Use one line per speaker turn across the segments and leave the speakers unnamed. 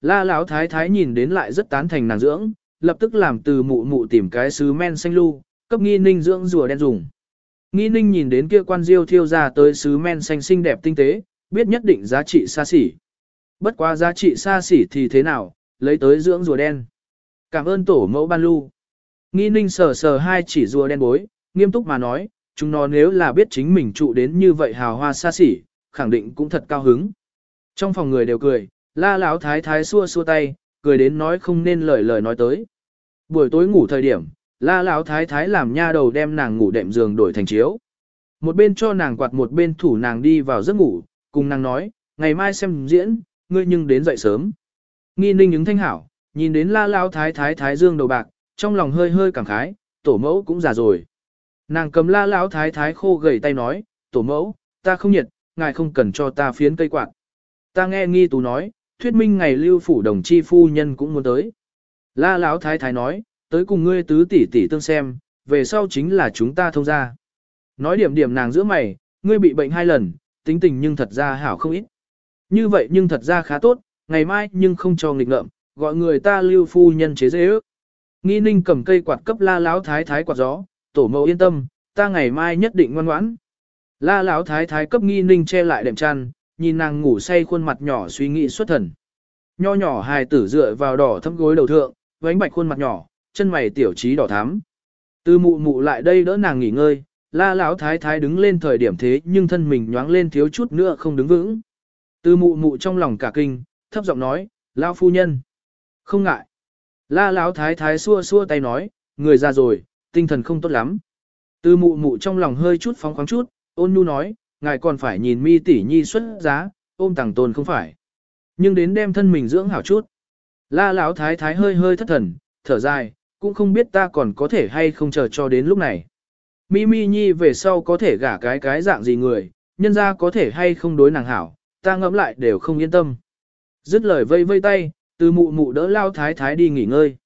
La lão thái thái nhìn đến lại rất tán thành nàng dưỡng, lập tức làm từ mụ mụ tìm cái sứ men xanh lu, cấp nghi ninh dưỡng rùa đen dùng. Nghi ninh nhìn đến kia quan diêu thiêu ra tới sứ men xanh xinh đẹp tinh tế, biết nhất định giá trị xa xỉ. Bất quá giá trị xa xỉ thì thế nào, lấy tới dưỡng rùa đen. Cảm ơn tổ mẫu ban lu. Nghi ninh sờ sờ hai chỉ rùa đen bối, nghiêm túc mà nói, chúng nó nếu là biết chính mình trụ đến như vậy hào hoa xa xỉ, khẳng định cũng thật cao hứng. Trong phòng người đều cười, la lão thái thái xua xua tay, cười đến nói không nên lời lời nói tới. Buổi tối ngủ thời điểm, la lão thái thái làm nha đầu đem nàng ngủ đệm giường đổi thành chiếu. Một bên cho nàng quạt một bên thủ nàng đi vào giấc ngủ, cùng nàng nói, ngày mai xem diễn, ngươi nhưng đến dậy sớm. Nghi ninh ứng thanh hảo, nhìn đến la lão thái thái thái dương đầu bạc, trong lòng hơi hơi cảm khái, tổ mẫu cũng già rồi. Nàng cầm la lão thái thái khô gầy tay nói, tổ mẫu, ta không nhiệt, ngài không cần cho ta phiến cây quạt. Ta nghe nghi tú nói, thuyết minh ngày lưu phủ đồng chi phu nhân cũng muốn tới. La lão thái thái nói, tới cùng ngươi tứ tỷ tỷ tương xem, về sau chính là chúng ta thông ra. Nói điểm điểm nàng giữa mày, ngươi bị bệnh hai lần, tính tình nhưng thật ra hảo không ít. Như vậy nhưng thật ra khá tốt, ngày mai nhưng không cho nghịch ngợm, gọi người ta lưu phu nhân chế dễ ước. Nghi ninh cầm cây quạt cấp la lão thái thái quạt gió, tổ mẫu yên tâm, ta ngày mai nhất định ngoan ngoãn. La lão thái thái cấp nghi ninh che lại đệm chăn, nhìn nàng ngủ say khuôn mặt nhỏ suy nghĩ xuất thần. Nho nhỏ hài tử dựa vào đỏ thâm gối đầu thượng, vánh bạch khuôn mặt nhỏ, chân mày tiểu trí đỏ thắm. Từ mụ mụ lại đây đỡ nàng nghỉ ngơi, la lão thái thái đứng lên thời điểm thế nhưng thân mình nhoáng lên thiếu chút nữa không đứng vững. Từ mụ mụ trong lòng cả kinh, thấp giọng nói, lão phu nhân. Không ngại. La lão thái thái xua xua tay nói, người già rồi, tinh thần không tốt lắm. Từ mụ mụ trong lòng hơi chút phóng khoáng chút, ôn nhu nói, ngài còn phải nhìn mi tỷ nhi xuất giá, ôm tàng tôn không phải. Nhưng đến đem thân mình dưỡng hảo chút. La lão thái thái hơi hơi thất thần, thở dài, cũng không biết ta còn có thể hay không chờ cho đến lúc này. Mimi nhi về sau có thể gả cái cái dạng gì người, nhân ra có thể hay không đối nàng hảo, ta ngẫm lại đều không yên tâm. Dứt lời vây vây tay, từ mụ mụ đỡ lao thái thái đi nghỉ ngơi.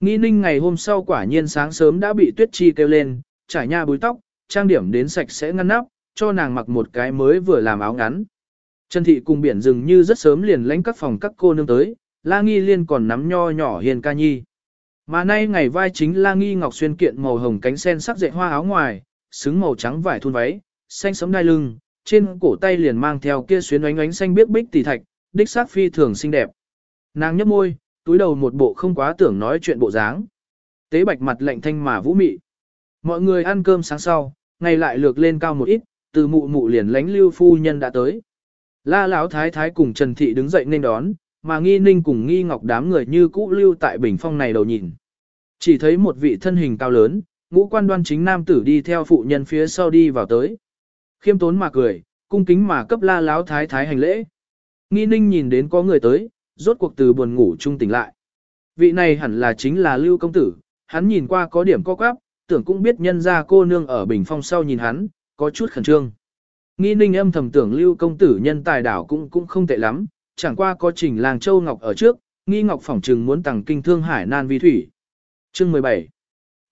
Nghi ninh ngày hôm sau quả nhiên sáng sớm đã bị tuyết chi kêu lên, trải nha búi tóc, trang điểm đến sạch sẽ ngăn nắp, cho nàng mặc một cái mới vừa làm áo ngắn. Trần thị cùng biển rừng như rất sớm liền lánh các phòng các cô nương tới, la nghi liên còn nắm nho nhỏ hiền ca nhi. Mà nay ngày vai chính la nghi ngọc xuyên kiện màu hồng cánh sen sắc dệ hoa áo ngoài, xứng màu trắng vải thun váy, xanh sẫm đai lưng, trên cổ tay liền mang theo kia xuyến ánh ánh xanh biếc bích tỷ thạch, đích xác phi thường xinh đẹp. Nàng nhấp môi, túi đầu một bộ không quá tưởng nói chuyện bộ dáng. Tế bạch mặt lạnh thanh mà vũ mị. Mọi người ăn cơm sáng sau, ngày lại lược lên cao một ít, từ mụ mụ liền lánh lưu phu nhân đã tới. La Lão thái thái cùng Trần Thị đứng dậy nên đón, mà nghi ninh cùng nghi ngọc đám người như cũ lưu tại bình phong này đầu nhìn. Chỉ thấy một vị thân hình cao lớn, ngũ quan đoan chính nam tử đi theo phụ nhân phía sau đi vào tới. Khiêm tốn mà cười, cung kính mà cấp la Lão thái thái hành lễ. Nghi ninh nhìn đến có người tới, rốt cuộc từ buồn ngủ trung tỉnh lại. Vị này hẳn là chính là lưu công tử, hắn nhìn qua có điểm co quắp, tưởng cũng biết nhân ra cô nương ở bình phong sau nhìn hắn, có chút khẩn trương. Nghi ninh âm thầm tưởng lưu công tử nhân tài đảo cũng cũng không tệ lắm, chẳng qua có trình làng châu ngọc ở trước, nghi ngọc phỏng trừng muốn tặng kinh thương hải nan vi thủy. Chương 17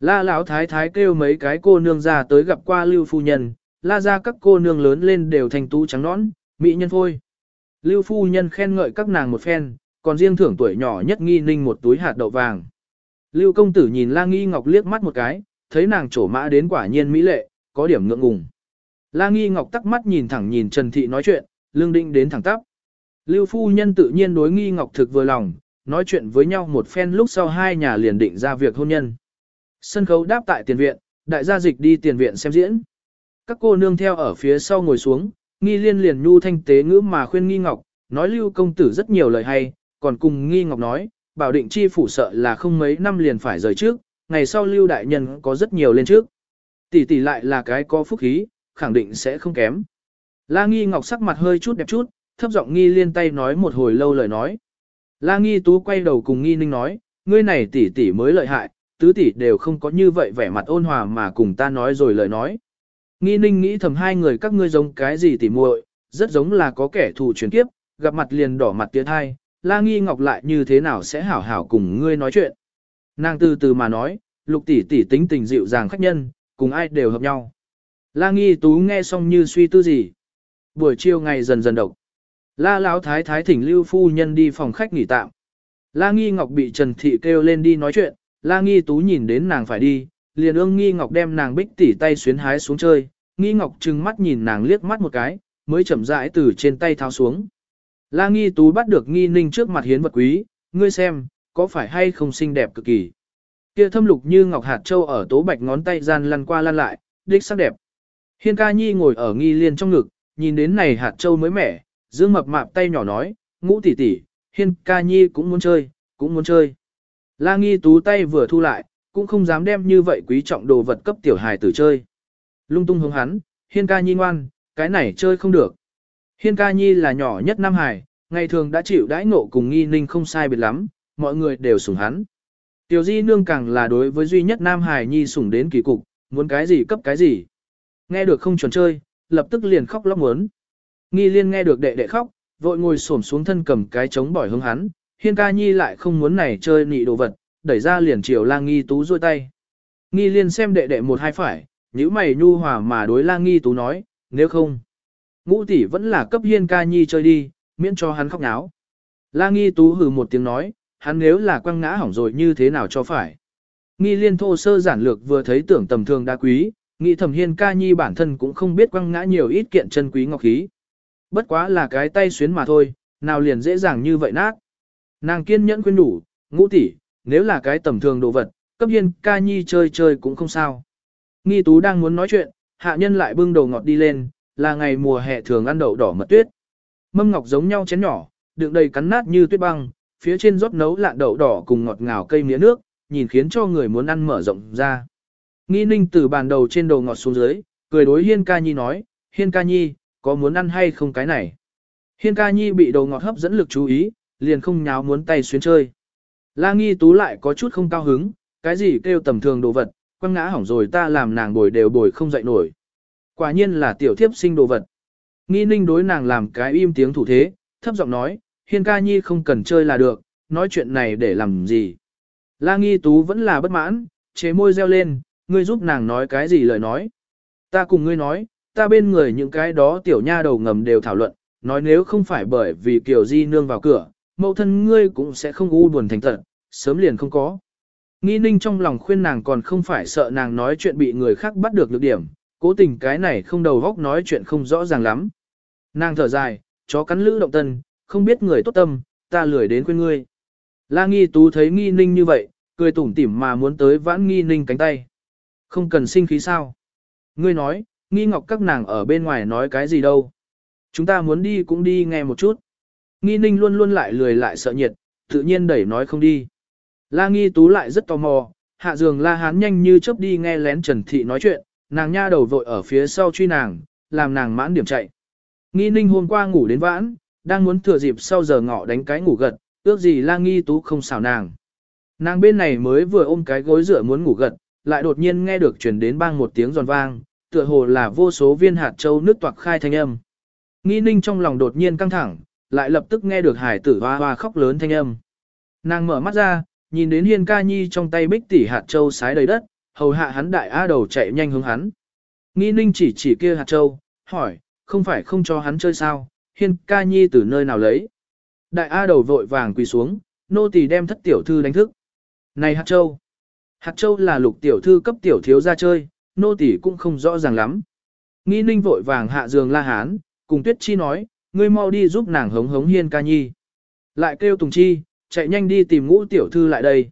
La lão thái thái kêu mấy cái cô nương ra tới gặp qua lưu phu nhân, la ra các cô nương lớn lên đều thành tú trắng nõn, mỹ nhân phôi. Lưu phu nhân khen ngợi các nàng một phen, còn riêng thưởng tuổi nhỏ nhất nghi ninh một túi hạt đậu vàng. Lưu công tử nhìn la nghi ngọc liếc mắt một cái, thấy nàng trổ mã đến quả nhiên mỹ lệ, có điểm ngượng ngùng. La Nghi Ngọc tắc mắt nhìn thẳng nhìn Trần Thị nói chuyện, lương định đến thẳng tắp. Lưu phu nhân tự nhiên đối Nghi Ngọc thực vừa lòng, nói chuyện với nhau một phen lúc sau hai nhà liền định ra việc hôn nhân. Sân khấu đáp tại tiền viện, đại gia dịch đi tiền viện xem diễn. Các cô nương theo ở phía sau ngồi xuống, Nghi Liên liền nhu thanh tế ngữ mà khuyên Nghi Ngọc, nói Lưu công tử rất nhiều lời hay, còn cùng Nghi Ngọc nói, bảo định chi phủ sợ là không mấy năm liền phải rời trước, ngày sau Lưu đại nhân có rất nhiều lên trước. Tỷ tỷ lại là cái có phúc khí, khẳng định sẽ không kém. La Nghi Ngọc sắc mặt hơi chút đẹp chút, thấp giọng Nghi liên tay nói một hồi lâu lời nói. La Nghi Tú quay đầu cùng Nghi Ninh nói, ngươi này tỷ tỷ mới lợi hại, tứ tỷ đều không có như vậy vẻ mặt ôn hòa mà cùng ta nói rồi lời nói. Nghi Ninh nghĩ thầm hai người các ngươi giống cái gì tỷ muội, rất giống là có kẻ thù chuyển kiếp, gặp mặt liền đỏ mặt tiến hai, La Nghi Ngọc lại như thế nào sẽ hảo hảo cùng ngươi nói chuyện. Nàng từ từ mà nói, lục tỷ tỷ tính tình dịu dàng khách nhân, cùng ai đều hợp nhau. La Nghi Tú nghe xong như suy tư gì. Buổi chiều ngày dần dần độc. La Lão Thái Thái thỉnh Lưu Phu Nhân đi phòng khách nghỉ tạm, La Nghi Ngọc bị Trần Thị kêu lên đi nói chuyện, La Nghi Tú nhìn đến nàng phải đi, liền ương Nghi Ngọc đem nàng bích tỉ tay xuyến hái xuống chơi, Nghi Ngọc trừng mắt nhìn nàng liếc mắt một cái, mới chậm rãi từ trên tay tháo xuống. La Nghi Tú bắt được Nghi Ninh trước mặt hiến vật quý, ngươi xem, có phải hay không xinh đẹp cực kỳ. Kia thâm lục như ngọc hạt châu ở tố bạch ngón tay gian lăn qua lăn lại, đích sắc đẹp. Hiên ca nhi ngồi ở nghi liên trong ngực, nhìn đến này hạt châu mới mẻ, dương mập mạp tay nhỏ nói, ngũ tỷ tỷ, hiên ca nhi cũng muốn chơi, cũng muốn chơi. La nghi tú tay vừa thu lại, cũng không dám đem như vậy quý trọng đồ vật cấp tiểu hài tử chơi. Lung tung hướng hắn, hiên ca nhi ngoan, cái này chơi không được. Hiên ca nhi là nhỏ nhất Nam Hải, ngày thường đã chịu đãi ngộ cùng nghi ninh không sai biệt lắm, mọi người đều sủng hắn. Tiểu di nương càng là đối với duy nhất Nam Hải nhi sủng đến kỳ cục, muốn cái gì cấp cái gì. Nghe được không chuẩn chơi, lập tức liền khóc lóc muốn. Nghi liên nghe được đệ đệ khóc, vội ngồi xổm xuống thân cầm cái chống bỏi hướng hắn, hiên ca nhi lại không muốn này chơi nị đồ vật, đẩy ra liền chiều lang nghi tú rôi tay. Nghi liên xem đệ đệ một hai phải, nếu mày nhu hòa mà đối lang nghi tú nói, nếu không, ngũ tỷ vẫn là cấp hiên ca nhi chơi đi, miễn cho hắn khóc náo. Lang nghi tú hừ một tiếng nói, hắn nếu là quăng ngã hỏng rồi như thế nào cho phải. Nghi liên thô sơ giản lược vừa thấy tưởng tầm thường đa quý, nghĩ thẩm hiên ca nhi bản thân cũng không biết quăng ngã nhiều ít kiện chân quý ngọc khí. Bất quá là cái tay xuyến mà thôi, nào liền dễ dàng như vậy nát. Nàng kiên nhẫn khuyên đủ, ngũ tỷ, nếu là cái tầm thường đồ vật, cấp hiên ca nhi chơi chơi cũng không sao. Nghi tú đang muốn nói chuyện, hạ nhân lại bưng đầu ngọt đi lên, là ngày mùa hè thường ăn đậu đỏ mật tuyết. Mâm ngọc giống nhau chén nhỏ, đựng đầy cắn nát như tuyết băng, phía trên rót nấu lạ đậu đỏ cùng ngọt ngào cây mía nước, nhìn khiến cho người muốn ăn mở rộng ra. Nghi ninh từ bàn đầu trên đầu ngọt xuống dưới, cười đối Hiên ca nhi nói, Hiên ca nhi, có muốn ăn hay không cái này? Hiên ca nhi bị đầu ngọt hấp dẫn lực chú ý, liền không nháo muốn tay xuyến chơi. La nghi tú lại có chút không cao hứng, cái gì kêu tầm thường đồ vật, quăng ngã hỏng rồi ta làm nàng bồi đều bồi không dậy nổi. Quả nhiên là tiểu thiếp sinh đồ vật. Nghi ninh đối nàng làm cái im tiếng thủ thế, thấp giọng nói, hiên ca nhi không cần chơi là được, nói chuyện này để làm gì. La nghi tú vẫn là bất mãn, chế môi reo lên, ngươi giúp nàng nói cái gì lời nói. Ta cùng ngươi nói, ta bên người những cái đó tiểu nha đầu ngầm đều thảo luận, nói nếu không phải bởi vì kiểu di nương vào cửa, mẫu thân ngươi cũng sẽ không u buồn thành tận, sớm liền không có. Nghi ninh trong lòng khuyên nàng còn không phải sợ nàng nói chuyện bị người khác bắt được lược điểm, cố tình cái này không đầu góc nói chuyện không rõ ràng lắm. Nàng thở dài, chó cắn lữ động tân, không biết người tốt tâm, ta lười đến quên ngươi. La nghi tú thấy nghi ninh như vậy, cười tủm tỉm mà muốn tới vãn nghi ninh cánh tay. Không cần sinh khí sao. Ngươi nói, nghi ngọc các nàng ở bên ngoài nói cái gì đâu. Chúng ta muốn đi cũng đi nghe một chút. Nghi ninh luôn luôn lại lười lại sợ nhiệt, tự nhiên đẩy nói không đi. La nghi tú lại rất tò mò, hạ giường la hán nhanh như chớp đi nghe lén Trần Thị nói chuyện, nàng nha đầu vội ở phía sau truy nàng, làm nàng mãn điểm chạy. Nghi ninh hôm qua ngủ đến vãn, đang muốn thừa dịp sau giờ ngọ đánh cái ngủ gật, ước gì la nghi tú không xảo nàng. Nàng bên này mới vừa ôm cái gối rửa muốn ngủ gật, lại đột nhiên nghe được truyền đến bang một tiếng giòn vang, tựa hồ là vô số viên hạt châu nước toạc khai thanh âm. Nghi ninh trong lòng đột nhiên căng thẳng, lại lập tức nghe được hải tử hoa hoa khóc lớn thanh âm. Nàng mở mắt ra, nhìn đến hiên ca nhi trong tay bích tỷ hạt châu sái đầy đất, hầu hạ hắn đại a đầu chạy nhanh hướng hắn. Nghi ninh chỉ chỉ kia hạt châu, hỏi, không phải không cho hắn chơi sao, hiên ca nhi từ nơi nào lấy. Đại a đầu vội vàng quỳ xuống, nô tỳ đem thất tiểu thư đánh thức. Này hạt châu, hạt châu là lục tiểu thư cấp tiểu thiếu ra chơi, nô tỳ cũng không rõ ràng lắm. Nghi ninh vội vàng hạ giường la hán, cùng tuyết chi nói, ngươi mau đi giúp nàng hống hống hiên ca nhi. Lại kêu tùng chi, chạy nhanh đi tìm ngũ tiểu thư lại đây.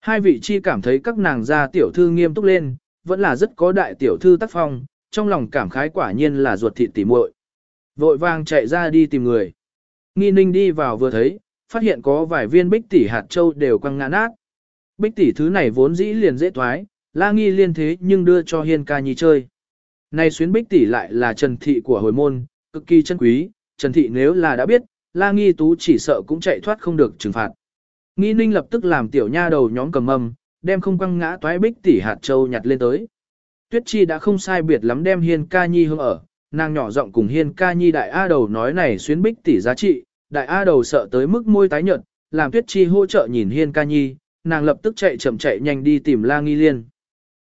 Hai vị chi cảm thấy các nàng gia tiểu thư nghiêm túc lên, vẫn là rất có đại tiểu thư tác phong, trong lòng cảm khái quả nhiên là ruột thịt tỉ muội. Vội vàng chạy ra đi tìm người. Nghi ninh đi vào vừa thấy, phát hiện có vài viên bích tỷ hạt châu đều quăng ngã nát. Bích tỷ thứ này vốn dĩ liền dễ thoái, la nghi liên thế nhưng đưa cho hiên ca nhi chơi. Này xuyến bích tỷ lại là trần thị của hồi môn, cực kỳ chân quý, trần thị nếu là đã biết, la nghi tú chỉ sợ cũng chạy thoát không được trừng phạt. Nghi ninh lập tức làm tiểu nha đầu nhóm cầm mầm, đem không quăng ngã toái bích tỷ hạt châu nhặt lên tới. Tuyết chi đã không sai biệt lắm đem hiên ca nhi hương ở, nàng nhỏ giọng cùng hiên ca nhi đại A đầu nói này xuyến bích tỷ giá trị, đại A đầu sợ tới mức môi tái nhợt, làm tuyết chi hỗ trợ nhìn hiên ca nhi, nàng lập tức chạy chậm chạy nhanh đi tìm la nghi liên.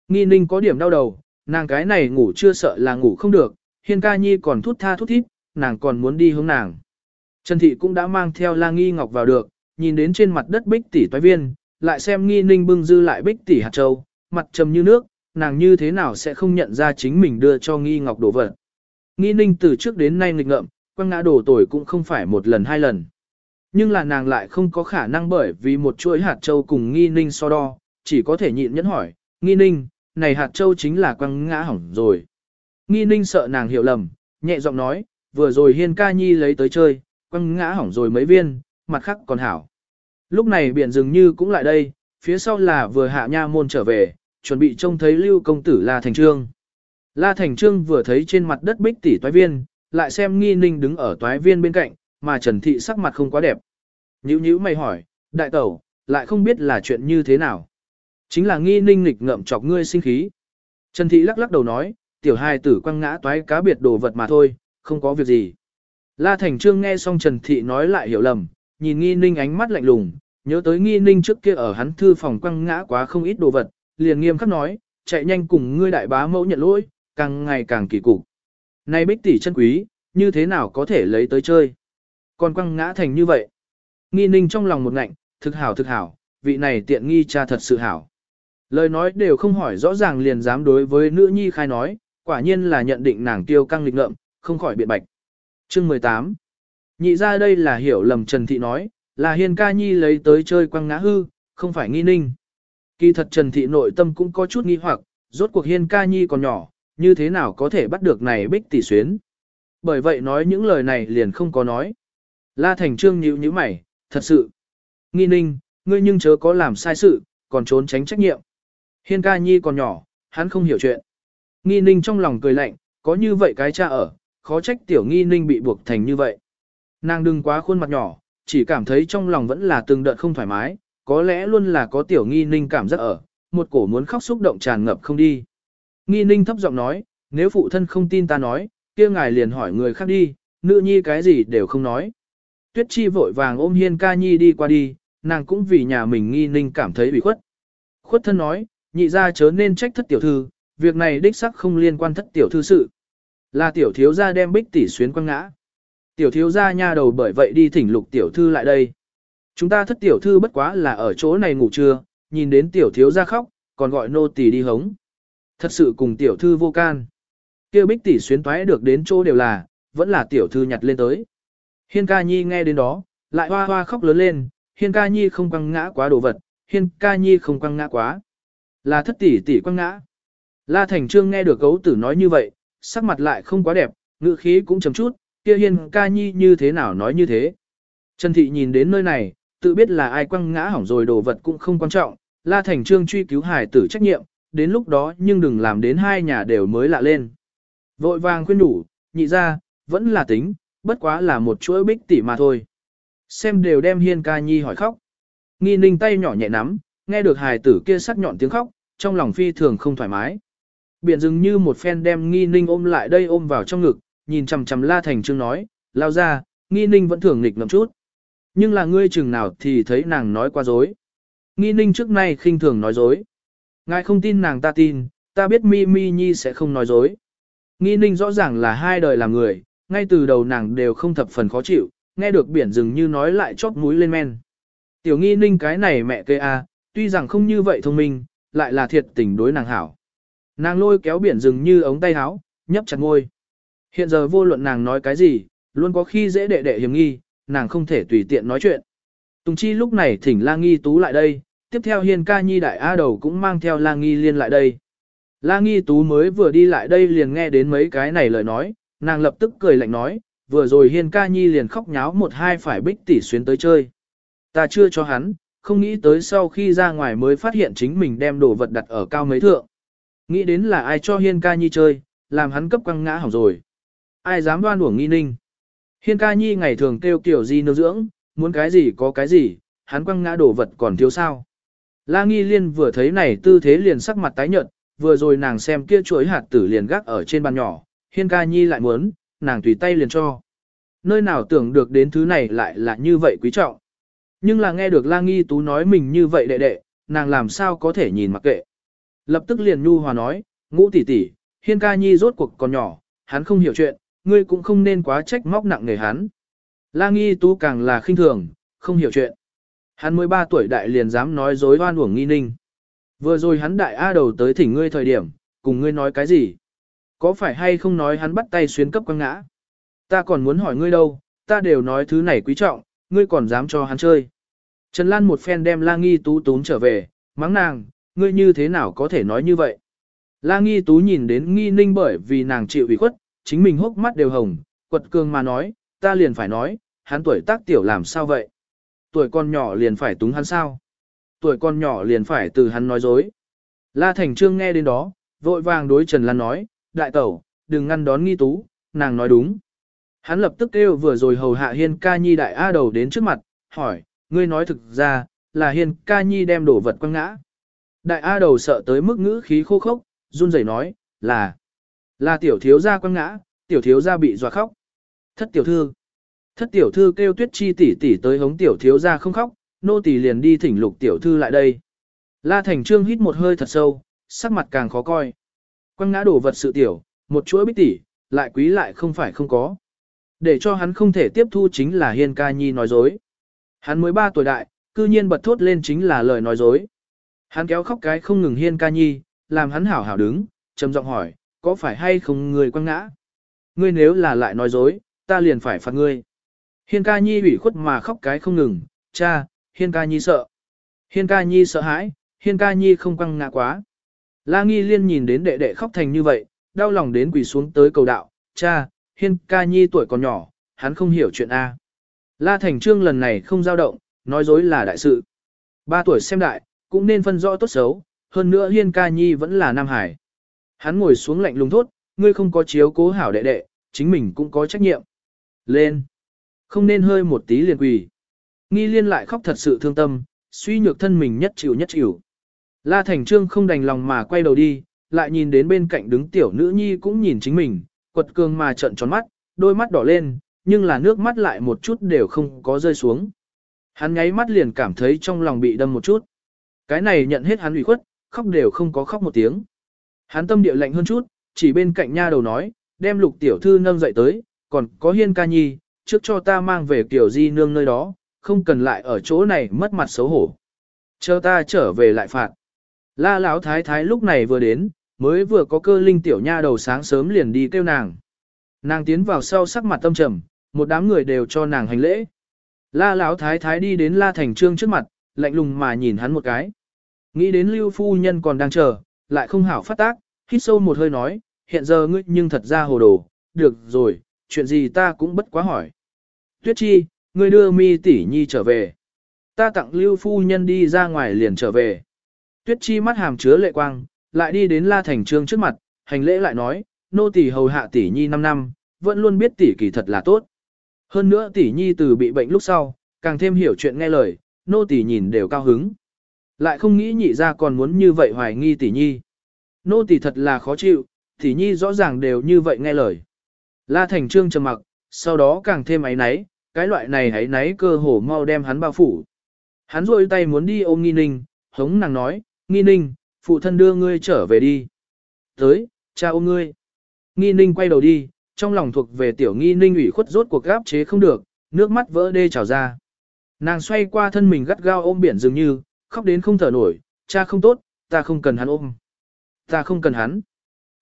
Nghi ninh có điểm đau đầu, nàng cái này ngủ chưa sợ là ngủ không được, hiên ca nhi còn thút tha thút thít, nàng còn muốn đi hướng nàng. Trần thị cũng đã mang theo la nghi ngọc vào được, nhìn đến trên mặt đất bích tỷ toái viên, lại xem nghi ninh bưng dư lại bích tỷ hạt châu, mặt trầm như nước, nàng như thế nào sẽ không nhận ra chính mình đưa cho nghi ngọc đồ vật. Nghi ninh từ trước đến nay nghịch ngợm, quăng ngã đổ tuổi cũng không phải một lần hai lần. Nhưng là nàng lại không có khả năng bởi vì một chuỗi hạt châu cùng nghi ninh so đo, chỉ có thể nhịn nhẫn hỏi, nghi ninh, này hạt châu chính là quăng ngã hỏng rồi. Nghi ninh sợ nàng hiểu lầm, nhẹ giọng nói, vừa rồi hiên ca nhi lấy tới chơi, quăng ngã hỏng rồi mấy viên, mặt khác còn hảo. Lúc này biển dường như cũng lại đây, phía sau là vừa hạ nha môn trở về, chuẩn bị trông thấy lưu công tử La Thành Trương. La Thành Trương vừa thấy trên mặt đất bích tỷ toái viên, lại xem nghi ninh đứng ở toái viên bên cạnh, mà Trần Thị sắc mặt không quá đẹp. Nhữ nhữ mày hỏi, đại tẩu, lại không biết là chuyện như thế nào. Chính là nghi ninh nghịch ngậm chọc ngươi sinh khí. Trần Thị lắc lắc đầu nói, tiểu hài tử quăng ngã toái cá biệt đồ vật mà thôi, không có việc gì. La Thành Trương nghe xong Trần Thị nói lại hiểu lầm, nhìn nghi ninh ánh mắt lạnh lùng, nhớ tới nghi ninh trước kia ở hắn thư phòng quăng ngã quá không ít đồ vật, liền nghiêm khắc nói, chạy nhanh cùng ngươi đại bá mẫu nhận lỗi, càng ngày càng kỳ cục. Này bích tỷ chân quý, như thế nào có thể lấy tới chơi? Còn quăng ngã thành như vậy. Nghi ninh trong lòng một ngạnh, thực hảo thực hảo, vị này tiện nghi cha thật sự hảo. Lời nói đều không hỏi rõ ràng liền dám đối với nữ nhi khai nói, quả nhiên là nhận định nàng tiêu căng lịch ngợm, không khỏi biện bạch. Chương 18 Nhị ra đây là hiểu lầm Trần Thị nói, là hiền ca nhi lấy tới chơi quăng ngã hư, không phải nghi ninh. Kỳ thật Trần Thị nội tâm cũng có chút nghi hoặc, rốt cuộc hiên ca nhi còn nhỏ, như thế nào có thể bắt được này bích tỷ xuyến. Bởi vậy nói những lời này liền không có nói. La Thành Trương nhíu nhíu mày, thật sự. Nghi ninh, ngươi nhưng chớ có làm sai sự, còn trốn tránh trách nhiệm. Hiên ca nhi còn nhỏ, hắn không hiểu chuyện. Nghi ninh trong lòng cười lạnh, có như vậy cái cha ở, khó trách tiểu nghi ninh bị buộc thành như vậy. Nàng đừng quá khuôn mặt nhỏ, chỉ cảm thấy trong lòng vẫn là từng đợt không thoải mái, có lẽ luôn là có tiểu nghi ninh cảm giác ở, một cổ muốn khóc xúc động tràn ngập không đi. Nghi ninh thấp giọng nói, nếu phụ thân không tin ta nói, kia ngài liền hỏi người khác đi, nữ nhi cái gì đều không nói. Tuyết chi vội vàng ôm hiên ca nhi đi qua đi, nàng cũng vì nhà mình nghi ninh cảm thấy bị khuất. Khuất thân nói, nhị ra chớ nên trách thất tiểu thư, việc này đích sắc không liên quan thất tiểu thư sự. Là tiểu thiếu gia đem bích tỷ xuyến quăng ngã. Tiểu thiếu gia nha đầu bởi vậy đi thỉnh lục tiểu thư lại đây. Chúng ta thất tiểu thư bất quá là ở chỗ này ngủ trưa, nhìn đến tiểu thiếu gia khóc, còn gọi nô tỳ đi hống. Thật sự cùng tiểu thư vô can. Kêu bích tỷ xuyến toái được đến chỗ đều là, vẫn là tiểu thư nhặt lên tới. Hiên ca nhi nghe đến đó, lại hoa hoa khóc lớn lên, hiên ca nhi không quăng ngã quá đồ vật, hiên ca nhi không quăng ngã quá. Là thất tỷ tỷ quăng ngã. La Thành Trương nghe được gấu tử nói như vậy, sắc mặt lại không quá đẹp, ngữ khí cũng chấm chút, kia hiên ca nhi như thế nào nói như thế. Trần Thị nhìn đến nơi này, tự biết là ai quăng ngã hỏng rồi đồ vật cũng không quan trọng, La Thành Trương truy cứu hải tử trách nhiệm, đến lúc đó nhưng đừng làm đến hai nhà đều mới lạ lên. Vội vàng khuyên đủ, nhị ra, vẫn là tính, bất quá là một chuỗi bích tỷ mà thôi. Xem đều đem hiên ca nhi hỏi khóc. Nghi ninh tay nhỏ nhẹ nắm, nghe được hài tử kia sắc nhọn tiếng khóc, trong lòng phi thường không thoải mái. Biển dừng như một phen đem nghi ninh ôm lại đây ôm vào trong ngực, nhìn chằm chằm la thành trương nói, lao ra, nghi ninh vẫn thường nghịch ngậm chút. Nhưng là ngươi chừng nào thì thấy nàng nói qua dối. Nghi ninh trước nay khinh thường nói dối. Ngài không tin nàng ta tin, ta biết mi mi nhi sẽ không nói dối. Nghi ninh rõ ràng là hai đời làm người, ngay từ đầu nàng đều không thập phần khó chịu, nghe được biển rừng như nói lại chót mũi lên men. Tiểu nghi ninh cái này mẹ kê a, à, tuy rằng không như vậy thông minh, lại là thiệt tình đối nàng hảo. Nàng lôi kéo biển rừng như ống tay áo, nhấp chặt ngôi. Hiện giờ vô luận nàng nói cái gì, luôn có khi dễ đệ đệ hiểm nghi, nàng không thể tùy tiện nói chuyện. Tùng Chi lúc này thỉnh La Nghi Tú lại đây, tiếp theo Hiên Ca Nhi đại A đầu cũng mang theo La Nghi Liên lại đây. La Nghi Tú mới vừa đi lại đây liền nghe đến mấy cái này lời nói, nàng lập tức cười lạnh nói, vừa rồi Hiên Ca Nhi liền khóc nháo một hai phải bích tỷ xuyến tới chơi. Ta chưa cho hắn, không nghĩ tới sau khi ra ngoài mới phát hiện chính mình đem đồ vật đặt ở cao mấy thượng. Nghĩ đến là ai cho Hiên Ca Nhi chơi, làm hắn cấp quăng ngã hỏng rồi. Ai dám đoan uổng nghi ninh. Hiên Ca Nhi ngày thường kêu kiểu gì nương dưỡng, muốn cái gì có cái gì, hắn quăng ngã đồ vật còn thiếu sao. La Nghi Liên vừa thấy này tư thế liền sắc mặt tái nhợt, vừa rồi nàng xem kia chuối hạt tử liền gác ở trên bàn nhỏ, Hiên Ca Nhi lại muốn, nàng tùy tay liền cho. Nơi nào tưởng được đến thứ này lại là như vậy quý trọng. Nhưng là nghe được La Nghi Tú nói mình như vậy đệ đệ, nàng làm sao có thể nhìn mặc kệ. Lập tức liền nhu hòa nói, ngũ tỷ tỷ, Hiên Ca Nhi rốt cuộc còn nhỏ, hắn không hiểu chuyện, ngươi cũng không nên quá trách móc nặng nề hắn. La Nghi Tú càng là khinh thường, không hiểu chuyện. Hắn mới 3 tuổi đại liền dám nói dối oan uổng nghi ninh. Vừa rồi hắn đại A đầu tới thỉnh ngươi thời điểm, cùng ngươi nói cái gì? Có phải hay không nói hắn bắt tay xuyến cấp quăng ngã? Ta còn muốn hỏi ngươi đâu, ta đều nói thứ này quý trọng, ngươi còn dám cho hắn chơi. Trần Lan một phen đem La Nghi Tú tún trở về, mắng nàng, ngươi như thế nào có thể nói như vậy? La Nghi Tú nhìn đến Nghi Ninh bởi vì nàng chịu ủy khuất, chính mình hốc mắt đều hồng, quật cường mà nói, ta liền phải nói, hắn tuổi tác tiểu làm sao vậy? Tuổi con nhỏ liền phải túng hắn sao? Tuổi con nhỏ liền phải từ hắn nói dối. La Thành Trương nghe đến đó, vội vàng đối Trần Lan nói, đại tẩu, đừng ngăn đón Nghi Tú, nàng nói đúng. Hắn lập tức kêu vừa rồi hầu hạ Hiên Ca Nhi đại A đầu đến trước mặt, hỏi, ngươi nói thực ra, là Hiên Ca Nhi đem đổ vật quăng ngã. Đại A đầu sợ tới mức ngữ khí khô khốc, run rẩy nói, là, là tiểu thiếu gia quăng ngã, tiểu thiếu gia bị dọa khóc. Thất tiểu thư, thất tiểu thư kêu tuyết chi tỷ tỷ tới hống tiểu thiếu gia không khóc, nô tỷ liền đi thỉnh lục tiểu thư lại đây. La Thành Trương hít một hơi thật sâu, sắc mặt càng khó coi. Quăng ngã đổ vật sự tiểu, một chuỗi bích tỷ, lại quý lại không phải không có. Để cho hắn không thể tiếp thu chính là Hiên Ca Nhi nói dối. Hắn mới 3 tuổi đại, cư nhiên bật thốt lên chính là lời nói dối. Hắn kéo khóc cái không ngừng Hiên Ca Nhi, làm hắn hảo hảo đứng, trầm giọng hỏi, có phải hay không người quăng ngã? Ngươi nếu là lại nói dối, ta liền phải phạt ngươi. Hiên Ca Nhi ủy khuất mà khóc cái không ngừng, cha, Hiên Ca Nhi sợ. Hiên Ca Nhi sợ hãi, Hiên Ca Nhi không quăng ngã quá. La Nghi Liên nhìn đến đệ đệ khóc thành như vậy, đau lòng đến quỳ xuống tới cầu đạo, cha, Hiên Ca Nhi tuổi còn nhỏ, hắn không hiểu chuyện A. La Thành Trương lần này không dao động, nói dối là đại sự. Ba tuổi xem đại, cũng nên phân rõ tốt xấu, hơn nữa Hiên Ca Nhi vẫn là Nam Hải. Hắn ngồi xuống lạnh lùng thốt, ngươi không có chiếu cố hảo đệ đệ, chính mình cũng có trách nhiệm. Lên! Không nên hơi một tí liền quỳ. Nghi liên lại khóc thật sự thương tâm, suy nhược thân mình nhất chịu nhất chịu. La Thành Trương không đành lòng mà quay đầu đi, lại nhìn đến bên cạnh đứng tiểu nữ nhi cũng nhìn chính mình, quật cường mà trợn tròn mắt, đôi mắt đỏ lên, nhưng là nước mắt lại một chút đều không có rơi xuống. Hắn nháy mắt liền cảm thấy trong lòng bị đâm một chút. Cái này nhận hết hắn ủy khuất, khóc đều không có khóc một tiếng. Hắn tâm địa lạnh hơn chút, chỉ bên cạnh nha đầu nói, đem lục tiểu thư nâng dậy tới, còn có hiên ca nhi, trước cho ta mang về kiểu di nương nơi đó, không cần lại ở chỗ này mất mặt xấu hổ. Chờ ta trở về lại phạt. La lão thái thái lúc này vừa đến, mới vừa có cơ linh tiểu nha đầu sáng sớm liền đi kêu nàng. Nàng tiến vào sau sắc mặt tâm trầm, một đám người đều cho nàng hành lễ. La lão thái thái đi đến La Thành Trương trước mặt, lạnh lùng mà nhìn hắn một cái. Nghĩ đến Lưu phu nhân còn đang chờ, lại không hảo phát tác, hít sâu một hơi nói, hiện giờ ngươi nhưng thật ra hồ đồ, được rồi, chuyện gì ta cũng bất quá hỏi. Tuyết Chi, ngươi đưa mi tỷ nhi trở về. Ta tặng Lưu phu nhân đi ra ngoài liền trở về. Tuyết Chi mắt hàm chứa lệ quang, lại đi đến La Thành Trương trước mặt, hành lễ lại nói, nô tỷ hầu hạ tỷ nhi 5 năm, vẫn luôn biết tỷ kỳ thật là tốt. Hơn nữa tỷ nhi từ bị bệnh lúc sau, càng thêm hiểu chuyện nghe lời, nô tỷ nhìn đều cao hứng. Lại không nghĩ nhị ra còn muốn như vậy hoài nghi tỷ nhi. Nô tỷ thật là khó chịu, tỷ nhi rõ ràng đều như vậy nghe lời. La Thành Trương trầm mặc, sau đó càng thêm ấy náy, cái loại này ấy náy cơ hồ mau đem hắn bao phủ. Hắn rôi tay muốn đi ôm nghi ninh, hống nàng nói, nghi ninh, phụ thân đưa ngươi trở về đi. Tới, cha ôm ngươi. Nghi ninh quay đầu đi, trong lòng thuộc về tiểu nghi ninh ủy khuất rốt cuộc gáp chế không được, nước mắt vỡ đê trào ra. Nàng xoay qua thân mình gắt gao ôm biển dường như, khóc đến không thở nổi, cha không tốt, ta không cần hắn ôm. Ta không cần hắn.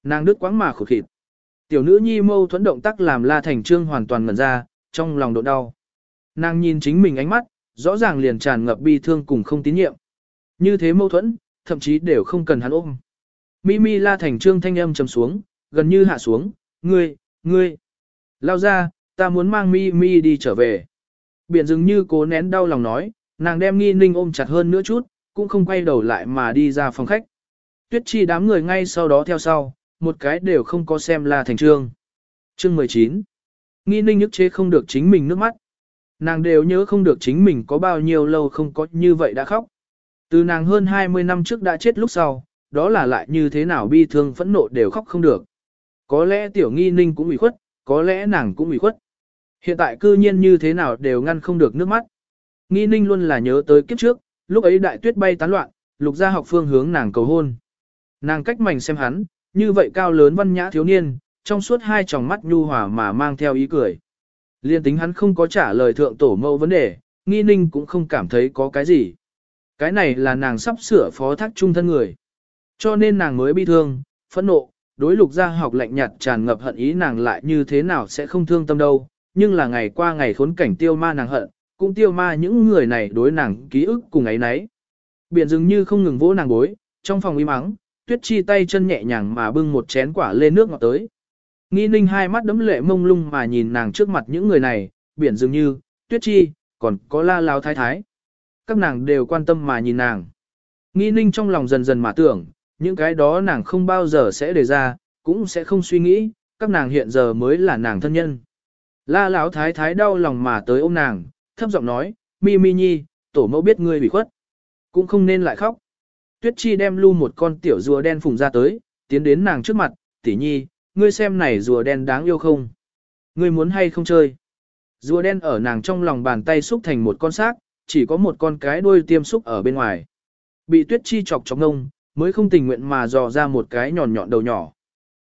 Nàng đứt quãng mà khổ khịt. Tiểu nữ nhi mâu thuẫn động tác làm La Thành Trương hoàn toàn ngẩn ra, trong lòng độ đau. Nàng nhìn chính mình ánh mắt, rõ ràng liền tràn ngập bi thương cùng không tín nhiệm. Như thế mâu thuẫn, thậm chí đều không cần hắn ôm. Mimi La Thành Trương thanh âm trầm xuống, gần như hạ xuống, ngươi, ngươi. Lao ra, ta muốn mang Mimi đi trở về. Biển dường như cố nén đau lòng nói, nàng đem nghi ninh ôm chặt hơn nữa chút, cũng không quay đầu lại mà đi ra phòng khách. Tuyết chi đám người ngay sau đó theo sau, một cái đều không có xem La Thành Trương. Chương 19. Nghi ninh nhức chế không được chính mình nước mắt. Nàng đều nhớ không được chính mình có bao nhiêu lâu không có như vậy đã khóc. Từ nàng hơn 20 năm trước đã chết lúc sau, đó là lại như thế nào bi thương phẫn nộ đều khóc không được. Có lẽ tiểu nghi ninh cũng ủy khuất, có lẽ nàng cũng ủy khuất. Hiện tại cư nhiên như thế nào đều ngăn không được nước mắt. Nghi ninh luôn là nhớ tới kiếp trước, lúc ấy đại tuyết bay tán loạn, lục gia học phương hướng nàng cầu hôn. Nàng cách mảnh xem hắn, như vậy cao lớn văn nhã thiếu niên, trong suốt hai tròng mắt nhu hòa mà mang theo ý cười. Liên tính hắn không có trả lời thượng tổ mẫu vấn đề, nghi ninh cũng không cảm thấy có cái gì. Cái này là nàng sắp sửa phó thác trung thân người. Cho nên nàng mới bi thương, phẫn nộ, đối lục gia học lạnh nhạt tràn ngập hận ý nàng lại như thế nào sẽ không thương tâm đâu, nhưng là ngày qua ngày khốn cảnh tiêu ma nàng hận, cũng tiêu ma những người này đối nàng ký ức cùng ấy nấy. Biển dường như không ngừng vỗ nàng bối, trong phòng im mắng, tuyết chi tay chân nhẹ nhàng mà bưng một chén quả lên nước ngọt tới. Nghi ninh hai mắt đấm lệ mông lung mà nhìn nàng trước mặt những người này, biển dường như, tuyết chi, còn có la lao thái thái. Các nàng đều quan tâm mà nhìn nàng. Nghi ninh trong lòng dần dần mà tưởng, những cái đó nàng không bao giờ sẽ đề ra, cũng sẽ không suy nghĩ, các nàng hiện giờ mới là nàng thân nhân. La lão thái thái đau lòng mà tới ôm nàng, thấp giọng nói, mi mi nhi, tổ mẫu biết ngươi bị khuất. Cũng không nên lại khóc. Tuyết chi đem lưu một con tiểu rùa đen phùng ra tới, tiến đến nàng trước mặt, tỷ nhi, ngươi xem này rùa đen đáng yêu không? Ngươi muốn hay không chơi? Rùa đen ở nàng trong lòng bàn tay xúc thành một con xác, chỉ có một con cái đuôi tiêm xúc ở bên ngoài. Bị tuyết chi chọc chọc ngông, mới không tình nguyện mà dò ra một cái nhọn nhọn đầu nhỏ.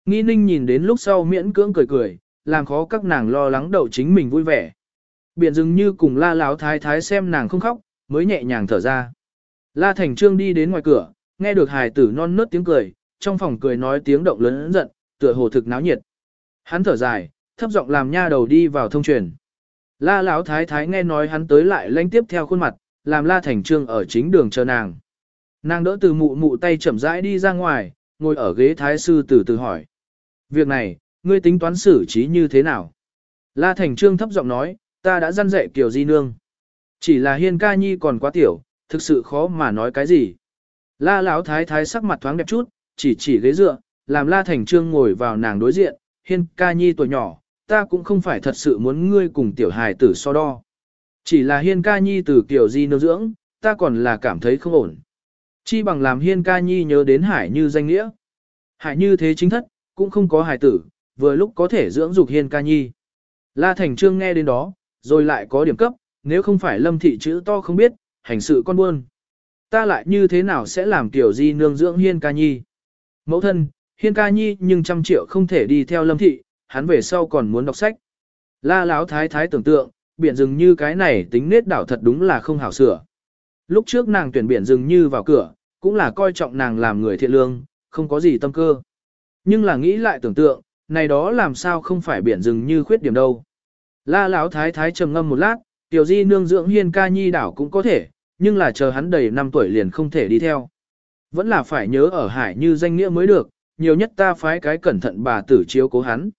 Nghi ninh nhìn đến lúc sau miễn cưỡng cười cười, làm khó các nàng lo lắng đậu chính mình vui vẻ. Biển dừng như cùng la láo thái thái xem nàng không khóc, mới nhẹ nhàng thở ra. La Thành Trương đi đến ngoài cửa, nghe được hài tử non nớt tiếng cười, trong phòng cười nói tiếng động lớn giận, tựa hồ thực náo nhiệt. Hắn thở dài, thấp giọng làm nha đầu đi vào thông truyền. La Lão thái thái nghe nói hắn tới lại lanh tiếp theo khuôn mặt, làm La Thành Trương ở chính đường chờ nàng. Nàng đỡ từ mụ mụ tay chậm rãi đi ra ngoài, ngồi ở ghế thái sư từ từ hỏi. Việc này, ngươi tính toán xử trí như thế nào? La Thành Trương thấp giọng nói, ta đã dăn dạy Kiều Di Nương. Chỉ là Hiên ca nhi còn quá tiểu, thực sự khó mà nói cái gì. La Lão thái thái sắc mặt thoáng đẹp chút, chỉ chỉ ghế dựa, làm La Thành Trương ngồi vào nàng đối diện, Hiên ca nhi tuổi nhỏ, ta cũng không phải thật sự muốn ngươi cùng tiểu hài tử so đo. Chỉ là Hiên ca nhi từ kiểu Di Nương dưỡng, ta còn là cảm thấy không ổn. Chi bằng làm hiên ca nhi nhớ đến hải như danh nghĩa. Hải như thế chính thất, cũng không có hải tử, vừa lúc có thể dưỡng dục hiên ca nhi. La Thành Trương nghe đến đó, rồi lại có điểm cấp, nếu không phải lâm thị chữ to không biết, hành sự con buôn. Ta lại như thế nào sẽ làm tiểu di nương dưỡng hiên ca nhi? Mẫu thân, hiên ca nhi nhưng trăm triệu không thể đi theo lâm thị, hắn về sau còn muốn đọc sách. La Láo thái thái tưởng tượng, biển rừng như cái này tính nết đảo thật đúng là không hảo sửa. Lúc trước nàng tuyển biển dừng như vào cửa, cũng là coi trọng nàng làm người thiện lương, không có gì tâm cơ. Nhưng là nghĩ lại tưởng tượng, này đó làm sao không phải biển rừng như khuyết điểm đâu. La Lão thái thái trầm ngâm một lát, tiểu di nương dưỡng hiên ca nhi đảo cũng có thể, nhưng là chờ hắn đầy 5 tuổi liền không thể đi theo. Vẫn là phải nhớ ở hải như danh nghĩa mới được, nhiều nhất ta phái cái cẩn thận bà tử chiếu cố hắn.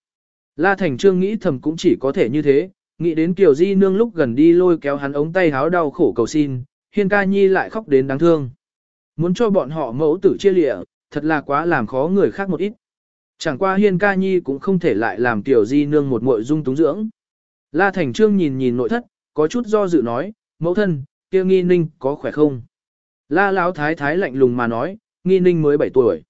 La Thành Trương nghĩ thầm cũng chỉ có thể như thế, nghĩ đến Kiều Di nương lúc gần đi lôi kéo hắn ống tay háo đau khổ cầu xin, Hiên ca nhi lại khóc đến đáng thương. Muốn cho bọn họ mẫu tử chia lịa, thật là quá làm khó người khác một ít. Chẳng qua hiên ca nhi cũng không thể lại làm tiểu di nương một muội dung túng dưỡng. La Thành Trương nhìn nhìn nội thất, có chút do dự nói, mẫu thân, kia nghi ninh có khỏe không? La Lão thái thái lạnh lùng mà nói, nghi ninh mới 7 tuổi.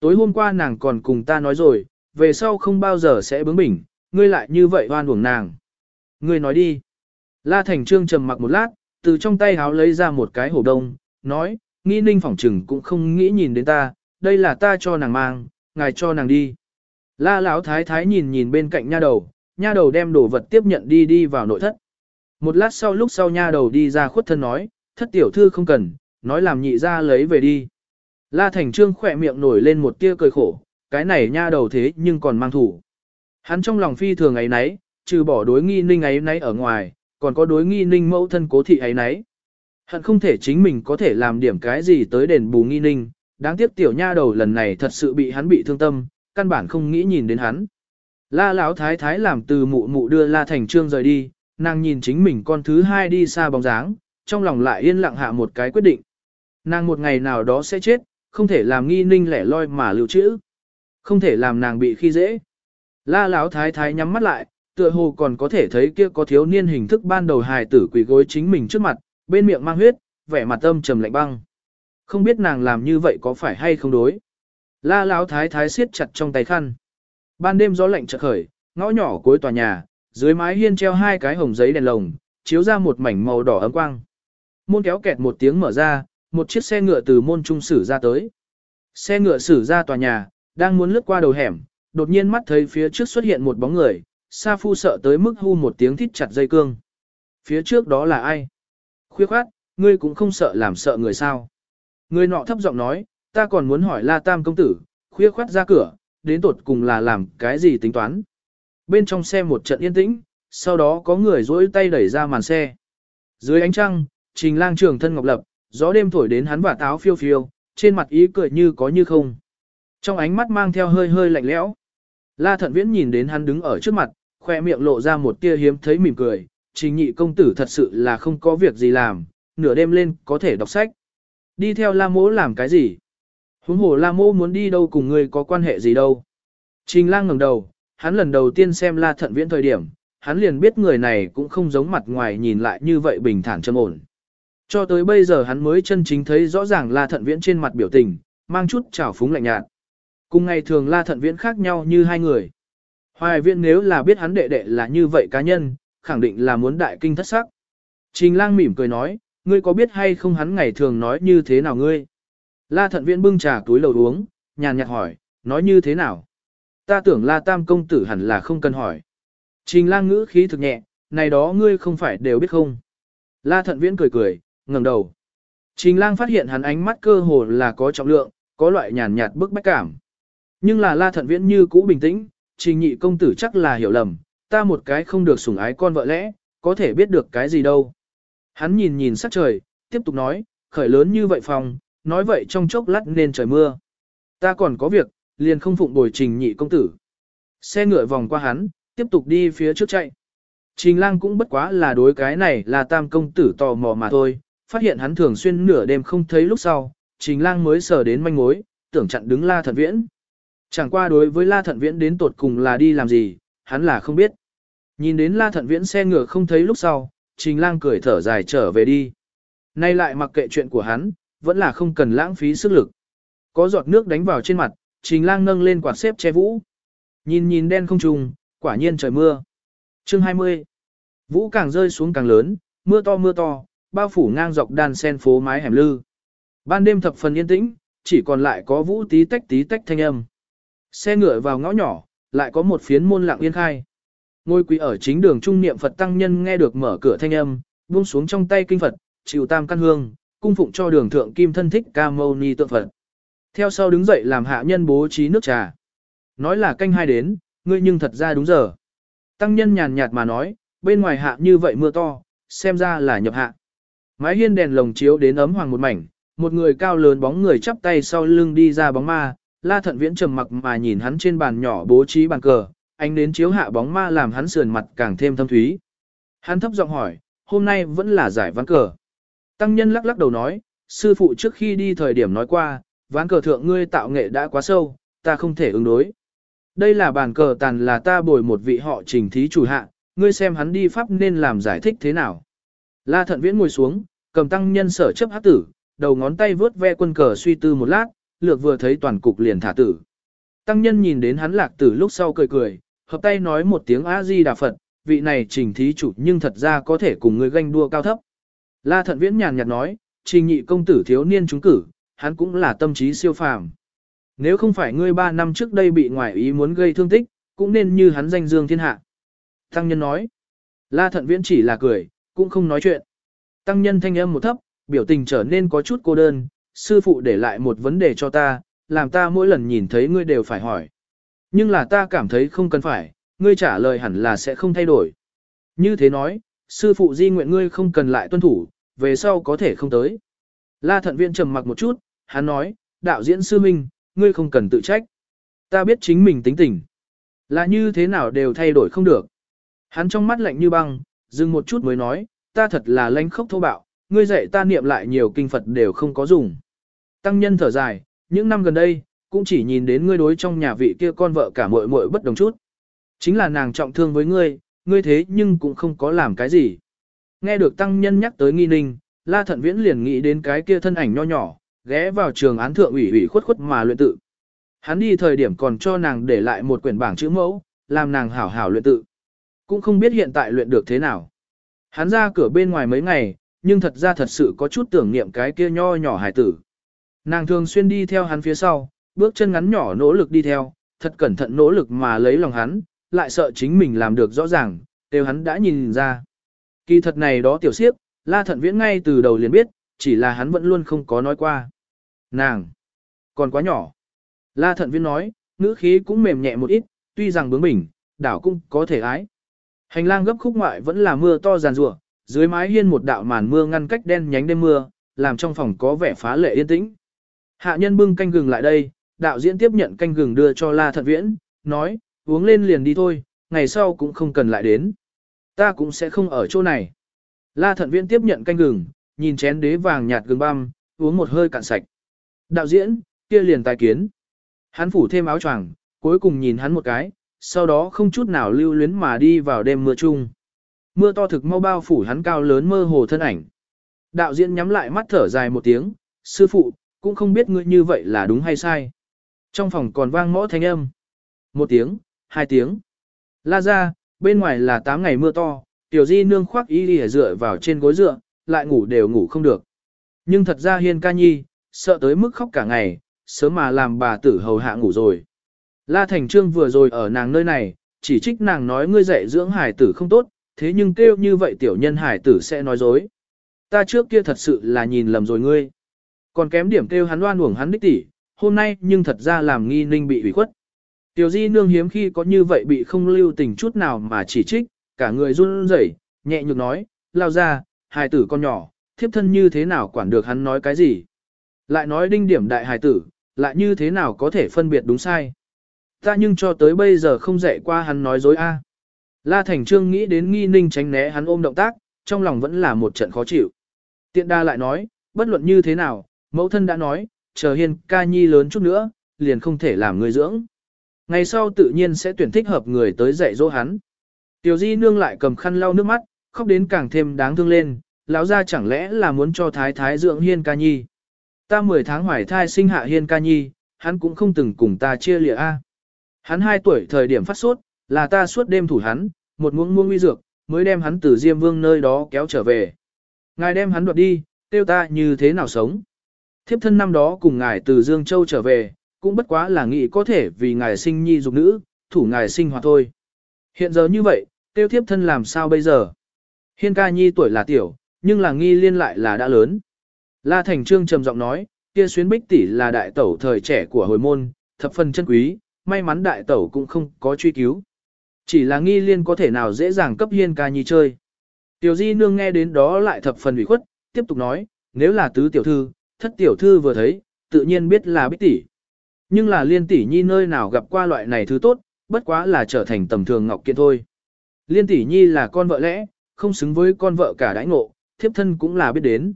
Tối hôm qua nàng còn cùng ta nói rồi, về sau không bao giờ sẽ bướng bỉnh, ngươi lại như vậy hoan uổng nàng. Ngươi nói đi. La Thành Trương trầm mặc một lát, từ trong tay háo lấy ra một cái hổ đông, nói, nghi ninh phỏng trừng cũng không nghĩ nhìn đến ta, đây là ta cho nàng mang, ngài cho nàng đi. La lão thái thái nhìn nhìn bên cạnh nha đầu, nha đầu đem đồ vật tiếp nhận đi đi vào nội thất. Một lát sau lúc sau nha đầu đi ra khuất thân nói, thất tiểu thư không cần, nói làm nhị ra lấy về đi. La thành trương khỏe miệng nổi lên một tia cười khổ, cái này nha đầu thế nhưng còn mang thủ. Hắn trong lòng phi thường ấy nấy, trừ bỏ đối nghi ninh ấy nấy ở ngoài, còn có đối nghi ninh mẫu thân cố thị ấy nấy. Hận không thể chính mình có thể làm điểm cái gì tới đền bù nghi ninh, đáng tiếc tiểu nha đầu lần này thật sự bị hắn bị thương tâm, căn bản không nghĩ nhìn đến hắn. La lão thái thái làm từ mụ mụ đưa La Thành Trương rời đi, nàng nhìn chính mình con thứ hai đi xa bóng dáng, trong lòng lại yên lặng hạ một cái quyết định. Nàng một ngày nào đó sẽ chết, không thể làm nghi ninh lẻ loi mà lưu trữ. Không thể làm nàng bị khi dễ. La lão thái thái nhắm mắt lại, tựa hồ còn có thể thấy kia có thiếu niên hình thức ban đầu hài tử quỳ gối chính mình trước mặt, bên miệng mang huyết, vẻ mặt âm trầm lạnh băng. Không biết nàng làm như vậy có phải hay không đối. La Lão thái thái siết chặt trong tay khăn. Ban đêm gió lạnh chợt khởi, ngõ nhỏ cuối tòa nhà, dưới mái hiên treo hai cái hồng giấy đèn lồng, chiếu ra một mảnh màu đỏ ấm quang. Môn kéo kẹt một tiếng mở ra, một chiếc xe ngựa từ môn trung sử ra tới. Xe ngựa sử ra tòa nhà, đang muốn lướt qua đầu hẻm, đột nhiên mắt thấy phía trước xuất hiện một bóng người, Sa Phu sợ tới mức hu một tiếng thít chặt dây cương. Phía trước đó là ai? khuya khoát, ngươi cũng không sợ làm sợ người sao. Người nọ thấp giọng nói, ta còn muốn hỏi La Tam công tử, khuya khoát ra cửa, đến tột cùng là làm cái gì tính toán. Bên trong xe một trận yên tĩnh, sau đó có người duỗi tay đẩy ra màn xe. Dưới ánh trăng, trình lang trường thân ngọc lập, gió đêm thổi đến hắn và táo phiêu phiêu, trên mặt ý cười như có như không. Trong ánh mắt mang theo hơi hơi lạnh lẽo. La thận viễn nhìn đến hắn đứng ở trước mặt, khoe miệng lộ ra một tia hiếm thấy mỉm cười, trình nhị công tử thật sự là không có việc gì làm, nửa đêm lên có thể đọc sách. Đi theo la mỗ làm cái gì? Huống hồ la mỗ muốn đi đâu cùng người có quan hệ gì đâu. Trình lang ngẩng đầu, hắn lần đầu tiên xem la thận viễn thời điểm, hắn liền biết người này cũng không giống mặt ngoài nhìn lại như vậy bình thản trầm ổn. Cho tới bây giờ hắn mới chân chính thấy rõ ràng La Thận Viễn trên mặt biểu tình, mang chút trào phúng lạnh nhạt. Cùng ngày thường La Thận Viễn khác nhau như hai người. Hoài Viễn nếu là biết hắn đệ đệ là như vậy cá nhân, khẳng định là muốn đại kinh thất sắc. Trình lang mỉm cười nói, ngươi có biết hay không hắn ngày thường nói như thế nào ngươi? La Thận Viễn bưng trà túi lầu uống, nhàn nhạt hỏi, nói như thế nào? Ta tưởng La Tam công tử hẳn là không cần hỏi. Trình lang ngữ khí thực nhẹ, này đó ngươi không phải đều biết không? La Thận Viễn cười cười, ngẩng đầu. Trình lang phát hiện hắn ánh mắt cơ hồ là có trọng lượng, có loại nhàn nhạt bức bách cảm. Nhưng là la thận viễn như cũ bình tĩnh, trình nhị công tử chắc là hiểu lầm, ta một cái không được sủng ái con vợ lẽ, có thể biết được cái gì đâu. Hắn nhìn nhìn sắc trời, tiếp tục nói, khởi lớn như vậy phòng, nói vậy trong chốc lát nên trời mưa. Ta còn có việc, liền không phụng bồi trình nhị công tử. Xe ngựa vòng qua hắn, tiếp tục đi phía trước chạy. Trình lang cũng bất quá là đối cái này là tam công tử tò mò mà thôi, phát hiện hắn thường xuyên nửa đêm không thấy lúc sau, trình lang mới sờ đến manh mối, tưởng chặn đứng la thận viễn. Chẳng qua đối với la thận viễn đến tột cùng là đi làm gì, hắn là không biết. Nhìn đến la thận viễn xe ngựa không thấy lúc sau, trình lang cười thở dài trở về đi. Nay lại mặc kệ chuyện của hắn, vẫn là không cần lãng phí sức lực. Có giọt nước đánh vào trên mặt, trình lang nâng lên quạt xếp che vũ. Nhìn nhìn đen không trùng, quả nhiên trời mưa. Chương 20 Vũ càng rơi xuống càng lớn, mưa to mưa to, bao phủ ngang dọc đan sen phố mái hẻm lư. Ban đêm thập phần yên tĩnh, chỉ còn lại có vũ tí tách tí tách thanh âm. Xe ngựa vào ngõ nhỏ, lại có một phiến môn lặng yên khai. Ngôi quỷ ở chính đường trung niệm Phật tăng nhân nghe được mở cửa thanh âm, buông xuống trong tay kinh Phật, chịu tam căn hương, cung phụng cho đường thượng kim thân thích ca mâu ni tượng Phật. Theo sau đứng dậy làm hạ nhân bố trí nước trà. Nói là canh hai đến, ngươi nhưng thật ra đúng giờ. Tăng nhân nhàn nhạt mà nói, bên ngoài hạ như vậy mưa to, xem ra là nhập hạ. Mái hiên đèn lồng chiếu đến ấm hoàng một mảnh, một người cao lớn bóng người chắp tay sau lưng đi ra bóng ma, la thận viễn trầm mặc mà nhìn hắn trên bàn nhỏ bố trí bàn cờ, ánh đến chiếu hạ bóng ma làm hắn sườn mặt càng thêm thâm thúy. Hắn thấp giọng hỏi, hôm nay vẫn là giải ván cờ. Tăng nhân lắc lắc đầu nói, sư phụ trước khi đi thời điểm nói qua, ván cờ thượng ngươi tạo nghệ đã quá sâu, ta không thể ứng đối. Đây là bàn cờ tàn là ta bồi một vị họ trình thí chủ hạ, ngươi xem hắn đi pháp nên làm giải thích thế nào. La thận viễn ngồi xuống, cầm tăng nhân sở chấp hát tử, đầu ngón tay vớt ve quân cờ suy tư một lát, lược vừa thấy toàn cục liền thả tử. Tăng nhân nhìn đến hắn lạc tử lúc sau cười cười, hợp tay nói một tiếng A-di đà Phật, vị này trình thí chủ nhưng thật ra có thể cùng người ganh đua cao thấp. La thận viễn nhàn nhạt nói, trình nhị công tử thiếu niên trúng cử, hắn cũng là tâm trí siêu phàm. Nếu không phải ngươi ba năm trước đây bị ngoại ý muốn gây thương tích, cũng nên như hắn danh dương thiên hạ. Tăng nhân nói, La thận viễn chỉ là cười, cũng không nói chuyện. Tăng nhân thanh âm một thấp, biểu tình trở nên có chút cô đơn, sư phụ để lại một vấn đề cho ta, làm ta mỗi lần nhìn thấy ngươi đều phải hỏi. Nhưng là ta cảm thấy không cần phải, ngươi trả lời hẳn là sẽ không thay đổi. Như thế nói, sư phụ di nguyện ngươi không cần lại tuân thủ, về sau có thể không tới. La thận viện trầm mặc một chút, hắn nói, đạo diễn sư minh, ngươi không cần tự trách. Ta biết chính mình tính tình. Là như thế nào đều thay đổi không được. Hắn trong mắt lạnh như băng, dừng một chút mới nói, ta thật là lanh khốc thô bạo, ngươi dạy ta niệm lại nhiều kinh Phật đều không có dùng. Tăng nhân thở dài, những năm gần đây, cũng chỉ nhìn đến ngươi đối trong nhà vị kia con vợ cả muội muội bất đồng chút. Chính là nàng trọng thương với ngươi, ngươi thế nhưng cũng không có làm cái gì. Nghe được tăng nhân nhắc tới nghi ninh, La Thận Viễn liền nghĩ đến cái kia thân ảnh nho nhỏ, ghé vào trường án thượng ủy ủy khuất khuất mà luyện tự. Hắn đi thời điểm còn cho nàng để lại một quyển bảng chữ mẫu, làm nàng hảo hảo luyện tự. Cũng không biết hiện tại luyện được thế nào. Hắn ra cửa bên ngoài mấy ngày, nhưng thật ra thật sự có chút tưởng niệm cái kia nho nhỏ hải tử. Nàng thường xuyên đi theo hắn phía sau, bước chân ngắn nhỏ nỗ lực đi theo, thật cẩn thận nỗ lực mà lấy lòng hắn, lại sợ chính mình làm được rõ ràng, đều hắn đã nhìn ra. Kỳ thật này đó tiểu siếp, La thận viễn ngay từ đầu liền biết, chỉ là hắn vẫn luôn không có nói qua. Nàng, còn quá nhỏ. La thận viễn nói, ngữ khí cũng mềm nhẹ một ít, tuy rằng bướng bỉnh, đảo cũng có thể ái. Hành lang gấp khúc ngoại vẫn là mưa to giàn rủa, dưới mái hiên một đạo màn mưa ngăn cách đen nhánh đêm mưa, làm trong phòng có vẻ phá lệ yên tĩnh. Hạ nhân bưng canh gừng lại đây, đạo diễn tiếp nhận canh gừng đưa cho La Thận Viễn, nói, uống lên liền đi thôi, ngày sau cũng không cần lại đến. Ta cũng sẽ không ở chỗ này. La Thận Viễn tiếp nhận canh gừng, nhìn chén đế vàng nhạt gừng băm, uống một hơi cạn sạch. Đạo diễn, kia liền tài kiến. Hắn phủ thêm áo choàng, cuối cùng nhìn hắn một cái, sau đó không chút nào lưu luyến mà đi vào đêm mưa chung. Mưa to thực mau bao phủ hắn cao lớn mơ hồ thân ảnh. Đạo diễn nhắm lại mắt thở dài một tiếng, sư phụ, cũng không biết ngươi như vậy là đúng hay sai. Trong phòng còn vang mõ thanh âm. Một tiếng, hai tiếng. La ra, bên ngoài là tám ngày mưa to, tiểu di nương khoác y đi dựa vào trên gối dựa, lại ngủ đều ngủ không được. Nhưng thật ra hiên ca nhi, sợ tới mức khóc cả ngày, sớm mà làm bà tử hầu hạ ngủ rồi. La Thành Trương vừa rồi ở nàng nơi này, chỉ trích nàng nói ngươi dạy dưỡng hải tử không tốt, thế nhưng kêu như vậy tiểu nhân hải tử sẽ nói dối. Ta trước kia thật sự là nhìn lầm rồi ngươi. Còn kém điểm kêu hắn loan uổng hắn đích tỷ, hôm nay nhưng thật ra làm nghi ninh bị ủy khuất. Tiểu di nương hiếm khi có như vậy bị không lưu tình chút nào mà chỉ trích, cả người run rẩy, nhẹ nhàng nói, lao ra, hài tử con nhỏ, thiếp thân như thế nào quản được hắn nói cái gì. Lại nói đinh điểm đại hài tử, lại như thế nào có thể phân biệt đúng sai. Ta nhưng cho tới bây giờ không dạy qua hắn nói dối a. La Thành Trương nghĩ đến nghi ninh tránh né hắn ôm động tác, trong lòng vẫn là một trận khó chịu. Tiện đa lại nói, bất luận như thế nào, mẫu thân đã nói, chờ hiên ca nhi lớn chút nữa, liền không thể làm người dưỡng. Ngày sau tự nhiên sẽ tuyển thích hợp người tới dạy dỗ hắn. Tiểu di nương lại cầm khăn lau nước mắt, khóc đến càng thêm đáng thương lên, lão ra chẳng lẽ là muốn cho thái thái dưỡng hiên ca nhi. Ta 10 tháng hoài thai sinh hạ hiên ca nhi, hắn cũng không từng cùng ta chia lịa a. Hắn 2 tuổi thời điểm phát sốt, là ta suốt đêm thủ hắn, một muỗng muỗng uy dược, mới đem hắn từ Diêm Vương nơi đó kéo trở về. Ngài đem hắn đoạt đi, tiêu ta như thế nào sống. Thiếp thân năm đó cùng ngài từ Dương Châu trở về, cũng bất quá là nghĩ có thể vì ngài sinh nhi dục nữ, thủ ngài sinh hoạt thôi. Hiện giờ như vậy, tiêu thiếp thân làm sao bây giờ? Hiên ca nhi tuổi là tiểu, nhưng là nghi liên lại là đã lớn. La Thành Trương trầm giọng nói, kia xuyến bích tỷ là đại tẩu thời trẻ của hồi môn, thập phần chân quý, may mắn đại tẩu cũng không có truy cứu. Chỉ là nghi liên có thể nào dễ dàng cấp hiên ca nhi chơi. Tiểu di nương nghe đến đó lại thập phần ủy khuất, tiếp tục nói, nếu là tứ tiểu thư, thất tiểu thư vừa thấy, tự nhiên biết là bích tỷ. Nhưng là liên tỷ nhi nơi nào gặp qua loại này thứ tốt, bất quá là trở thành tầm thường ngọc kiện thôi. Liên tỷ nhi là con vợ lẽ, không xứng với con vợ cả đãi ngộ, thiếp thân cũng là biết đến.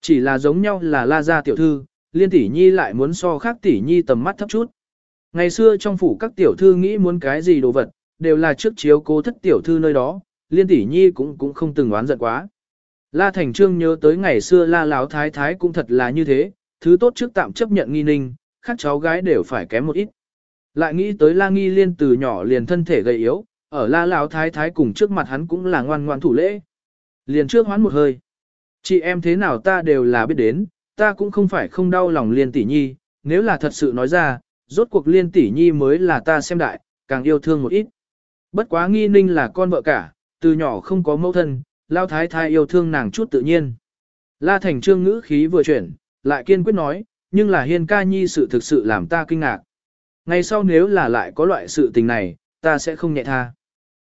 Chỉ là giống nhau là la gia tiểu thư, liên tỷ nhi lại muốn so khác tỷ nhi tầm mắt thấp chút. Ngày xưa trong phủ các tiểu thư nghĩ muốn cái gì đồ vật, đều là trước chiếu cố thất tiểu thư nơi đó, liên tỷ nhi cũng cũng không từng oán giận quá. La Thành Trương nhớ tới ngày xưa La Láo Thái Thái cũng thật là như thế, thứ tốt trước tạm chấp nhận nghi ninh, khác cháu gái đều phải kém một ít. Lại nghĩ tới La Nghi Liên từ nhỏ liền thân thể gầy yếu, ở La Láo Thái Thái cùng trước mặt hắn cũng là ngoan ngoan thủ lễ. Liền trước hoán một hơi. Chị em thế nào ta đều là biết đến, ta cũng không phải không đau lòng Liên tỷ nhi, nếu là thật sự nói ra, rốt cuộc Liên tỷ nhi mới là ta xem đại, càng yêu thương một ít. Bất quá nghi ninh là con vợ cả, từ nhỏ không có mẫu thân, lao thái thái yêu thương nàng chút tự nhiên. La Thành Trương ngữ khí vừa chuyển, lại kiên quyết nói, nhưng là hiên ca nhi sự thực sự làm ta kinh ngạc. Ngày sau nếu là lại có loại sự tình này, ta sẽ không nhẹ tha.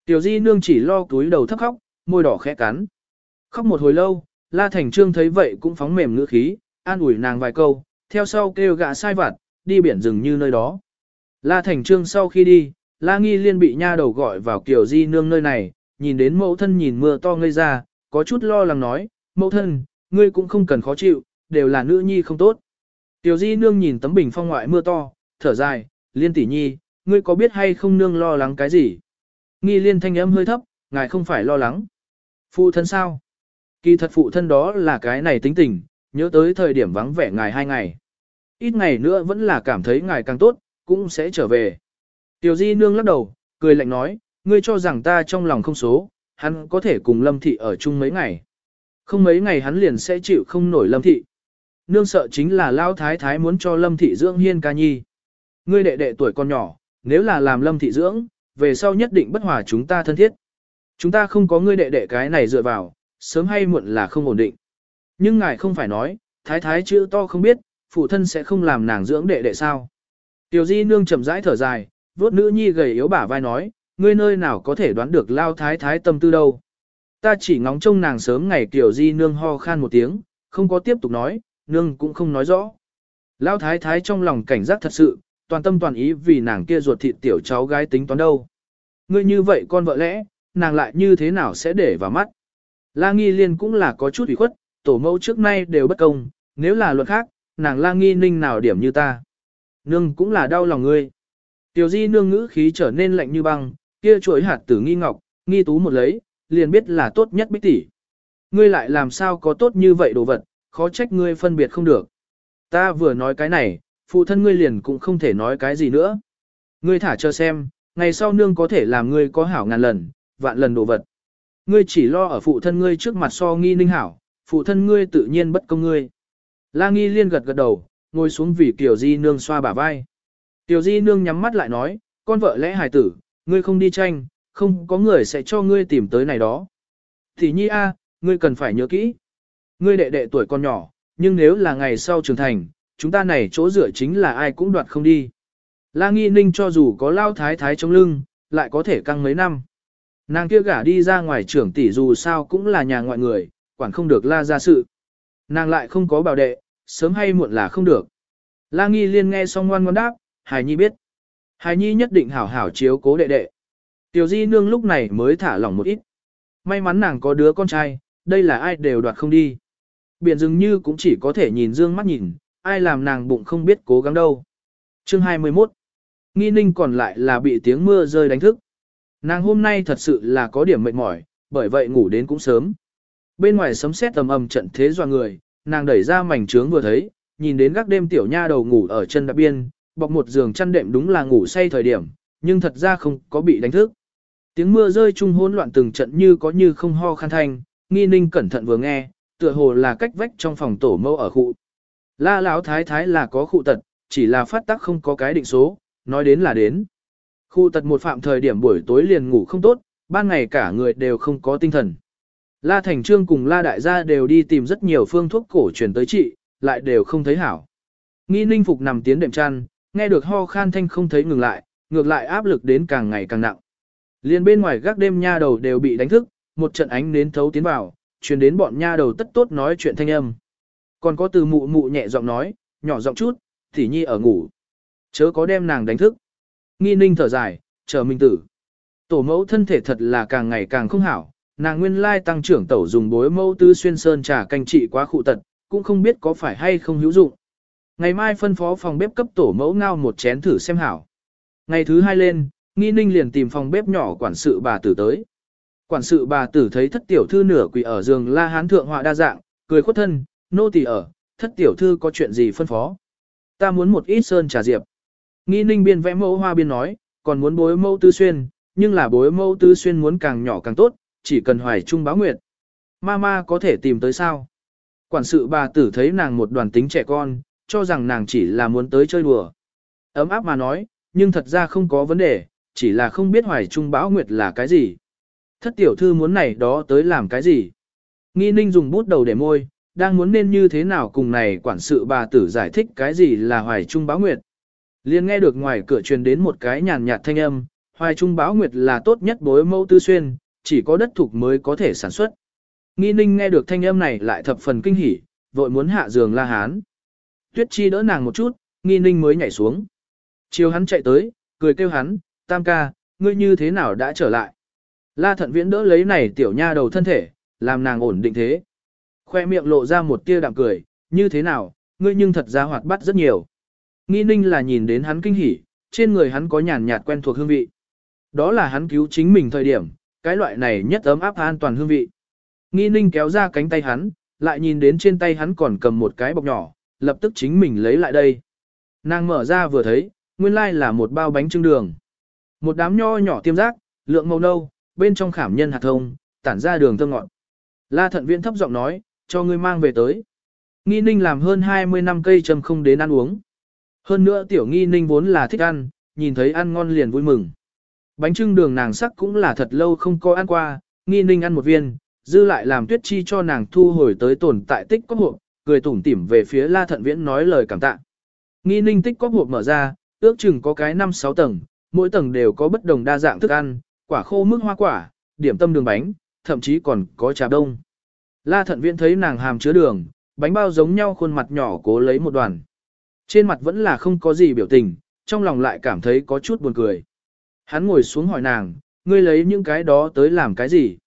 Tiểu di nương chỉ lo túi đầu thấp khóc, môi đỏ khẽ cắn. Khóc một hồi lâu, La Thành Trương thấy vậy cũng phóng mềm ngữ khí, an ủi nàng vài câu, theo sau kêu gạ sai vặt, đi biển rừng như nơi đó. La Thành Trương sau khi đi, La Nghi Liên bị nha đầu gọi vào kiểu di nương nơi này, nhìn đến mẫu thân nhìn mưa to ngây ra, có chút lo lắng nói, mẫu thân, ngươi cũng không cần khó chịu, đều là nữ nhi không tốt. Tiểu di nương nhìn tấm bình phong ngoại mưa to, thở dài, liên tỷ nhi, ngươi có biết hay không nương lo lắng cái gì? Nghi liên thanh âm hơi thấp, ngài không phải lo lắng. Phụ thân sao? Kỳ thật phụ thân đó là cái này tính tình, nhớ tới thời điểm vắng vẻ ngài hai ngày. Ít ngày nữa vẫn là cảm thấy ngài càng tốt, cũng sẽ trở về. Tiểu di nương lắc đầu, cười lạnh nói, ngươi cho rằng ta trong lòng không số, hắn có thể cùng lâm thị ở chung mấy ngày. Không mấy ngày hắn liền sẽ chịu không nổi lâm thị. Nương sợ chính là lao thái thái muốn cho lâm thị dưỡng hiên ca nhi. Ngươi đệ đệ tuổi còn nhỏ, nếu là làm lâm thị dưỡng, về sau nhất định bất hòa chúng ta thân thiết. Chúng ta không có ngươi đệ đệ cái này dựa vào, sớm hay muộn là không ổn định. Nhưng ngài không phải nói, thái thái chữ to không biết, phụ thân sẽ không làm nàng dưỡng đệ đệ sao. Tiểu di nương chậm rãi thở dài, vuốt nữ nhi gầy yếu bả vai nói, ngươi nơi nào có thể đoán được lao thái thái tâm tư đâu. Ta chỉ ngóng trông nàng sớm ngày tiểu di nương ho khan một tiếng, không có tiếp tục nói, nương cũng không nói rõ. Lao thái thái trong lòng cảnh giác thật sự, toàn tâm toàn ý vì nàng kia ruột thịt tiểu cháu gái tính toán đâu. Ngươi như vậy con vợ lẽ, nàng lại như thế nào sẽ để vào mắt. La Nghi Liên cũng là có chút ủy khuất, tổ mẫu trước nay đều bất công, nếu là luật khác, nàng La Nghi Ninh nào điểm như ta. Nương cũng là đau lòng ngươi. Tiểu di nương ngữ khí trở nên lạnh như băng, kia chuỗi hạt tử nghi ngọc, nghi tú một lấy, liền biết là tốt nhất bích tỷ. Ngươi lại làm sao có tốt như vậy đồ vật, khó trách ngươi phân biệt không được. Ta vừa nói cái này, phụ thân ngươi liền cũng không thể nói cái gì nữa. Ngươi thả cho xem, ngày sau nương có thể làm ngươi có hảo ngàn lần, vạn lần đồ vật. Ngươi chỉ lo ở phụ thân ngươi trước mặt so nghi ninh hảo, phụ thân ngươi tự nhiên bất công ngươi. La nghi liên gật gật đầu, ngồi xuống vì Tiểu Di Nương xoa bả vai. Tiểu Di Nương nhắm mắt lại nói, con vợ lẽ hài tử, ngươi không đi tranh, không có người sẽ cho ngươi tìm tới này đó. Thì nhi a, ngươi cần phải nhớ kỹ. Ngươi đệ đệ tuổi còn nhỏ, nhưng nếu là ngày sau trưởng thành, chúng ta này chỗ dựa chính là ai cũng đoạt không đi. La Nghi Ninh cho dù có lao thái thái trong lưng, lại có thể căng mấy năm. Nàng kia gả đi ra ngoài trưởng tỷ dù sao cũng là nhà ngoại người, quản không được la ra sự. Nàng lại không có bảo đệ, sớm hay muộn là không được. La Nghi Liên nghe xong ngoan ngoan đáp, Hải Nhi biết. Hải Nhi nhất định hảo hảo chiếu cố đệ đệ. Tiểu Di Nương lúc này mới thả lỏng một ít. May mắn nàng có đứa con trai, đây là ai đều đoạt không đi. Biển dường như cũng chỉ có thể nhìn dương mắt nhìn, ai làm nàng bụng không biết cố gắng đâu. Chương 21 Nghi ninh còn lại là bị tiếng mưa rơi đánh thức. Nàng hôm nay thật sự là có điểm mệt mỏi, bởi vậy ngủ đến cũng sớm. Bên ngoài sấm sét tầm ầm trận thế doa người, nàng đẩy ra mảnh trướng vừa thấy, nhìn đến gác đêm tiểu nha đầu ngủ ở chân đạp biên, bọc một giường chăn đệm đúng là ngủ say thời điểm, nhưng thật ra không có bị đánh thức. Tiếng mưa rơi chung hỗn loạn từng trận như có như không ho khan thanh, nghi ninh cẩn thận vừa nghe, tựa hồ là cách vách trong phòng tổ mâu ở khu. La lão thái thái là có khu tật, chỉ là phát tác không có cái định số, nói đến là đến. Khu tật một phạm thời điểm buổi tối liền ngủ không tốt, ban ngày cả người đều không có tinh thần. La Thành Trương cùng La Đại gia đều đi tìm rất nhiều phương thuốc cổ truyền tới trị, lại đều không thấy hảo. Nghi ninh phục nằm tiến đệm chăn, nghe được ho khan thanh không thấy ngừng lại, ngược lại áp lực đến càng ngày càng nặng. Liên bên ngoài gác đêm nha đầu đều bị đánh thức, một trận ánh nến thấu tiến vào, truyền đến bọn nha đầu tất tốt nói chuyện thanh âm. Còn có từ mụ mụ nhẹ giọng nói, nhỏ giọng chút, thì nhi ở ngủ. Chớ có đem nàng đánh thức. Nghi ninh thở dài, chờ minh tử. Tổ mẫu thân thể thật là càng ngày càng không hảo, nàng nguyên lai tăng trưởng tẩu dùng bối mẫu tư xuyên sơn trà canh trị quá khụ tật, cũng không biết có phải hay không hữu dụng. Ngày mai phân phó phòng bếp cấp tổ mẫu ngao một chén thử xem hảo. Ngày thứ hai lên, nghi ninh liền tìm phòng bếp nhỏ quản sự bà tử tới. Quản sự bà tử thấy thất tiểu thư nửa quỳ ở giường la hán thượng họa đa dạng, cười khuất thân, nô tỳ ở, thất tiểu thư có chuyện gì phân phó. Ta muốn một ít sơn trà diệp. Nghi ninh biên vẽ mẫu hoa biên nói, còn muốn bối mẫu tư xuyên, nhưng là bối mẫu tư xuyên muốn càng nhỏ càng tốt, chỉ cần hoài trung báo nguyệt. Mama có thể tìm tới sao? Quản sự bà tử thấy nàng một đoàn tính trẻ con, cho rằng nàng chỉ là muốn tới chơi đùa. Ấm áp mà nói, nhưng thật ra không có vấn đề, chỉ là không biết hoài trung bão nguyệt là cái gì. Thất tiểu thư muốn này đó tới làm cái gì? Nghi ninh dùng bút đầu để môi, đang muốn nên như thế nào cùng này quản sự bà tử giải thích cái gì là hoài trung bão nguyệt. liền nghe được ngoài cửa truyền đến một cái nhàn nhạt thanh âm, hoài trung bão nguyệt là tốt nhất bối mẫu tư xuyên, chỉ có đất thục mới có thể sản xuất. Nghi ninh nghe được thanh âm này lại thập phần kinh hỉ, vội muốn hạ giường la hán. Tuyết chi đỡ nàng một chút, nghi ninh mới nhảy xuống. Chiều hắn chạy tới, cười kêu hắn, tam ca, ngươi như thế nào đã trở lại. La thận viễn đỡ lấy này tiểu nha đầu thân thể, làm nàng ổn định thế. Khoe miệng lộ ra một tia đạm cười, như thế nào, ngươi nhưng thật ra hoạt bát rất nhiều. Nghi ninh là nhìn đến hắn kinh hỉ, trên người hắn có nhàn nhạt quen thuộc hương vị. Đó là hắn cứu chính mình thời điểm, cái loại này nhất ấm áp an toàn hương vị. Nghi ninh kéo ra cánh tay hắn, lại nhìn đến trên tay hắn còn cầm một cái bọc nhỏ, lập tức chính mình lấy lại đây. Nàng mở ra vừa thấy, nguyên lai là một bao bánh trưng đường. Một đám nho nhỏ tiêm rác, lượng màu nâu, bên trong khảm nhân hạt thông, tản ra đường thơm ngọt. La thận viễn thấp giọng nói, cho ngươi mang về tới. Nghi ninh làm hơn 20 năm cây trầm không đến ăn uống. Hơn nữa tiểu nghi ninh vốn là thích ăn, nhìn thấy ăn ngon liền vui mừng. Bánh trưng đường nàng sắc cũng là thật lâu không có ăn qua, nghi ninh ăn một viên, dư lại làm tuyết chi cho nàng thu hồi tới tồn tại tích có hộp, cười tủm tỉm về phía La Thận Viễn nói lời cảm tạ. Nghi ninh tích có hộp mở ra, ước chừng có cái 5-6 tầng, mỗi tầng đều có bất đồng đa dạng thức ăn, quả khô mức hoa quả, điểm tâm đường bánh, thậm chí còn có trà đông. La Thận Viễn thấy nàng hàm chứa đường, bánh bao giống nhau khuôn mặt nhỏ cố lấy một đoàn. Trên mặt vẫn là không có gì biểu tình, trong lòng lại cảm thấy có chút buồn cười. Hắn ngồi xuống hỏi nàng, ngươi lấy những cái đó tới làm cái gì?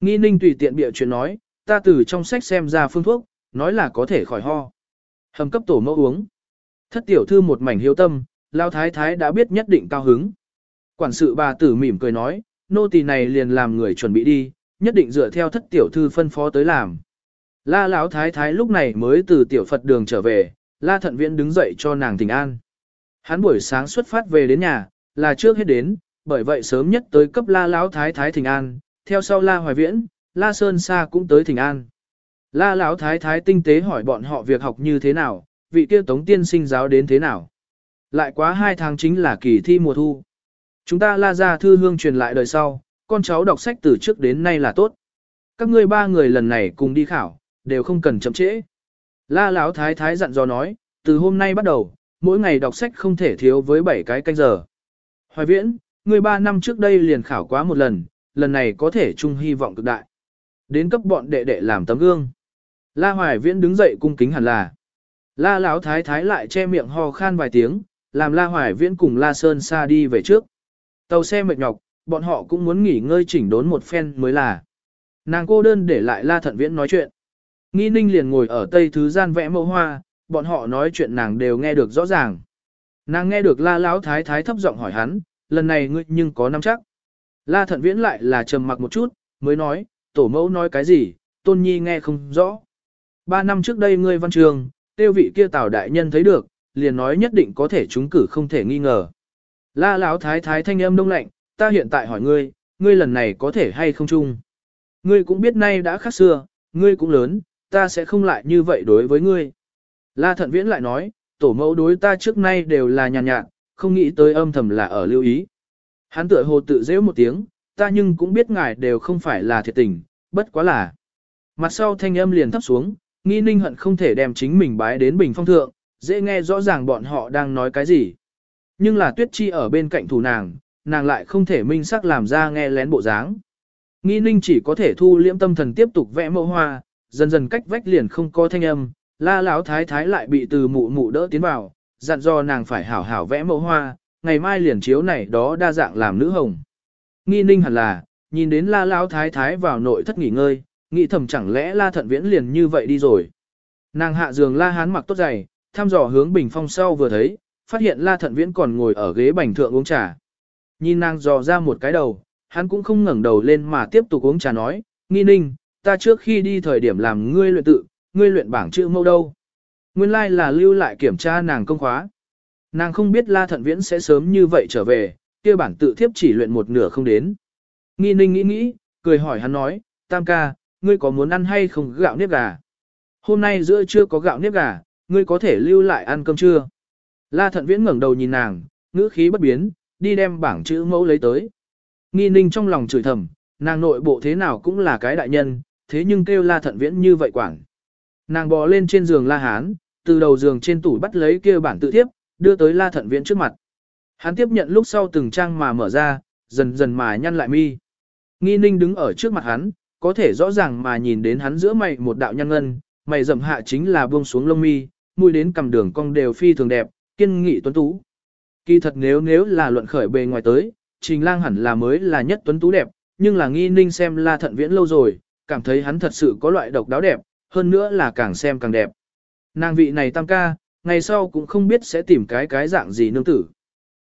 Nghi ninh tùy tiện bịa chuyện nói, ta từ trong sách xem ra phương thuốc, nói là có thể khỏi ho. Hầm cấp tổ mẫu uống. Thất tiểu thư một mảnh hiếu tâm, lao thái thái đã biết nhất định cao hứng. Quản sự bà tử mỉm cười nói, nô tỳ này liền làm người chuẩn bị đi, nhất định dựa theo thất tiểu thư phân phó tới làm. La lão thái thái lúc này mới từ tiểu Phật đường trở về, La Thận Viễn đứng dậy cho nàng tình an. Hắn buổi sáng xuất phát về đến nhà, là trước hết đến, bởi vậy sớm nhất tới cấp La lão thái thái thỉnh an, theo sau La Hoài Viễn, La Sơn Sa cũng tới thỉnh an. La lão thái thái tinh tế hỏi bọn họ việc học như thế nào, vị kia tống tiên sinh giáo đến thế nào. Lại quá hai tháng chính là kỳ thi mùa thu. Chúng ta la ra thư hương truyền lại đời sau, con cháu đọc sách từ trước đến nay là tốt. Các ngươi ba người lần này cùng đi khảo, đều không cần chậm trễ. La Lão thái thái dặn dò nói, từ hôm nay bắt đầu, mỗi ngày đọc sách không thể thiếu với 7 cái canh giờ. Hoài viễn, người ba năm trước đây liền khảo quá một lần, lần này có thể chung hy vọng cực đại. Đến cấp bọn đệ đệ làm tấm gương. La Hoài viễn đứng dậy cung kính hẳn là. La Lão thái thái lại che miệng ho khan vài tiếng, làm La Hoài viễn cùng La Sơn xa đi về trước. Tàu xe mệt nhọc, bọn họ cũng muốn nghỉ ngơi chỉnh đốn một phen mới là. Nàng cô đơn để lại La Thận Viễn nói chuyện. Nghi ninh liền ngồi ở tây thứ gian vẽ mẫu hoa, bọn họ nói chuyện nàng đều nghe được rõ ràng. Nàng nghe được la lão thái thái thấp giọng hỏi hắn, lần này ngươi nhưng có nắm chắc. La thận viễn lại là trầm mặc một chút, mới nói, tổ mẫu nói cái gì, tôn nhi nghe không rõ. Ba năm trước đây ngươi văn trường, tiêu vị kia tào đại nhân thấy được, liền nói nhất định có thể trúng cử không thể nghi ngờ. La lão thái thái thanh âm đông lạnh, ta hiện tại hỏi ngươi, ngươi lần này có thể hay không chung. Ngươi cũng biết nay đã khác xưa, ngươi cũng lớn, ta sẽ không lại như vậy đối với ngươi. La thận viễn lại nói, tổ mẫu đối ta trước nay đều là nhàn nhạt, không nghĩ tới âm thầm là ở lưu ý. Hắn tựa hồ tự dễ một tiếng, ta nhưng cũng biết ngài đều không phải là thiệt tình, bất quá là. Mặt sau thanh âm liền thấp xuống, nghi ninh hận không thể đem chính mình bái đến bình phong thượng, dễ nghe rõ ràng bọn họ đang nói cái gì. Nhưng là tuyết chi ở bên cạnh thủ nàng, nàng lại không thể minh sắc làm ra nghe lén bộ dáng. Nghi ninh chỉ có thể thu liễm tâm thần tiếp tục vẽ mẫu hoa, dần dần cách vách liền không có thanh âm, la lão thái thái lại bị từ mụ mụ đỡ tiến vào, dặn do nàng phải hảo hảo vẽ mẫu hoa, ngày mai liền chiếu này đó đa dạng làm nữ hồng. Nghi ninh hẳn là, nhìn đến la lão thái thái vào nội thất nghỉ ngơi, nghĩ thầm chẳng lẽ la thận viễn liền như vậy đi rồi. Nàng hạ giường la hán mặc tốt dày, thăm dò hướng bình phong sau vừa thấy, phát hiện la thận viễn còn ngồi ở ghế bành thượng uống trà. Nhìn nàng dò ra một cái đầu, hắn cũng không ngẩng đầu lên mà tiếp tục uống trà nói, nghi ninh, ta trước khi đi thời điểm làm ngươi luyện tự, ngươi luyện bảng chữ mâu đâu. Nguyên lai like là lưu lại kiểm tra nàng công khóa. Nàng không biết La Thận Viễn sẽ sớm như vậy trở về, kia bản tự thiếp chỉ luyện một nửa không đến. Nghi ninh nghĩ nghĩ, cười hỏi hắn nói, Tam ca, ngươi có muốn ăn hay không gạo nếp gà? Hôm nay giữa trưa có gạo nếp gà, ngươi có thể lưu lại ăn cơm trưa. La Thận Viễn ngẩng đầu nhìn nàng, ngữ khí bất biến, đi đem bảng chữ mẫu lấy tới. Nghi ninh trong lòng chửi thầm, nàng nội bộ thế nào cũng là cái đại nhân, thế nhưng kêu la thận viễn như vậy quảng. Nàng bò lên trên giường la hán, từ đầu giường trên tủ bắt lấy kia bản tự tiếp, đưa tới la thận viễn trước mặt. Hắn tiếp nhận lúc sau từng trang mà mở ra, dần dần mà nhăn lại mi. Nghi ninh đứng ở trước mặt hắn, có thể rõ ràng mà nhìn đến hắn giữa mày một đạo nhăn ngân, mày rậm hạ chính là buông xuống lông mi, mũi đến cầm đường cong đều phi thường đẹp, kiên nghị tuấn tú. Kỳ thật nếu nếu là luận khởi bề ngoài tới, trình lang hẳn là mới là nhất tuấn tú đẹp, nhưng là nghi ninh xem la thận viễn lâu rồi, cảm thấy hắn thật sự có loại độc đáo đẹp, hơn nữa là càng xem càng đẹp. Nàng vị này tam ca, ngày sau cũng không biết sẽ tìm cái cái dạng gì nương tử.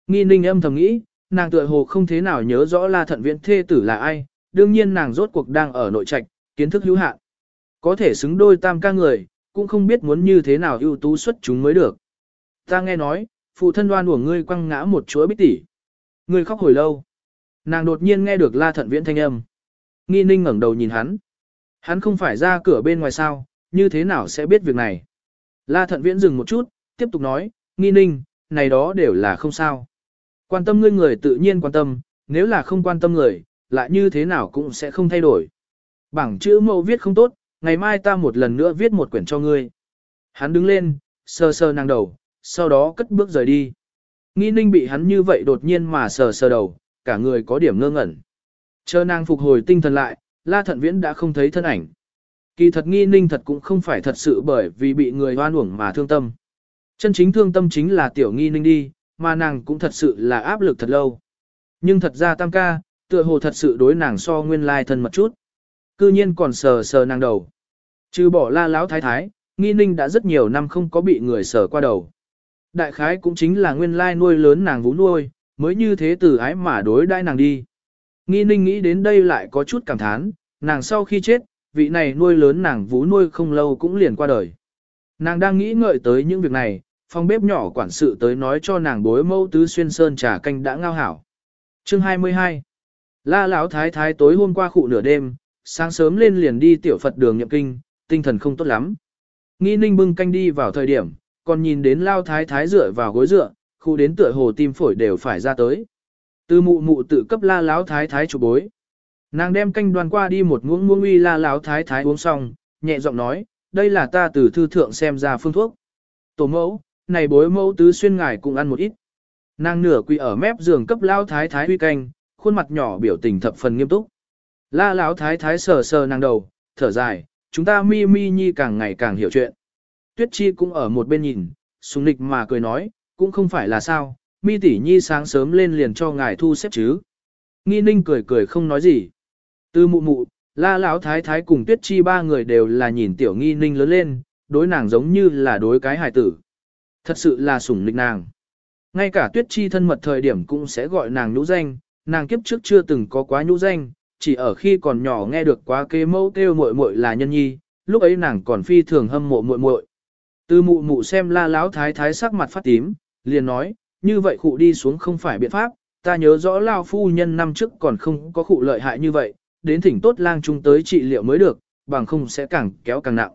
Nghi ninh âm thầm nghĩ, nàng tựa hồ không thế nào nhớ rõ la thận viễn thê tử là ai, đương nhiên nàng rốt cuộc đang ở nội trạch, kiến thức hữu hạn. Có thể xứng đôi tam ca người, cũng không biết muốn như thế nào ưu tú xuất chúng mới được. Ta nghe nói, phụ thân đoan của ngươi quăng ngã một chuỗi bích tỷ. Ngươi khóc hồi lâu. Nàng đột nhiên nghe được la thận viễn thanh âm. Nghi ninh ngẩng đầu nhìn hắn. Hắn không phải ra cửa bên ngoài sao, như thế nào sẽ biết việc này. La thận viễn dừng một chút, tiếp tục nói, nghi ninh, này đó đều là không sao. Quan tâm ngươi người tự nhiên quan tâm, nếu là không quan tâm người, lại như thế nào cũng sẽ không thay đổi. Bảng chữ mẫu viết không tốt, ngày mai ta một lần nữa viết một quyển cho ngươi. Hắn đứng lên, sờ sờ nàng đầu, sau đó cất bước rời đi. Nghi ninh bị hắn như vậy đột nhiên mà sờ sờ đầu, cả người có điểm ngơ ngẩn. Chờ nàng phục hồi tinh thần lại, la thận viễn đã không thấy thân ảnh. Kỳ thật nghi ninh thật cũng không phải thật sự bởi vì bị người hoan uổng mà thương tâm. Chân chính thương tâm chính là tiểu nghi ninh đi, mà nàng cũng thật sự là áp lực thật lâu. Nhưng thật ra tam ca, tựa hồ thật sự đối nàng so nguyên lai thân mật chút. Cư nhiên còn sờ sờ nàng đầu. Trừ bỏ la láo thái thái, nghi ninh đã rất nhiều năm không có bị người sờ qua đầu. Đại khái cũng chính là nguyên lai nuôi lớn nàng vú nuôi, mới như thế từ ái mà đối đãi nàng đi. Nghi ninh nghĩ đến đây lại có chút cảm thán, nàng sau khi chết, vị này nuôi lớn nàng vú nuôi không lâu cũng liền qua đời. Nàng đang nghĩ ngợi tới những việc này, phòng bếp nhỏ quản sự tới nói cho nàng bối mẫu tứ xuyên sơn trà canh đã ngao hảo. Chương 22 La Lão thái thái tối hôm qua khụ nửa đêm, sáng sớm lên liền đi tiểu Phật đường nhậm kinh, tinh thần không tốt lắm. Nghi ninh bưng canh đi vào thời điểm, còn nhìn đến Lao thái thái dựa vào gối dựa, khu đến tựa hồ tim phổi đều phải ra tới. Từ mụ mụ tự cấp la Lão thái thái chủ bối. Nàng đem canh đoàn qua đi một muỗng muỗng uy la Lão thái thái uống xong, nhẹ giọng nói, đây là ta từ thư thượng xem ra phương thuốc. Tổ mẫu, này bối mẫu tứ xuyên ngài cũng ăn một ít. Nàng nửa quỳ ở mép giường cấp lao thái thái huy canh, khuôn mặt nhỏ biểu tình thập phần nghiêm túc. La lão thái thái sờ sờ nàng đầu, thở dài, chúng ta mi mi nhi càng ngày càng hiểu chuyện. Tuyết chi cũng ở một bên nhìn, sùng nịch mà cười nói, cũng không phải là sao, mi tỷ nhi sáng sớm lên liền cho ngài thu xếp chứ. Nghi ninh cười cười không nói gì. Từ mụ mụ, la lão thái thái cùng tuyết chi ba người đều là nhìn tiểu nghi ninh lớn lên, đối nàng giống như là đối cái hài tử. Thật sự là sủng nịch nàng. Ngay cả tuyết chi thân mật thời điểm cũng sẽ gọi nàng nhũ danh, nàng kiếp trước chưa từng có quá nhũ danh, chỉ ở khi còn nhỏ nghe được quá kế mẫu kêu muội muội là nhân nhi, lúc ấy nàng còn phi thường hâm mộ muội muội. Từ mụ mụ xem la lão thái thái sắc mặt phát tím, liền nói, như vậy khụ đi xuống không phải biện pháp, ta nhớ rõ lao phu nhân năm trước còn không có khụ lợi hại như vậy, đến thỉnh tốt lang trung tới trị liệu mới được, bằng không sẽ càng kéo càng nặng.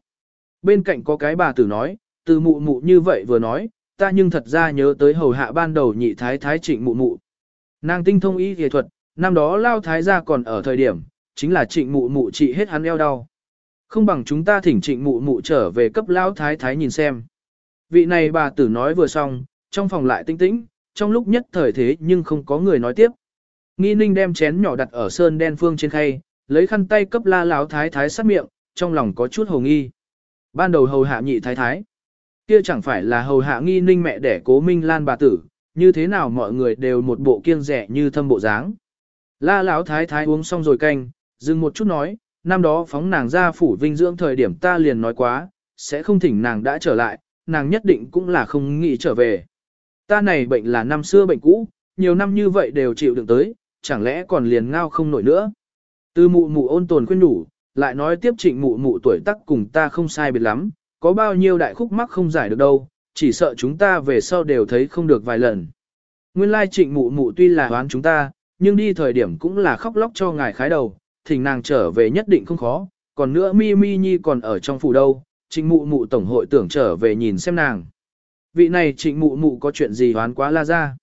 Bên cạnh có cái bà tử nói, từ mụ mụ như vậy vừa nói, ta nhưng thật ra nhớ tới hầu hạ ban đầu nhị thái thái trịnh mụ mụ. Nàng tinh thông y y thuật, năm đó lao thái gia còn ở thời điểm, chính là trịnh mụ mụ trị hết hắn eo đau. Không bằng chúng ta thỉnh trịnh mụ mụ trở về cấp lao thái thái nhìn xem. Vị này bà tử nói vừa xong, trong phòng lại tinh tĩnh, trong lúc nhất thời thế nhưng không có người nói tiếp. Nghi ninh đem chén nhỏ đặt ở sơn đen phương trên khay, lấy khăn tay cấp la láo thái thái sát miệng, trong lòng có chút hồ nghi. Ban đầu hầu hạ nhị thái thái kia chẳng phải là hầu hạ nghi ninh mẹ đẻ cố minh lan bà tử, như thế nào mọi người đều một bộ kiêng rẻ như thâm bộ dáng. La lão thái thái uống xong rồi canh, dừng một chút nói, năm đó phóng nàng ra phủ vinh dưỡng thời điểm ta liền nói quá, sẽ không thỉnh nàng đã trở lại, nàng nhất định cũng là không nghĩ trở về. Ta này bệnh là năm xưa bệnh cũ, nhiều năm như vậy đều chịu đựng tới, chẳng lẽ còn liền ngao không nổi nữa. Từ mụ mụ ôn tồn khuyên đủ, lại nói tiếp trịnh mụ mụ tuổi tác cùng ta không sai biệt lắm, có bao nhiêu đại khúc mắc không giải được đâu, chỉ sợ chúng ta về sau đều thấy không được vài lần. Nguyên lai trịnh mụ mụ tuy là đoán chúng ta, nhưng đi thời điểm cũng là khóc lóc cho ngài khái đầu, thỉnh nàng trở về nhất định không khó, còn nữa mi mi nhi còn ở trong phủ đâu, trịnh mụ mụ tổng hội tưởng trở về nhìn xem nàng. Vị này trịnh mụ mụ có chuyện gì đoán quá la ra.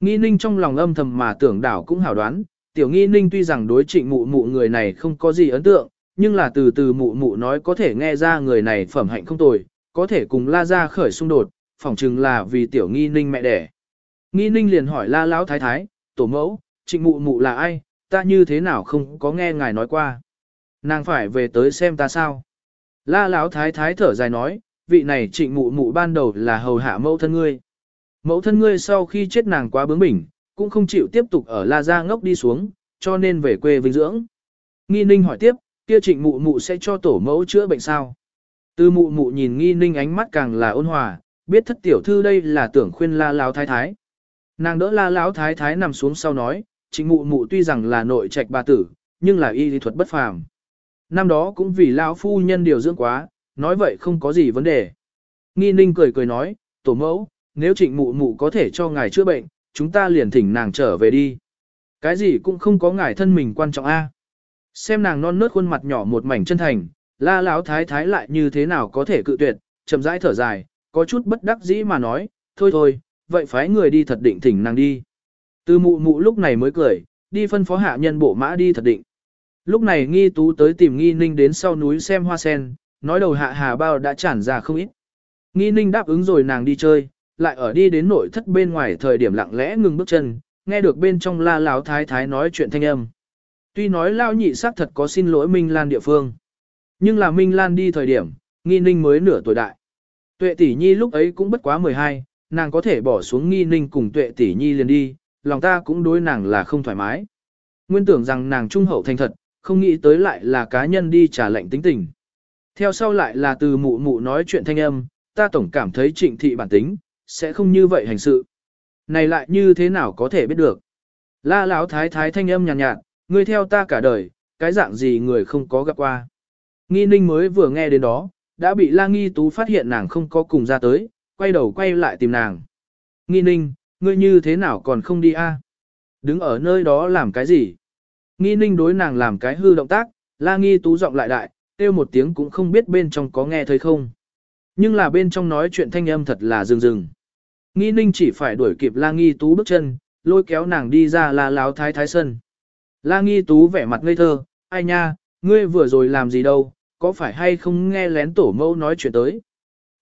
Nghi ninh trong lòng âm thầm mà tưởng đảo cũng hảo đoán, tiểu nghi ninh tuy rằng đối trịnh mụ mụ người này không có gì ấn tượng, nhưng là từ từ mụ mụ nói có thể nghe ra người này phẩm hạnh không tồi, có thể cùng la ra khởi xung đột, phỏng chừng là vì tiểu nghi ninh mẹ đẻ. Nghi ninh liền hỏi la lão thái thái, tổ mẫu, trịnh mụ mụ là ai, ta như thế nào không có nghe ngài nói qua. Nàng phải về tới xem ta sao. La lão thái thái thở dài nói, vị này trịnh mụ mụ ban đầu là hầu hạ mẫu thân ngươi. Mẫu thân ngươi sau khi chết nàng quá bướng bỉnh, cũng không chịu tiếp tục ở La Gia ngốc đi xuống, cho nên về quê vinh dưỡng. Nghi ninh hỏi tiếp, kia trịnh mụ mụ sẽ cho tổ mẫu chữa bệnh sao? Tư mụ mụ nhìn nghi ninh ánh mắt càng là ôn hòa, biết thất tiểu thư đây là tưởng khuyên la lão thái thái. Nàng đỡ la lão thái thái nằm xuống sau nói, trịnh mụ mụ tuy rằng là nội trạch bà tử, nhưng là y lý thuật bất phàm. Năm đó cũng vì lão phu nhân điều dưỡng quá, nói vậy không có gì vấn đề. Nghi ninh cười cười nói, tổ mẫu, nếu trịnh mụ mụ có thể cho ngài chữa bệnh, chúng ta liền thỉnh nàng trở về đi. Cái gì cũng không có ngài thân mình quan trọng a. Xem nàng non nớt khuôn mặt nhỏ một mảnh chân thành, la lão thái thái lại như thế nào có thể cự tuyệt, chậm rãi thở dài, có chút bất đắc dĩ mà nói, thôi thôi, vậy phái người đi thật định thỉnh nàng đi. Từ mụ mụ lúc này mới cười, đi phân phó hạ nhân bộ mã đi thật định. Lúc này nghi tú tới tìm nghi ninh đến sau núi xem hoa sen, nói đầu hạ hà bao đã tràn ra không ít. Nghi ninh đáp ứng rồi nàng đi chơi, lại ở đi đến nội thất bên ngoài thời điểm lặng lẽ ngừng bước chân, nghe được bên trong la lão thái thái nói chuyện thanh âm. Tuy nói lao nhị xác thật có xin lỗi Minh Lan địa phương, nhưng là Minh Lan đi thời điểm, nghi ninh mới nửa tuổi đại. Tuệ tỷ nhi lúc ấy cũng bất quá 12, nàng có thể bỏ xuống nghi ninh cùng tuệ tỷ nhi liền đi, lòng ta cũng đối nàng là không thoải mái. Nguyên tưởng rằng nàng trung hậu thành thật, không nghĩ tới lại là cá nhân đi trả lệnh tính tình. Theo sau lại là từ mụ mụ nói chuyện thanh âm, ta tổng cảm thấy trịnh thị bản tính, sẽ không như vậy hành sự. Này lại như thế nào có thể biết được. La lão thái thái thanh âm nhàn nhạt, nhạt, ngươi theo ta cả đời, cái dạng gì người không có gặp qua. Nghi ninh mới vừa nghe đến đó, đã bị la nghi tú phát hiện nàng không có cùng ra tới, quay đầu quay lại tìm nàng. Nghi ninh, ngươi như thế nào còn không đi a? Đứng ở nơi đó làm cái gì? Nghi ninh đối nàng làm cái hư động tác, la nghi tú giọng lại đại, kêu một tiếng cũng không biết bên trong có nghe thấy không. Nhưng là bên trong nói chuyện thanh âm thật là rừng rừng. Nghi ninh chỉ phải đuổi kịp la nghi tú bước chân, lôi kéo nàng đi ra là láo thái thái sân. La nghi tú vẻ mặt ngây thơ, ai nha, ngươi vừa rồi làm gì đâu, có phải hay không nghe lén tổ mẫu nói chuyện tới.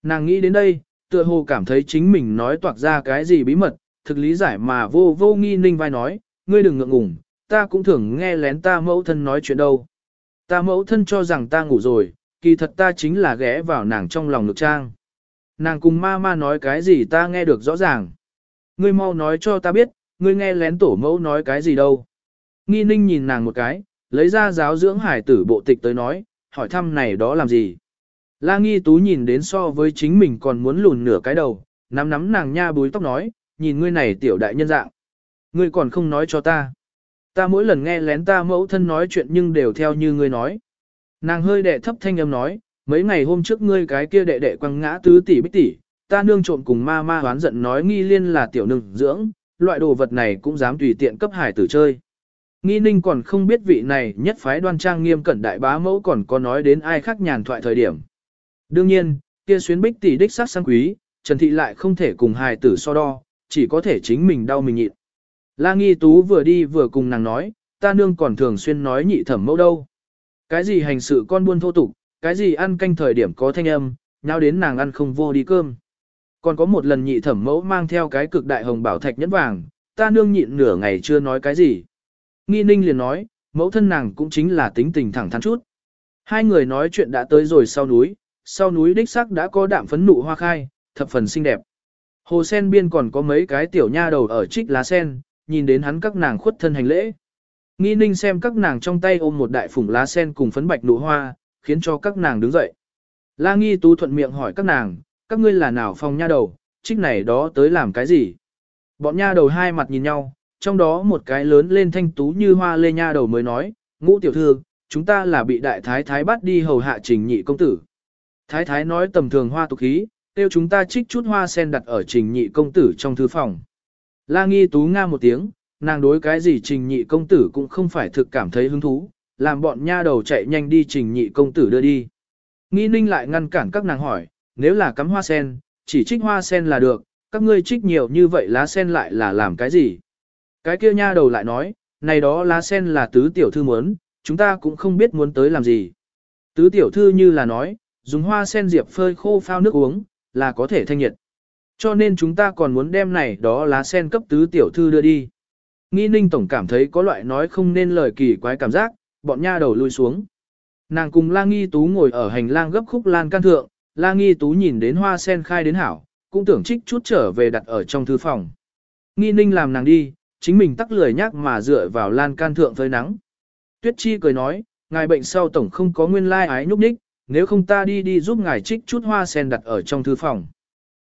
Nàng nghĩ đến đây, tựa hồ cảm thấy chính mình nói toạc ra cái gì bí mật, thực lý giải mà vô vô nghi ninh vai nói, ngươi đừng ngượng ngùng, ta cũng thường nghe lén ta mẫu thân nói chuyện đâu. Ta mẫu thân cho rằng ta ngủ rồi, kỳ thật ta chính là ghé vào nàng trong lòng lực trang. Nàng cùng ma ma nói cái gì ta nghe được rõ ràng. Ngươi mau nói cho ta biết, ngươi nghe lén tổ mẫu nói cái gì đâu. Nghi ninh nhìn nàng một cái, lấy ra giáo dưỡng hải tử bộ tịch tới nói, hỏi thăm này đó làm gì. La nghi tú nhìn đến so với chính mình còn muốn lùn nửa cái đầu, nắm nắm nàng nha búi tóc nói, nhìn ngươi này tiểu đại nhân dạng. Ngươi còn không nói cho ta. Ta mỗi lần nghe lén ta mẫu thân nói chuyện nhưng đều theo như ngươi nói. Nàng hơi đệ thấp thanh âm nói, mấy ngày hôm trước ngươi cái kia đệ đệ quăng ngã tứ tỷ bích tỷ, ta nương trộm cùng ma ma hoán giận nói nghi liên là tiểu nương dưỡng, loại đồ vật này cũng dám tùy tiện cấp hải tử chơi. Nghi ninh còn không biết vị này nhất phái đoan trang nghiêm cẩn đại bá mẫu còn có nói đến ai khác nhàn thoại thời điểm. Đương nhiên, kia xuyến bích tỷ đích sát sang quý, Trần Thị lại không thể cùng hài tử so đo, chỉ có thể chính mình đau mình nhịn. La Nghi Tú vừa đi vừa cùng nàng nói, ta nương còn thường xuyên nói nhị thẩm mẫu đâu. Cái gì hành sự con buôn thô tục, cái gì ăn canh thời điểm có thanh âm, nhau đến nàng ăn không vô đi cơm. Còn có một lần nhị thẩm mẫu mang theo cái cực đại hồng bảo thạch nhẫn vàng, ta nương nhịn nửa ngày chưa nói cái gì. Nghi ninh liền nói, mẫu thân nàng cũng chính là tính tình thẳng thắn chút. Hai người nói chuyện đã tới rồi sau núi, sau núi đích sắc đã có đạm phấn nụ hoa khai, thập phần xinh đẹp. Hồ sen biên còn có mấy cái tiểu nha đầu ở trích lá sen, nhìn đến hắn các nàng khuất thân hành lễ. Nghi ninh xem các nàng trong tay ôm một đại phủng lá sen cùng phấn bạch nụ hoa, khiến cho các nàng đứng dậy. La nghi tú thuận miệng hỏi các nàng, các ngươi là nào phòng nha đầu, trích này đó tới làm cái gì? Bọn nha đầu hai mặt nhìn nhau, trong đó một cái lớn lên thanh tú như hoa lê nha đầu mới nói, ngũ tiểu thư, chúng ta là bị đại thái thái bắt đi hầu hạ trình nhị công tử. Thái thái nói tầm thường hoa tục khí, tiêu chúng ta trích chút hoa sen đặt ở trình nhị công tử trong thư phòng. La nghi tú nga một tiếng, nàng đối cái gì trình nhị công tử cũng không phải thực cảm thấy hứng thú, làm bọn nha đầu chạy nhanh đi trình nhị công tử đưa đi. Nghi ninh lại ngăn cản các nàng hỏi, nếu là cắm hoa sen, chỉ trích hoa sen là được, các ngươi trích nhiều như vậy lá sen lại là làm cái gì? Cái kia nha đầu lại nói, này đó lá sen là tứ tiểu thư muốn, chúng ta cũng không biết muốn tới làm gì. Tứ tiểu thư như là nói, dùng hoa sen diệp phơi khô phao nước uống, là có thể thanh nhiệt. Cho nên chúng ta còn muốn đem này đó lá sen cấp tứ tiểu thư đưa đi. Nghi ninh tổng cảm thấy có loại nói không nên lời kỳ quái cảm giác, bọn nha đầu lui xuống. Nàng cùng la nghi tú ngồi ở hành lang gấp khúc lan can thượng, la nghi tú nhìn đến hoa sen khai đến hảo, cũng tưởng trích chút trở về đặt ở trong thư phòng. Nghi ninh làm nàng đi, chính mình tắc lười nhác mà dựa vào lan can thượng phơi nắng. Tuyết Chi cười nói, ngài bệnh sau tổng không có nguyên lai ái nhúc nhích, nếu không ta đi đi giúp ngài trích chút hoa sen đặt ở trong thư phòng.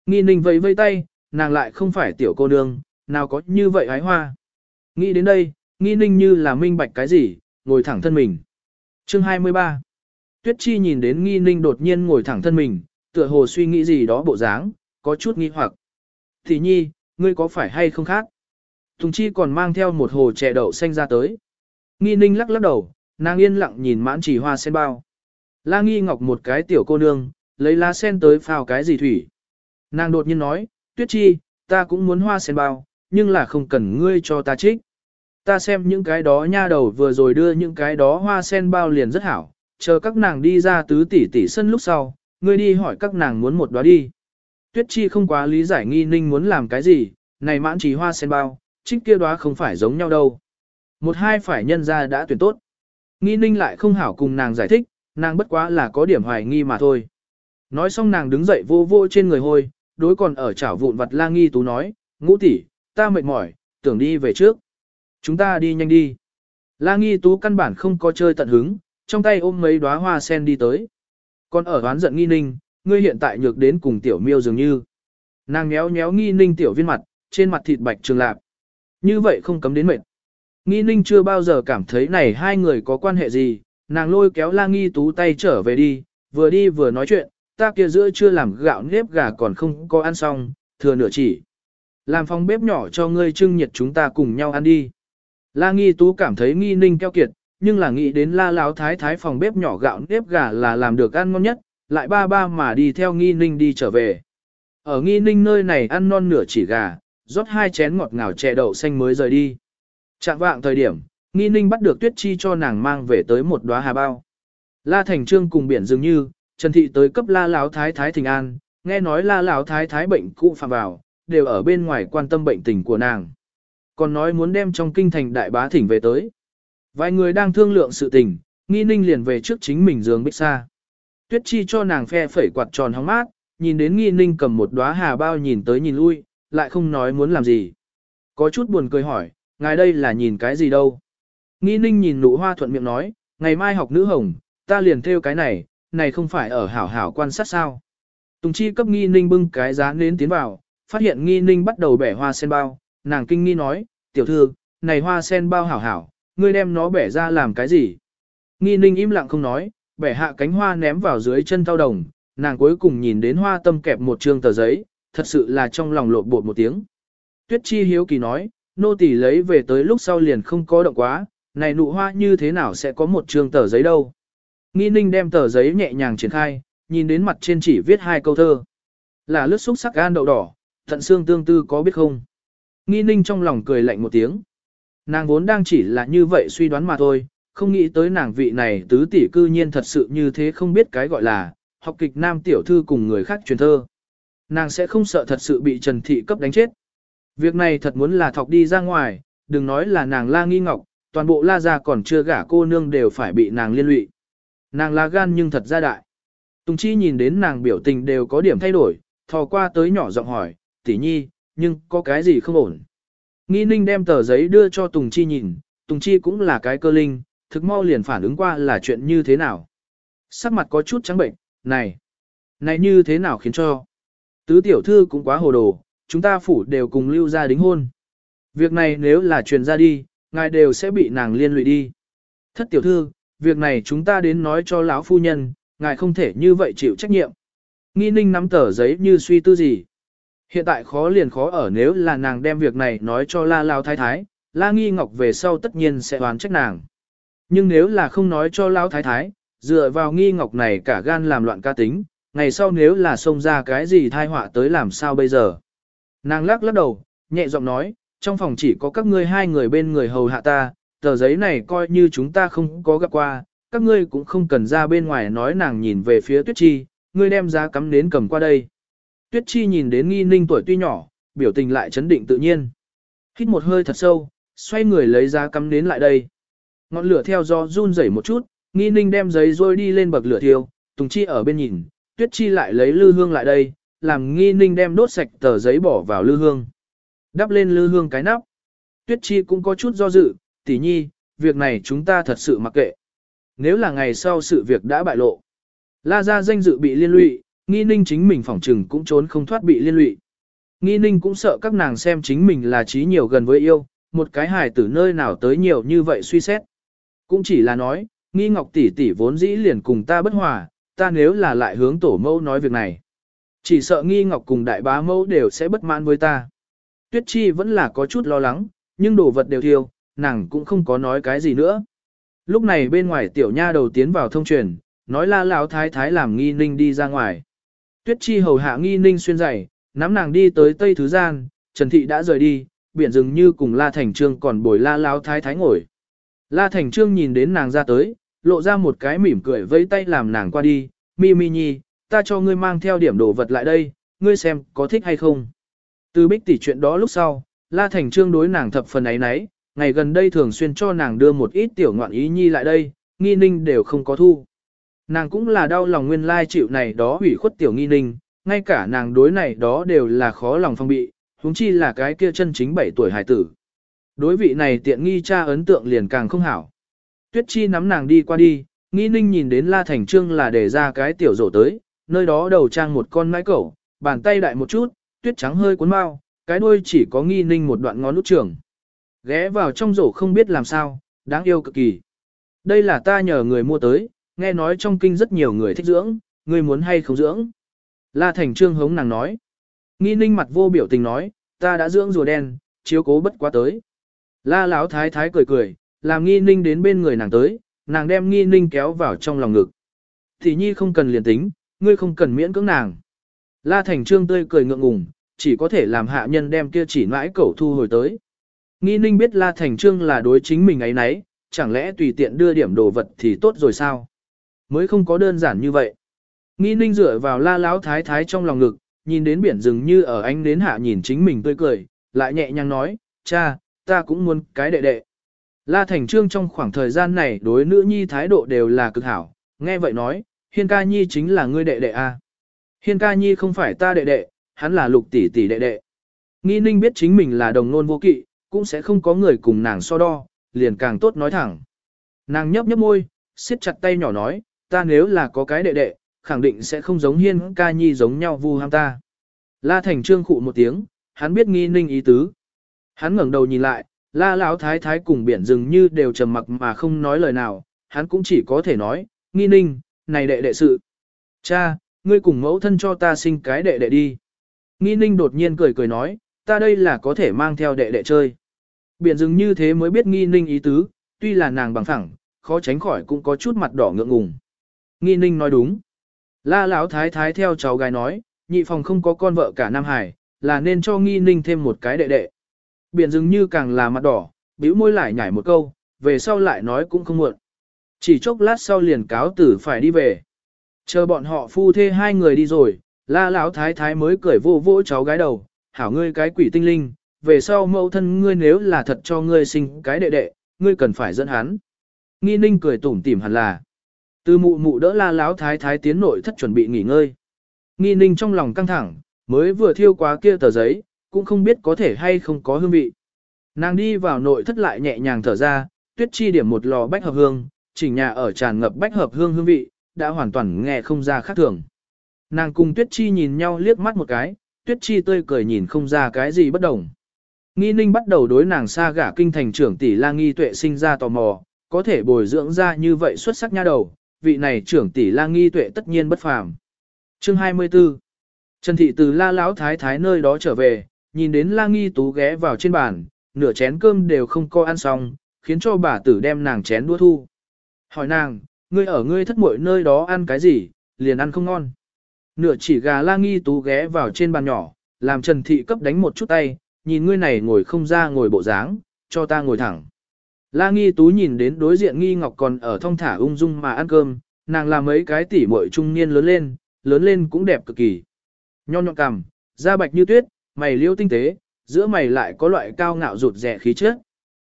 Nghi ninh vẫy vây tay, nàng lại không phải tiểu cô nương, nào có như vậy ái hoa. Nghĩ đến đây, nghi ninh như là minh bạch cái gì, ngồi thẳng thân mình. Chương 23 Tuyết Chi nhìn đến nghi ninh đột nhiên ngồi thẳng thân mình, tựa hồ suy nghĩ gì đó bộ dáng, có chút nghi hoặc. Thì nhi, ngươi có phải hay không khác? Tùng Chi còn mang theo một hồ chè đậu xanh ra tới. Nghi ninh lắc lắc đầu, nàng yên lặng nhìn mãn chỉ hoa sen bao. La nghi ngọc một cái tiểu cô nương, lấy lá sen tới phao cái gì thủy. Nàng đột nhiên nói, tuyết chi, ta cũng muốn hoa sen bao, nhưng là không cần ngươi cho ta trích. Ta xem những cái đó nha đầu vừa rồi đưa những cái đó hoa sen bao liền rất hảo, chờ các nàng đi ra tứ tỷ tỷ sân lúc sau, ngươi đi hỏi các nàng muốn một đóa đi. Tuyết Chi không quá lý giải nghi ninh muốn làm cái gì, này mãn chỉ hoa sen bao, trích kia đóa không phải giống nhau đâu. Một hai phải nhân ra đã tuyển tốt. Nghi ninh lại không hảo cùng nàng giải thích, nàng bất quá là có điểm hoài nghi mà thôi. Nói xong nàng đứng dậy vô vô trên người hôi, đối còn ở chảo vụn vặt la nghi tú nói, ngũ tỷ, ta mệt mỏi, tưởng đi về trước. Chúng ta đi nhanh đi. La nghi tú căn bản không có chơi tận hứng, trong tay ôm mấy đóa hoa sen đi tới. Còn ở đoán giận nghi ninh, ngươi hiện tại nhược đến cùng tiểu miêu dường như. Nàng méo méo nghi ninh tiểu viên mặt, trên mặt thịt bạch trường lạp. Như vậy không cấm đến mệt. Nghi ninh chưa bao giờ cảm thấy này hai người có quan hệ gì, nàng lôi kéo la nghi tú tay trở về đi, vừa đi vừa nói chuyện, ta kia giữa chưa làm gạo nếp gà còn không có ăn xong, thừa nửa chỉ. Làm phòng bếp nhỏ cho ngươi trưng nhiệt chúng ta cùng nhau ăn đi. La nghi tú cảm thấy nghi ninh keo kiệt, nhưng là nghĩ đến la láo thái thái phòng bếp nhỏ gạo nếp gà là làm được ăn ngon nhất, lại ba ba mà đi theo nghi ninh đi trở về. Ở nghi ninh nơi này ăn non nửa chỉ gà, rót hai chén ngọt ngào chè đậu xanh mới rời đi. Chạm vạng thời điểm, nghi ninh bắt được tuyết chi cho nàng mang về tới một đóa hà bao. La Thành Trương cùng biển dường như, Trần Thị tới cấp la lão thái thái thình an, nghe nói la lão thái thái bệnh cũ phạm vào, đều ở bên ngoài quan tâm bệnh tình của nàng. Còn nói muốn đem trong kinh thành đại bá thỉnh về tới. Vài người đang thương lượng sự tình, nghi ninh liền về trước chính mình giường bích xa. Tuyết chi cho nàng phe phẩy quạt tròn hóng mát, nhìn đến nghi ninh cầm một đóa hà bao nhìn tới nhìn lui, lại không nói muốn làm gì. Có chút buồn cười hỏi, ngài đây là nhìn cái gì đâu? Nghĩ ninh nhìn nụ hoa thuận miệng nói, ngày mai học nữ hồng, ta liền theo cái này, này không phải ở hảo hảo quan sát sao. Tùng chi cấp nghi ninh bưng cái giá nến tiến vào, phát hiện nghi ninh bắt đầu bẻ hoa sen bao, nàng kinh nghi nói, tiểu thư, này hoa sen bao hảo hảo, ngươi đem nó bẻ ra làm cái gì? Nghi ninh im lặng không nói, bẻ hạ cánh hoa ném vào dưới chân thao đồng, nàng cuối cùng nhìn đến hoa tâm kẹp một trương tờ giấy, thật sự là trong lòng lộn bột một tiếng. Tuyết chi hiếu kỳ nói, nô tỳ lấy về tới lúc sau liền không có động quá, này nụ hoa như thế nào sẽ có một trường tờ giấy đâu? Nghi ninh đem tờ giấy nhẹ nhàng triển khai, nhìn đến mặt trên chỉ viết hai câu thơ. Là lướt xúc sắc gan đậu đỏ, thận xương tương tư có biết không? Nghi ninh trong lòng cười lạnh một tiếng. Nàng vốn đang chỉ là như vậy suy đoán mà thôi, không nghĩ tới nàng vị này tứ tỷ cư nhiên thật sự như thế không biết cái gọi là, học kịch nam tiểu thư cùng người khác truyền thơ. Nàng sẽ không sợ thật sự bị Trần Thị cấp đánh chết. Việc này thật muốn là thọc đi ra ngoài, đừng nói là nàng la nghi ngọc, toàn bộ la gia còn chưa gả cô nương đều phải bị nàng liên lụy. Nàng là gan nhưng thật ra đại. Tùng Chi nhìn đến nàng biểu tình đều có điểm thay đổi, thò qua tới nhỏ giọng hỏi, tỷ nhi, nhưng có cái gì không ổn. Nghi ninh đem tờ giấy đưa cho Tùng Chi nhìn, Tùng Chi cũng là cái cơ linh, thực mau liền phản ứng qua là chuyện như thế nào. Sắc mặt có chút trắng bệnh, này, này như thế nào khiến cho. Tứ tiểu thư cũng quá hồ đồ, chúng ta phủ đều cùng lưu ra đính hôn. Việc này nếu là truyền ra đi, ngài đều sẽ bị nàng liên lụy đi. Thất tiểu thư, việc này chúng ta đến nói cho lão phu nhân, ngài không thể như vậy chịu trách nhiệm. Nghi ninh nắm tờ giấy như suy tư gì. Hiện tại khó liền khó ở nếu là nàng đem việc này nói cho la lao thái thái, la nghi ngọc về sau tất nhiên sẽ oán trách nàng. Nhưng nếu là không nói cho lao thái thái, dựa vào nghi ngọc này cả gan làm loạn ca tính, ngày sau nếu là xông ra cái gì thai họa tới làm sao bây giờ. Nàng lắc lắc đầu, nhẹ giọng nói, trong phòng chỉ có các ngươi hai người bên người hầu hạ ta, tờ giấy này coi như chúng ta không có gặp qua, các ngươi cũng không cần ra bên ngoài nói nàng nhìn về phía tuyết chi, ngươi đem giá cắm nến cầm qua đây. Tuyết chi nhìn đến nghi ninh tuổi tuy nhỏ, biểu tình lại chấn định tự nhiên. Hít một hơi thật sâu, xoay người lấy giá cắm nến lại đây. Ngọn lửa theo gió run rẩy một chút, nghi ninh đem giấy rôi đi lên bậc lửa thiêu, tùng chi ở bên nhìn, tuyết chi lại lấy lư hương lại đây, làm nghi ninh đem đốt sạch tờ giấy bỏ vào lư hương. Đắp lên lư hương cái nắp. Tuyết chi cũng có chút do dự, tỷ nhi, việc này chúng ta thật sự mặc kệ. Nếu là ngày sau sự việc đã bại lộ, la ra danh dự bị liên lụy, nghi ninh chính mình phỏng trừng cũng trốn không thoát bị liên lụy. Nghi ninh cũng sợ các nàng xem chính mình là trí nhiều gần với yêu, một cái hài tử nơi nào tới nhiều như vậy suy xét. Cũng chỉ là nói, nghi ngọc tỷ tỷ vốn dĩ liền cùng ta bất hòa, ta nếu là lại hướng tổ mẫu nói việc này. Chỉ sợ nghi ngọc cùng đại bá mẫu đều sẽ bất mãn với ta. Tuyết chi vẫn là có chút lo lắng, nhưng đồ vật đều thiêu, nàng cũng không có nói cái gì nữa. Lúc này bên ngoài tiểu nha đầu tiến vào thông truyền, nói la lão thái thái làm nghi ninh đi ra ngoài. Tuyết chi hầu hạ nghi ninh xuyên dày, nắm nàng đi tới tây thứ gian, Trần Thị đã rời đi, biển dường như cùng La Thành Trương còn bồi la lão thái thái ngồi. La Thành Trương nhìn đến nàng ra tới, lộ ra một cái mỉm cười vẫy tay làm nàng qua đi, mi mi nhi, ta cho ngươi mang theo điểm đồ vật lại đây, ngươi xem có thích hay không. Từ bích tỷ chuyện đó lúc sau, La Thành Trương đối nàng thập phần ấy nấy, ngày gần đây thường xuyên cho nàng đưa một ít tiểu ngoạn ý nhi lại đây, nghi ninh đều không có thu. Nàng cũng là đau lòng nguyên lai chịu này đó hủy khuất tiểu nghi ninh, ngay cả nàng đối này đó đều là khó lòng phong bị, huống chi là cái kia chân chính 7 tuổi hài tử. Đối vị này tiện nghi cha ấn tượng liền càng không hảo. Tuyết Chi nắm nàng đi qua đi, nghi ninh nhìn đến La Thành Trương là để ra cái tiểu rổ tới, nơi đó đầu trang một con mái cẩu, bàn tay đại một chút, tuyết trắng hơi cuốn mau, cái đuôi chỉ có nghi ninh một đoạn ngón nút trường. Ghé vào trong rổ không biết làm sao, đáng yêu cực kỳ. Đây là ta nhờ người mua tới, nghe nói trong kinh rất nhiều người thích dưỡng, người muốn hay không dưỡng. La Thành Trương hống nàng nói. Nghi ninh mặt vô biểu tình nói, ta đã dưỡng rùa đen, chiếu cố bất quá tới. La Lão thái thái cười cười, làm nghi ninh đến bên người nàng tới, nàng đem nghi ninh kéo vào trong lòng ngực. Thì nhi không cần liền tính, ngươi không cần miễn cưỡng nàng. La Thành Trương tươi cười ngượng ngùng, chỉ có thể làm hạ nhân đem kia chỉ mãi cẩu thu hồi tới. Nghi ninh biết La Thành Trương là đối chính mình ấy nấy, chẳng lẽ tùy tiện đưa điểm đồ vật thì tốt rồi sao? Mới không có đơn giản như vậy. Nghi ninh dựa vào La Lão thái thái trong lòng ngực, nhìn đến biển rừng như ở ánh đến hạ nhìn chính mình tươi cười, lại nhẹ nhàng nói, cha, ta cũng muốn cái đệ đệ. La Thành Trương trong khoảng thời gian này đối nữ nhi thái độ đều là cực hảo, nghe vậy nói, Hiên ca nhi chính là ngươi đệ đệ a. Hiên ca nhi không phải ta đệ đệ, hắn là lục tỷ tỷ đệ đệ. Nghi ninh biết chính mình là đồng nôn vô kỵ, cũng sẽ không có người cùng nàng so đo, liền càng tốt nói thẳng. Nàng nhấp nhấp môi, siết chặt tay nhỏ nói, ta nếu là có cái đệ đệ, khẳng định sẽ không giống hiên ca nhi giống nhau vu ham ta. La Thành Trương khụ một tiếng, hắn biết nghi ninh ý tứ. Hắn ngẩng đầu nhìn lại, la lão thái thái cùng biển dường như đều trầm mặc mà không nói lời nào, hắn cũng chỉ có thể nói, nghi ninh, này đệ đệ sự. Cha, ngươi cùng mẫu thân cho ta sinh cái đệ đệ đi. Nghi ninh đột nhiên cười cười nói, ta đây là có thể mang theo đệ đệ chơi. Biển dường như thế mới biết nghi ninh ý tứ, tuy là nàng bằng phẳng, khó tránh khỏi cũng có chút mặt đỏ ngượng ngùng. Nghi ninh nói đúng. La lão thái thái theo cháu gái nói, nhị phòng không có con vợ cả Nam Hải, là nên cho nghi ninh thêm một cái đệ đệ. Biển dường như càng là mặt đỏ, bĩu môi lại nhảy một câu, về sau lại nói cũng không muộn. Chỉ chốc lát sau liền cáo tử phải đi về. Chờ bọn họ phu thê hai người đi rồi, la lão thái thái mới cười vô vỗ cháu gái đầu, hảo ngươi cái quỷ tinh linh, về sau mẫu thân ngươi nếu là thật cho ngươi sinh cái đệ đệ, ngươi cần phải dẫn hắn. Nghi ninh cười tủm tỉm hẳn là. Từ mụ mụ đỡ la lão thái thái tiến nội thất chuẩn bị nghỉ ngơi. Nghi ninh trong lòng căng thẳng, mới vừa thiêu quá kia tờ giấy, cũng không biết có thể hay không có hương vị. Nàng đi vào nội thất lại nhẹ nhàng thở ra, tuyết chi điểm một lò bách hợp hương, chỉnh nhà ở tràn ngập bách hợp hương hương vị, đã hoàn toàn nghe không ra khác thường. Nàng cùng tuyết chi nhìn nhau liếc mắt một cái, tuyết chi tươi cười nhìn không ra cái gì bất đồng. Nghi ninh bắt đầu đối nàng xa gả kinh thành trưởng tỷ la nghi tuệ sinh ra tò mò, có thể bồi dưỡng ra như vậy xuất sắc nha đầu, vị này trưởng tỷ la nghi tuệ tất nhiên bất phàm. Chương 24 Trần thị từ la lão thái thái nơi đó trở về, nhìn đến la nghi tú ghé vào trên bàn, nửa chén cơm đều không có ăn xong, khiến cho bà tử đem nàng chén đua thu. Hỏi nàng, ngươi ở ngươi thất muội nơi đó ăn cái gì, liền ăn không ngon. Nửa chỉ gà la nghi tú ghé vào trên bàn nhỏ, làm Trần Thị cấp đánh một chút tay, nhìn ngươi này ngồi không ra ngồi bộ dáng, cho ta ngồi thẳng. La nghi tú nhìn đến đối diện nghi ngọc còn ở thong thả ung dung mà ăn cơm, nàng làm mấy cái tỉ muội trung niên lớn lên, lớn lên cũng đẹp cực kỳ. nho nhọn cằm, da bạch như tuyết, mày liêu tinh tế, giữa mày lại có loại cao ngạo rụt rẻ khí chất.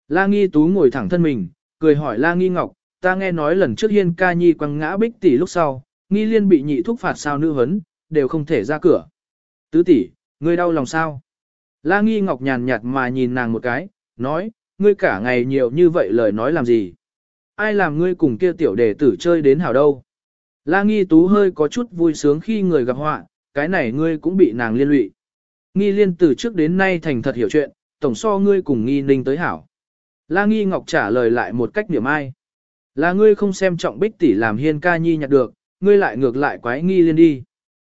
La nghi tú ngồi thẳng thân mình, cười hỏi La nghi ngọc, ta nghe nói lần trước hiên ca nhi quăng ngã bích tỷ lúc sau, nghi liên bị nhị thúc phạt sao nữ hấn, đều không thể ra cửa. Tứ tỷ, ngươi đau lòng sao? La nghi ngọc nhàn nhạt mà nhìn nàng một cái, nói, ngươi cả ngày nhiều như vậy lời nói làm gì? Ai làm ngươi cùng kia tiểu đệ tử chơi đến hảo đâu? La nghi tú hơi có chút vui sướng khi người gặp họa, cái này ngươi cũng bị nàng liên lụy. Nghi liên từ trước đến nay thành thật hiểu chuyện, tổng so ngươi cùng nghi ninh tới hảo. La nghi ngọc trả lời lại một cách điểm ai. Là ngươi không xem trọng bích tỷ làm hiên ca nhi nhặt được, ngươi lại ngược lại quái nghi liên đi.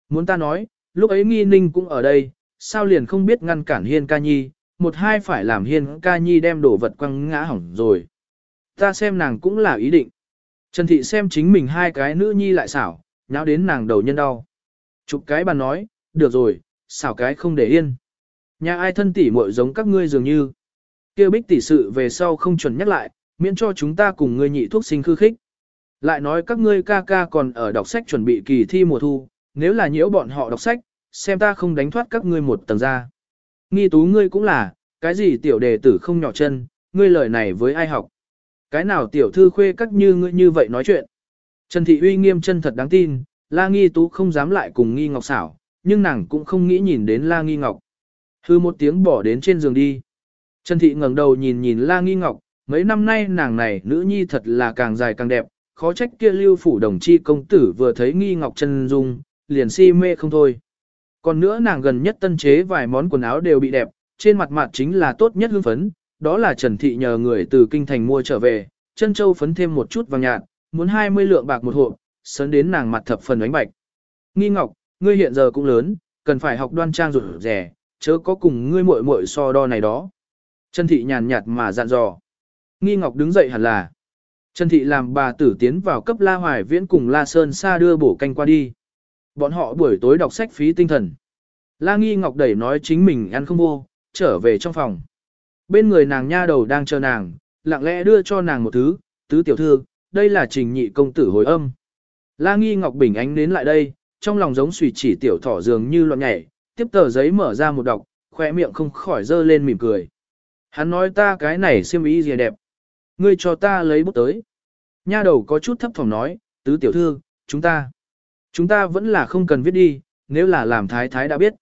Muốn ta nói, lúc ấy nghi ninh cũng ở đây, sao liền không biết ngăn cản hiên ca nhi, một hai phải làm hiên ca nhi đem đồ vật quăng ngã hỏng rồi. Ta xem nàng cũng là ý định. Trần thị xem chính mình hai cái nữ nhi lại xảo, nháo đến nàng đầu nhân đau. Chụp cái bàn nói, được rồi, xảo cái không để yên. Nhà ai thân tỷ muội giống các ngươi dường như. Kêu bích tỷ sự về sau không chuẩn nhắc lại, miễn cho chúng ta cùng ngươi nhị thuốc sinh khư khích. Lại nói các ngươi ca ca còn ở đọc sách chuẩn bị kỳ thi mùa thu, nếu là nhiễu bọn họ đọc sách, xem ta không đánh thoát các ngươi một tầng ra. Nghi tú ngươi cũng là, cái gì tiểu đề tử không nhỏ chân, ngươi lời này với ai học. Cái nào tiểu thư khuê các như ngươi như vậy nói chuyện. Trần Thị uy nghiêm chân thật đáng tin, La Nghi Tú không dám lại cùng Nghi Ngọc xảo, nhưng nàng cũng không nghĩ nhìn đến La Nghi Ngọc. Hư một tiếng bỏ đến trên giường đi. Trần Thị ngẩng đầu nhìn nhìn La Nghi Ngọc, mấy năm nay nàng này nữ nhi thật là càng dài càng đẹp, khó trách kia lưu phủ đồng chi công tử vừa thấy Nghi Ngọc chân dung, liền si mê không thôi. Còn nữa nàng gần nhất tân chế vài món quần áo đều bị đẹp, trên mặt mặt chính là tốt nhất hương phấn, đó là Trần Thị nhờ người từ kinh thành mua trở về, chân châu phấn thêm một chút vàng nhạt, muốn 20 lượng bạc một hộp, sớn đến nàng mặt thập phần ánh bạch. Nghi Ngọc, ngươi hiện giờ cũng lớn, cần phải học đoan trang rụt rẻ, chớ có cùng ngươi muội muội so đo này đó. Trần Thị nhàn nhạt mà dặn dò. Nghi Ngọc đứng dậy hẳn là. Trần Thị làm bà tử tiến vào cấp La Hoài Viễn cùng La Sơn Sa đưa bổ canh qua đi. Bọn họ buổi tối đọc sách phí tinh thần. La Nghi Ngọc đẩy nói chính mình ăn không vô, trở về trong phòng. Bên người nàng nha đầu đang chờ nàng, lặng lẽ đưa cho nàng một thứ, tứ tiểu thư, đây là trình nhị công tử hồi âm. La Nghi Ngọc Bình ánh đến lại đây, trong lòng giống suy chỉ tiểu thỏ dường như loạn nhảy, tiếp tờ giấy mở ra một đọc, khỏe miệng không khỏi dơ lên mỉm cười. Hắn nói ta cái này xiêm ý gì đẹp. Ngươi cho ta lấy bút tới. Nha đầu có chút thấp thỏm nói, tứ tiểu thư, chúng ta. Chúng ta vẫn là không cần viết đi, nếu là làm thái thái đã biết.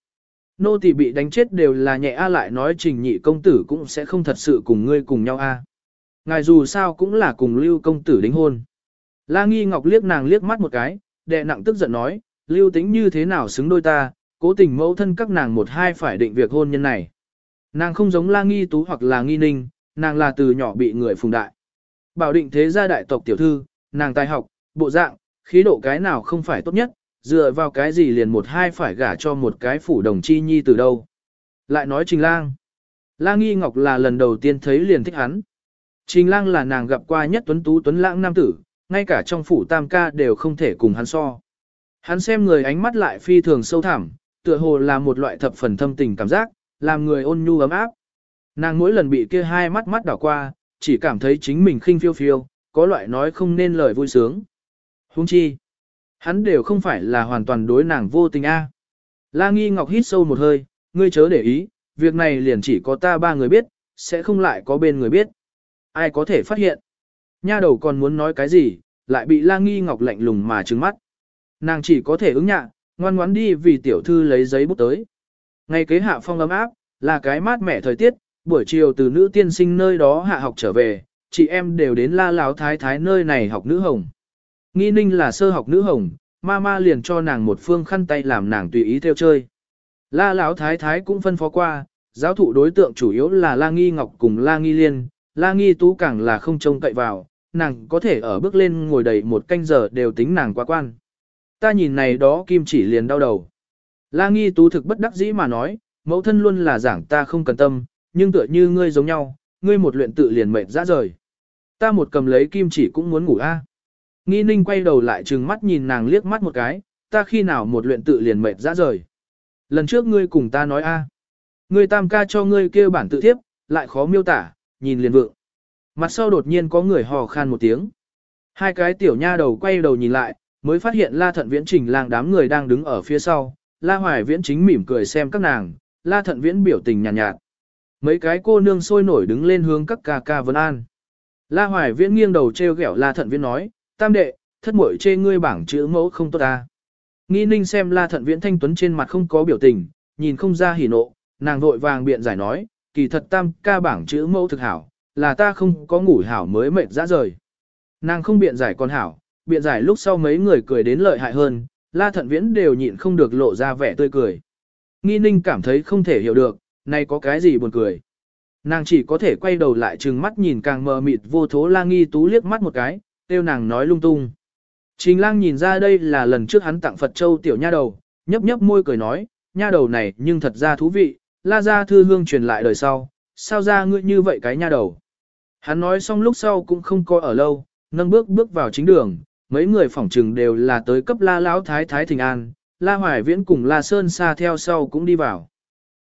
Nô tỳ bị đánh chết đều là nhẹ a lại nói trình nhị công tử cũng sẽ không thật sự cùng ngươi cùng nhau a. Ngài dù sao cũng là cùng lưu công tử đính hôn. La nghi ngọc liếc nàng liếc mắt một cái, đệ nặng tức giận nói, lưu tính như thế nào xứng đôi ta, cố tình mẫu thân các nàng một hai phải định việc hôn nhân này. Nàng không giống la nghi tú hoặc là nghi ninh, nàng là từ nhỏ bị người phùng đại. Bảo định thế gia đại tộc tiểu thư, nàng tài học, bộ dạng, khí độ cái nào không phải tốt nhất, dựa vào cái gì liền một hai phải gả cho một cái phủ đồng chi nhi từ đâu. Lại nói Trình Lang. La Nghi Ngọc là lần đầu tiên thấy liền thích hắn. Trình Lang là nàng gặp qua nhất tuấn tú tuấn lãng nam tử, ngay cả trong phủ tam ca đều không thể cùng hắn so. Hắn xem người ánh mắt lại phi thường sâu thẳm, tựa hồ là một loại thập phần thâm tình cảm giác, làm người ôn nhu ấm áp. Nàng mỗi lần bị kia hai mắt mắt đảo qua, chỉ cảm thấy chính mình khinh phiêu phiêu, có loại nói không nên lời vui sướng. Huống chi, hắn đều không phải là hoàn toàn đối nàng vô tình a. La Nghi Ngọc hít sâu một hơi, ngươi chớ để ý, việc này liền chỉ có ta ba người biết, sẽ không lại có bên người biết. Ai có thể phát hiện? Nha đầu còn muốn nói cái gì, lại bị La Nghi Ngọc lạnh lùng mà trừng mắt. Nàng chỉ có thể ứng nhạ, ngoan ngoãn đi vì tiểu thư lấy giấy bút tới. Ngày kế hạ phong ấm áp, là cái mát mẻ thời tiết, buổi chiều từ nữ tiên sinh nơi đó hạ học trở về, chị em đều đến la láo thái thái nơi này học nữ hồng. Nghi ninh là sơ học nữ hồng, mama liền cho nàng một phương khăn tay làm nàng tùy ý theo chơi. La láo thái thái cũng phân phó qua, giáo thụ đối tượng chủ yếu là la nghi ngọc cùng la nghi liên, la nghi tú càng là không trông cậy vào, nàng có thể ở bước lên ngồi đầy một canh giờ đều tính nàng quá quan. Ta nhìn này đó kim chỉ liền đau đầu. La nghi tú thực bất đắc dĩ mà nói, mẫu thân luôn là giảng ta không cần tâm, nhưng tựa như ngươi giống nhau, ngươi một luyện tự liền mệt ra rời. Ta một cầm lấy kim chỉ cũng muốn ngủ a. À. Nghi ninh quay đầu lại trừng mắt nhìn nàng liếc mắt một cái, ta khi nào một luyện tự liền mệt ra rời. Lần trước ngươi cùng ta nói a, à. Ngươi tam ca cho ngươi kêu bản tự thiếp, lại khó miêu tả, nhìn liền vượng. Mặt sau đột nhiên có người hò khan một tiếng. Hai cái tiểu nha đầu quay đầu nhìn lại, mới phát hiện la thận viễn trình lang đám người đang đứng ở phía sau. La hoài viễn chính mỉm cười xem các nàng, la thận viễn biểu tình nhàn nhạt, nhạt. Mấy cái cô nương sôi nổi đứng lên hướng các ca ca vấn an. La Hoài Viễn nghiêng đầu treo ghẹo La Thận Viễn nói, tam đệ, thất muội chê ngươi bảng chữ mẫu không tốt ta. Nghi ninh xem La Thận Viễn thanh tuấn trên mặt không có biểu tình, nhìn không ra hỉ nộ, nàng vội vàng biện giải nói, kỳ thật tam ca bảng chữ mẫu thực hảo, là ta không có ngủ hảo mới mệt ra rời. Nàng không biện giải con hảo, biện giải lúc sau mấy người cười đến lợi hại hơn, La Thận Viễn đều nhịn không được lộ ra vẻ tươi cười. Nghi ninh cảm thấy không thể hiểu được, nay có cái gì buồn cười. Nàng chỉ có thể quay đầu lại trừng mắt nhìn càng mờ mịt vô thố la nghi tú liếc mắt một cái, tiêu nàng nói lung tung. Trình lang nhìn ra đây là lần trước hắn tặng Phật Châu tiểu nha đầu, nhấp nhấp môi cười nói, nha đầu này nhưng thật ra thú vị, la ra thư hương truyền lại đời sau, sao ra ngươi như vậy cái nha đầu. Hắn nói xong lúc sau cũng không coi ở lâu, nâng bước bước vào chính đường, mấy người phỏng trừng đều là tới cấp la lão thái thái thình an, la hoài viễn cùng la sơn xa theo sau cũng đi vào.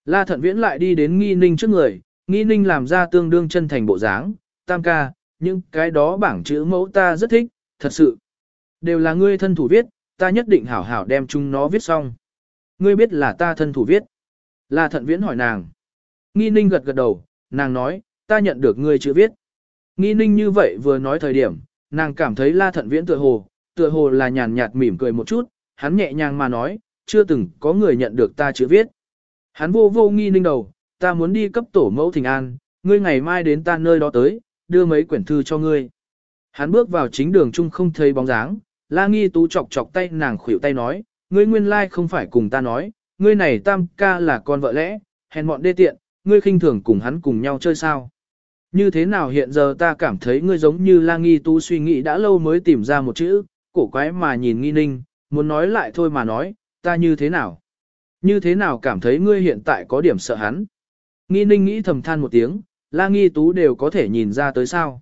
La thận viễn lại đi đến nghi ninh trước người, nghi ninh làm ra tương đương chân thành bộ dáng, tam ca, những cái đó bảng chữ mẫu ta rất thích, thật sự. Đều là ngươi thân thủ viết, ta nhất định hảo hảo đem chúng nó viết xong. Ngươi biết là ta thân thủ viết. La thận viễn hỏi nàng. Nghi ninh gật gật đầu, nàng nói, ta nhận được ngươi chữ viết. Nghi ninh như vậy vừa nói thời điểm, nàng cảm thấy la thận viễn tựa hồ, tựa hồ là nhàn nhạt mỉm cười một chút, hắn nhẹ nhàng mà nói, chưa từng có người nhận được ta chữ viết. Hắn vô vô nghi ninh đầu, ta muốn đi cấp tổ mẫu thỉnh an, ngươi ngày mai đến ta nơi đó tới, đưa mấy quyển thư cho ngươi. Hắn bước vào chính đường chung không thấy bóng dáng, la nghi tú chọc chọc tay nàng khuỷu tay nói, ngươi nguyên lai không phải cùng ta nói, ngươi này tam ca là con vợ lẽ, hèn mọn đê tiện, ngươi khinh thường cùng hắn cùng nhau chơi sao. Như thế nào hiện giờ ta cảm thấy ngươi giống như la nghi Tu suy nghĩ đã lâu mới tìm ra một chữ, cổ quái mà nhìn nghi ninh, muốn nói lại thôi mà nói, ta như thế nào? Như thế nào cảm thấy ngươi hiện tại có điểm sợ hắn? Nghi ninh nghĩ thầm than một tiếng, la nghi tú đều có thể nhìn ra tới sao.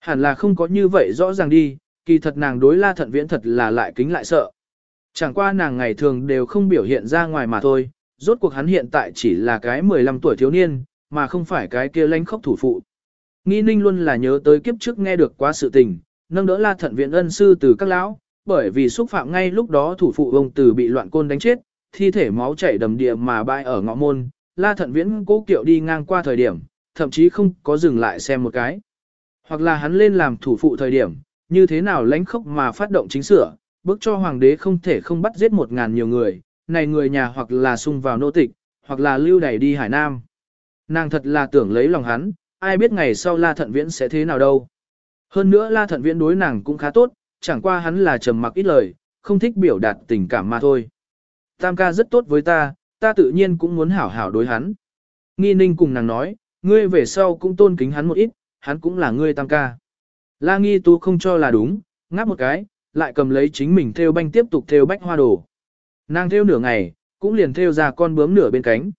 Hẳn là không có như vậy rõ ràng đi, kỳ thật nàng đối la thận viễn thật là lại kính lại sợ. Chẳng qua nàng ngày thường đều không biểu hiện ra ngoài mà thôi, rốt cuộc hắn hiện tại chỉ là cái 15 tuổi thiếu niên, mà không phải cái kia lãnh khốc thủ phụ. Nghi ninh luôn là nhớ tới kiếp trước nghe được quá sự tình, nâng đỡ la thận viện ân sư từ các lão, bởi vì xúc phạm ngay lúc đó thủ phụ ông tử bị loạn côn đánh chết, thi thể máu chảy đầm địa mà bại ở ngõ môn, la thận viễn cố kiệu đi ngang qua thời điểm, thậm chí không có dừng lại xem một cái. Hoặc là hắn lên làm thủ phụ thời điểm, như thế nào lãnh khốc mà phát động chính sửa, bước cho hoàng đế không thể không bắt giết một ngàn nhiều người, này người nhà hoặc là sung vào nô tịch, hoặc là lưu đẩy đi Hải Nam. Nàng thật là tưởng lấy lòng hắn, ai biết ngày sau La Thận Viễn sẽ thế nào đâu. Hơn nữa La Thận Viễn đối nàng cũng khá tốt, chẳng qua hắn là trầm mặc ít lời, không thích biểu đạt tình cảm mà thôi. Tam ca rất tốt với ta, ta tự nhiên cũng muốn hảo hảo đối hắn. Nghi ninh cùng nàng nói, ngươi về sau cũng tôn kính hắn một ít, hắn cũng là ngươi tam ca. La nghi tu không cho là đúng, ngáp một cái, lại cầm lấy chính mình theo banh tiếp tục theo bách hoa đồ. Nàng theo nửa ngày, cũng liền theo ra con bướm nửa bên cánh.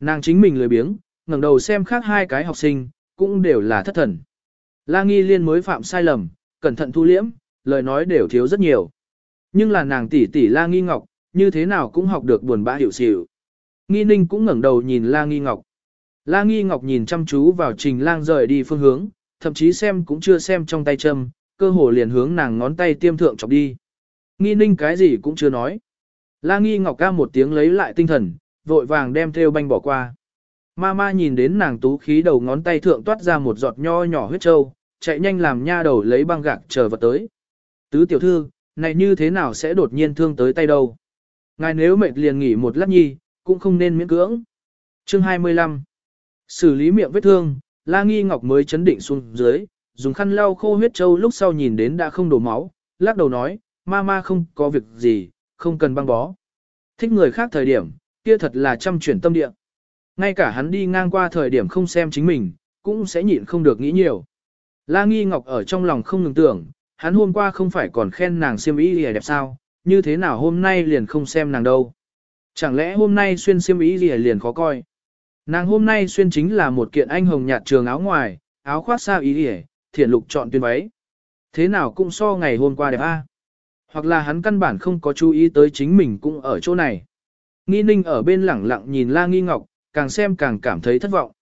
Nàng chính mình lười biếng, ngẩng đầu xem khác hai cái học sinh, cũng đều là thất thần. La nghi liên mới phạm sai lầm, cẩn thận thu liễm, lời nói đều thiếu rất nhiều. Nhưng là nàng tỷ tỷ La nghi ngọc, như thế nào cũng học được buồn bã hiểu xỉu. Nghi ninh cũng ngẩng đầu nhìn La nghi ngọc. La nghi ngọc nhìn chăm chú vào trình lang rời đi phương hướng, thậm chí xem cũng chưa xem trong tay châm, cơ hồ liền hướng nàng ngón tay tiêm thượng chọc đi. Nghi ninh cái gì cũng chưa nói. La nghi ngọc ca một tiếng lấy lại tinh thần, vội vàng đem theo banh bỏ qua. Ma ma nhìn đến nàng tú khí đầu ngón tay thượng toát ra một giọt nho nhỏ huyết trâu, chạy nhanh làm nha đầu lấy băng gạc chờ vật tới. Tứ tiểu thư, này như thế nào sẽ đột nhiên thương tới tay đâu? Ngài nếu mệt liền nghỉ một lát nhi, cũng không nên miễn cưỡng. Chương 25 Xử lý miệng vết thương, La Nghi Ngọc mới chấn định xuống dưới, dùng khăn lau khô huyết trâu lúc sau nhìn đến đã không đổ máu, lắc đầu nói, ma ma không có việc gì, không cần băng bó. Thích người khác thời điểm, kia thật là chăm chuyển tâm địa. Ngay cả hắn đi ngang qua thời điểm không xem chính mình, cũng sẽ nhịn không được nghĩ nhiều. La Nghi Ngọc ở trong lòng không ngừng tưởng, hắn hôm qua không phải còn khen nàng xiêm y đẹp sao, như thế nào hôm nay liền không xem nàng đâu. Chẳng lẽ hôm nay xuyên xiêm y liền khó coi. Nàng hôm nay xuyên chính là một kiện anh hồng nhạt trường áo ngoài, áo khoác sao ý lìa thiện lục chọn tuyên váy. Thế nào cũng so ngày hôm qua đẹp a. Hoặc là hắn căn bản không có chú ý tới chính mình cũng ở chỗ này. Nghi ninh ở bên lẳng lặng nhìn La Nghi Ngọc, càng xem càng cảm thấy thất vọng.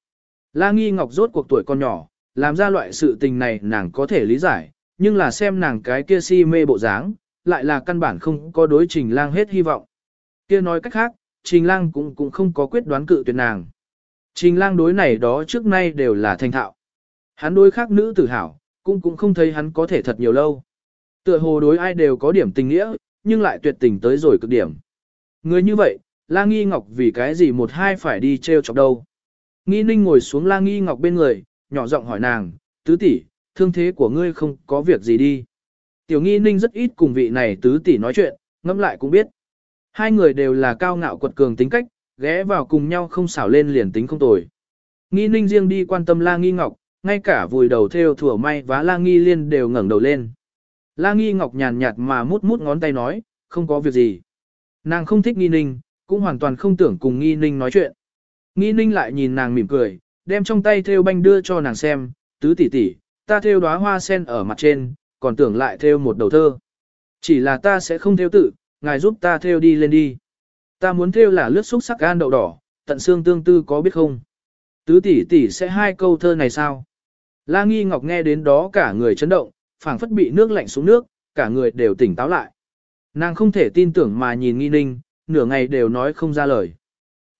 La Nghi Ngọc rốt cuộc tuổi con nhỏ, làm ra loại sự tình này nàng có thể lý giải, nhưng là xem nàng cái kia si mê bộ dáng, lại là căn bản không có đối trình lang hết hy vọng. Kia nói cách khác, trình lang cũng cũng không có quyết đoán cự tuyệt nàng. Trình lang đối này đó trước nay đều là thành thạo. Hắn đối khác nữ tử hảo, cũng cũng không thấy hắn có thể thật nhiều lâu. Tựa hồ đối ai đều có điểm tình nghĩa, nhưng lại tuyệt tình tới rồi cực điểm. Người như vậy, La Nghi Ngọc vì cái gì một hai phải đi treo chọc đâu. Nghi Ninh ngồi xuống La Nghi Ngọc bên người, nhỏ giọng hỏi nàng, tứ tỷ, thương thế của ngươi không có việc gì đi. Tiểu Nghi Ninh rất ít cùng vị này tứ tỷ nói chuyện, ngẫm lại cũng biết. Hai người đều là cao ngạo quật cường tính cách, ghé vào cùng nhau không xảo lên liền tính không tồi. Nghi ninh riêng đi quan tâm la nghi ngọc, ngay cả vùi đầu theo thừa may và la nghi liên đều ngẩng đầu lên. La nghi ngọc nhàn nhạt mà mút mút ngón tay nói, không có việc gì. Nàng không thích nghi ninh, cũng hoàn toàn không tưởng cùng nghi ninh nói chuyện. Nghi ninh lại nhìn nàng mỉm cười, đem trong tay theo banh đưa cho nàng xem, tứ tỷ tỷ, ta theo đóa hoa sen ở mặt trên, còn tưởng lại theo một đầu thơ. Chỉ là ta sẽ không theo tự, ngài giúp ta theo đi lên đi. Ta muốn theo là lướt xúc sắc gan đậu đỏ, tận xương tương tư có biết không? Tứ tỷ tỷ sẽ hai câu thơ này sao? La Nghi Ngọc nghe đến đó cả người chấn động, phảng phất bị nước lạnh xuống nước, cả người đều tỉnh táo lại. Nàng không thể tin tưởng mà nhìn Nghi Ninh, nửa ngày đều nói không ra lời.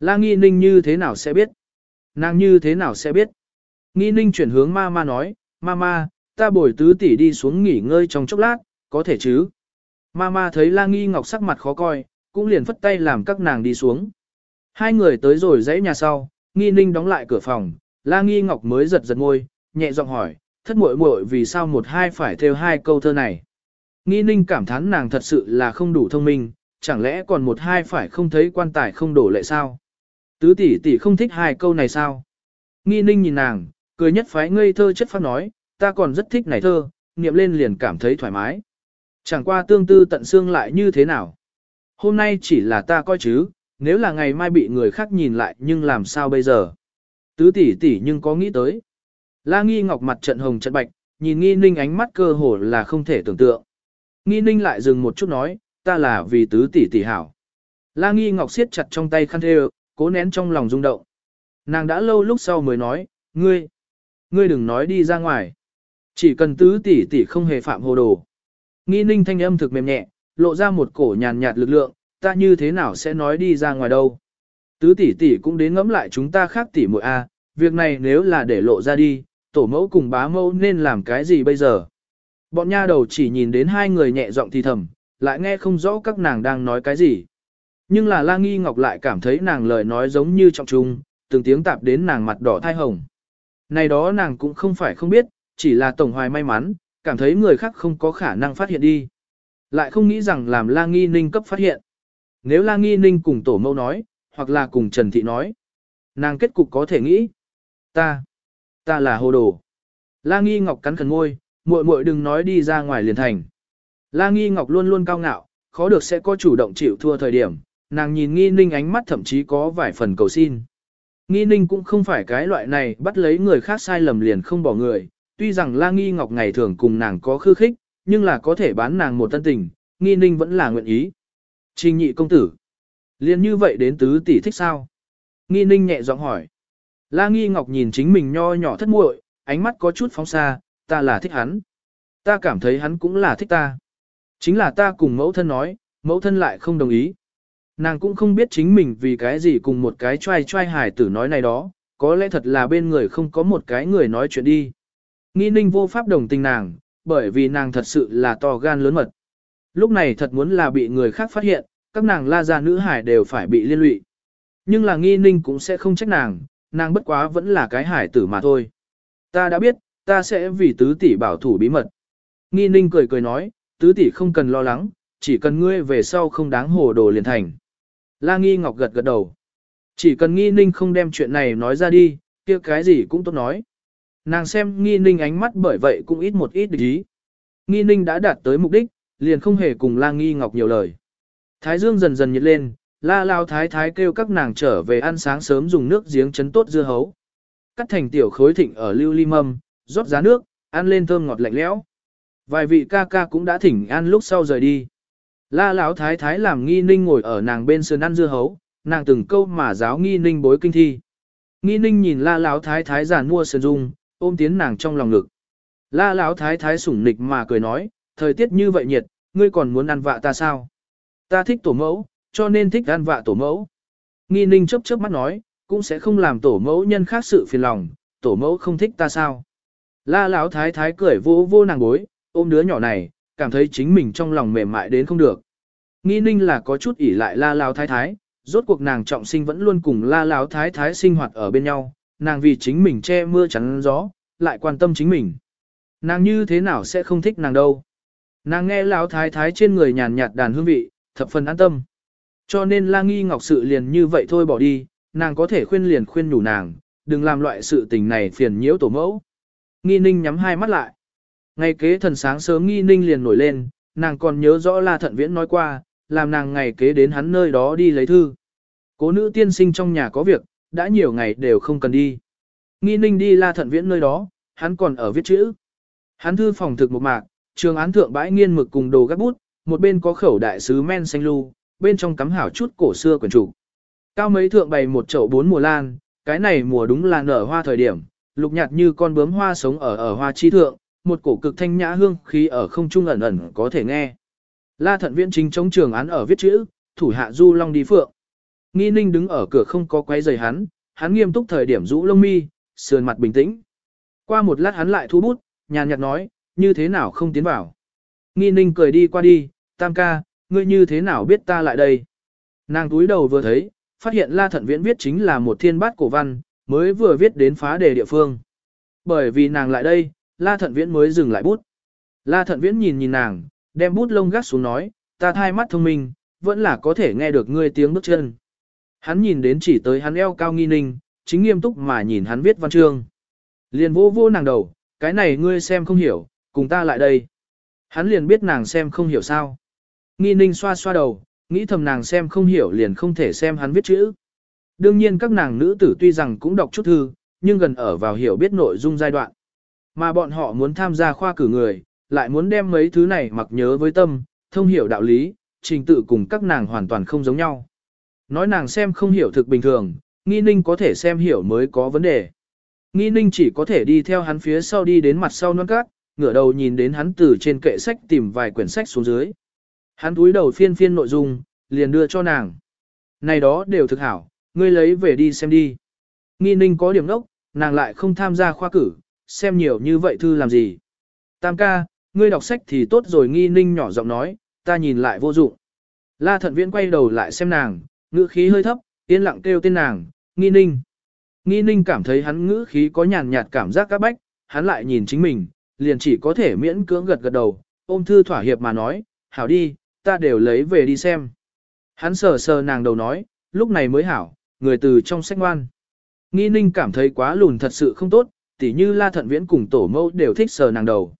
La Nghi Ninh như thế nào sẽ biết? Nàng như thế nào sẽ biết? Nghi Ninh chuyển hướng ma ma nói, ma ma, ta bồi tứ tỷ đi xuống nghỉ ngơi trong chốc lát, có thể chứ? Ma ma thấy La Nghi Ngọc sắc mặt khó coi, cũng liền phất tay làm các nàng đi xuống. Hai người tới rồi dãy nhà sau, Nghi Ninh đóng lại cửa phòng, La Nghi Ngọc mới giật giật môi, nhẹ giọng hỏi, thất muội muội vì sao một hai phải theo hai câu thơ này. Nghi Ninh cảm thán nàng thật sự là không đủ thông minh, chẳng lẽ còn một hai phải không thấy quan tài không đổ lệ sao? Tứ tỷ tỷ không thích hai câu này sao? Nghi Ninh nhìn nàng, cười nhất phái ngây thơ chất phát nói, ta còn rất thích này thơ, niệm lên liền cảm thấy thoải mái. Chẳng qua tương tư tận xương lại như thế nào. Hôm nay chỉ là ta coi chứ, nếu là ngày mai bị người khác nhìn lại nhưng làm sao bây giờ? Tứ tỷ tỷ nhưng có nghĩ tới. La nghi ngọc mặt trận hồng trận bạch, nhìn nghi ninh ánh mắt cơ hồ là không thể tưởng tượng. Nghi ninh lại dừng một chút nói, ta là vì tứ tỷ tỷ hảo. La nghi ngọc siết chặt trong tay khăn thêu, cố nén trong lòng rung động. Nàng đã lâu lúc sau mới nói, ngươi, ngươi đừng nói đi ra ngoài. Chỉ cần tứ tỷ tỷ không hề phạm hồ đồ. Nghi ninh thanh âm thực mềm nhẹ, lộ ra một cổ nhàn nhạt lực lượng, ta như thế nào sẽ nói đi ra ngoài đâu. Tứ tỷ tỷ cũng đến ngẫm lại chúng ta khác tỷ muội a, việc này nếu là để lộ ra đi, tổ mẫu cùng bá mẫu nên làm cái gì bây giờ. Bọn nha đầu chỉ nhìn đến hai người nhẹ giọng thì thầm, lại nghe không rõ các nàng đang nói cái gì. Nhưng là La Nghi Ngọc lại cảm thấy nàng lời nói giống như trọng trung, từng tiếng tạp đến nàng mặt đỏ thai hồng. Này đó nàng cũng không phải không biết, chỉ là tổng hoài may mắn, cảm thấy người khác không có khả năng phát hiện đi. Lại không nghĩ rằng làm La Nghi Ninh cấp phát hiện. Nếu La Nghi Ninh cùng Tổ Mâu nói, hoặc là cùng Trần Thị nói, nàng kết cục có thể nghĩ. Ta, ta là hồ đồ. La Nghi Ngọc cắn khẩn ngôi, muội muội đừng nói đi ra ngoài liền thành. La Nghi Ngọc luôn luôn cao ngạo, khó được sẽ có chủ động chịu thua thời điểm, nàng nhìn Nghi Ninh ánh mắt thậm chí có vài phần cầu xin. Nghi Ninh cũng không phải cái loại này bắt lấy người khác sai lầm liền không bỏ người, tuy rằng La Nghi Ngọc ngày thường cùng nàng có khư khích, nhưng là có thể bán nàng một tân tình, Nghi Ninh vẫn là nguyện ý. Trình nhị công tử. Liên như vậy đến tứ tỷ thích sao? Nghi Ninh nhẹ giọng hỏi. La Nghi Ngọc nhìn chính mình nho nhỏ thất muội, ánh mắt có chút phóng xa, ta là thích hắn. Ta cảm thấy hắn cũng là thích ta. Chính là ta cùng mẫu thân nói, mẫu thân lại không đồng ý. Nàng cũng không biết chính mình vì cái gì cùng một cái trai trai hài tử nói này đó, có lẽ thật là bên người không có một cái người nói chuyện đi. Nghi ninh vô pháp đồng tình nàng, bởi vì nàng thật sự là to gan lớn mật. Lúc này thật muốn là bị người khác phát hiện, các nàng la gia nữ hải đều phải bị liên lụy. Nhưng là nghi ninh cũng sẽ không trách nàng, nàng bất quá vẫn là cái hải tử mà thôi. Ta đã biết, ta sẽ vì tứ tỷ bảo thủ bí mật. Nghi ninh cười cười nói, tứ tỷ không cần lo lắng, chỉ cần ngươi về sau không đáng hồ đồ liền thành. La nghi ngọc gật gật đầu. Chỉ cần nghi ninh không đem chuyện này nói ra đi, kia cái gì cũng tốt nói. Nàng xem nghi ninh ánh mắt bởi vậy cũng ít một ít để ý. Nghi ninh đã đạt tới mục đích, liền không hề cùng la nghi ngọc nhiều lời. Thái dương dần dần nhiệt lên, la lao thái thái kêu các nàng trở về ăn sáng sớm dùng nước giếng chấn tốt dưa hấu. Cắt thành tiểu khối thịnh ở lưu ly mâm, rót giá nước, ăn lên thơm ngọt lạnh lẽo. Vài vị ca ca cũng đã thỉnh an lúc sau rời đi. La lão thái thái làm nghi ninh ngồi ở nàng bên sườn ăn dưa hấu, nàng từng câu mà giáo nghi ninh bối kinh thi. Nghi ninh nhìn la lão thái thái giàn mua sườn dung, ôm tiến nàng trong lòng ngực. La lão thái thái sủng nịch mà cười nói, thời tiết như vậy nhiệt, ngươi còn muốn ăn vạ ta sao? Ta thích tổ mẫu, cho nên thích ăn vạ tổ mẫu. Nghi ninh chớp chớp mắt nói, cũng sẽ không làm tổ mẫu nhân khác sự phiền lòng, tổ mẫu không thích ta sao? La lão thái thái cười vô vô nàng bối, ôm đứa nhỏ này, cảm thấy chính mình trong lòng mềm mại đến không được. Nghi ninh là có chút ỉ lại la lao thái thái, rốt cuộc nàng trọng sinh vẫn luôn cùng la lão thái thái sinh hoạt ở bên nhau, nàng vì chính mình che mưa chắn gió, lại quan tâm chính mình. Nàng như thế nào sẽ không thích nàng đâu. Nàng nghe lão thái thái trên người nhàn nhạt đàn hương vị, thập phần an tâm. Cho nên la nghi ngọc sự liền như vậy thôi bỏ đi, nàng có thể khuyên liền khuyên nhủ nàng, đừng làm loại sự tình này phiền nhiễu tổ mẫu. Nghi ninh nhắm hai mắt lại. Ngày kế thần sáng sớm nghi ninh liền nổi lên, nàng còn nhớ rõ la thận viễn nói qua, làm nàng ngày kế đến hắn nơi đó đi lấy thư. Cố nữ tiên sinh trong nhà có việc, đã nhiều ngày đều không cần đi. Nghi ninh đi la thận viễn nơi đó, hắn còn ở viết chữ. Hắn thư phòng thực một mạc, trường án thượng bãi nghiên mực cùng đồ gác bút, một bên có khẩu đại sứ men xanh lưu, bên trong cắm hảo chút cổ xưa quyển chủ. Cao mấy thượng bày một chậu bốn mùa lan, cái này mùa đúng là nở hoa thời điểm, lục nhạt như con bướm hoa sống ở ở hoa chi thượng, một cổ cực thanh nhã hương khí ở không trung ẩn ẩn có thể nghe. La thận viễn chính chống trường án ở viết chữ, thủ hạ du long đi phượng. Nghi ninh đứng ở cửa không có quấy giày hắn, hắn nghiêm túc thời điểm rũ lông mi, sườn mặt bình tĩnh. Qua một lát hắn lại thu bút, nhàn nhạt nói, như thế nào không tiến vào. Nghi ninh cười đi qua đi, tam ca, ngươi như thế nào biết ta lại đây. Nàng túi đầu vừa thấy, phát hiện La Thận Viễn viết chính là một thiên bát cổ văn, mới vừa viết đến phá đề địa phương. Bởi vì nàng lại đây, La Thận Viễn mới dừng lại bút. La Thận Viễn nhìn nhìn nàng, đem bút lông gác xuống nói, ta thai mắt thông minh, vẫn là có thể nghe được ngươi tiếng bước chân. Hắn nhìn đến chỉ tới hắn eo cao nghi ninh, chính nghiêm túc mà nhìn hắn viết văn chương. Liền vô vô nàng đầu, cái này ngươi xem không hiểu, cùng ta lại đây. Hắn liền biết nàng xem không hiểu sao. Nghi ninh xoa xoa đầu, nghĩ thầm nàng xem không hiểu liền không thể xem hắn viết chữ. Đương nhiên các nàng nữ tử tuy rằng cũng đọc chút thư, nhưng gần ở vào hiểu biết nội dung giai đoạn. Mà bọn họ muốn tham gia khoa cử người, lại muốn đem mấy thứ này mặc nhớ với tâm, thông hiểu đạo lý, trình tự cùng các nàng hoàn toàn không giống nhau. Nói nàng xem không hiểu thực bình thường, nghi ninh có thể xem hiểu mới có vấn đề. Nghi ninh chỉ có thể đi theo hắn phía sau đi đến mặt sau non cát, ngửa đầu nhìn đến hắn từ trên kệ sách tìm vài quyển sách xuống dưới. Hắn túi đầu phiên phiên nội dung, liền đưa cho nàng. Này đó đều thực hảo, ngươi lấy về đi xem đi. Nghi ninh có điểm nốc, nàng lại không tham gia khoa cử, xem nhiều như vậy thư làm gì. Tam ca, ngươi đọc sách thì tốt rồi nghi ninh nhỏ giọng nói, ta nhìn lại vô dụng. La thận viễn quay đầu lại xem nàng, ngữ khí hơi thấp, yên lặng kêu tên nàng, nghi ninh. Nghi ninh cảm thấy hắn ngữ khí có nhàn nhạt cảm giác các bách, hắn lại nhìn chính mình, liền chỉ có thể miễn cưỡng gật gật đầu, ôm thư thỏa hiệp mà nói, hảo đi, ta đều lấy về đi xem. Hắn sờ sờ nàng đầu nói, lúc này mới hảo, người từ trong sách ngoan. Nghi ninh cảm thấy quá lùn thật sự không tốt, tỉ như la thận viễn cùng tổ mẫu đều thích sờ nàng đầu.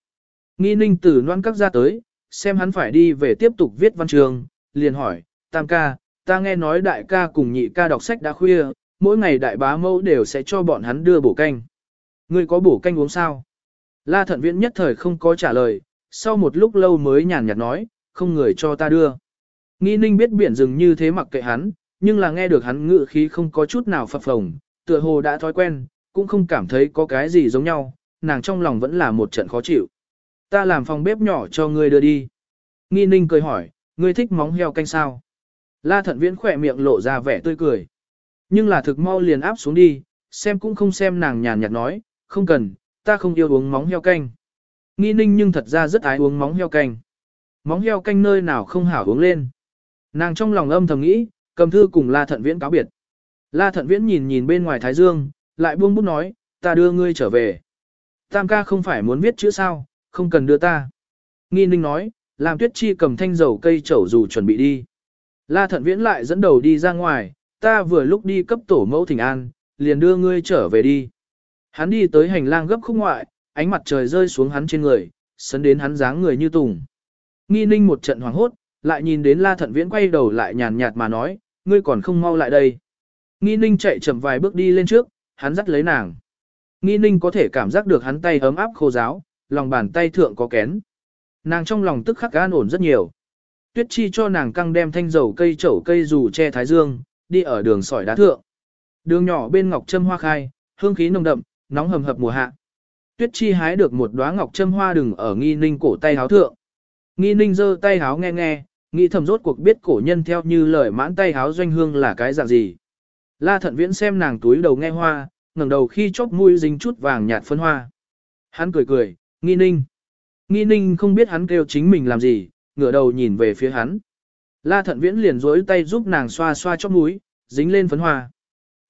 Nghi ninh từ noan các ra tới, xem hắn phải đi về tiếp tục viết văn trường, liền hỏi, tam ca, ta nghe nói đại ca cùng nhị ca đọc sách đã khuya, mỗi ngày đại bá mẫu đều sẽ cho bọn hắn đưa bổ canh. Ngươi có bổ canh uống sao? La thận viễn nhất thời không có trả lời, sau một lúc lâu mới nhàn nhạt nói, không người cho ta đưa. Nghi ninh biết biển rừng như thế mặc kệ hắn, nhưng là nghe được hắn ngự khí không có chút nào phập phồng, tựa hồ đã thói quen, cũng không cảm thấy có cái gì giống nhau, nàng trong lòng vẫn là một trận khó chịu. Ta làm phòng bếp nhỏ cho ngươi đưa đi. Nghi ninh cười hỏi, ngươi thích móng heo canh sao? La thận viễn khỏe miệng lộ ra vẻ tươi cười. Nhưng là thực mau liền áp xuống đi, xem cũng không xem nàng nhàn nhạt nói, không cần, ta không yêu uống móng heo canh. Nghi ninh nhưng thật ra rất ái uống móng heo canh. Móng heo canh nơi nào không hảo uống lên. Nàng trong lòng âm thầm nghĩ, cầm thư cùng La Thận Viễn cáo biệt. La Thận Viễn nhìn nhìn bên ngoài Thái Dương, lại buông bút nói, ta đưa ngươi trở về. Tam ca không phải muốn viết chữ sao, không cần đưa ta. Nghi ninh nói, làm tuyết chi cầm thanh dầu cây chẩu dù chuẩn bị đi. La Thận Viễn lại dẫn đầu đi ra ngoài, ta vừa lúc đi cấp tổ mẫu thỉnh an, liền đưa ngươi trở về đi. Hắn đi tới hành lang gấp khúc ngoại, ánh mặt trời rơi xuống hắn trên người, sấn đến hắn dáng người như tùng. Nghi ninh một trận hoảng hốt, lại nhìn đến la thận viễn quay đầu lại nhàn nhạt mà nói, ngươi còn không mau lại đây. Nghi ninh chạy chậm vài bước đi lên trước, hắn dắt lấy nàng. Nghi ninh có thể cảm giác được hắn tay ấm áp khô giáo, lòng bàn tay thượng có kén. Nàng trong lòng tức khắc an ổn rất nhiều. Tuyết chi cho nàng căng đem thanh dầu cây chậu cây dù che thái dương, đi ở đường sỏi đá thượng. Đường nhỏ bên ngọc trâm hoa khai, hương khí nồng đậm, nóng hầm hập mùa hạ. Tuyết chi hái được một đóa ngọc trâm hoa đừng ở nghi ninh cổ tay háo thượng. Nghi ninh giơ tay háo nghe nghe, nghĩ thầm rốt cuộc biết cổ nhân theo như lời mãn tay háo doanh hương là cái dạng gì. La thận viễn xem nàng túi đầu nghe hoa, ngẩng đầu khi chóp mũi dính chút vàng nhạt phân hoa. Hắn cười cười, nghi ninh. Nghi ninh không biết hắn kêu chính mình làm gì, ngửa đầu nhìn về phía hắn. La thận viễn liền rối tay giúp nàng xoa xoa chóp mũi, dính lên phấn hoa.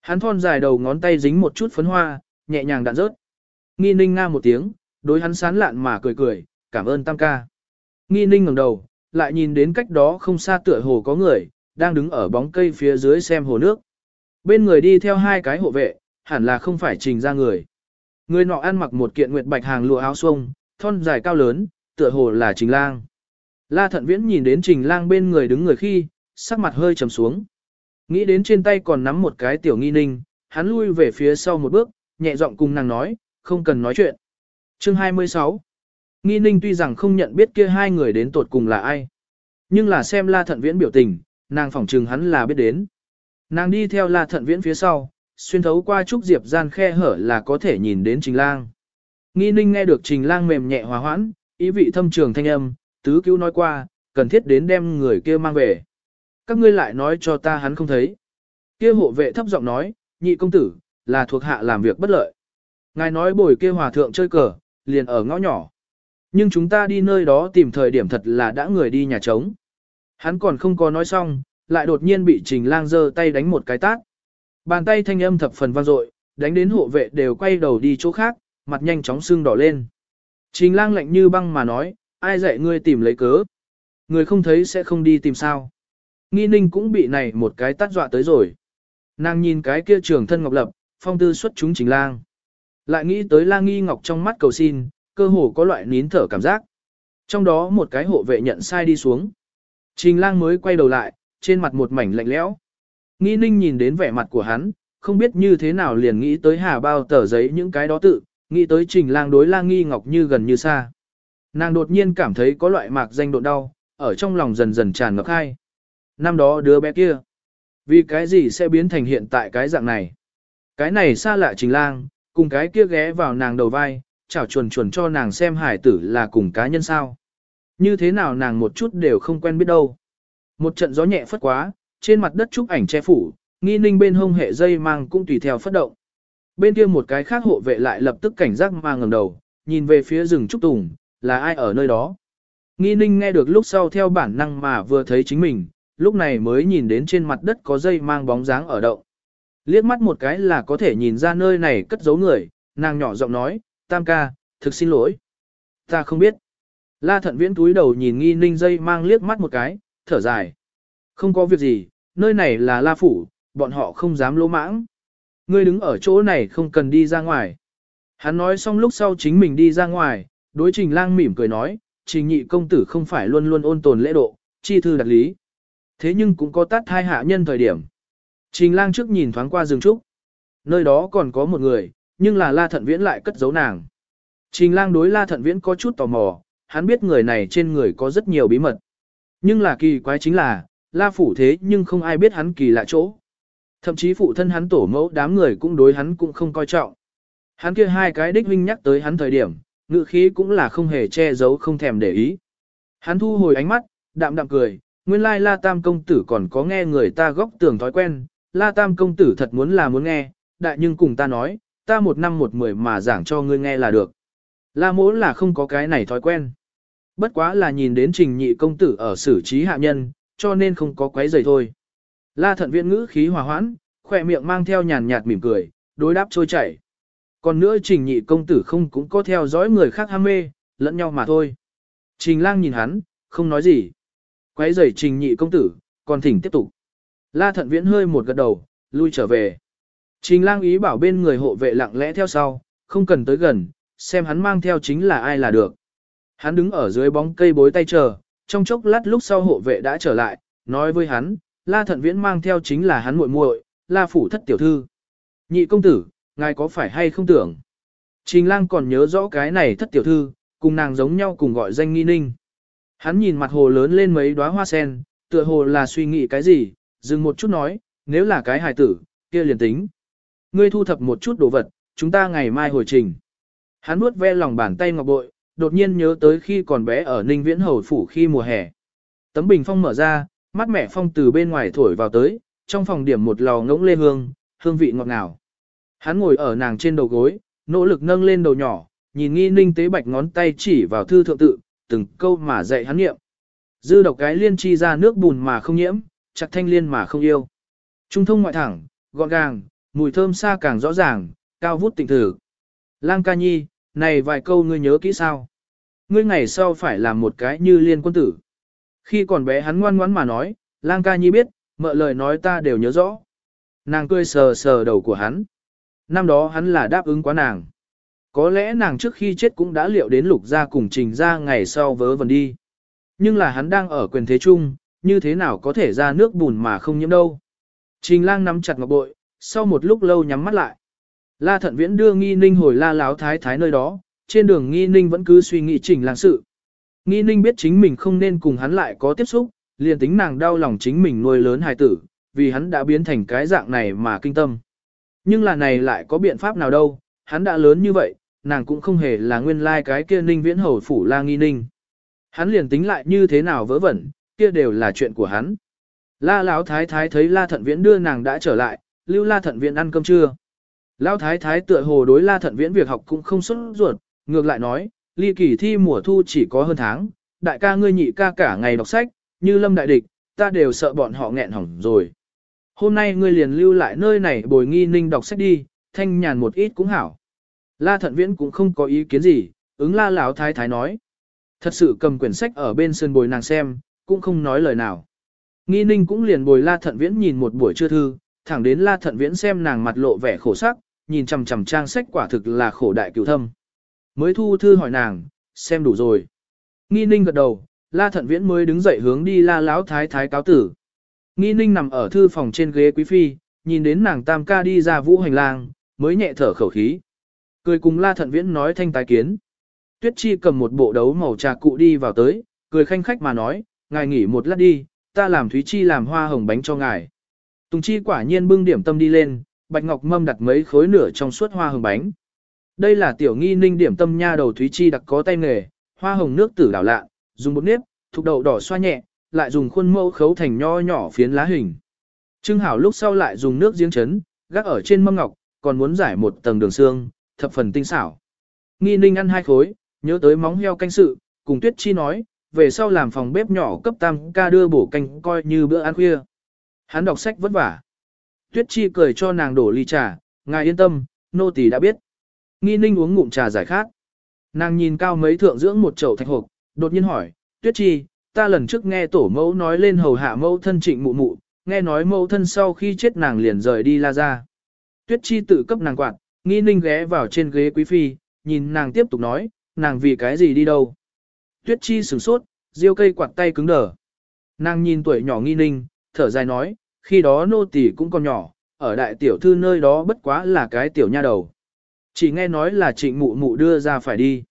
Hắn thon dài đầu ngón tay dính một chút phấn hoa, nhẹ nhàng đạn rớt. Nghi ninh nga một tiếng, đối hắn sán lạn mà cười cười, cảm ơn tam ca. Nghi ninh ngẩng đầu, lại nhìn đến cách đó không xa tựa hồ có người, đang đứng ở bóng cây phía dưới xem hồ nước. Bên người đi theo hai cái hộ vệ, hẳn là không phải trình ra người. Người nọ ăn mặc một kiện nguyệt bạch hàng lụa áo xuông, thon dài cao lớn, tựa hồ là trình lang. La thận viễn nhìn đến trình lang bên người đứng người khi, sắc mặt hơi trầm xuống. Nghĩ đến trên tay còn nắm một cái tiểu nghi ninh, hắn lui về phía sau một bước, nhẹ giọng cùng nàng nói, không cần nói chuyện. Chương 26 Nghi ninh tuy rằng không nhận biết kia hai người đến tột cùng là ai. Nhưng là xem la thận viễn biểu tình, nàng phỏng trừng hắn là biết đến. Nàng đi theo La Thận Viễn phía sau, xuyên thấu qua trúc diệp gian khe hở là có thể nhìn đến Trình Lang. Nghi Ninh nghe được Trình Lang mềm nhẹ hòa hoãn, ý vị thâm trường thanh âm, tứ cứu nói qua, cần thiết đến đem người kia mang về. Các ngươi lại nói cho ta hắn không thấy. Kia hộ vệ thấp giọng nói, nhị công tử, là thuộc hạ làm việc bất lợi. Ngài nói bồi kia hòa thượng chơi cờ, liền ở ngõ nhỏ. Nhưng chúng ta đi nơi đó tìm thời điểm thật là đã người đi nhà trống. Hắn còn không có nói xong, lại đột nhiên bị trình lang giơ tay đánh một cái tát. Bàn tay thanh âm thập phần vang dội, đánh đến hộ vệ đều quay đầu đi chỗ khác, mặt nhanh chóng sưng đỏ lên. Trình lang lạnh như băng mà nói, ai dạy ngươi tìm lấy cớ. Người không thấy sẽ không đi tìm sao. Nghi ninh cũng bị này một cái tát dọa tới rồi. Nàng nhìn cái kia trường thân ngọc lập, phong tư xuất chúng trình lang. Lại nghĩ tới lang nghi ngọc trong mắt cầu xin, cơ hồ có loại nín thở cảm giác. Trong đó một cái hộ vệ nhận sai đi xuống. Trình lang mới quay đầu lại, trên mặt một mảnh lạnh lẽo. Nghi ninh nhìn đến vẻ mặt của hắn, không biết như thế nào liền nghĩ tới hà bao tờ giấy những cái đó tự, nghĩ tới trình lang đối lang nghi ngọc như gần như xa. Nàng đột nhiên cảm thấy có loại mạc danh độ đau, ở trong lòng dần dần tràn ngập hai. Năm đó đứa bé kia, vì cái gì sẽ biến thành hiện tại cái dạng này? Cái này xa lạ trình lang, cùng cái kia ghé vào nàng đầu vai, chảo chuồn chuồn cho nàng xem hải tử là cùng cá nhân sao. Như thế nào nàng một chút đều không quen biết đâu. Một trận gió nhẹ phất quá, trên mặt đất trúc ảnh che phủ, nghi ninh bên hông hệ dây mang cũng tùy theo phất động. Bên kia một cái khác hộ vệ lại lập tức cảnh giác mang ngầm đầu, nhìn về phía rừng trúc tùng, là ai ở nơi đó. Nghi ninh nghe được lúc sau theo bản năng mà vừa thấy chính mình, lúc này mới nhìn đến trên mặt đất có dây mang bóng dáng ở động. Liếc mắt một cái là có thể nhìn ra nơi này cất giấu người, nàng nhỏ giọng nói, tam ca, thực xin lỗi. Ta không biết. La thận viễn túi đầu nhìn nghi ninh dây mang liếc mắt một cái, thở dài. Không có việc gì, nơi này là la phủ, bọn họ không dám lỗ mãng. Ngươi đứng ở chỗ này không cần đi ra ngoài. Hắn nói xong lúc sau chính mình đi ra ngoài, đối trình lang mỉm cười nói, trình nhị công tử không phải luôn luôn ôn tồn lễ độ, chi thư đặc lý. Thế nhưng cũng có tát hai hạ nhân thời điểm. Trình lang trước nhìn thoáng qua rừng trúc. Nơi đó còn có một người, nhưng là la thận viễn lại cất giấu nàng. Trình lang đối la thận viễn có chút tò mò, hắn biết người này trên người có rất nhiều bí mật. Nhưng là kỳ quái chính là, la phủ thế nhưng không ai biết hắn kỳ lạ chỗ. Thậm chí phụ thân hắn tổ mẫu đám người cũng đối hắn cũng không coi trọng. Hắn kia hai cái đích huynh nhắc tới hắn thời điểm, ngự khí cũng là không hề che giấu không thèm để ý. Hắn thu hồi ánh mắt, đạm đạm cười, nguyên lai la tam công tử còn có nghe người ta góc tưởng thói quen, la tam công tử thật muốn là muốn nghe, đại nhưng cùng ta nói, ta một năm một mười mà giảng cho ngươi nghe là được. La mỗ là không có cái này thói quen. Bất quá là nhìn đến trình nhị công tử ở xử trí hạ nhân, cho nên không có quấy rầy thôi. La thận viện ngữ khí hòa hoãn, khỏe miệng mang theo nhàn nhạt mỉm cười, đối đáp trôi chảy. Còn nữa trình nhị công tử không cũng có theo dõi người khác ham mê, lẫn nhau mà thôi. Trình lang nhìn hắn, không nói gì. Quấy rầy trình nhị công tử, còn thỉnh tiếp tục. La thận viễn hơi một gật đầu, lui trở về. Trình lang ý bảo bên người hộ vệ lặng lẽ theo sau, không cần tới gần, xem hắn mang theo chính là ai là được. Hắn đứng ở dưới bóng cây bối tay chờ, trong chốc lát lúc sau hộ vệ đã trở lại, nói với hắn, La Thận Viễn mang theo chính là hắn muội muội, La phủ thất tiểu thư. Nhị công tử, ngài có phải hay không tưởng? Trình lang còn nhớ rõ cái này thất tiểu thư, cùng nàng giống nhau cùng gọi danh nghi ninh. Hắn nhìn mặt hồ lớn lên mấy đóa hoa sen, tựa hồ là suy nghĩ cái gì, dừng một chút nói, nếu là cái hài tử, kia liền tính. Ngươi thu thập một chút đồ vật, chúng ta ngày mai hồi trình. Hắn nuốt ve lòng bàn tay ngọc bội, đột nhiên nhớ tới khi còn bé ở Ninh Viễn Hầu Phủ khi mùa hè. Tấm bình phong mở ra, mắt mẹ phong từ bên ngoài thổi vào tới, trong phòng điểm một lò ngỗng lê hương, hương vị ngọt ngào. Hắn ngồi ở nàng trên đầu gối, nỗ lực nâng lên đầu nhỏ, nhìn nghi ninh tế bạch ngón tay chỉ vào thư thượng tự, từng câu mà dạy hắn niệm. Dư độc cái liên chi ra nước bùn mà không nhiễm, chặt thanh liên mà không yêu. Trung thông ngoại thẳng, gọn gàng, mùi thơm xa càng rõ ràng, cao vút tình thử. Lang ca nhi, này vài câu ngươi nhớ kỹ sao? Ngươi ngày sau phải làm một cái như liên quân tử. Khi còn bé hắn ngoan ngoãn mà nói, lang ca nhi biết, mợ lời nói ta đều nhớ rõ. Nàng cười sờ sờ đầu của hắn. Năm đó hắn là đáp ứng quá nàng. Có lẽ nàng trước khi chết cũng đã liệu đến lục gia cùng trình ra ngày sau vớ vẩn đi. Nhưng là hắn đang ở quyền thế chung, như thế nào có thể ra nước bùn mà không nhiễm đâu. Trình lang nắm chặt ngọc bội, sau một lúc lâu nhắm mắt lại. La thận viễn đưa nghi ninh hồi la láo thái thái nơi đó, trên đường nghi ninh vẫn cứ suy nghĩ trình lang sự. Nghi ninh biết chính mình không nên cùng hắn lại có tiếp xúc, liền tính nàng đau lòng chính mình nuôi lớn hài tử, vì hắn đã biến thành cái dạng này mà kinh tâm. Nhưng là này lại có biện pháp nào đâu, hắn đã lớn như vậy, nàng cũng không hề là nguyên lai like cái kia ninh viễn hầu phủ la nghi ninh. Hắn liền tính lại như thế nào vớ vẩn, kia đều là chuyện của hắn. La Lão Thái Thái thấy La Thận Viễn đưa nàng đã trở lại, lưu La Thận Viễn ăn cơm trưa. Lão Thái Thái tựa hồ đối La Thận Viễn việc học cũng không xuất ruột, ngược lại nói, ly kỳ thi mùa thu chỉ có hơn tháng, đại ca ngươi nhị ca cả ngày đọc sách, như lâm đại địch, ta đều sợ bọn họ nghẹn hỏng rồi. Hôm nay ngươi liền lưu lại nơi này bồi nghi ninh đọc sách đi, thanh nhàn một ít cũng hảo. La Thận Viễn cũng không có ý kiến gì, ứng La Lão Thái Thái nói. Thật sự cầm quyển sách ở bên sân bồi nàng xem, cũng không nói lời nào. Nghi ninh cũng liền bồi La Thận Viễn nhìn một buổi trưa thư, thẳng đến La Thận Viễn xem nàng mặt lộ vẻ khổ sắc, nhìn chằm chằm trang sách quả thực là khổ đại cửu thâm. Mới thu thư hỏi nàng, xem đủ rồi. Nghi ninh gật đầu, La Thận Viễn mới đứng dậy hướng đi La Lão Thái Thái cáo tử. Nghi ninh nằm ở thư phòng trên ghế quý phi, nhìn đến nàng tam ca đi ra vũ hành lang, mới nhẹ thở khẩu khí. Cười cùng La Thận Viễn nói thanh tái kiến. Tuyết Chi cầm một bộ đấu màu trà cụ đi vào tới, cười khanh khách mà nói, ngài nghỉ một lát đi, ta làm Thúy Chi làm hoa hồng bánh cho ngài. Tùng Chi quả nhiên bưng điểm tâm đi lên, Bạch Ngọc mâm đặt mấy khối nửa trong suốt hoa hồng bánh. Đây là tiểu nghi ninh điểm tâm nha đầu Thúy Chi đặc có tay nghề, hoa hồng nước tử đảo lạ, dùng bột nếp, thuộc đậu đỏ xoa nhẹ, lại dùng khuôn mẫu khấu thành nho nhỏ phiến lá hình. Trưng hảo lúc sau lại dùng nước giếng chấn, gác ở trên mâm ngọc, còn muốn giải một tầng đường xương, thập phần tinh xảo. Nghi ninh ăn hai khối, nhớ tới móng heo canh sự, cùng Tuyết Chi nói, về sau làm phòng bếp nhỏ cấp tam ca đưa bổ canh coi như bữa ăn khuya. Hắn đọc sách vất vả. Tuyết Chi cười cho nàng đổ ly trà, ngài yên tâm, nô tỳ đã biết. Nghi ninh uống ngụm trà giải khát. Nàng nhìn cao mấy thượng dưỡng một chậu thạch hộp, đột nhiên hỏi, Tuyết Chi, ta lần trước nghe tổ mẫu nói lên hầu hạ mẫu thân trịnh mụ mụ, nghe nói mẫu thân sau khi chết nàng liền rời đi la ra. Tuyết Chi tự cấp nàng quạt, nghi ninh ghé vào trên ghế quý phi, nhìn nàng tiếp tục nói, nàng vì cái gì đi đâu. Tuyết Chi sửng sốt, diêu cây quạt tay cứng đờ. Nàng nhìn tuổi nhỏ nghi ninh, thở dài nói, khi đó nô tỳ cũng còn nhỏ, ở đại tiểu thư nơi đó bất quá là cái tiểu nha đầu. Chỉ nghe nói là trịnh mụ mụ đưa ra phải đi.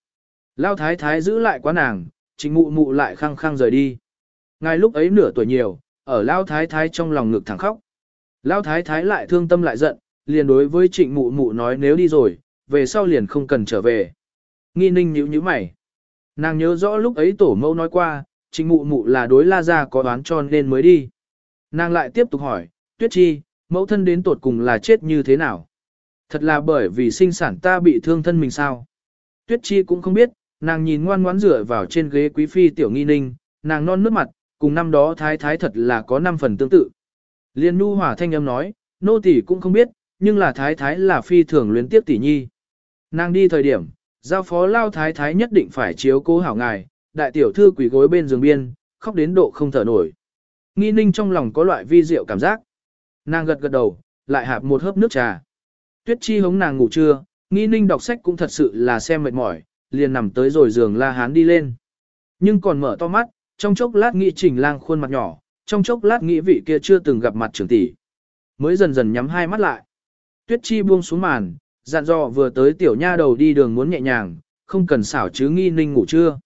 Lao thái thái giữ lại quá nàng, trịnh mụ mụ lại khăng khăng rời đi. Ngay lúc ấy nửa tuổi nhiều, ở Lao thái thái trong lòng ngực thẳng khóc. Lao thái thái lại thương tâm lại giận, liền đối với trịnh mụ mụ nói nếu đi rồi, về sau liền không cần trở về. Nghi ninh nhíu nhíu mày. Nàng nhớ rõ lúc ấy tổ mẫu nói qua, trịnh mụ mụ là đối la ra có đoán cho nên mới đi. Nàng lại tiếp tục hỏi, tuyết chi, mẫu thân đến tột cùng là chết như thế nào? Thật là bởi vì sinh sản ta bị thương thân mình sao? Tuyết chi cũng không biết, nàng nhìn ngoan ngoãn rửa vào trên ghế quý phi tiểu nghi ninh, nàng non nước mặt, cùng năm đó thái thái thật là có năm phần tương tự. Liên nu hỏa thanh âm nói, nô tỷ cũng không biết, nhưng là thái thái là phi thường luyến tiếp tỷ nhi. Nàng đi thời điểm, giao phó lao thái thái nhất định phải chiếu cố hảo ngài, đại tiểu thư quỷ gối bên giường biên, khóc đến độ không thở nổi. Nghi ninh trong lòng có loại vi diệu cảm giác. Nàng gật gật đầu, lại hạp một hớp nước trà. Tuyết chi hống nàng ngủ trưa, nghi ninh đọc sách cũng thật sự là xem mệt mỏi, liền nằm tới rồi giường la hán đi lên. Nhưng còn mở to mắt, trong chốc lát nghĩ trình lang khuôn mặt nhỏ, trong chốc lát nghĩ vị kia chưa từng gặp mặt trưởng tỷ. Mới dần dần nhắm hai mắt lại. Tuyết chi buông xuống màn, dặn dò vừa tới tiểu nha đầu đi đường muốn nhẹ nhàng, không cần xảo chứ nghi ninh ngủ chưa.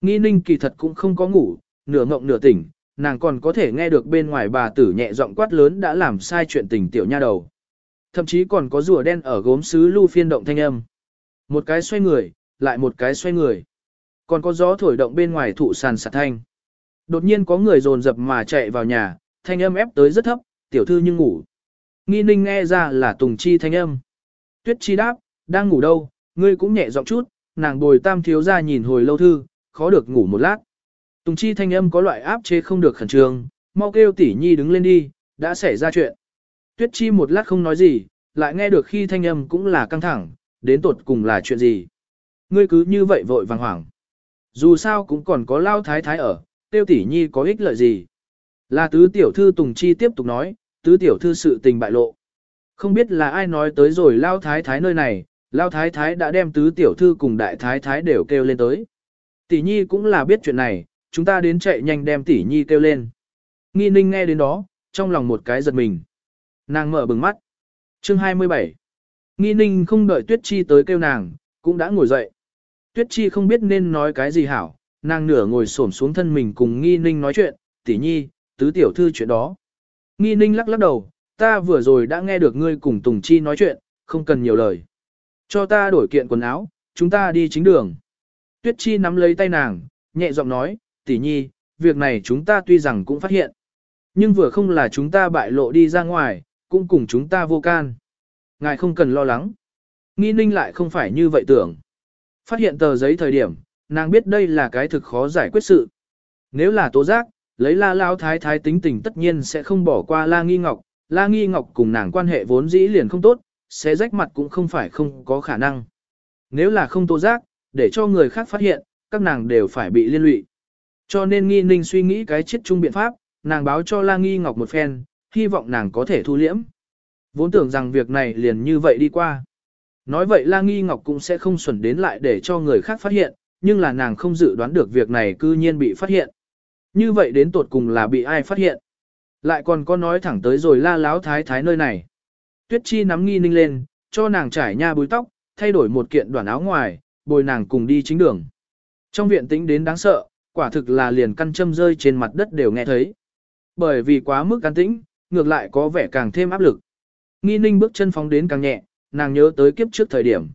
Nghi ninh kỳ thật cũng không có ngủ, nửa ngộng nửa tỉnh, nàng còn có thể nghe được bên ngoài bà tử nhẹ giọng quát lớn đã làm sai chuyện tình tiểu nha đầu. Thậm chí còn có rùa đen ở gốm sứ lưu phiên động thanh âm. Một cái xoay người, lại một cái xoay người. Còn có gió thổi động bên ngoài thụ sàn sạt thanh. Đột nhiên có người dồn dập mà chạy vào nhà, thanh âm ép tới rất thấp, tiểu thư nhưng ngủ. Nghi ninh nghe ra là Tùng Chi thanh âm. Tuyết Chi đáp, đang ngủ đâu, ngươi cũng nhẹ giọng chút, nàng bồi tam thiếu ra nhìn hồi lâu thư, khó được ngủ một lát. Tùng Chi thanh âm có loại áp chế không được khẩn trương, mau kêu tỷ nhi đứng lên đi, đã xảy ra chuyện. Tuyết Chi một lát không nói gì, lại nghe được khi thanh âm cũng là căng thẳng, đến tột cùng là chuyện gì. Ngươi cứ như vậy vội vàng hoảng. Dù sao cũng còn có lao thái thái ở, tiêu tỷ nhi có ích lợi gì. Là tứ tiểu thư Tùng Chi tiếp tục nói, tứ tiểu thư sự tình bại lộ. Không biết là ai nói tới rồi lao thái thái nơi này, lao thái thái đã đem tứ tiểu thư cùng đại thái thái đều kêu lên tới. Tỷ nhi cũng là biết chuyện này, chúng ta đến chạy nhanh đem tỷ nhi kêu lên. Nghi ninh nghe đến đó, trong lòng một cái giật mình. Nàng mở bừng mắt. Chương 27 Nghi ninh không đợi Tuyết Chi tới kêu nàng, cũng đã ngồi dậy. Tuyết Chi không biết nên nói cái gì hảo, nàng nửa ngồi xổm xuống thân mình cùng Nghi ninh nói chuyện, tỷ nhi, tứ tiểu thư chuyện đó. Nghi ninh lắc lắc đầu, ta vừa rồi đã nghe được ngươi cùng Tùng Chi nói chuyện, không cần nhiều lời. Cho ta đổi kiện quần áo, chúng ta đi chính đường. Tuyết Chi nắm lấy tay nàng, nhẹ giọng nói, tỷ nhi, việc này chúng ta tuy rằng cũng phát hiện. Nhưng vừa không là chúng ta bại lộ đi ra ngoài, cũng cùng chúng ta vô can. Ngài không cần lo lắng. Nghi ninh lại không phải như vậy tưởng. Phát hiện tờ giấy thời điểm, nàng biết đây là cái thực khó giải quyết sự. Nếu là tố giác, lấy la lao thái thái tính tình tất nhiên sẽ không bỏ qua la nghi ngọc, la nghi ngọc cùng nàng quan hệ vốn dĩ liền không tốt, sẽ rách mặt cũng không phải không có khả năng. Nếu là không tố giác, để cho người khác phát hiện, các nàng đều phải bị liên lụy. Cho nên nghi ninh suy nghĩ cái chết chung biện pháp, nàng báo cho la nghi ngọc một phen, hy vọng nàng có thể thu liễm. Vốn tưởng rằng việc này liền như vậy đi qua. Nói vậy La Nghi Ngọc cũng sẽ không xuẩn đến lại để cho người khác phát hiện, nhưng là nàng không dự đoán được việc này cư nhiên bị phát hiện. Như vậy đến tột cùng là bị ai phát hiện. Lại còn có nói thẳng tới rồi la láo thái thái nơi này. Tuyết Chi nắm nghi ninh lên, cho nàng trải nha búi tóc, thay đổi một kiện đoàn áo ngoài, bồi nàng cùng đi chính đường. Trong viện tĩnh đến đáng sợ, quả thực là liền căn châm rơi trên mặt đất đều nghe thấy. Bởi vì quá mức can tĩnh, ngược lại có vẻ càng thêm áp lực. Nghi ninh bước chân phóng đến càng nhẹ, nàng nhớ tới kiếp trước thời điểm.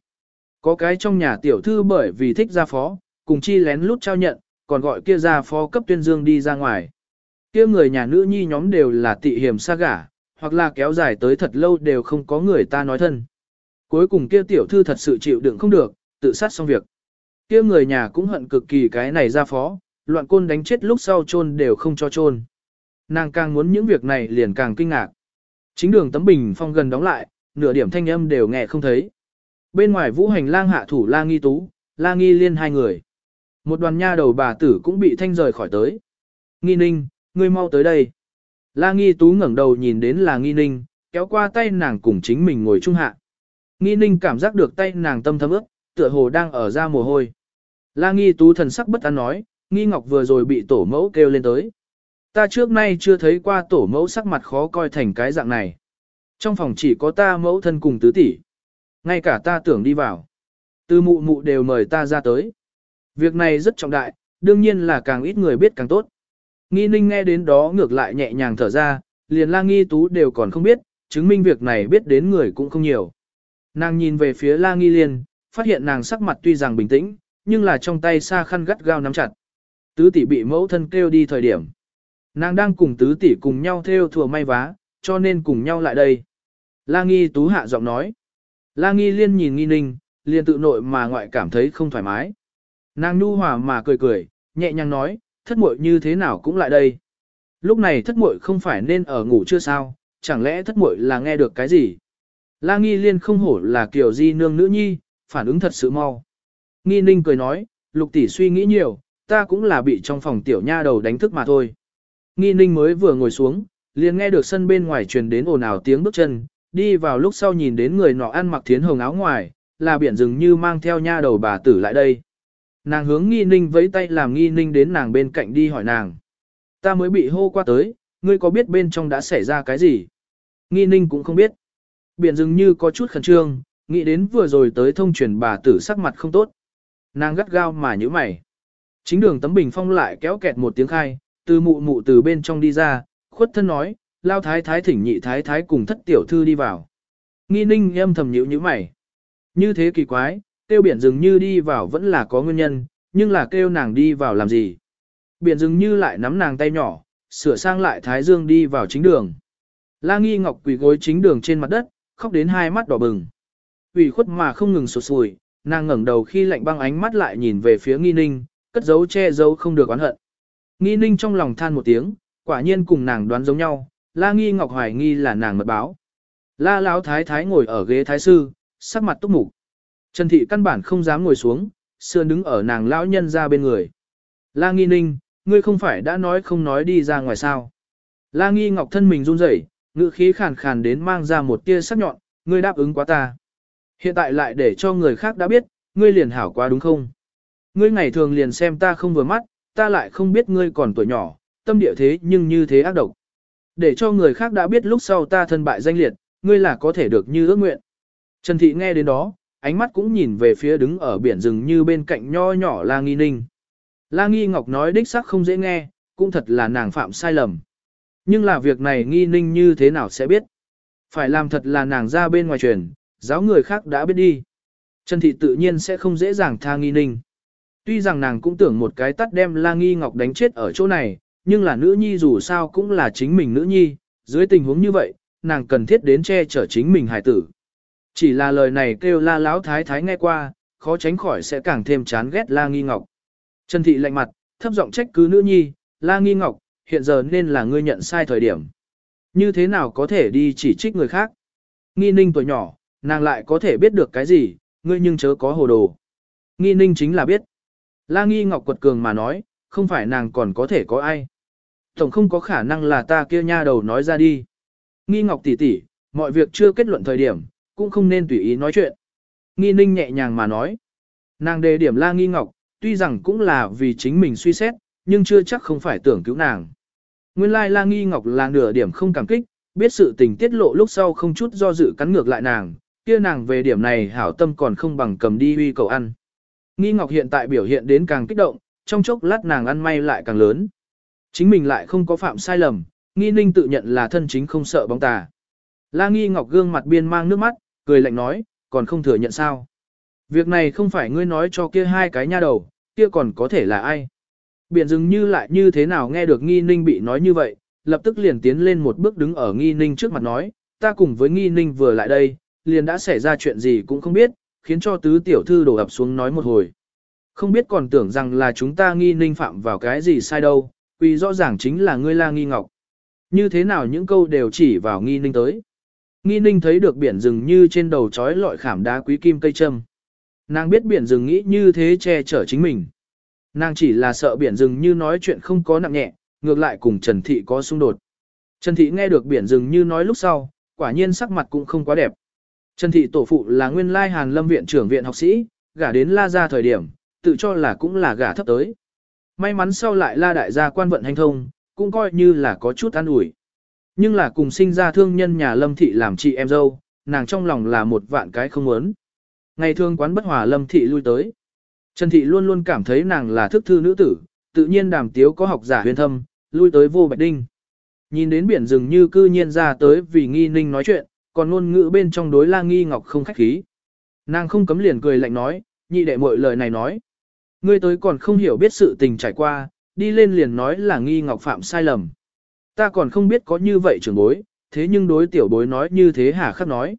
Có cái trong nhà tiểu thư bởi vì thích gia phó, cùng chi lén lút trao nhận, còn gọi kia gia phó cấp tuyên dương đi ra ngoài. Kia người nhà nữ nhi nhóm đều là tị hiểm xa gả, hoặc là kéo dài tới thật lâu đều không có người ta nói thân. Cuối cùng kia tiểu thư thật sự chịu đựng không được, tự sát xong việc. Kia người nhà cũng hận cực kỳ cái này gia phó, loạn côn đánh chết lúc sau chôn đều không cho chôn. Nàng càng muốn những việc này liền càng kinh ngạc. Chính đường tấm bình phong gần đóng lại, nửa điểm thanh âm đều nghe không thấy. Bên ngoài vũ hành lang hạ thủ la nghi tú, la nghi liên hai người. Một đoàn nha đầu bà tử cũng bị thanh rời khỏi tới. Nghi ninh, ngươi mau tới đây. La nghi tú ngẩng đầu nhìn đến là nghi ninh, kéo qua tay nàng cùng chính mình ngồi chung hạ. Nghi ninh cảm giác được tay nàng tâm thấm ướt, tựa hồ đang ở ra mồ hôi. La nghi tú thần sắc bất an nói, nghi ngọc vừa rồi bị tổ mẫu kêu lên tới. Ta trước nay chưa thấy qua tổ mẫu sắc mặt khó coi thành cái dạng này. Trong phòng chỉ có ta mẫu thân cùng tứ tỷ. Ngay cả ta tưởng đi vào. Từ mụ mụ đều mời ta ra tới. Việc này rất trọng đại, đương nhiên là càng ít người biết càng tốt. Nghi ninh nghe đến đó ngược lại nhẹ nhàng thở ra, liền la nghi tú đều còn không biết, chứng minh việc này biết đến người cũng không nhiều. Nàng nhìn về phía la nghi liên, phát hiện nàng sắc mặt tuy rằng bình tĩnh, nhưng là trong tay xa khăn gắt gao nắm chặt. Tứ tỷ bị mẫu thân kêu đi thời điểm. Nàng đang cùng tứ tỷ cùng nhau theo thừa may vá, cho nên cùng nhau lại đây. La nghi tú hạ giọng nói. La nghi liên nhìn nghi ninh, liền tự nội mà ngoại cảm thấy không thoải mái. Nàng nu hòa mà cười cười, nhẹ nhàng nói, thất muội như thế nào cũng lại đây. Lúc này thất muội không phải nên ở ngủ chưa sao, chẳng lẽ thất muội là nghe được cái gì? La nghi liên không hổ là kiểu di nương nữ nhi, phản ứng thật sự mau. Nghi ninh cười nói, lục tỷ suy nghĩ nhiều, ta cũng là bị trong phòng tiểu nha đầu đánh thức mà thôi. Nghi ninh mới vừa ngồi xuống, liền nghe được sân bên ngoài truyền đến ồn ào tiếng bước chân, đi vào lúc sau nhìn đến người nọ ăn mặc thiến hồng áo ngoài, là biển rừng như mang theo nha đầu bà tử lại đây. Nàng hướng nghi ninh vẫy tay làm nghi ninh đến nàng bên cạnh đi hỏi nàng. Ta mới bị hô qua tới, ngươi có biết bên trong đã xảy ra cái gì? Nghi ninh cũng không biết. Biển rừng như có chút khẩn trương, nghĩ đến vừa rồi tới thông truyền bà tử sắc mặt không tốt. Nàng gắt gao mà như mày. Chính đường tấm bình phong lại kéo kẹt một tiếng khai, từ mụ mụ từ bên trong đi ra, khuất thân nói, lao thái thái thỉnh nhị thái thái cùng thất tiểu thư đi vào. Nghi ninh em thầm nhữ như mày. Như thế kỳ quái, kêu biển dường như đi vào vẫn là có nguyên nhân, nhưng là kêu nàng đi vào làm gì. Biển dường như lại nắm nàng tay nhỏ, sửa sang lại thái dương đi vào chính đường. La nghi ngọc quỳ gối chính đường trên mặt đất, khóc đến hai mắt đỏ bừng. ủy khuất mà không ngừng sụt sùi, nàng ngẩng đầu khi lạnh băng ánh mắt lại nhìn về phía nghi ninh, cất giấu che giấu không được oán hận. Nghi ninh trong lòng than một tiếng, quả nhiên cùng nàng đoán giống nhau, la nghi ngọc hoài nghi là nàng mật báo. La lão thái thái ngồi ở ghế thái sư, sắc mặt túc mục. Trần thị căn bản không dám ngồi xuống, sườn đứng ở nàng lão nhân ra bên người. La nghi ninh, ngươi không phải đã nói không nói đi ra ngoài sao. La nghi ngọc thân mình run rẩy, ngữ khí khàn khàn đến mang ra một tia sắc nhọn, ngươi đáp ứng quá ta. Hiện tại lại để cho người khác đã biết, ngươi liền hảo quá đúng không? Ngươi ngày thường liền xem ta không vừa mắt, ta lại không biết ngươi còn tuổi nhỏ, tâm địa thế nhưng như thế ác độc. Để cho người khác đã biết lúc sau ta thân bại danh liệt, ngươi là có thể được như ước nguyện. Trần Thị nghe đến đó, ánh mắt cũng nhìn về phía đứng ở biển rừng như bên cạnh nho nhỏ La Nghi Ninh. La Nghi Ngọc nói đích xác không dễ nghe, cũng thật là nàng phạm sai lầm. Nhưng là việc này nghi ninh như thế nào sẽ biết? Phải làm thật là nàng ra bên ngoài truyền, giáo người khác đã biết đi. Trần Thị tự nhiên sẽ không dễ dàng tha nghi ninh. Tuy rằng nàng cũng tưởng một cái tắt đem La Nghi Ngọc đánh chết ở chỗ này, nhưng là nữ nhi dù sao cũng là chính mình nữ nhi, dưới tình huống như vậy, nàng cần thiết đến che chở chính mình hài tử. Chỉ là lời này kêu La Lão Thái Thái nghe qua, khó tránh khỏi sẽ càng thêm chán ghét La Nghi Ngọc. Trần Thị lạnh mặt, thấp giọng trách cứ nữ nhi, La Nghi Ngọc, hiện giờ nên là ngươi nhận sai thời điểm. Như thế nào có thể đi chỉ trích người khác? Nghi ninh tuổi nhỏ, nàng lại có thể biết được cái gì, ngươi nhưng chớ có hồ đồ. Nghi ninh chính là biết. La Nghi Ngọc quật cường mà nói, không phải nàng còn có thể có ai. Tổng không có khả năng là ta kia nha đầu nói ra đi. Nghi Ngọc tỷ tỷ, mọi việc chưa kết luận thời điểm, cũng không nên tùy ý nói chuyện. Nghi ninh nhẹ nhàng mà nói. Nàng đề điểm La Nghi Ngọc, tuy rằng cũng là vì chính mình suy xét, nhưng chưa chắc không phải tưởng cứu nàng. Nguyên lai La Nghi Ngọc là nửa điểm không cảm kích, biết sự tình tiết lộ lúc sau không chút do dự cắn ngược lại nàng, kia nàng về điểm này hảo tâm còn không bằng cầm đi huy cầu ăn. Nghi Ngọc hiện tại biểu hiện đến càng kích động, trong chốc lát nàng ăn may lại càng lớn. Chính mình lại không có phạm sai lầm, Nghi Ninh tự nhận là thân chính không sợ bóng tà. La Nghi Ngọc gương mặt biên mang nước mắt, cười lạnh nói, còn không thừa nhận sao. Việc này không phải ngươi nói cho kia hai cái nha đầu, kia còn có thể là ai. Biển dừng như lại như thế nào nghe được Nghi Ninh bị nói như vậy, lập tức liền tiến lên một bước đứng ở Nghi Ninh trước mặt nói, ta cùng với Nghi Ninh vừa lại đây, liền đã xảy ra chuyện gì cũng không biết, khiến cho tứ tiểu thư đổ ập xuống nói một hồi. Không biết còn tưởng rằng là chúng ta nghi ninh phạm vào cái gì sai đâu, vì rõ ràng chính là ngươi la nghi ngọc. Như thế nào những câu đều chỉ vào nghi ninh tới. Nghi ninh thấy được biển rừng như trên đầu trói lọi khảm đá quý kim cây châm. Nàng biết biển rừng nghĩ như thế che chở chính mình. Nàng chỉ là sợ biển rừng như nói chuyện không có nặng nhẹ, ngược lại cùng Trần Thị có xung đột. Trần Thị nghe được biển rừng như nói lúc sau, quả nhiên sắc mặt cũng không quá đẹp. Trần Thị tổ phụ là nguyên lai Hàn Lâm viện trưởng viện học sĩ, gả đến La Gia thời điểm, tự cho là cũng là gả thấp tới. May mắn sau lại La Đại gia quan vận hành thông, cũng coi như là có chút an ủi. Nhưng là cùng sinh ra thương nhân nhà Lâm Thị làm chị em dâu, nàng trong lòng là một vạn cái không muốn. Ngày thương quán bất hòa Lâm Thị lui tới. Trần Thị luôn luôn cảm thấy nàng là thức thư nữ tử, tự nhiên đàm tiếu có học giả huyền thâm, lui tới vô bạch đinh. Nhìn đến biển rừng như cư nhiên ra tới vì nghi ninh nói chuyện, còn ngôn ngữ bên trong đối la nghi ngọc không khách khí. Nàng không cấm liền cười lạnh nói, nhị đệ mọi lời này nói. Ngươi tới còn không hiểu biết sự tình trải qua, đi lên liền nói là nghi ngọc phạm sai lầm. Ta còn không biết có như vậy trưởng bối, thế nhưng đối tiểu bối nói như thế hà khắc nói.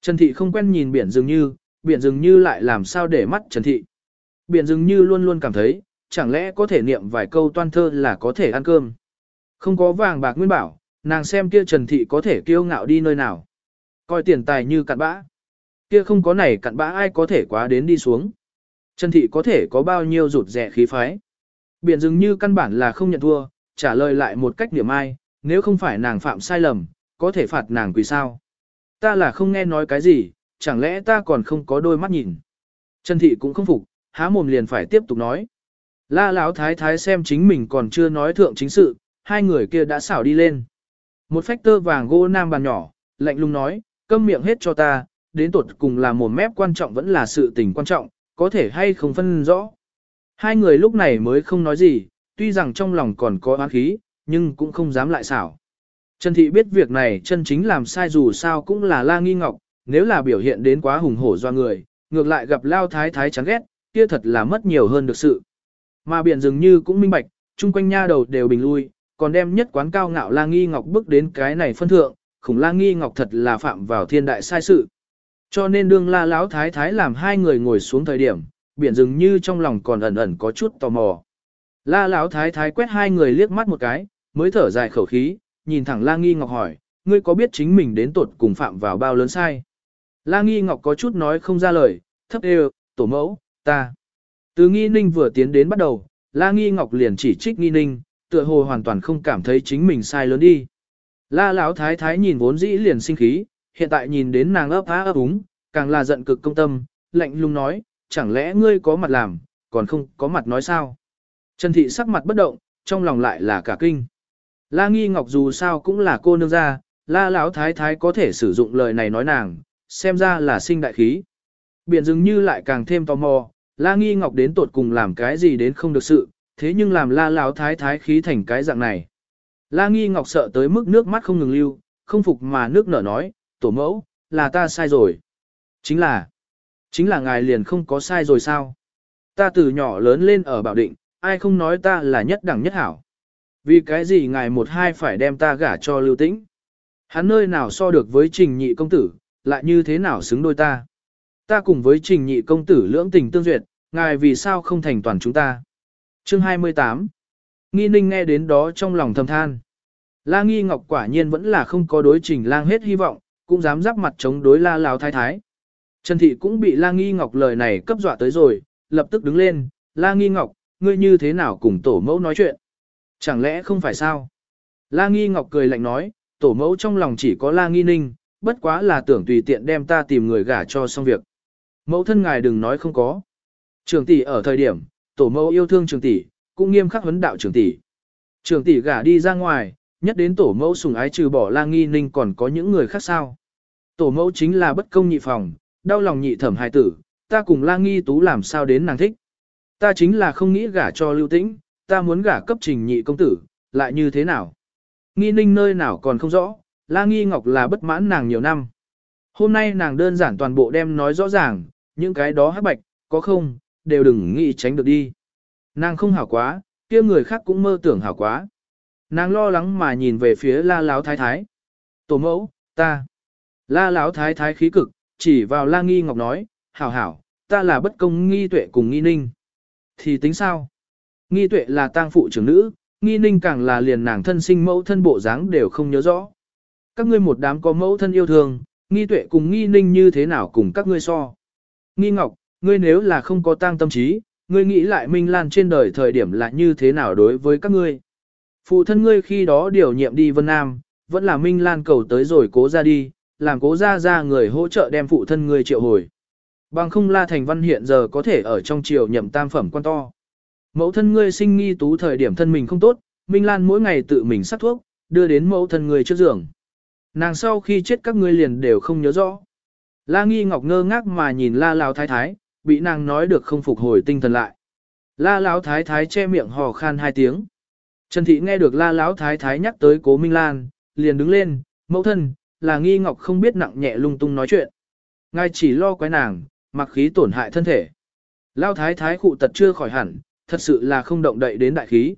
Trần Thị không quen nhìn biển dường như, biển dường như lại làm sao để mắt Trần Thị. Biển dường như luôn luôn cảm thấy, chẳng lẽ có thể niệm vài câu toan thơ là có thể ăn cơm. Không có vàng bạc nguyên bảo, nàng xem kia Trần Thị có thể kiêu ngạo đi nơi nào. Coi tiền tài như cặn bã. Kia không có này cặn bã ai có thể quá đến đi xuống. Trần Thị có thể có bao nhiêu rụt rẻ khí phái. Biển dường như căn bản là không nhận thua, trả lời lại một cách điểm ai, nếu không phải nàng phạm sai lầm, có thể phạt nàng quỳ sao. Ta là không nghe nói cái gì, chẳng lẽ ta còn không có đôi mắt nhìn. Trần Thị cũng không phục, há mồm liền phải tiếp tục nói. La Lão thái thái xem chính mình còn chưa nói thượng chính sự, hai người kia đã xảo đi lên. Một phách tơ vàng gỗ nam bàn nhỏ, lạnh lùng nói, câm miệng hết cho ta, đến tuột cùng là một mép quan trọng vẫn là sự tình quan trọng, có thể hay không phân rõ. Hai người lúc này mới không nói gì, tuy rằng trong lòng còn có oán khí, nhưng cũng không dám lại xảo. Trần Thị biết việc này chân chính làm sai dù sao cũng là la nghi ngọc, nếu là biểu hiện đến quá hùng hổ do người, ngược lại gặp lao thái thái chán ghét, kia thật là mất nhiều hơn được sự. Mà biển dường như cũng minh bạch, chung quanh nha đầu đều bình lui, còn đem nhất quán cao ngạo la nghi ngọc bước đến cái này phân thượng, khủng la nghi ngọc thật là phạm vào thiên đại sai sự. Cho nên đương la lão thái thái làm hai người ngồi xuống thời điểm, biển rừng như trong lòng còn ẩn ẩn có chút tò mò. La lão thái thái quét hai người liếc mắt một cái, mới thở dài khẩu khí, nhìn thẳng la nghi ngọc hỏi, ngươi có biết chính mình đến tột cùng phạm vào bao lớn sai? La nghi ngọc có chút nói không ra lời, thấp đều, tổ mẫu, ta. Từ nghi ninh vừa tiến đến bắt đầu, la nghi ngọc liền chỉ trích nghi ninh, tựa hồ hoàn toàn không cảm thấy chính mình sai lớn đi. La lão thái thái nhìn vốn dĩ liền sinh khí, hiện tại nhìn đến nàng ấp á ấp úng, càng là giận cực công tâm, lạnh lùng nói, chẳng lẽ ngươi có mặt làm, còn không có mặt nói sao. Trần thị sắc mặt bất động, trong lòng lại là cả kinh. La nghi ngọc dù sao cũng là cô nương gia, la lão thái thái có thể sử dụng lời này nói nàng, xem ra là sinh đại khí. Biển dường như lại càng thêm tò mò, la nghi ngọc đến tột cùng làm cái gì đến không được sự, thế nhưng làm la lão thái thái khí thành cái dạng này. La Nghi Ngọc sợ tới mức nước mắt không ngừng lưu, không phục mà nước nở nói, tổ mẫu, là ta sai rồi. Chính là, chính là ngài liền không có sai rồi sao? Ta từ nhỏ lớn lên ở Bảo Định, ai không nói ta là nhất đẳng nhất hảo. Vì cái gì ngài một hai phải đem ta gả cho lưu tĩnh? Hắn nơi nào so được với trình nhị công tử, lại như thế nào xứng đôi ta? Ta cùng với trình nhị công tử lưỡng tình tương duyệt, ngài vì sao không thành toàn chúng ta? Chương 28 Nghi ninh nghe đến đó trong lòng thầm than. La nghi ngọc quả nhiên vẫn là không có đối trình lang hết hy vọng, cũng dám giáp mặt chống đối la lào thái thái. Trần thị cũng bị la nghi ngọc lời này cấp dọa tới rồi, lập tức đứng lên, la nghi ngọc, ngươi như thế nào cùng tổ mẫu nói chuyện? Chẳng lẽ không phải sao? La nghi ngọc cười lạnh nói, tổ mẫu trong lòng chỉ có la nghi ninh, bất quá là tưởng tùy tiện đem ta tìm người gả cho xong việc. Mẫu thân ngài đừng nói không có. Trường tỷ ở thời điểm, tổ mẫu yêu thương trường tỷ, cũng nghiêm khắc huấn đạo trưởng tỷ. trưởng tỷ gả đi ra ngoài, nhất đến tổ mẫu sùng ái trừ bỏ la nghi ninh còn có những người khác sao. Tổ mẫu chính là bất công nhị phòng, đau lòng nhị thẩm hài tử, ta cùng la nghi tú làm sao đến nàng thích. Ta chính là không nghĩ gả cho lưu tĩnh, ta muốn gả cấp trình nhị công tử, lại như thế nào. Nghi ninh nơi nào còn không rõ, la nghi ngọc là bất mãn nàng nhiều năm. Hôm nay nàng đơn giản toàn bộ đem nói rõ ràng, những cái đó hắc bạch, có không, đều đừng nghĩ tránh được đi. Nàng không hảo quá, kia người khác cũng mơ tưởng hảo quá. Nàng lo lắng mà nhìn về phía la láo thái thái. Tổ mẫu, ta. La láo thái thái khí cực, chỉ vào la nghi ngọc nói, hảo hảo, ta là bất công nghi tuệ cùng nghi ninh. Thì tính sao? Nghi tuệ là tang phụ trưởng nữ, nghi ninh càng là liền nàng thân sinh mẫu thân bộ dáng đều không nhớ rõ. Các ngươi một đám có mẫu thân yêu thương, nghi tuệ cùng nghi ninh như thế nào cùng các ngươi so. Nghi ngọc, ngươi nếu là không có tang tâm trí, ngươi nghĩ lại Minh Lan trên đời thời điểm là như thế nào đối với các ngươi. Phụ thân ngươi khi đó điều nhiệm đi Vân Nam, vẫn là Minh Lan cầu tới rồi cố ra đi, làm cố ra ra người hỗ trợ đem phụ thân ngươi triệu hồi. Bằng không La Thành Văn hiện giờ có thể ở trong triều nhậm tam phẩm quan to. Mẫu thân ngươi sinh nghi tú thời điểm thân mình không tốt, Minh Lan mỗi ngày tự mình sắc thuốc, đưa đến mẫu thân ngươi trước giường. Nàng sau khi chết các ngươi liền đều không nhớ rõ. La Nghi Ngọc ngơ ngác mà nhìn La Lão Thái Thái, bị nàng nói được không phục hồi tinh thần lại. La Lão Thái Thái che miệng hò khan hai tiếng. Trần Thị nghe được La Lão Thái Thái nhắc tới Cố Minh Lan, liền đứng lên, mẫu thân, là Nghi Ngọc không biết nặng nhẹ lung tung nói chuyện. Ngài chỉ lo quái nàng, mặc khí tổn hại thân thể. Lão Thái Thái khụ tật chưa khỏi hẳn, thật sự là không động đậy đến đại khí.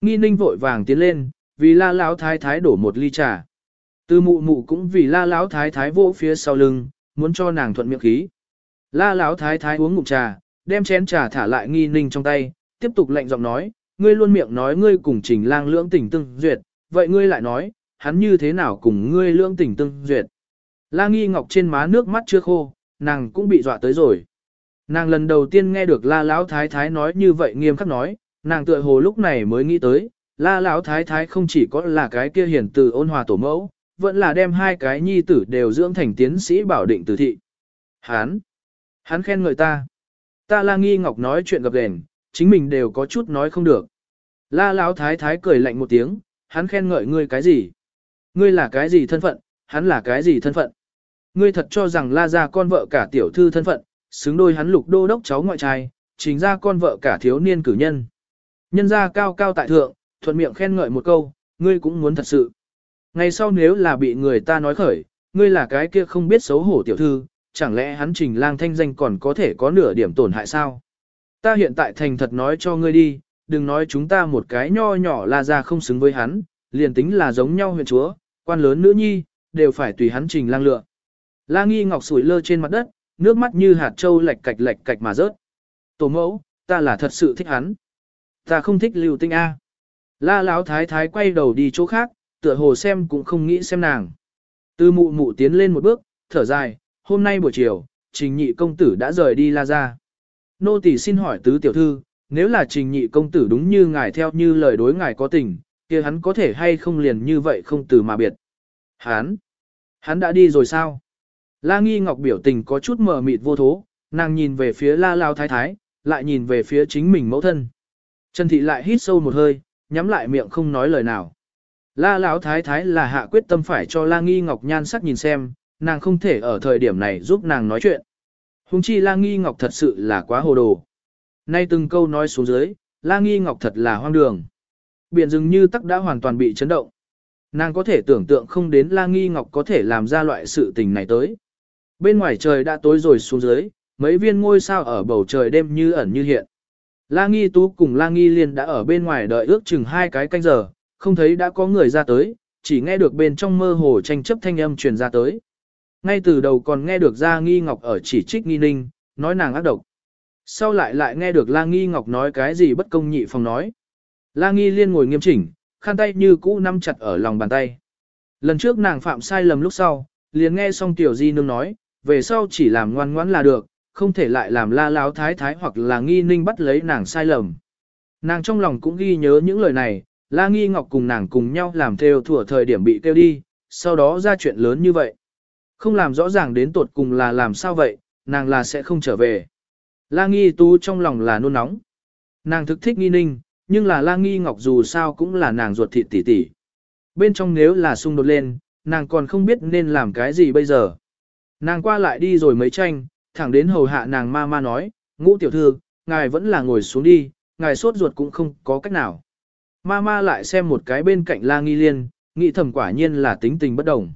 Nghi ninh vội vàng tiến lên, vì La Lão Thái Thái đổ một ly trà. Từ mụ mụ cũng vì La Lão Thái Thái vỗ phía sau lưng, muốn cho nàng thuận miệng khí. La Lão Thái Thái uống ngụm trà, đem chén trà thả lại nghi ninh trong tay, tiếp tục lạnh giọng nói, ngươi luôn miệng nói ngươi cùng trình lang lưỡng tình tương duyệt, vậy ngươi lại nói, hắn như thế nào cùng ngươi lưỡng tình tương duyệt. La nghi ngọc trên má nước mắt chưa khô, nàng cũng bị dọa tới rồi. Nàng lần đầu tiên nghe được la lão thái thái nói như vậy nghiêm khắc nói, nàng tựa hồ lúc này mới nghĩ tới, la lão thái thái không chỉ có là cái kia hiển từ ôn hòa tổ mẫu, vẫn là đem hai cái nhi tử đều dưỡng thành tiến sĩ bảo định tử thị. Hán! Hắn khen ngợi ta. Ta la nghi ngọc nói chuyện gặp đèn, chính mình đều có chút nói không được. La Lão thái thái cười lạnh một tiếng, hắn khen ngợi ngươi cái gì? Ngươi là cái gì thân phận, hắn là cái gì thân phận? Ngươi thật cho rằng la ra con vợ cả tiểu thư thân phận, xứng đôi hắn lục đô đốc cháu ngoại trai, chính ra con vợ cả thiếu niên cử nhân. Nhân ra cao cao tại thượng, thuận miệng khen ngợi một câu, ngươi cũng muốn thật sự. Ngày sau nếu là bị người ta nói khởi, ngươi là cái kia không biết xấu hổ tiểu thư, chẳng lẽ hắn trình lang thanh danh còn có thể có nửa điểm tổn hại sao? Ta hiện tại thành thật nói cho ngươi đi, đừng nói chúng ta một cái nho nhỏ là ra không xứng với hắn, liền tính là giống nhau huyện chúa, quan lớn nữ nhi, đều phải tùy hắn trình lang lựa. La nghi ngọc sủi lơ trên mặt đất, nước mắt như hạt trâu lệch cạch lệch cạch mà rớt. Tổ mẫu, ta là thật sự thích hắn. Ta không thích lưu tinh A. La Lão thái thái quay đầu đi chỗ khác, tựa hồ xem cũng không nghĩ xem nàng. Tư mụ mụ tiến lên một bước, thở dài, hôm nay buổi chiều, trình nhị công tử đã rời đi la ra. Nô tỳ xin hỏi tứ tiểu thư, nếu là trình nhị công tử đúng như ngài theo như lời đối ngài có tình, kia hắn có thể hay không liền như vậy không từ mà biệt. Hắn, hắn đã đi rồi sao? La nghi ngọc biểu tình có chút mờ mịt vô thố, nàng nhìn về phía la lao thái thái, lại nhìn về phía chính mình mẫu thân. Trần thị lại hít sâu một hơi, nhắm lại miệng không nói lời nào. La lão thái thái là hạ quyết tâm phải cho La Nghi Ngọc nhan sắc nhìn xem, nàng không thể ở thời điểm này giúp nàng nói chuyện. Hùng chi La Nghi Ngọc thật sự là quá hồ đồ. Nay từng câu nói xuống dưới, La Nghi Ngọc thật là hoang đường. Biển rừng như tắc đã hoàn toàn bị chấn động. Nàng có thể tưởng tượng không đến La Nghi Ngọc có thể làm ra loại sự tình này tới. Bên ngoài trời đã tối rồi xuống dưới, mấy viên ngôi sao ở bầu trời đêm như ẩn như hiện. La Nghi Tú cùng La Nghi Liên đã ở bên ngoài đợi ước chừng hai cái canh giờ, không thấy đã có người ra tới, chỉ nghe được bên trong mơ hồ tranh chấp thanh âm truyền ra tới. Ngay từ đầu còn nghe được ra Nghi Ngọc ở chỉ trích Nghi Ninh, nói nàng ác độc. Sau lại lại nghe được La Nghi Ngọc nói cái gì bất công nhị phòng nói. La Nghi Liên ngồi nghiêm chỉnh, khăn tay như cũ nắm chặt ở lòng bàn tay. Lần trước nàng phạm sai lầm lúc sau, liền nghe xong Tiểu Di Nương nói, về sau chỉ làm ngoan ngoãn là được, không thể lại làm la láo thái thái hoặc là nghi ninh bắt lấy nàng sai lầm. Nàng trong lòng cũng ghi nhớ những lời này, la nghi ngọc cùng nàng cùng nhau làm theo thủa thời điểm bị tiêu đi, sau đó ra chuyện lớn như vậy. Không làm rõ ràng đến tột cùng là làm sao vậy, nàng là sẽ không trở về. La nghi tú trong lòng là nôn nóng. Nàng thực thích nghi ninh, nhưng là la nghi ngọc dù sao cũng là nàng ruột thịt tỷ tỷ. Bên trong nếu là xung đột lên, nàng còn không biết nên làm cái gì bây giờ. Nàng qua lại đi rồi mấy tranh, thẳng đến hầu hạ nàng ma ma nói, ngũ tiểu thư, ngài vẫn là ngồi xuống đi, ngài sốt ruột cũng không có cách nào. Ma ma lại xem một cái bên cạnh la nghi liên, nghĩ thầm quả nhiên là tính tình bất đồng.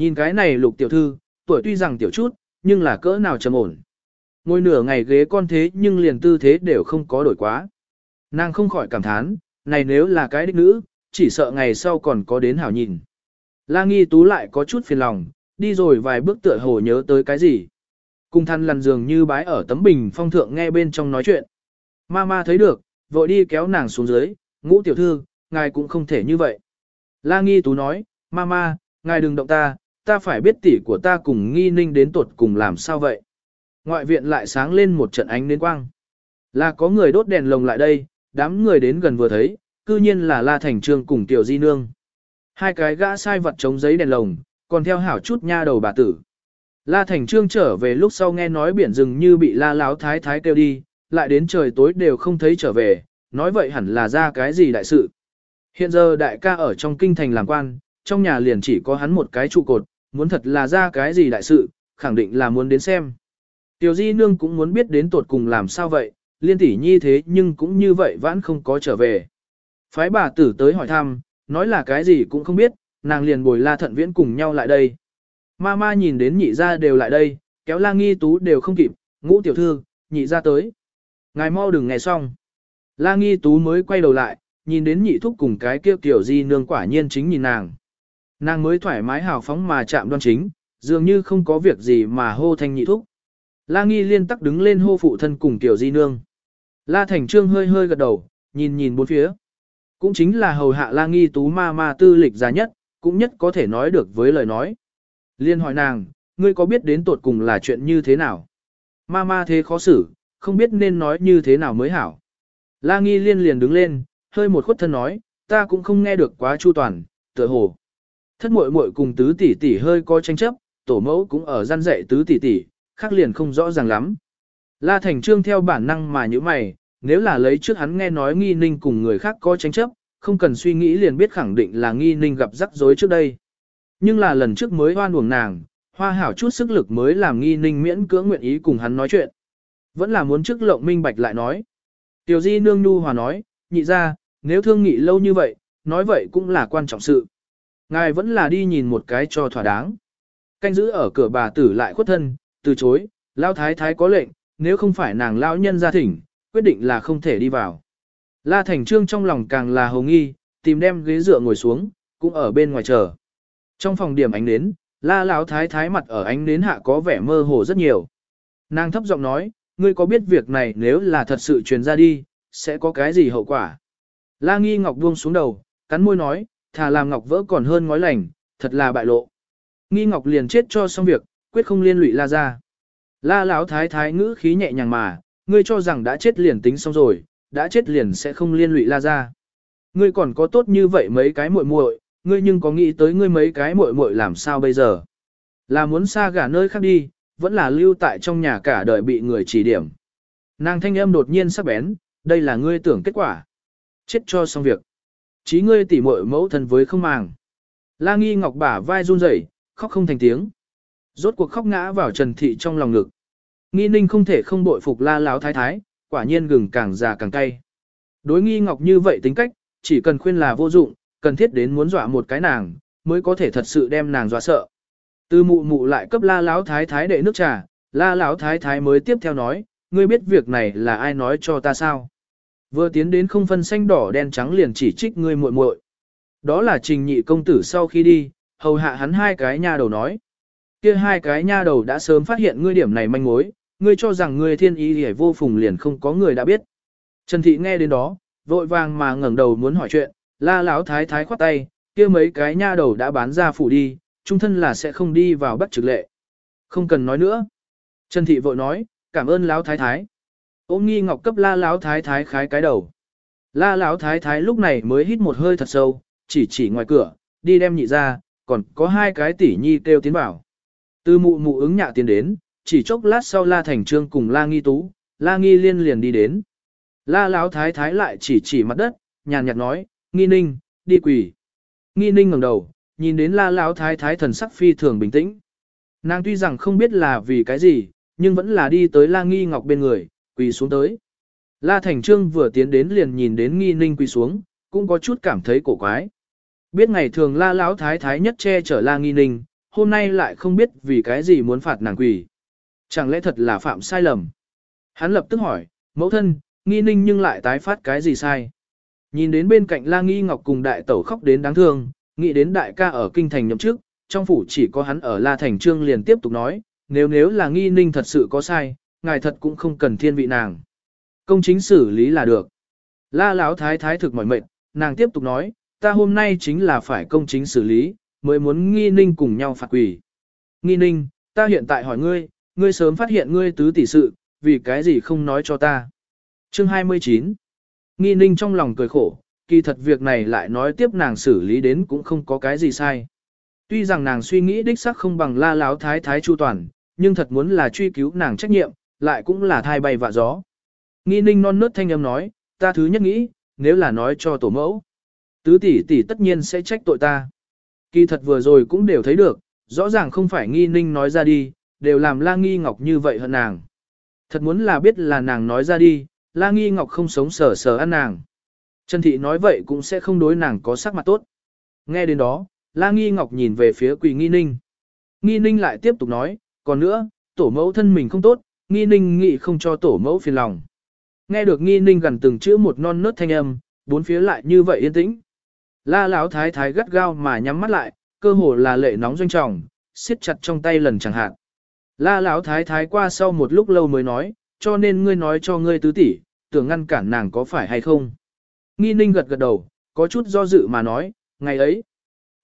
Nhìn cái này lục tiểu thư, tuổi tuy rằng tiểu chút, nhưng là cỡ nào trầm ổn. Ngồi nửa ngày ghế con thế nhưng liền tư thế đều không có đổi quá. Nàng không khỏi cảm thán, này nếu là cái đích nữ, chỉ sợ ngày sau còn có đến hảo nhìn. La nghi tú lại có chút phiền lòng, đi rồi vài bước tựa hồ nhớ tới cái gì. Cùng thăn lằn giường như bái ở tấm bình phong thượng nghe bên trong nói chuyện. Ma ma thấy được, vội đi kéo nàng xuống dưới, ngũ tiểu thư, ngài cũng không thể như vậy. La nghi tú nói, ma ma, ngài đừng động ta, ta phải biết tỷ của ta cùng nghi ninh đến tuột cùng làm sao vậy. Ngoại viện lại sáng lên một trận ánh đến quang. Là có người đốt đèn lồng lại đây, đám người đến gần vừa thấy, cư nhiên là La Thành Trương cùng Tiểu Di Nương. Hai cái gã sai vật chống giấy đèn lồng, còn theo hảo chút nha đầu bà tử. La Thành Trương trở về lúc sau nghe nói biển rừng như bị la láo thái thái kêu đi, lại đến trời tối đều không thấy trở về, nói vậy hẳn là ra cái gì đại sự. Hiện giờ đại ca ở trong kinh thành làm quan, trong nhà liền chỉ có hắn một cái trụ cột, muốn thật là ra cái gì đại sự, khẳng định là muốn đến xem. Tiểu Di Nương cũng muốn biết đến tột cùng làm sao vậy, liên tỷ nhi thế nhưng cũng như vậy vẫn không có trở về. Phái bà tử tới hỏi thăm, nói là cái gì cũng không biết, nàng liền bồi la thận viễn cùng nhau lại đây. Ma ma nhìn đến nhị ra đều lại đây, kéo la nghi tú đều không kịp, ngũ tiểu thư, nhị ra tới. Ngài mau đừng nghe xong. La nghi tú mới quay đầu lại, nhìn đến nhị thúc cùng cái kia tiểu di nương quả nhiên chính nhìn nàng. Nàng mới thoải mái hào phóng mà chạm đoan chính, dường như không có việc gì mà hô thanh nhị thúc. La nghi liên tắc đứng lên hô phụ thân cùng tiểu di nương. La thành trương hơi hơi gật đầu, nhìn nhìn bốn phía. Cũng chính là hầu hạ la nghi tú ma ma tư lịch giá nhất, cũng nhất có thể nói được với lời nói. Liên hỏi nàng, ngươi có biết đến tột cùng là chuyện như thế nào? Ma ma thế khó xử, không biết nên nói như thế nào mới hảo. La nghi liên liền đứng lên, hơi một khuất thân nói, ta cũng không nghe được quá chu toàn, tựa hồ. Thất muội muội cùng tứ tỷ tỷ hơi có tranh chấp, tổ mẫu cũng ở gian dạy tứ tỷ tỷ, khác liền không rõ ràng lắm. La Thành Trương theo bản năng mà như mày, nếu là lấy trước hắn nghe nói nghi ninh cùng người khác có tranh chấp, không cần suy nghĩ liền biết khẳng định là nghi ninh gặp rắc rối trước đây. Nhưng là lần trước mới hoan uổng nàng, hoa hảo chút sức lực mới làm nghi ninh miễn cưỡng nguyện ý cùng hắn nói chuyện. Vẫn là muốn trước lộng minh bạch lại nói. Tiểu di nương nu hòa nói, nhị ra, nếu thương nghị lâu như vậy, nói vậy cũng là quan trọng sự. Ngài vẫn là đi nhìn một cái cho thỏa đáng. Canh giữ ở cửa bà tử lại khuất thân, từ chối, lao thái thái có lệnh, nếu không phải nàng lão nhân gia thỉnh, quyết định là không thể đi vào. La Thành Trương trong lòng càng là hồng nghi, tìm đem ghế dựa ngồi xuống, cũng ở bên ngoài chờ. Trong phòng điểm ánh nến, La Lão thái thái mặt ở ánh nến hạ có vẻ mơ hồ rất nhiều. Nàng thấp giọng nói, ngươi có biết việc này nếu là thật sự truyền ra đi, sẽ có cái gì hậu quả? La Nghi Ngọc buông xuống đầu, cắn môi nói, thà làm Ngọc vỡ còn hơn ngói lành, thật là bại lộ. Nghi Ngọc liền chết cho xong việc, quyết không liên lụy La ra. La Lão thái thái ngữ khí nhẹ nhàng mà, ngươi cho rằng đã chết liền tính xong rồi, đã chết liền sẽ không liên lụy La ra. Ngươi còn có tốt như vậy mấy cái muội muội, ngươi nhưng có nghĩ tới ngươi mấy cái muội muội làm sao bây giờ? Là muốn xa gả nơi khác đi, vẫn là lưu tại trong nhà cả đời bị người chỉ điểm. Nàng thanh âm đột nhiên sắc bén, đây là ngươi tưởng kết quả. Chết cho xong việc. Chí ngươi tỉ muội mẫu thân với không màng. La nghi ngọc bả vai run rẩy, khóc không thành tiếng. Rốt cuộc khóc ngã vào trần thị trong lòng ngực. Nghi ninh không thể không bội phục la láo thái thái, quả nhiên gừng càng già càng cay. Đối nghi ngọc như vậy tính cách, chỉ cần khuyên là vô dụng, cần thiết đến muốn dọa một cái nàng, mới có thể thật sự đem nàng dọa sợ. Từ mụ mụ lại cấp la lão thái thái đệ nước trà, la lão thái thái mới tiếp theo nói, ngươi biết việc này là ai nói cho ta sao? Vừa tiến đến không phân xanh đỏ đen trắng liền chỉ trích ngươi muội muội. Đó là trình nhị công tử sau khi đi, hầu hạ hắn hai cái nha đầu nói. Kia hai cái nha đầu đã sớm phát hiện ngươi điểm này manh mối, ngươi cho rằng ngươi thiên ý hề vô phùng liền không có người đã biết. Trần Thị nghe đến đó, vội vàng mà ngẩng đầu muốn hỏi chuyện, la lão thái thái khoát tay, kia mấy cái nha đầu đã bán ra phủ đi, trung thân là sẽ không đi vào bắt trực lệ. Không cần nói nữa. Trần Thị vội nói, cảm ơn lão thái thái. Ôm nghi ngọc cấp la lão thái thái khái cái đầu. La lão thái thái lúc này mới hít một hơi thật sâu, chỉ chỉ ngoài cửa, đi đem nhị ra, còn có hai cái tỷ nhi kêu tiến vào. Từ mụ mụ ứng nhạ tiến đến, chỉ chốc lát sau La Thành Trương cùng La Nghi Tú, La Nghi Liên liền đi đến. La Lão Thái Thái lại chỉ chỉ mặt đất, nhàn nhạt nói, Nghi Ninh, đi quỳ. Nghi Ninh ngẩng đầu, nhìn đến La Lão Thái Thái thần sắc phi thường bình tĩnh. Nàng tuy rằng không biết là vì cái gì, nhưng vẫn là đi tới La Nghi Ngọc bên người, quỳ xuống tới. La Thành Trương vừa tiến đến liền nhìn đến Nghi Ninh quỳ xuống, cũng có chút cảm thấy cổ quái. Biết ngày thường La Lão Thái Thái nhất che chở La Nghi Ninh, hôm nay lại không biết vì cái gì muốn phạt nàng quỳ. Chẳng lẽ thật là phạm sai lầm? Hắn lập tức hỏi, mẫu thân, nghi ninh nhưng lại tái phát cái gì sai? Nhìn đến bên cạnh la nghi ngọc cùng đại tẩu khóc đến đáng thương, nghĩ đến đại ca ở kinh thành nhậm chức, trong phủ chỉ có hắn ở la thành trương liền tiếp tục nói, nếu nếu là nghi ninh thật sự có sai, ngài thật cũng không cần thiên vị nàng. Công chính xử lý là được. La lão thái thái thực mỏi mệt, nàng tiếp tục nói, ta hôm nay chính là phải công chính xử lý, mới muốn nghi ninh cùng nhau phạt quỷ. Nghi ninh, ta hiện tại hỏi ngươi, ngươi sớm phát hiện ngươi tứ tỷ sự, vì cái gì không nói cho ta. Chương 29 Nghi ninh trong lòng cười khổ, kỳ thật việc này lại nói tiếp nàng xử lý đến cũng không có cái gì sai. Tuy rằng nàng suy nghĩ đích sắc không bằng la láo thái thái chu toàn, nhưng thật muốn là truy cứu nàng trách nhiệm, lại cũng là thai bay vạ gió. Nghi ninh non nớt thanh âm nói, ta thứ nhất nghĩ, nếu là nói cho tổ mẫu, tứ tỷ tỷ tất nhiên sẽ trách tội ta. Kỳ thật vừa rồi cũng đều thấy được, rõ ràng không phải nghi ninh nói ra đi, đều làm La Nghi Ngọc như vậy hơn nàng. Thật muốn là biết là nàng nói ra đi, La Nghi Ngọc không sống sờ sờ ăn nàng. Trần Thị nói vậy cũng sẽ không đối nàng có sắc mặt tốt. Nghe đến đó, La Nghi Ngọc nhìn về phía Quỳ Nghi Ninh. Nghi Ninh lại tiếp tục nói, còn nữa, tổ mẫu thân mình không tốt, Nghi Ninh nghị không cho tổ mẫu phiền lòng. Nghe được Nghi Ninh gần từng chữ một non nớt thanh âm, bốn phía lại như vậy yên tĩnh. La Lão thái thái gắt gao mà nhắm mắt lại, cơ hồ là lệ nóng doanh trọng, siết chặt trong tay lần chẳng hạn. La Lão thái thái qua sau một lúc lâu mới nói, cho nên ngươi nói cho ngươi tứ tỷ, tưởng ngăn cản nàng có phải hay không. Nghi ninh gật gật đầu, có chút do dự mà nói, ngày ấy,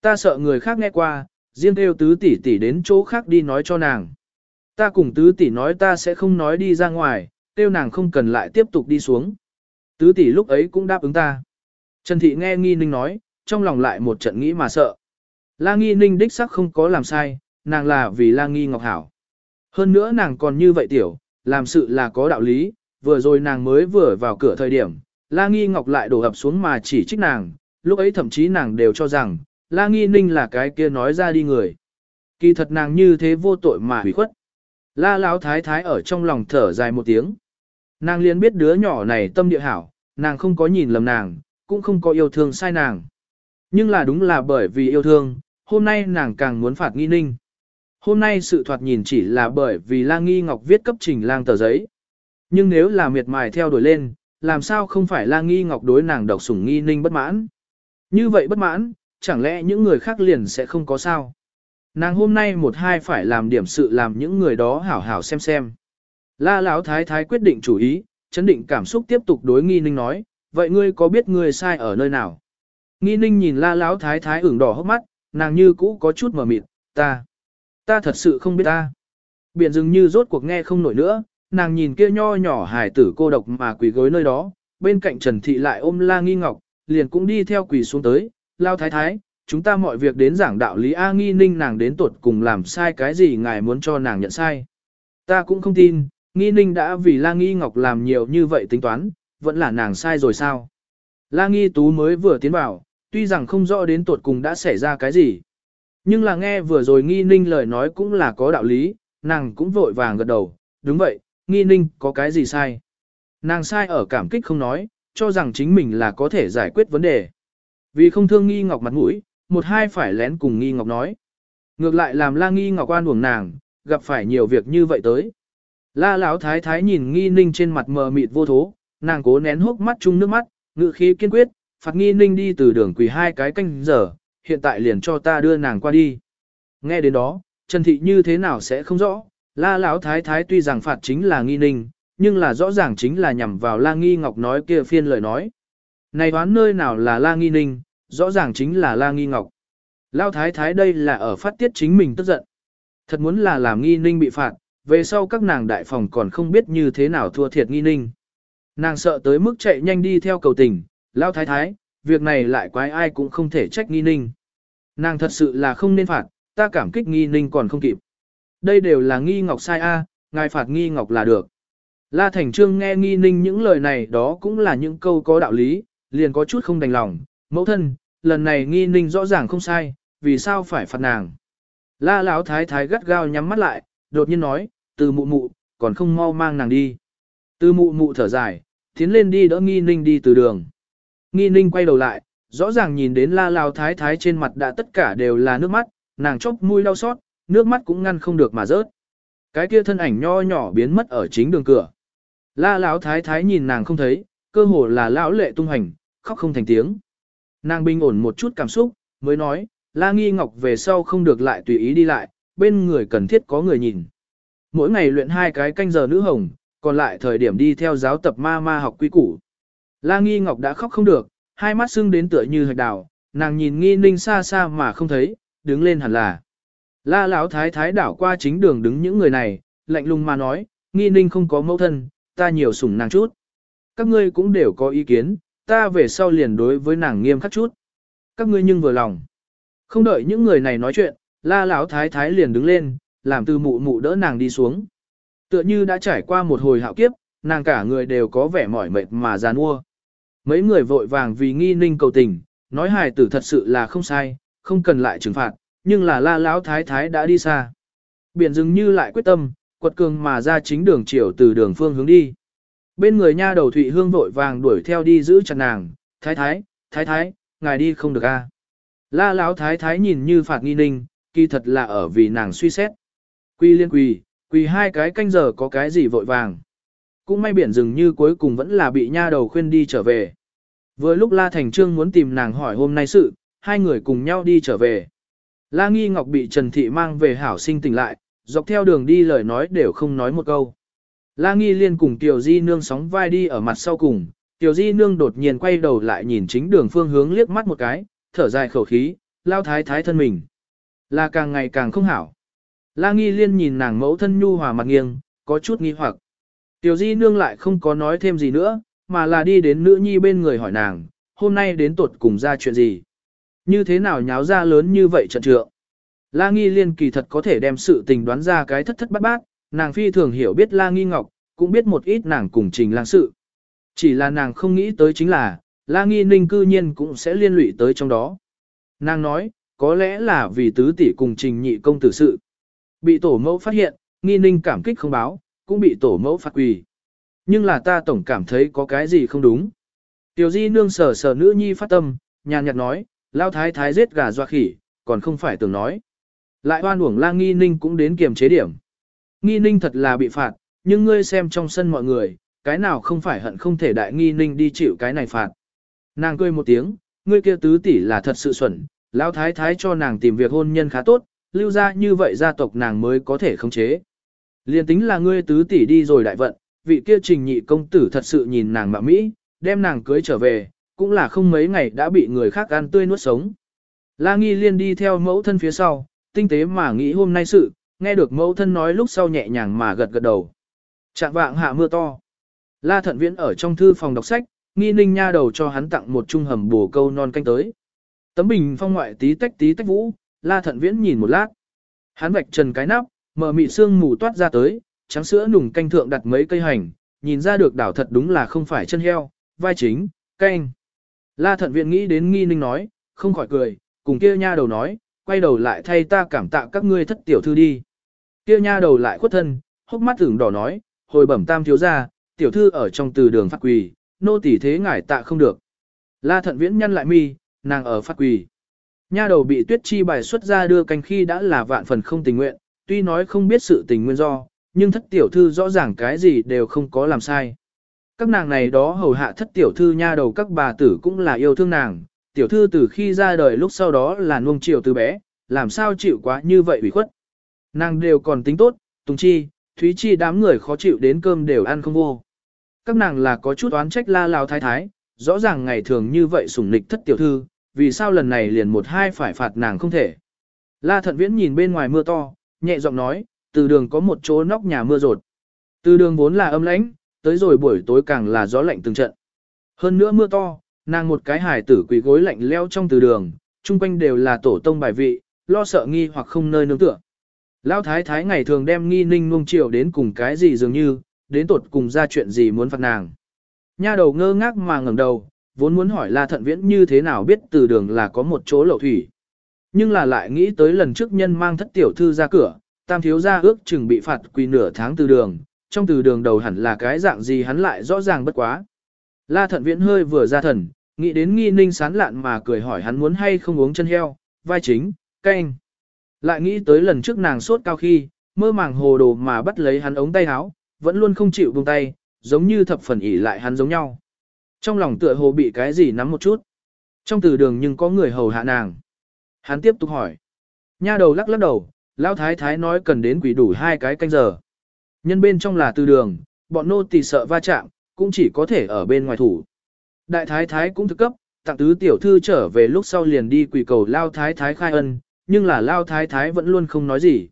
ta sợ người khác nghe qua, riêng theo tứ tỷ tỷ đến chỗ khác đi nói cho nàng. Ta cùng tứ tỷ nói ta sẽ không nói đi ra ngoài, tiêu nàng không cần lại tiếp tục đi xuống. Tứ tỷ lúc ấy cũng đáp ứng ta. Trần Thị nghe Nghi Ninh nói, trong lòng lại một trận nghĩ mà sợ. La Nghi Ninh đích sắc không có làm sai, nàng là vì La Nghi Ngọc Hảo. Hơn nữa nàng còn như vậy tiểu, làm sự là có đạo lý, vừa rồi nàng mới vừa vào cửa thời điểm, La Nghi Ngọc lại đổ ập xuống mà chỉ trích nàng, lúc ấy thậm chí nàng đều cho rằng, La Nghi Ninh là cái kia nói ra đi người. Kỳ thật nàng như thế vô tội mà hủy khuất. La Lão Thái Thái ở trong lòng thở dài một tiếng. Nàng liền biết đứa nhỏ này tâm địa hảo, nàng không có nhìn lầm nàng, cũng không có yêu thương sai nàng. Nhưng là đúng là bởi vì yêu thương, hôm nay nàng càng muốn phạt nghi ninh. Hôm nay sự thoạt nhìn chỉ là bởi vì lang nghi ngọc viết cấp trình lang tờ giấy. Nhưng nếu là miệt mài theo đuổi lên, làm sao không phải lang nghi ngọc đối nàng độc sủng nghi ninh bất mãn. Như vậy bất mãn, chẳng lẽ những người khác liền sẽ không có sao. Nàng hôm nay một hai phải làm điểm sự làm những người đó hảo hảo xem xem. La Lão thái thái quyết định chủ ý, chấn định cảm xúc tiếp tục đối nghi ninh nói, vậy ngươi có biết ngươi sai ở nơi nào? Nghi ninh nhìn la Lão thái thái ửng đỏ hốc mắt, nàng như cũ có chút mờ mịt, ta, ta thật sự không biết ta. Biển dường như rốt cuộc nghe không nổi nữa, nàng nhìn kia nho nhỏ hài tử cô độc mà quỳ gối nơi đó, bên cạnh Trần Thị lại ôm la nghi ngọc, liền cũng đi theo quỳ xuống tới, lao thái thái, chúng ta mọi việc đến giảng đạo lý A nghi ninh nàng đến tuột cùng làm sai cái gì ngài muốn cho nàng nhận sai. Ta cũng không tin, nghi ninh đã vì la nghi ngọc làm nhiều như vậy tính toán, vẫn là nàng sai rồi sao. La nghi tú mới vừa tiến vào, tuy rằng không rõ đến tuột cùng đã xảy ra cái gì. Nhưng là nghe vừa rồi nghi ninh lời nói cũng là có đạo lý, nàng cũng vội vàng gật đầu, đúng vậy, nghi ninh có cái gì sai. Nàng sai ở cảm kích không nói, cho rằng chính mình là có thể giải quyết vấn đề. Vì không thương nghi ngọc mặt mũi, một hai phải lén cùng nghi ngọc nói. Ngược lại làm la nghi ngọc oan uổng nàng, gặp phải nhiều việc như vậy tới. La lão thái thái nhìn nghi ninh trên mặt mờ mịt vô thố, nàng cố nén hốc mắt chung nước mắt, ngự khí kiên quyết, phạt nghi ninh đi từ đường quỳ hai cái canh giờ, hiện tại liền cho ta đưa nàng qua đi. Nghe đến đó, Trần Thị như thế nào sẽ không rõ, la lão thái thái tuy rằng phạt chính là nghi ninh, nhưng là rõ ràng chính là nhằm vào la nghi ngọc nói kia phiên lời nói. Này đoán nơi nào là la nghi ninh, rõ ràng chính là la nghi ngọc. Lão thái thái đây là ở phát tiết chính mình tức giận. Thật muốn là làm nghi ninh bị phạt, về sau các nàng đại phòng còn không biết như thế nào thua thiệt nghi ninh. Nàng sợ tới mức chạy nhanh đi theo cầu tình, lao thái thái, việc này lại quái ai cũng không thể trách nghi ninh. Nàng thật sự là không nên phạt, ta cảm kích nghi ninh còn không kịp. Đây đều là nghi ngọc sai a, ngài phạt nghi ngọc là được. La Thành Trương nghe nghi ninh những lời này đó cũng là những câu có đạo lý, liền có chút không đành lòng, mẫu thân, lần này nghi ninh rõ ràng không sai, vì sao phải phạt nàng. La Lão thái thái gắt gao nhắm mắt lại, đột nhiên nói, từ mụ mụ, còn không mau mang nàng đi. Từ mụ mụ thở dài, tiến lên đi đỡ nghi ninh đi từ đường. Nghi ninh quay đầu lại, rõ ràng nhìn đến la lão thái thái trên mặt đã tất cả đều là nước mắt, nàng chốc mũi đau xót, nước mắt cũng ngăn không được mà rớt. Cái kia thân ảnh nho nhỏ biến mất ở chính đường cửa. La lão thái thái nhìn nàng không thấy, cơ hồ là lão lệ tung hành, khóc không thành tiếng. Nàng bình ổn một chút cảm xúc, mới nói, La Nghi Ngọc về sau không được lại tùy ý đi lại, bên người cần thiết có người nhìn. Mỗi ngày luyện hai cái canh giờ nữ hồng, còn lại thời điểm đi theo giáo tập ma ma học quy củ. La Nghi Ngọc đã khóc không được, hai mắt sưng đến tựa như hạch đào, nàng nhìn Nghi Ninh xa xa mà không thấy, đứng lên hẳn là. La Lão thái thái đảo qua chính đường đứng những người này, lạnh lùng mà nói, Nghi Ninh không có mẫu thân, ta nhiều sủng nàng chút. Các ngươi cũng đều có ý kiến, ta về sau liền đối với nàng nghiêm khắc chút. Các ngươi nhưng vừa lòng. Không đợi những người này nói chuyện, La Lão thái thái liền đứng lên, làm từ mụ mụ đỡ nàng đi xuống. Tựa như đã trải qua một hồi hạo kiếp, nàng cả người đều có vẻ mỏi mệt mà giàn ua. Mấy người vội vàng vì nghi ninh cầu tình, nói hài tử thật sự là không sai, không cần lại trừng phạt, nhưng là la lão thái thái đã đi xa. Biển dừng như lại quyết tâm, quật cường mà ra chính đường chiều từ đường phương hướng đi. Bên người nha đầu Thụy Hương vội vàng đuổi theo đi giữ chặt nàng, thái thái, thái thái, ngài đi không được a. La lão thái thái nhìn như phạt nghi ninh, kỳ thật là ở vì nàng suy xét. Quy liên quỳ, quỳ hai cái canh giờ có cái gì vội vàng. Cũng may biển rừng như cuối cùng vẫn là bị nha đầu khuyên đi trở về. Vừa lúc La Thành Trương muốn tìm nàng hỏi hôm nay sự, hai người cùng nhau đi trở về. La Nghi Ngọc bị Trần Thị mang về hảo sinh tỉnh lại, dọc theo đường đi lời nói đều không nói một câu. La Nghi Liên cùng Tiểu Di Nương sóng vai đi ở mặt sau cùng, Tiểu Di Nương đột nhiên quay đầu lại nhìn chính đường phương hướng liếc mắt một cái, thở dài khẩu khí, lao thái thái thân mình. Là càng ngày càng không hảo. La Nghi Liên nhìn nàng mẫu thân nhu hòa mặt nghiêng, có chút nghi hoặc. Tiểu Di Nương lại không có nói thêm gì nữa, mà là đi đến nữ nhi bên người hỏi nàng, hôm nay đến tuột cùng ra chuyện gì. Như thế nào nháo ra lớn như vậy trận trượng. La Nghi Liên kỳ thật có thể đem sự tình đoán ra cái thất thất bát bát, nàng phi thường hiểu biết La Nghi Ngọc, cũng biết một ít nàng cùng trình lang sự. Chỉ là nàng không nghĩ tới chính là, La Nghi Ninh cư nhiên cũng sẽ liên lụy tới trong đó. Nàng nói, có lẽ là vì tứ tỷ cùng trình nhị công tử sự. Bị tổ mẫu phát hiện, nghi ninh cảm kích không báo, cũng bị tổ mẫu phạt quỳ. Nhưng là ta tổng cảm thấy có cái gì không đúng. Tiểu di nương sờ sờ nữ nhi phát tâm, nhàn nhạt nói, lao thái thái giết gà doa khỉ, còn không phải tưởng nói. Lại oan uổng la nghi ninh cũng đến kiềm chế điểm. Nghi ninh thật là bị phạt, nhưng ngươi xem trong sân mọi người, cái nào không phải hận không thể đại nghi ninh đi chịu cái này phạt. Nàng cười một tiếng, ngươi kia tứ tỷ là thật sự xuẩn, Lão thái thái cho nàng tìm việc hôn nhân khá tốt, lưu ra như vậy gia tộc nàng mới có thể khống chế. Liên tính là ngươi tứ tỷ đi rồi đại vận, vị kia trình nhị công tử thật sự nhìn nàng mạ Mỹ, đem nàng cưới trở về, cũng là không mấy ngày đã bị người khác ăn tươi nuốt sống. La nghi liên đi theo mẫu thân phía sau, tinh tế mà nghĩ hôm nay sự, nghe được mẫu thân nói lúc sau nhẹ nhàng mà gật gật đầu. Trạng vạng hạ mưa to. La thận viễn ở trong thư phòng đọc sách, nghi ninh nha đầu cho hắn tặng một trung hầm bổ câu non canh tới. Tấm bình phong ngoại tí tách tí tách vũ, La Thận Viễn nhìn một lát. Hắn vạch trần cái nắp, mở mị xương mù toát ra tới, trắng sữa nùng canh thượng đặt mấy cây hành, nhìn ra được đảo thật đúng là không phải chân heo, vai chính, canh. La Thận Viễn nghĩ đến nghi ninh nói, không khỏi cười, cùng kia nha đầu nói, quay đầu lại thay ta cảm tạ các ngươi thất tiểu thư đi. Kia nha đầu lại khuất thân, hốc mắt tưởng đỏ nói, hồi bẩm tam thiếu gia, tiểu thư ở trong từ đường phát quỳ, nô tỳ thế ngải tạ không được. La thận viễn nhăn lại mi, nàng ở phát quỳ. Nha đầu bị tuyết chi bài xuất ra đưa canh khi đã là vạn phần không tình nguyện, tuy nói không biết sự tình nguyên do, nhưng thất tiểu thư rõ ràng cái gì đều không có làm sai. Các nàng này đó hầu hạ thất tiểu thư nha đầu các bà tử cũng là yêu thương nàng, tiểu thư từ khi ra đời lúc sau đó là nuông chiều từ bé, làm sao chịu quá như vậy ủy khuất. Nàng đều còn tính tốt, Tùng Chi, Thúy Chi đám người khó chịu đến cơm đều ăn không vô. Các nàng là có chút oán trách la lao thái thái, rõ ràng ngày thường như vậy sủng nịch thất tiểu thư, vì sao lần này liền một hai phải phạt nàng không thể. La thận viễn nhìn bên ngoài mưa to, nhẹ giọng nói, từ đường có một chỗ nóc nhà mưa rột. Từ đường vốn là âm lãnh, tới rồi buổi tối càng là gió lạnh từng trận. Hơn nữa mưa to, nàng một cái hài tử quỳ gối lạnh leo trong từ đường, chung quanh đều là tổ tông bài vị, lo sợ nghi hoặc không nơi nương tựa. Lão thái thái ngày thường đem nghi ninh nuông chiều đến cùng cái gì dường như, đến tột cùng ra chuyện gì muốn phạt nàng. Nha đầu ngơ ngác mà ngẩng đầu, vốn muốn hỏi La Thận Viễn như thế nào biết từ đường là có một chỗ lậu thủy. Nhưng là lại nghĩ tới lần trước nhân mang thất tiểu thư ra cửa, tam thiếu gia ước chừng bị phạt quỳ nửa tháng từ đường, trong từ đường đầu hẳn là cái dạng gì hắn lại rõ ràng bất quá. La Thận Viễn hơi vừa ra thần, nghĩ đến nghi ninh sán lạn mà cười hỏi hắn muốn hay không uống chân heo, vai chính, canh. Lại nghĩ tới lần trước nàng sốt cao khi, mơ màng hồ đồ mà bắt lấy hắn ống tay áo, vẫn luôn không chịu buông tay, giống như thập phần ỉ lại hắn giống nhau. Trong lòng tựa hồ bị cái gì nắm một chút. Trong từ đường nhưng có người hầu hạ nàng. Hắn tiếp tục hỏi. Nha đầu lắc lắc đầu, lão thái thái nói cần đến quỷ đủ hai cái canh giờ. Nhân bên trong là từ đường, bọn nô tỳ sợ va chạm, cũng chỉ có thể ở bên ngoài thủ. Đại thái thái cũng thức cấp, tặng tứ tiểu thư trở về lúc sau liền đi quỳ cầu lao thái thái khai ân, nhưng là lao thái thái vẫn luôn không nói gì.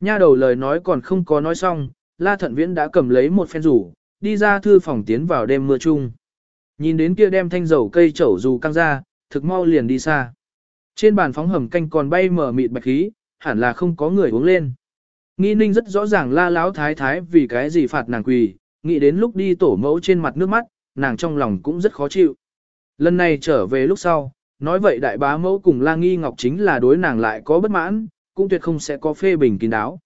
Nha đầu lời nói còn không có nói xong, la thận viễn đã cầm lấy một phen rủ, đi ra thư phòng tiến vào đêm mưa chung. Nhìn đến kia đem thanh dầu cây chẩu dù căng ra, thực mau liền đi xa. Trên bàn phóng hầm canh còn bay mở mịt bạch khí, hẳn là không có người uống lên. Nghi ninh rất rõ ràng la lão thái thái vì cái gì phạt nàng quỳ, nghĩ đến lúc đi tổ mẫu trên mặt nước mắt, nàng trong lòng cũng rất khó chịu. Lần này trở về lúc sau, nói vậy đại bá mẫu cùng la nghi ngọc chính là đối nàng lại có bất mãn, cũng tuyệt không sẽ có phê bình kín đáo.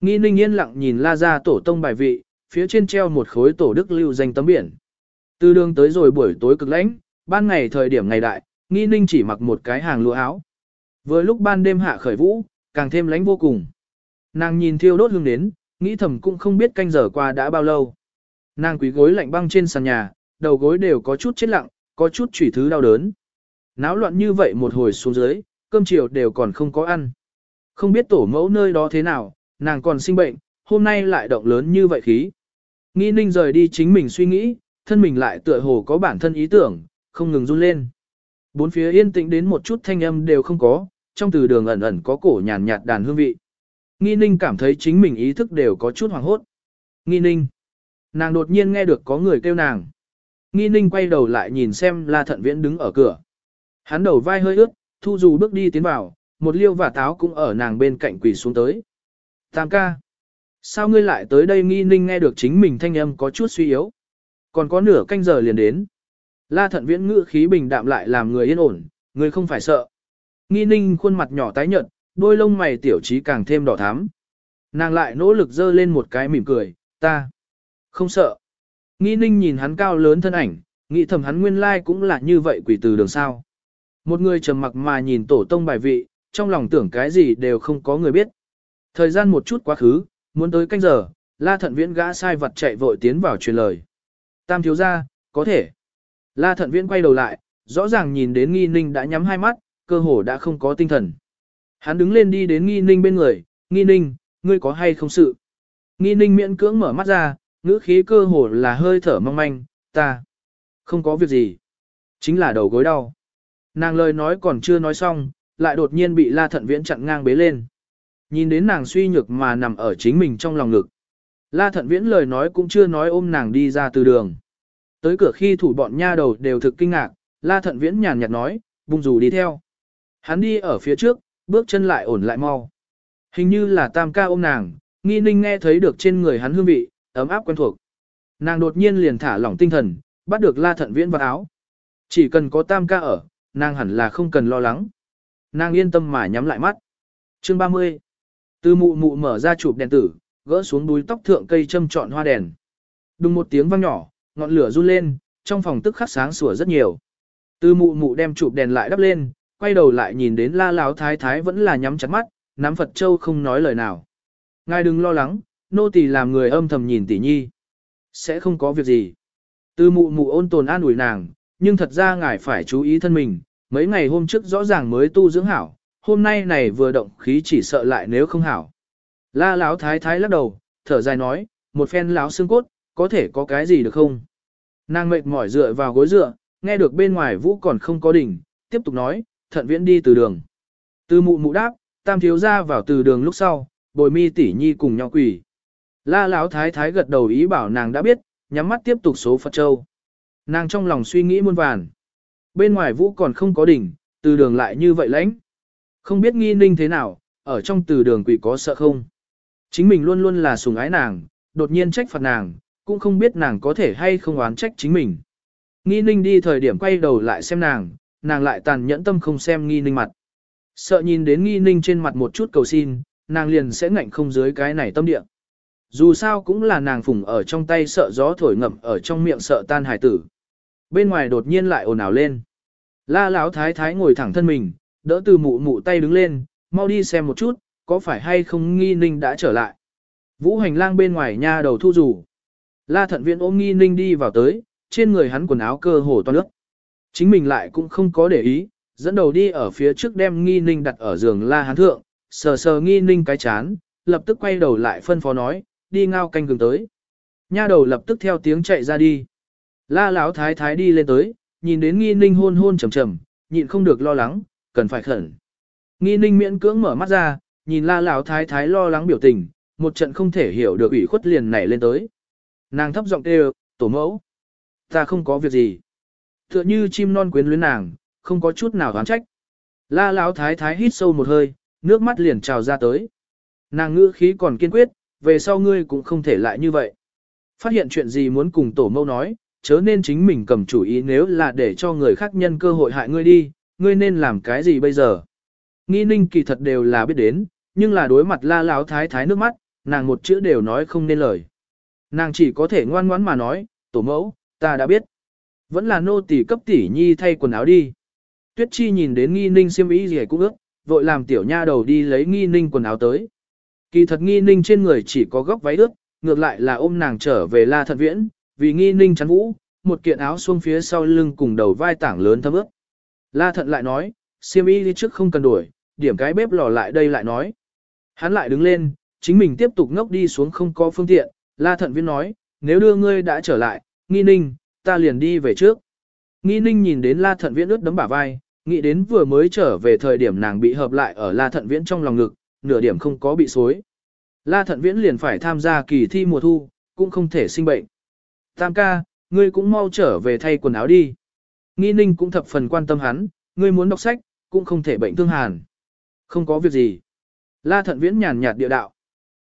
Nghi ninh yên lặng nhìn la ra tổ tông bài vị, phía trên treo một khối tổ đức lưu danh tấm biển. Từ đường tới rồi buổi tối cực lãnh, ban ngày thời điểm ngày đại, nghi ninh chỉ mặc một cái hàng lụa áo. Vừa lúc ban đêm hạ khởi vũ, càng thêm lãnh vô cùng. Nàng nhìn thiêu đốt hương đến, nghĩ thầm cũng không biết canh giờ qua đã bao lâu. Nàng quý gối lạnh băng trên sàn nhà, đầu gối đều có chút chết lặng, có chút chủy thứ đau đớn. Náo loạn như vậy một hồi xuống dưới, cơm chiều đều còn không có ăn. Không biết tổ mẫu nơi đó thế nào, nàng còn sinh bệnh, hôm nay lại động lớn như vậy khí. Nghi ninh rời đi chính mình suy nghĩ, thân mình lại tựa hồ có bản thân ý tưởng, không ngừng run lên. Bốn phía yên tĩnh đến một chút thanh âm đều không có, trong từ đường ẩn ẩn có cổ nhàn nhạt đàn hương vị. Nghi ninh cảm thấy chính mình ý thức đều có chút hoảng hốt. Nghi ninh. Nàng đột nhiên nghe được có người kêu nàng. Nghi ninh quay đầu lại nhìn xem la thận viễn đứng ở cửa. Hắn đầu vai hơi ướt, thu dù bước đi tiến vào, một liêu và táo cũng ở nàng bên cạnh quỳ xuống tới. Tam ca. Sao ngươi lại tới đây nghi ninh nghe được chính mình thanh âm có chút suy yếu. Còn có nửa canh giờ liền đến. La thận viễn ngữ khí bình đạm lại làm người yên ổn, người không phải sợ. Nghi ninh khuôn mặt nhỏ tái nhợt, đôi lông mày tiểu trí càng thêm đỏ thắm. Nàng lại nỗ lực dơ lên một cái mỉm cười, ta không sợ. Nghĩ ninh nhìn hắn cao lớn thân ảnh, nghĩ thầm hắn nguyên lai cũng là như vậy quỷ từ đường sao. Một người trầm mặc mà nhìn tổ tông bài vị, trong lòng tưởng cái gì đều không có người biết. Thời gian một chút quá khứ, muốn tới canh giờ, la thận viễn gã sai vật chạy vội tiến vào truyền lời. Tam thiếu ra, có thể. La thận viễn quay đầu lại, rõ ràng nhìn đến nghi ninh đã nhắm hai mắt, cơ hồ đã không có tinh thần. Hắn đứng lên đi đến nghi ninh bên người, nghi ninh, ngươi có hay không sự? Nghi ninh miễn cưỡng mở mắt ra, ngữ khí cơ hồ là hơi thở mong manh, ta. Không có việc gì. Chính là đầu gối đau. Nàng lời nói còn chưa nói xong, lại đột nhiên bị la thận viễn chặn ngang bế lên. Nhìn đến nàng suy nhược mà nằm ở chính mình trong lòng ngực. La thận viễn lời nói cũng chưa nói ôm nàng đi ra từ đường. Tới cửa khi thủ bọn nha đầu đều thực kinh ngạc, la thận viễn nhàn nhạt nói, bung dù đi theo. Hắn đi ở phía trước, bước chân lại ổn lại mau. Hình như là tam ca ôm nàng, nghi ninh nghe thấy được trên người hắn hương vị, ấm áp quen thuộc. Nàng đột nhiên liền thả lỏng tinh thần, bắt được la thận viễn vào áo. Chỉ cần có tam ca ở, nàng hẳn là không cần lo lắng. Nàng yên tâm mà nhắm lại mắt. Chương 30. Từ mụ mụ mở ra chụp đèn tử, gỡ xuống đuôi tóc thượng cây châm trọn hoa đèn. Đùng một tiếng vang nhỏ, ngọn lửa run lên, trong phòng tức khắc sáng sủa rất nhiều. Từ mụ mụ đem chụp đèn lại đắp lên, quay đầu lại nhìn đến la Lão thái thái vẫn là nhắm chặt mắt, nắm Phật Châu không nói lời nào. Ngài đừng lo lắng, nô tỳ làm người âm thầm nhìn tỷ nhi. Sẽ không có việc gì. Từ mụ mụ ôn tồn an ủi nàng, nhưng thật ra ngài phải chú ý thân mình, mấy ngày hôm trước rõ ràng mới tu dưỡng hảo, hôm nay này vừa động khí chỉ sợ lại nếu không hảo. La Lão thái thái lắc đầu, thở dài nói, một phen láo xương cốt, có thể có cái gì được không? Nàng mệt mỏi dựa vào gối dựa, nghe được bên ngoài vũ còn không có đỉnh, tiếp tục nói, thận viễn đi từ đường. Từ mụ mụ đáp, tam thiếu ra vào từ đường lúc sau, bồi mi tỷ nhi cùng nhau quỷ. La Lão thái thái gật đầu ý bảo nàng đã biết, nhắm mắt tiếp tục số Phật Châu. Nàng trong lòng suy nghĩ muôn vàn. Bên ngoài vũ còn không có đỉnh, từ đường lại như vậy lãnh. Không biết nghi ninh thế nào, ở trong từ đường quỷ có sợ không? Chính mình luôn luôn là sùng ái nàng, đột nhiên trách phạt nàng, cũng không biết nàng có thể hay không oán trách chính mình. Nghi ninh đi thời điểm quay đầu lại xem nàng, nàng lại tàn nhẫn tâm không xem nghi ninh mặt. Sợ nhìn đến nghi ninh trên mặt một chút cầu xin, nàng liền sẽ ngạnh không dưới cái này tâm địa. Dù sao cũng là nàng phùng ở trong tay sợ gió thổi ngậm ở trong miệng sợ tan hải tử. Bên ngoài đột nhiên lại ồn ào lên. La Lão thái thái ngồi thẳng thân mình, đỡ từ mụ mụ tay đứng lên, mau đi xem một chút, có phải hay không nghi ninh đã trở lại. Vũ hành lang bên ngoài nha đầu thu rủ. La thận viện ôm nghi ninh đi vào tới, trên người hắn quần áo cơ hồ toan nước. Chính mình lại cũng không có để ý, dẫn đầu đi ở phía trước đem nghi ninh đặt ở giường la hán thượng, sờ sờ nghi ninh cái chán, lập tức quay đầu lại phân phó nói, đi ngao canh gừng tới. Nha đầu lập tức theo tiếng chạy ra đi. La Lão thái thái đi lên tới, nhìn đến nghi ninh hôn hôn trầm trầm, nhịn không được lo lắng, cần phải khẩn. Nghi ninh miễn cưỡng mở mắt ra, nhìn la lão thái thái lo lắng biểu tình, một trận không thể hiểu được ủy khuất liền nảy lên tới. Nàng thấp giọng kêu, tổ mẫu. Ta không có việc gì. Tựa như chim non quyến luyến nàng, không có chút nào oán trách. La lão thái thái hít sâu một hơi, nước mắt liền trào ra tới. Nàng ngữ khí còn kiên quyết, về sau ngươi cũng không thể lại như vậy. Phát hiện chuyện gì muốn cùng tổ mẫu nói, chớ nên chính mình cầm chủ ý nếu là để cho người khác nhân cơ hội hại ngươi đi, ngươi nên làm cái gì bây giờ? Nghi ninh kỳ thật đều là biết đến, nhưng là đối mặt la láo thái thái nước mắt, nàng một chữ đều nói không nên lời. Nàng chỉ có thể ngoan ngoãn mà nói, tổ mẫu, ta đã biết. Vẫn là nô tỳ cấp tỷ nhi thay quần áo đi. Tuyết chi nhìn đến nghi ninh xiêm y gì cũng ước, vội làm tiểu nha đầu đi lấy nghi ninh quần áo tới. Kỳ thật nghi ninh trên người chỉ có góc váy ướt, ngược lại là ôm nàng trở về la thật viễn, vì nghi ninh chắn vũ, một kiện áo xuông phía sau lưng cùng đầu vai tảng lớn thấm ướt. La thận lại nói, siêm y đi trước không cần đuổi, điểm cái bếp lò lại đây lại nói. Hắn lại đứng lên, chính mình tiếp tục ngốc đi xuống không có phương tiện, la thận viễn nói, nếu đưa ngươi đã trở lại, nghi ninh, ta liền đi về trước. Nghi ninh nhìn đến la thận viễn ướt đấm bả vai, nghĩ đến vừa mới trở về thời điểm nàng bị hợp lại ở la thận viễn trong lòng ngực, nửa điểm không có bị xối. La thận viễn liền phải tham gia kỳ thi mùa thu, cũng không thể sinh bệnh. Tam ca, ngươi cũng mau trở về thay quần áo đi. Nghi ninh cũng thập phần quan tâm hắn, ngươi muốn đọc sách, cũng không thể bệnh thương hàn. Không có việc gì. La thận viễn nhàn nhạt địa đạo.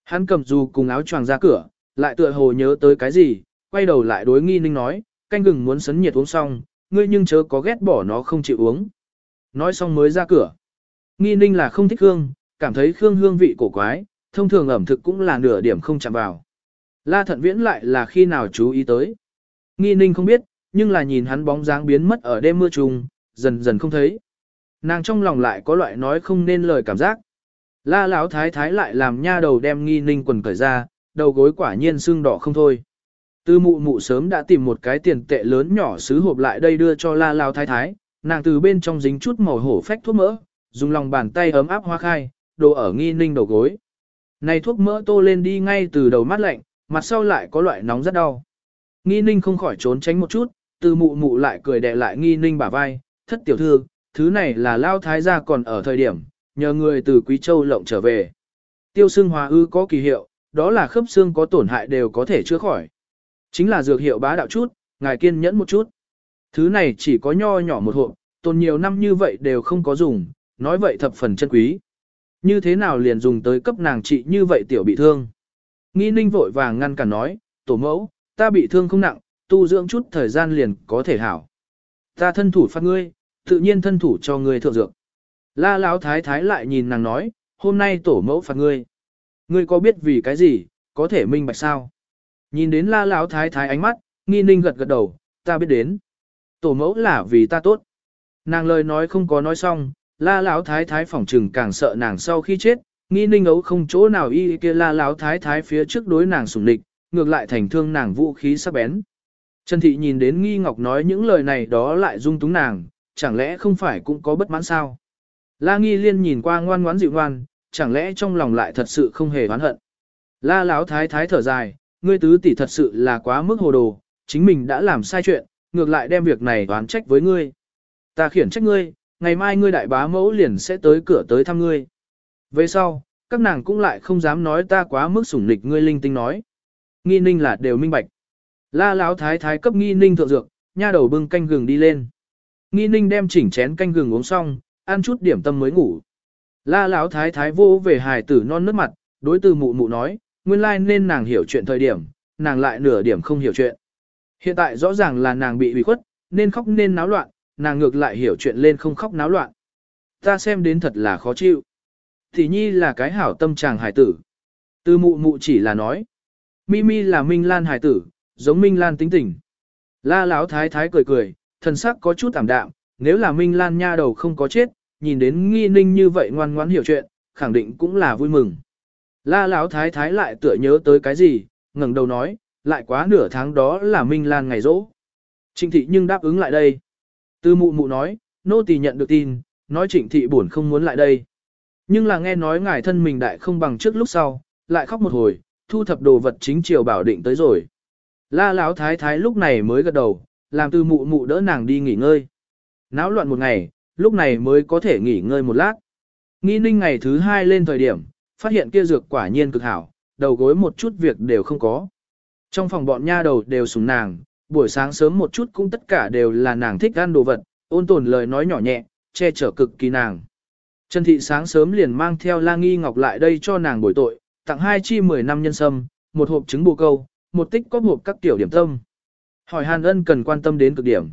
Hắn cầm dù cùng áo choàng ra cửa, lại tựa hồ nhớ tới cái gì, quay đầu lại đối nghi ninh nói, canh gừng muốn sấn nhiệt uống xong, ngươi nhưng chớ có ghét bỏ nó không chịu uống. Nói xong mới ra cửa. Nghi ninh là không thích hương, cảm thấy khương hương vị cổ quái, thông thường ẩm thực cũng là nửa điểm không chạm vào. La thận viễn lại là khi nào chú ý tới. Nghi ninh không biết, nhưng là nhìn hắn bóng dáng biến mất ở đêm mưa trùng, dần dần không thấy. Nàng trong lòng lại có loại nói không nên lời cảm giác. La Lão thái thái lại làm nha đầu đem nghi ninh quần cởi ra, đầu gối quả nhiên sưng đỏ không thôi. Tư mụ mụ sớm đã tìm một cái tiền tệ lớn nhỏ xứ hộp lại đây đưa cho la Lão thái thái, nàng từ bên trong dính chút màu hổ phách thuốc mỡ, dùng lòng bàn tay ấm áp hoa khai, đồ ở nghi ninh đầu gối. Này thuốc mỡ tô lên đi ngay từ đầu mắt lạnh, mặt sau lại có loại nóng rất đau. Nghi ninh không khỏi trốn tránh một chút, từ mụ mụ lại cười đè lại nghi ninh bả vai, thất tiểu thư, thứ này là lao thái gia còn ở thời điểm, nhờ người từ Quý Châu lộng trở về. Tiêu xương hòa ư có kỳ hiệu, đó là khớp xương có tổn hại đều có thể chữa khỏi. Chính là dược hiệu bá đạo chút, ngài kiên nhẫn một chút. Thứ này chỉ có nho nhỏ một hộp, tồn nhiều năm như vậy đều không có dùng, nói vậy thập phần chân quý. Như thế nào liền dùng tới cấp nàng trị như vậy tiểu bị thương. Nghi ninh vội vàng ngăn cản nói, tổ mẫu, ta bị thương không nặng, tu dưỡng chút thời gian liền có thể hảo. Ta thân thủ phát ngươi, tự nhiên thân thủ cho ngươi thượng dược. La Lão thái thái lại nhìn nàng nói, hôm nay tổ mẫu phạt ngươi. Ngươi có biết vì cái gì, có thể minh bạch sao? Nhìn đến la Lão thái thái ánh mắt, nghi ninh gật gật đầu, ta biết đến. Tổ mẫu là vì ta tốt. Nàng lời nói không có nói xong, la lão thái thái phỏng trừng càng sợ nàng sau khi chết, nghi ninh ấu không chỗ nào y kia la lão thái thái phía trước đối nàng sủng địch, ngược lại thành thương nàng vũ khí sắc bén. Trần Thị nhìn đến nghi ngọc nói những lời này đó lại dung túng nàng, chẳng lẽ không phải cũng có bất mãn sao? La nghi liên nhìn qua ngoan ngoãn dịu ngoan, chẳng lẽ trong lòng lại thật sự không hề oán hận. La lão thái thái thở dài, ngươi tứ tỷ thật sự là quá mức hồ đồ, chính mình đã làm sai chuyện, ngược lại đem việc này oán trách với ngươi. Ta khiển trách ngươi, ngày mai ngươi đại bá mẫu liền sẽ tới cửa tới thăm ngươi. Về sau, các nàng cũng lại không dám nói ta quá mức sủng nịch ngươi linh tinh nói. Nghi ninh là đều minh bạch. La lão thái thái cấp nghi ninh thượng dược, nha đầu bưng canh gừng đi lên. Nghi ninh đem chỉnh chén canh gừng uống xong, ăn chút điểm tâm mới ngủ. La lão thái thái vô về hài tử non nước mặt, đối từ mụ mụ nói, nguyên lai nên nàng hiểu chuyện thời điểm, nàng lại nửa điểm không hiểu chuyện. Hiện tại rõ ràng là nàng bị ủy khuất, nên khóc nên náo loạn, nàng ngược lại hiểu chuyện lên không khóc náo loạn. Ta xem đến thật là khó chịu. Thì nhi là cái hảo tâm chàng hải tử. Từ mụ mụ chỉ là nói. Mimi là Minh Lan hải tử, giống Minh Lan tính tình. La Lão thái thái cười cười, thần sắc có chút tạm đạm, nếu là Minh Lan nha đầu không có chết, nhìn đến nghi ninh như vậy ngoan ngoãn hiểu chuyện, khẳng định cũng là vui mừng. La Lão thái thái lại tựa nhớ tới cái gì, ngẩng đầu nói, lại quá nửa tháng đó là Minh Lan ngày rỗ. Trịnh thị nhưng đáp ứng lại đây. Tư mụ mụ nói, nô tỳ nhận được tin, nói trịnh thị buồn không muốn lại đây. Nhưng là nghe nói ngài thân mình đại không bằng trước lúc sau, lại khóc một hồi, thu thập đồ vật chính triều bảo định tới rồi. La Lão thái thái lúc này mới gật đầu, làm tư mụ mụ đỡ nàng đi nghỉ ngơi. Náo loạn một ngày, lúc này mới có thể nghỉ ngơi một lát. Nghi ninh ngày thứ hai lên thời điểm, phát hiện kia dược quả nhiên cực hảo, đầu gối một chút việc đều không có. Trong phòng bọn nha đầu đều sùng nàng, buổi sáng sớm một chút cũng tất cả đều là nàng thích ăn đồ vật, ôn tồn lời nói nhỏ nhẹ, che chở cực kỳ nàng. Trần Thị sáng sớm liền mang theo La Nghi Ngọc lại đây cho nàng bồi tội, tặng hai chi 10 năm nhân sâm, một hộp trứng bồ câu, một tích có hộp các tiểu điểm tâm. Hỏi Hàn Ân cần quan tâm đến cực điểm.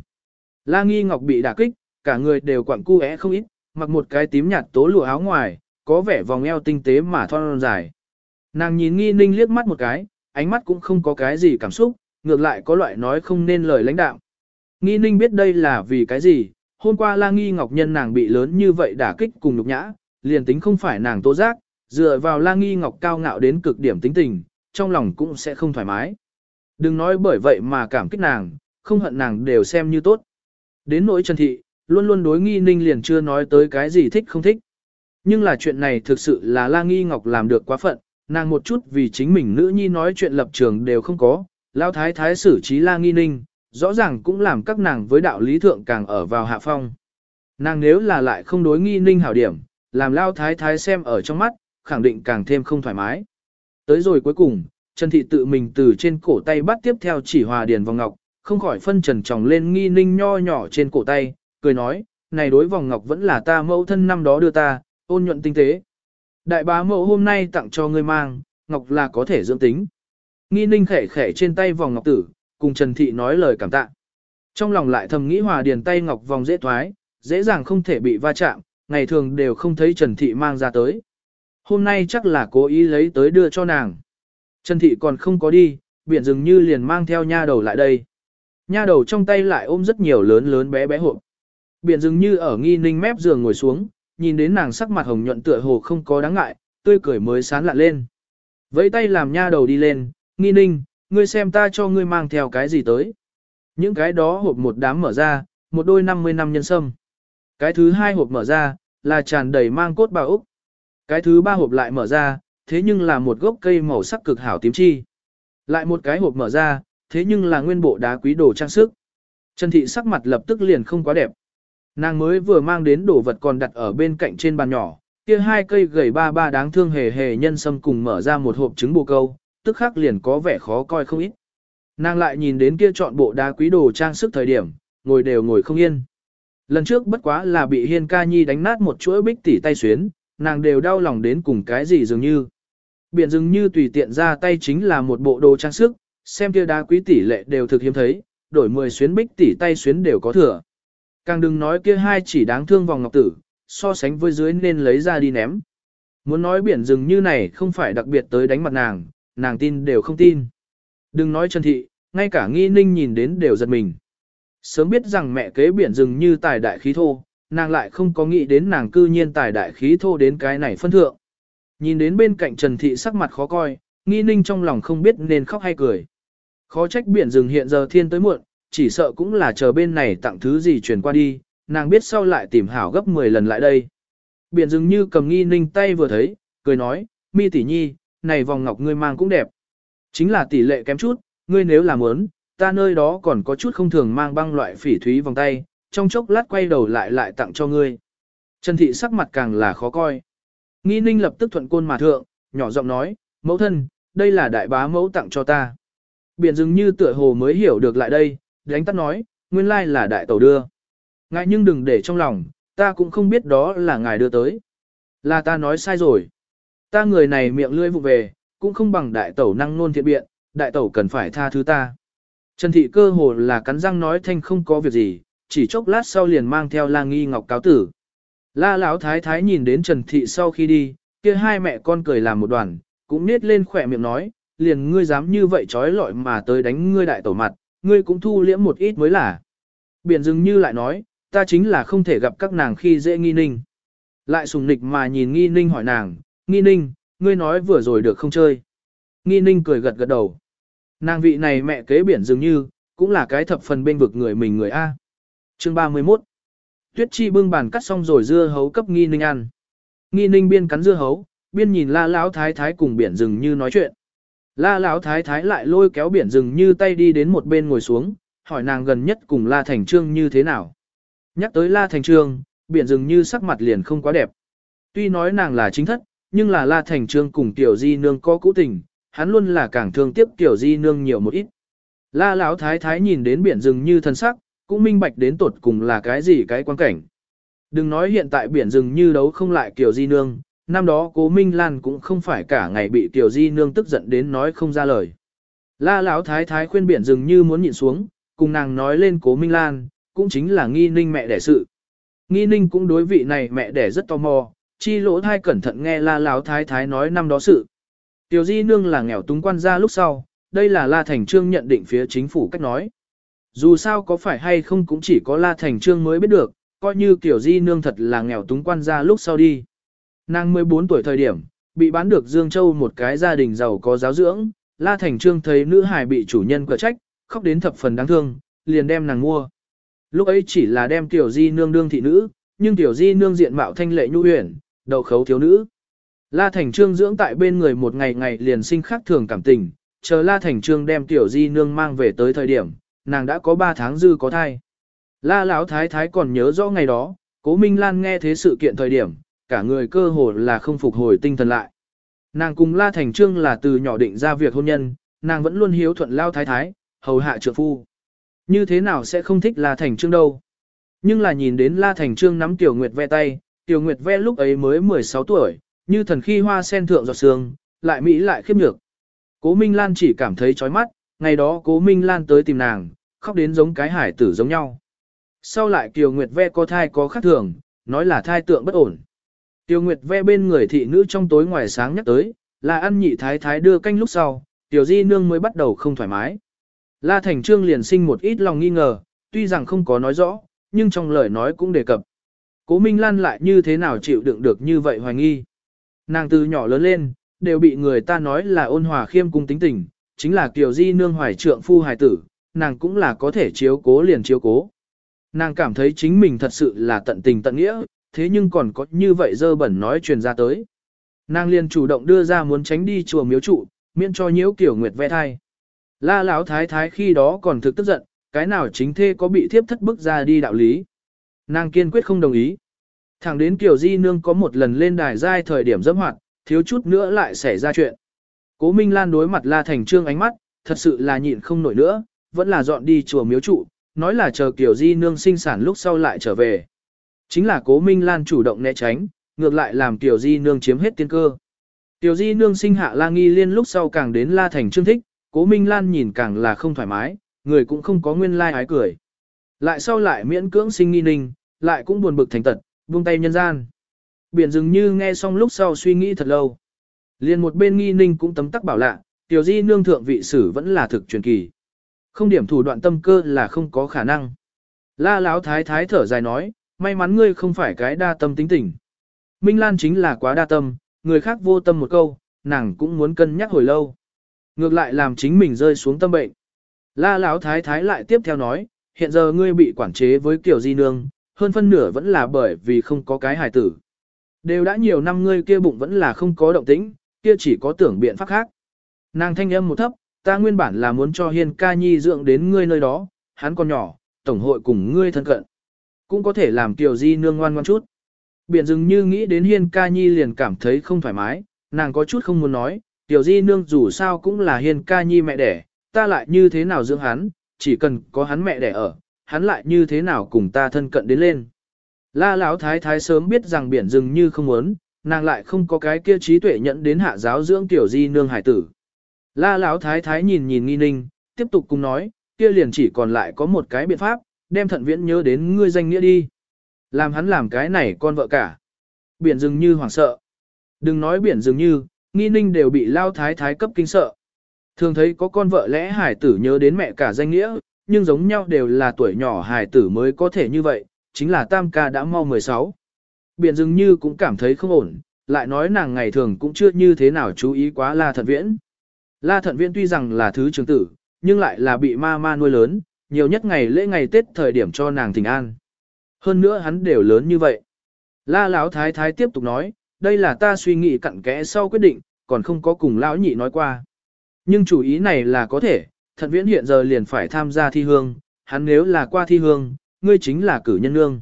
La Nghi Ngọc bị đả kích, cả người đều quặn cu é không ít, mặc một cái tím nhạt tố lụa áo ngoài, có vẻ vòng eo tinh tế mà thon dài. Nàng nhìn Nghi Ninh liếc mắt một cái, ánh mắt cũng không có cái gì cảm xúc, ngược lại có loại nói không nên lời lãnh đạo. Nghi ninh biết đây là vì cái gì, hôm qua la nghi ngọc nhân nàng bị lớn như vậy đả kích cùng nhục nhã, liền tính không phải nàng tố giác, dựa vào la nghi ngọc cao ngạo đến cực điểm tính tình, trong lòng cũng sẽ không thoải mái. Đừng nói bởi vậy mà cảm kích nàng, không hận nàng đều xem như tốt. Đến nỗi Trần Thị, luôn luôn đối nghi ninh liền chưa nói tới cái gì thích không thích. Nhưng là chuyện này thực sự là la nghi ngọc làm được quá phận, nàng một chút vì chính mình nữ nhi nói chuyện lập trường đều không có, lao thái thái xử trí la nghi ninh, rõ ràng cũng làm các nàng với đạo lý thượng càng ở vào hạ phong. Nàng nếu là lại không đối nghi ninh hảo điểm, làm lao thái thái xem ở trong mắt, khẳng định càng thêm không thoải mái. Tới rồi cuối cùng, Trần Thị tự mình từ trên cổ tay bắt tiếp theo chỉ hòa điền vòng ngọc, không khỏi phân trần tròng lên nghi ninh nho nhỏ trên cổ tay, cười nói, này đối vòng ngọc vẫn là ta mẫu thân năm đó đưa ta, ôn nhuận tinh tế. Đại bá mẫu hôm nay tặng cho ngươi mang, ngọc là có thể dưỡng tính. Nghi ninh khẽ khẽ trên tay vòng ngọc tử, cùng Trần Thị nói lời cảm tạ. Trong lòng lại thầm nghĩ hòa điền tay ngọc vòng dễ thoái, dễ dàng không thể bị va chạm, ngày thường đều không thấy Trần Thị mang ra tới. Hôm nay chắc là cố ý lấy tới đưa cho nàng. Trần Thị còn không có đi, biển dường như liền mang theo nha đầu lại đây. Nha đầu trong tay lại ôm rất nhiều lớn lớn bé bé hộp. Biển dường như ở nghi ninh mép giường ngồi xuống, nhìn đến nàng sắc mặt hồng nhuận tựa hồ không có đáng ngại, tươi cười mới sán lạ lên. Vẫy tay làm nha đầu đi lên, nghi ninh, ngươi xem ta cho ngươi mang theo cái gì tới. Những cái đó hộp một đám mở ra, một đôi 50 năm nhân sâm. Cái thứ hai hộp mở ra, là tràn đầy mang cốt bào Úc. Cái thứ ba hộp lại mở ra, thế nhưng là một gốc cây màu sắc cực hảo tím chi. Lại một cái hộp mở ra, thế nhưng là nguyên bộ đá quý đồ trang sức. Trần Thị sắc mặt lập tức liền không quá đẹp. Nàng mới vừa mang đến đồ vật còn đặt ở bên cạnh trên bàn nhỏ, kia hai cây gầy ba ba đáng thương hề hề nhân sâm cùng mở ra một hộp trứng bồ câu, tức khắc liền có vẻ khó coi không ít. Nàng lại nhìn đến kia chọn bộ đá quý đồ trang sức thời điểm, ngồi đều ngồi không yên. Lần trước bất quá là bị Hiên Ca Nhi đánh nát một chuỗi bích tỉ tay xuyến, nàng đều đau lòng đến cùng cái gì dường như. Biển dường như tùy tiện ra tay chính là một bộ đồ trang sức, xem kia đá quý tỷ lệ đều thực hiếm thấy, đổi 10 xuyến bích tỉ tay xuyến đều có thừa. Càng đừng nói kia hai chỉ đáng thương vòng ngọc tử, so sánh với dưới nên lấy ra đi ném. Muốn nói biển rừng như này không phải đặc biệt tới đánh mặt nàng, nàng tin đều không tin. Đừng nói Trần Thị, ngay cả nghi ninh nhìn đến đều giật mình. Sớm biết rằng mẹ kế biển rừng như tài đại khí thô, nàng lại không có nghĩ đến nàng cư nhiên tài đại khí thô đến cái này phân thượng. Nhìn đến bên cạnh Trần Thị sắc mặt khó coi, nghi ninh trong lòng không biết nên khóc hay cười. Khó trách biển rừng hiện giờ thiên tới muộn, chỉ sợ cũng là chờ bên này tặng thứ gì truyền qua đi, nàng biết sau lại tìm hảo gấp 10 lần lại đây. Biển rừng như cầm nghi ninh tay vừa thấy, cười nói, mi tỷ nhi, này vòng ngọc ngươi mang cũng đẹp. Chính là tỷ lệ kém chút, ngươi nếu làm muốn, ta nơi đó còn có chút không thường mang băng loại phỉ thúy vòng tay, trong chốc lát quay đầu lại lại tặng cho ngươi. Trần thị sắc mặt càng là khó coi. Nghi ninh lập tức thuận côn mà thượng, nhỏ giọng nói, mẫu thân, đây là đại bá mẫu tặng cho ta. Biển dừng như tựa hồ mới hiểu được lại đây, đánh tắt nói, nguyên lai là đại tẩu đưa. Ngại nhưng đừng để trong lòng, ta cũng không biết đó là ngài đưa tới. Là ta nói sai rồi. Ta người này miệng lưỡi vụ về, cũng không bằng đại tẩu năng nôn thiện biện, đại tẩu cần phải tha thứ ta. Trần thị cơ hồ là cắn răng nói thanh không có việc gì, chỉ chốc lát sau liền mang theo la nghi ngọc cáo tử. La lão thái thái nhìn đến Trần thị sau khi đi, kia hai mẹ con cười làm một đoàn, cũng nết lên khỏe miệng nói, liền ngươi dám như vậy trói lọi mà tới đánh ngươi đại tẩu mặt, ngươi cũng thu liễm một ít mới là. Biển dừng như lại nói, ta chính là không thể gặp các nàng khi dễ nghi ninh. Lại sùng nịch mà nhìn nghi ninh hỏi nàng, nghi ninh, ngươi nói vừa rồi được không chơi. Nghi ninh cười gật gật đầu. Nàng vị này mẹ kế biển dường như, cũng là cái thập phần bên vực người mình người A. Chương 31 Tuyết Chi bưng bàn cắt xong rồi dưa hấu cấp nghi ninh ăn. Nghi ninh biên cắn dưa hấu, biên nhìn la lão thái thái cùng biển rừng như nói chuyện. La lão thái thái lại lôi kéo biển rừng như tay đi đến một bên ngồi xuống, hỏi nàng gần nhất cùng La Thành Trương như thế nào. Nhắc tới La Thành Trương, biển rừng như sắc mặt liền không quá đẹp. Tuy nói nàng là chính thất, nhưng là La Thành Trương cùng Tiểu Di Nương có cũ tình, hắn luôn là càng thương tiếc Tiểu Di Nương nhiều một ít. La Lão Thái Thái nhìn đến biển rừng như thân sắc, cũng minh bạch đến tột cùng là cái gì cái quan cảnh. Đừng nói hiện tại biển rừng như đấu không lại Tiểu Di Nương, năm đó cố Minh Lan cũng không phải cả ngày bị Tiểu Di Nương tức giận đến nói không ra lời. La Lão Thái Thái khuyên biển rừng như muốn nhịn xuống, cùng nàng nói lên cố Minh Lan, cũng chính là nghi ninh mẹ đẻ sự. Nghi ninh cũng đối vị này mẹ đẻ rất tò mò, chi lỗ thai cẩn thận nghe la láo thái thái nói năm đó sự. Tiểu di nương là nghèo túng quan gia lúc sau, đây là la thành trương nhận định phía chính phủ cách nói. Dù sao có phải hay không cũng chỉ có la thành trương mới biết được, coi như tiểu di nương thật là nghèo túng quan gia lúc sau đi. Nàng 14 tuổi thời điểm, bị bán được Dương Châu một cái gia đình giàu có giáo dưỡng, La Thành Trương thấy nữ hài bị chủ nhân cờ trách, khóc đến thập phần đáng thương, liền đem nàng mua. Lúc ấy chỉ là đem tiểu di nương đương thị nữ, nhưng tiểu di nương diện mạo thanh lệ nhu huyền, đầu khấu thiếu nữ. La Thành Trương dưỡng tại bên người một ngày ngày liền sinh khác thường cảm tình, chờ La Thành Trương đem tiểu di nương mang về tới thời điểm, nàng đã có 3 tháng dư có thai. La Lão Thái Thái còn nhớ rõ ngày đó, Cố Minh Lan nghe thế sự kiện thời điểm, cả người cơ hồ là không phục hồi tinh thần lại. Nàng cùng La Thành Trương là từ nhỏ định ra việc hôn nhân, nàng vẫn luôn hiếu thuận Lao Thái Thái, hầu hạ trượng phu. Như thế nào sẽ không thích La Thành Trương đâu. Nhưng là nhìn đến La Thành Trương nắm Tiểu Nguyệt ve tay, Tiểu Nguyệt ve lúc ấy mới 16 tuổi, như thần khi hoa sen thượng giọt sương, lại mỹ lại khiếp nhược. Cố Minh Lan chỉ cảm thấy chói mắt, ngày đó Cố Minh Lan tới tìm nàng, khóc đến giống cái hải tử giống nhau. Sau lại Kiều Nguyệt ve có thai có khác thường, nói là thai tượng bất ổn. Tiểu Nguyệt ve bên người thị nữ trong tối ngoài sáng nhắc tới, là ăn nhị thái thái đưa canh lúc sau, Tiểu Di Nương mới bắt đầu không thoải mái. La Thành Trương liền sinh một ít lòng nghi ngờ, tuy rằng không có nói rõ, nhưng trong lời nói cũng đề cập. Cố Minh Lan lại như thế nào chịu đựng được như vậy hoài nghi. Nàng từ nhỏ lớn lên, đều bị người ta nói là ôn hòa khiêm cung tính tình, chính là kiểu Di nương hoài trượng phu hài tử, nàng cũng là có thể chiếu cố liền chiếu cố. Nàng cảm thấy chính mình thật sự là tận tình tận nghĩa, thế nhưng còn có như vậy dơ bẩn nói truyền ra tới. Nàng liền chủ động đưa ra muốn tránh đi chùa miếu trụ, miễn cho nhiễu kiểu nguyệt ve thai. La lão thái thái khi đó còn thực tức giận, cái nào chính thê có bị thiếp thất bức ra đi đạo lý. Nàng kiên quyết không đồng ý. Thẳng đến Kiều Di Nương có một lần lên đài giai thời điểm dẫm hoạt, thiếu chút nữa lại xảy ra chuyện. Cố Minh Lan đối mặt La Thành Trương ánh mắt, thật sự là nhịn không nổi nữa, vẫn là dọn đi chùa miếu trụ, nói là chờ Kiều Di Nương sinh sản lúc sau lại trở về. Chính là Cố Minh Lan chủ động né tránh, ngược lại làm Kiều Di Nương chiếm hết tiên cơ. Kiều Di Nương sinh hạ La Nghi Liên lúc sau càng đến La Thành Trương thích, Cố Minh Lan nhìn càng là không thoải mái, người cũng không có nguyên lai like ái cười. Lại sau lại miễn cưỡng sinh nghi ninh, lại cũng buồn bực thành tật, buông tay nhân gian. Biển dường như nghe xong lúc sau suy nghĩ thật lâu. Liền một bên nghi ninh cũng tấm tắc bảo lạ, tiểu di nương thượng vị sử vẫn là thực truyền kỳ. Không điểm thủ đoạn tâm cơ là không có khả năng. La Lão thái thái thở dài nói, may mắn ngươi không phải cái đa tâm tính tình. Minh Lan chính là quá đa tâm, người khác vô tâm một câu, nàng cũng muốn cân nhắc hồi lâu. Ngược lại làm chính mình rơi xuống tâm bệnh. La Lão thái thái lại tiếp theo nói, hiện giờ ngươi bị quản chế với kiểu di nương, hơn phân nửa vẫn là bởi vì không có cái hài tử. Đều đã nhiều năm ngươi kia bụng vẫn là không có động tĩnh, kia chỉ có tưởng biện pháp khác. Nàng thanh âm một thấp, ta nguyên bản là muốn cho hiên ca nhi dưỡng đến ngươi nơi đó, hắn còn nhỏ, tổng hội cùng ngươi thân cận. Cũng có thể làm kiểu di nương ngoan ngoan chút. Biển dừng như nghĩ đến hiên ca nhi liền cảm thấy không thoải mái, nàng có chút không muốn nói, tiểu di nương dù sao cũng là hiên ca nhi mẹ đẻ, ta lại như thế nào dưỡng hắn, chỉ cần có hắn mẹ đẻ ở, hắn lại như thế nào cùng ta thân cận đến lên. La Lão thái thái sớm biết rằng biển rừng như không muốn, nàng lại không có cái kia trí tuệ nhận đến hạ giáo dưỡng tiểu di nương hải tử. La Lão thái thái nhìn nhìn nghi ninh, tiếp tục cùng nói, kia liền chỉ còn lại có một cái biện pháp, đem thận viễn nhớ đến ngươi danh nghĩa đi. Làm hắn làm cái này con vợ cả. Biển rừng như hoảng sợ. Đừng nói biển rừng như, nghi ninh đều bị lao thái thái cấp kinh sợ. Thường thấy có con vợ lẽ hải tử nhớ đến mẹ cả danh nghĩa, nhưng giống nhau đều là tuổi nhỏ hải tử mới có thể như vậy, chính là tam ca đã mau 16. Biển dường như cũng cảm thấy không ổn, lại nói nàng ngày thường cũng chưa như thế nào chú ý quá La Thận Viễn. La Thận Viễn tuy rằng là thứ trưởng tử, nhưng lại là bị ma ma nuôi lớn, nhiều nhất ngày lễ ngày Tết thời điểm cho nàng thỉnh an. Hơn nữa hắn đều lớn như vậy. La Lão Thái Thái tiếp tục nói, đây là ta suy nghĩ cặn kẽ sau quyết định, còn không có cùng Lão Nhị nói qua. Nhưng chủ ý này là có thể, Thận Viễn hiện giờ liền phải tham gia thi hương, hắn nếu là qua thi hương, ngươi chính là cử nhân nương.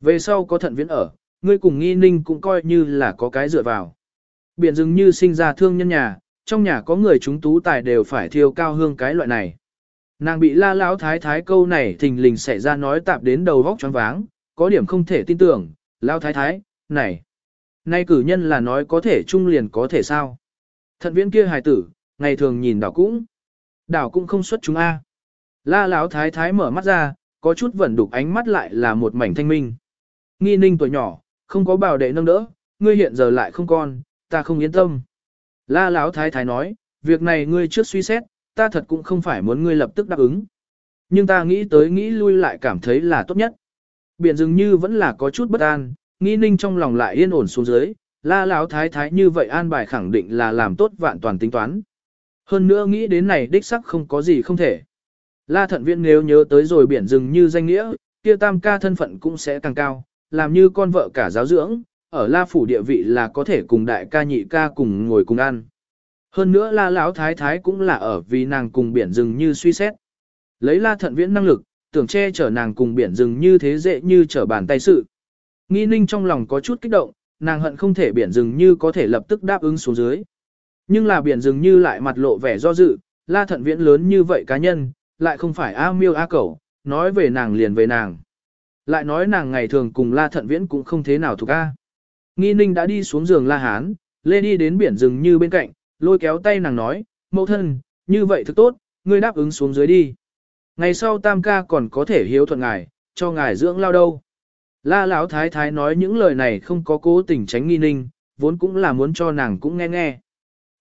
Về sau có Thận Viễn ở, ngươi cùng nghi ninh cũng coi như là có cái dựa vào. Biển dường như sinh ra thương nhân nhà, trong nhà có người chúng tú tài đều phải thiêu cao hương cái loại này. Nàng bị la lão thái thái câu này thình lình xảy ra nói tạp đến đầu vóc choáng váng, có điểm không thể tin tưởng, lão thái thái, này, nay cử nhân là nói có thể trung liền có thể sao. Thận viễn kia hài tử, ngày thường nhìn đảo cũng, đảo cũng không xuất chúng A. La lão thái thái mở mắt ra, có chút vẫn đục ánh mắt lại là một mảnh thanh minh. Nghi ninh tuổi nhỏ, không có bảo đệ nâng đỡ, ngươi hiện giờ lại không con, ta không yên tâm. La Lão thái thái nói, việc này ngươi trước suy xét, ta thật cũng không phải muốn ngươi lập tức đáp ứng. Nhưng ta nghĩ tới nghĩ lui lại cảm thấy là tốt nhất. Biển dường như vẫn là có chút bất an, nghi ninh trong lòng lại yên ổn xuống dưới, la Lão thái thái như vậy an bài khẳng định là làm tốt vạn toàn tính toán. Hơn nữa nghĩ đến này đích sắc không có gì không thể. La thận viện nếu nhớ tới rồi biển rừng như danh nghĩa, kia tam ca thân phận cũng sẽ càng cao, làm như con vợ cả giáo dưỡng, ở La phủ địa vị là có thể cùng đại ca nhị ca cùng ngồi cùng ăn. Hơn nữa La lão thái thái cũng là ở vì nàng cùng biển rừng như suy xét. Lấy La thận viễn năng lực, tưởng che chở nàng cùng biển rừng như thế dễ như trở bàn tay sự. Nghi ninh trong lòng có chút kích động, nàng hận không thể biển rừng như có thể lập tức đáp ứng xuống dưới. Nhưng là biển rừng như lại mặt lộ vẻ do dự, La thận viễn lớn như vậy cá nhân, lại không phải A miêu A cẩu, nói về nàng liền về nàng. Lại nói nàng ngày thường cùng La Thận Viễn cũng không thế nào thuộc A. Nghi ninh đã đi xuống giường La Hán, lê đi đến biển rừng như bên cạnh, lôi kéo tay nàng nói, mẫu thân, như vậy thực tốt, ngươi đáp ứng xuống dưới đi. Ngày sau tam ca còn có thể hiếu thuận ngài, cho ngài dưỡng lao đâu. La Lão thái thái nói những lời này không có cố tình tránh nghi ninh, vốn cũng là muốn cho nàng cũng nghe nghe.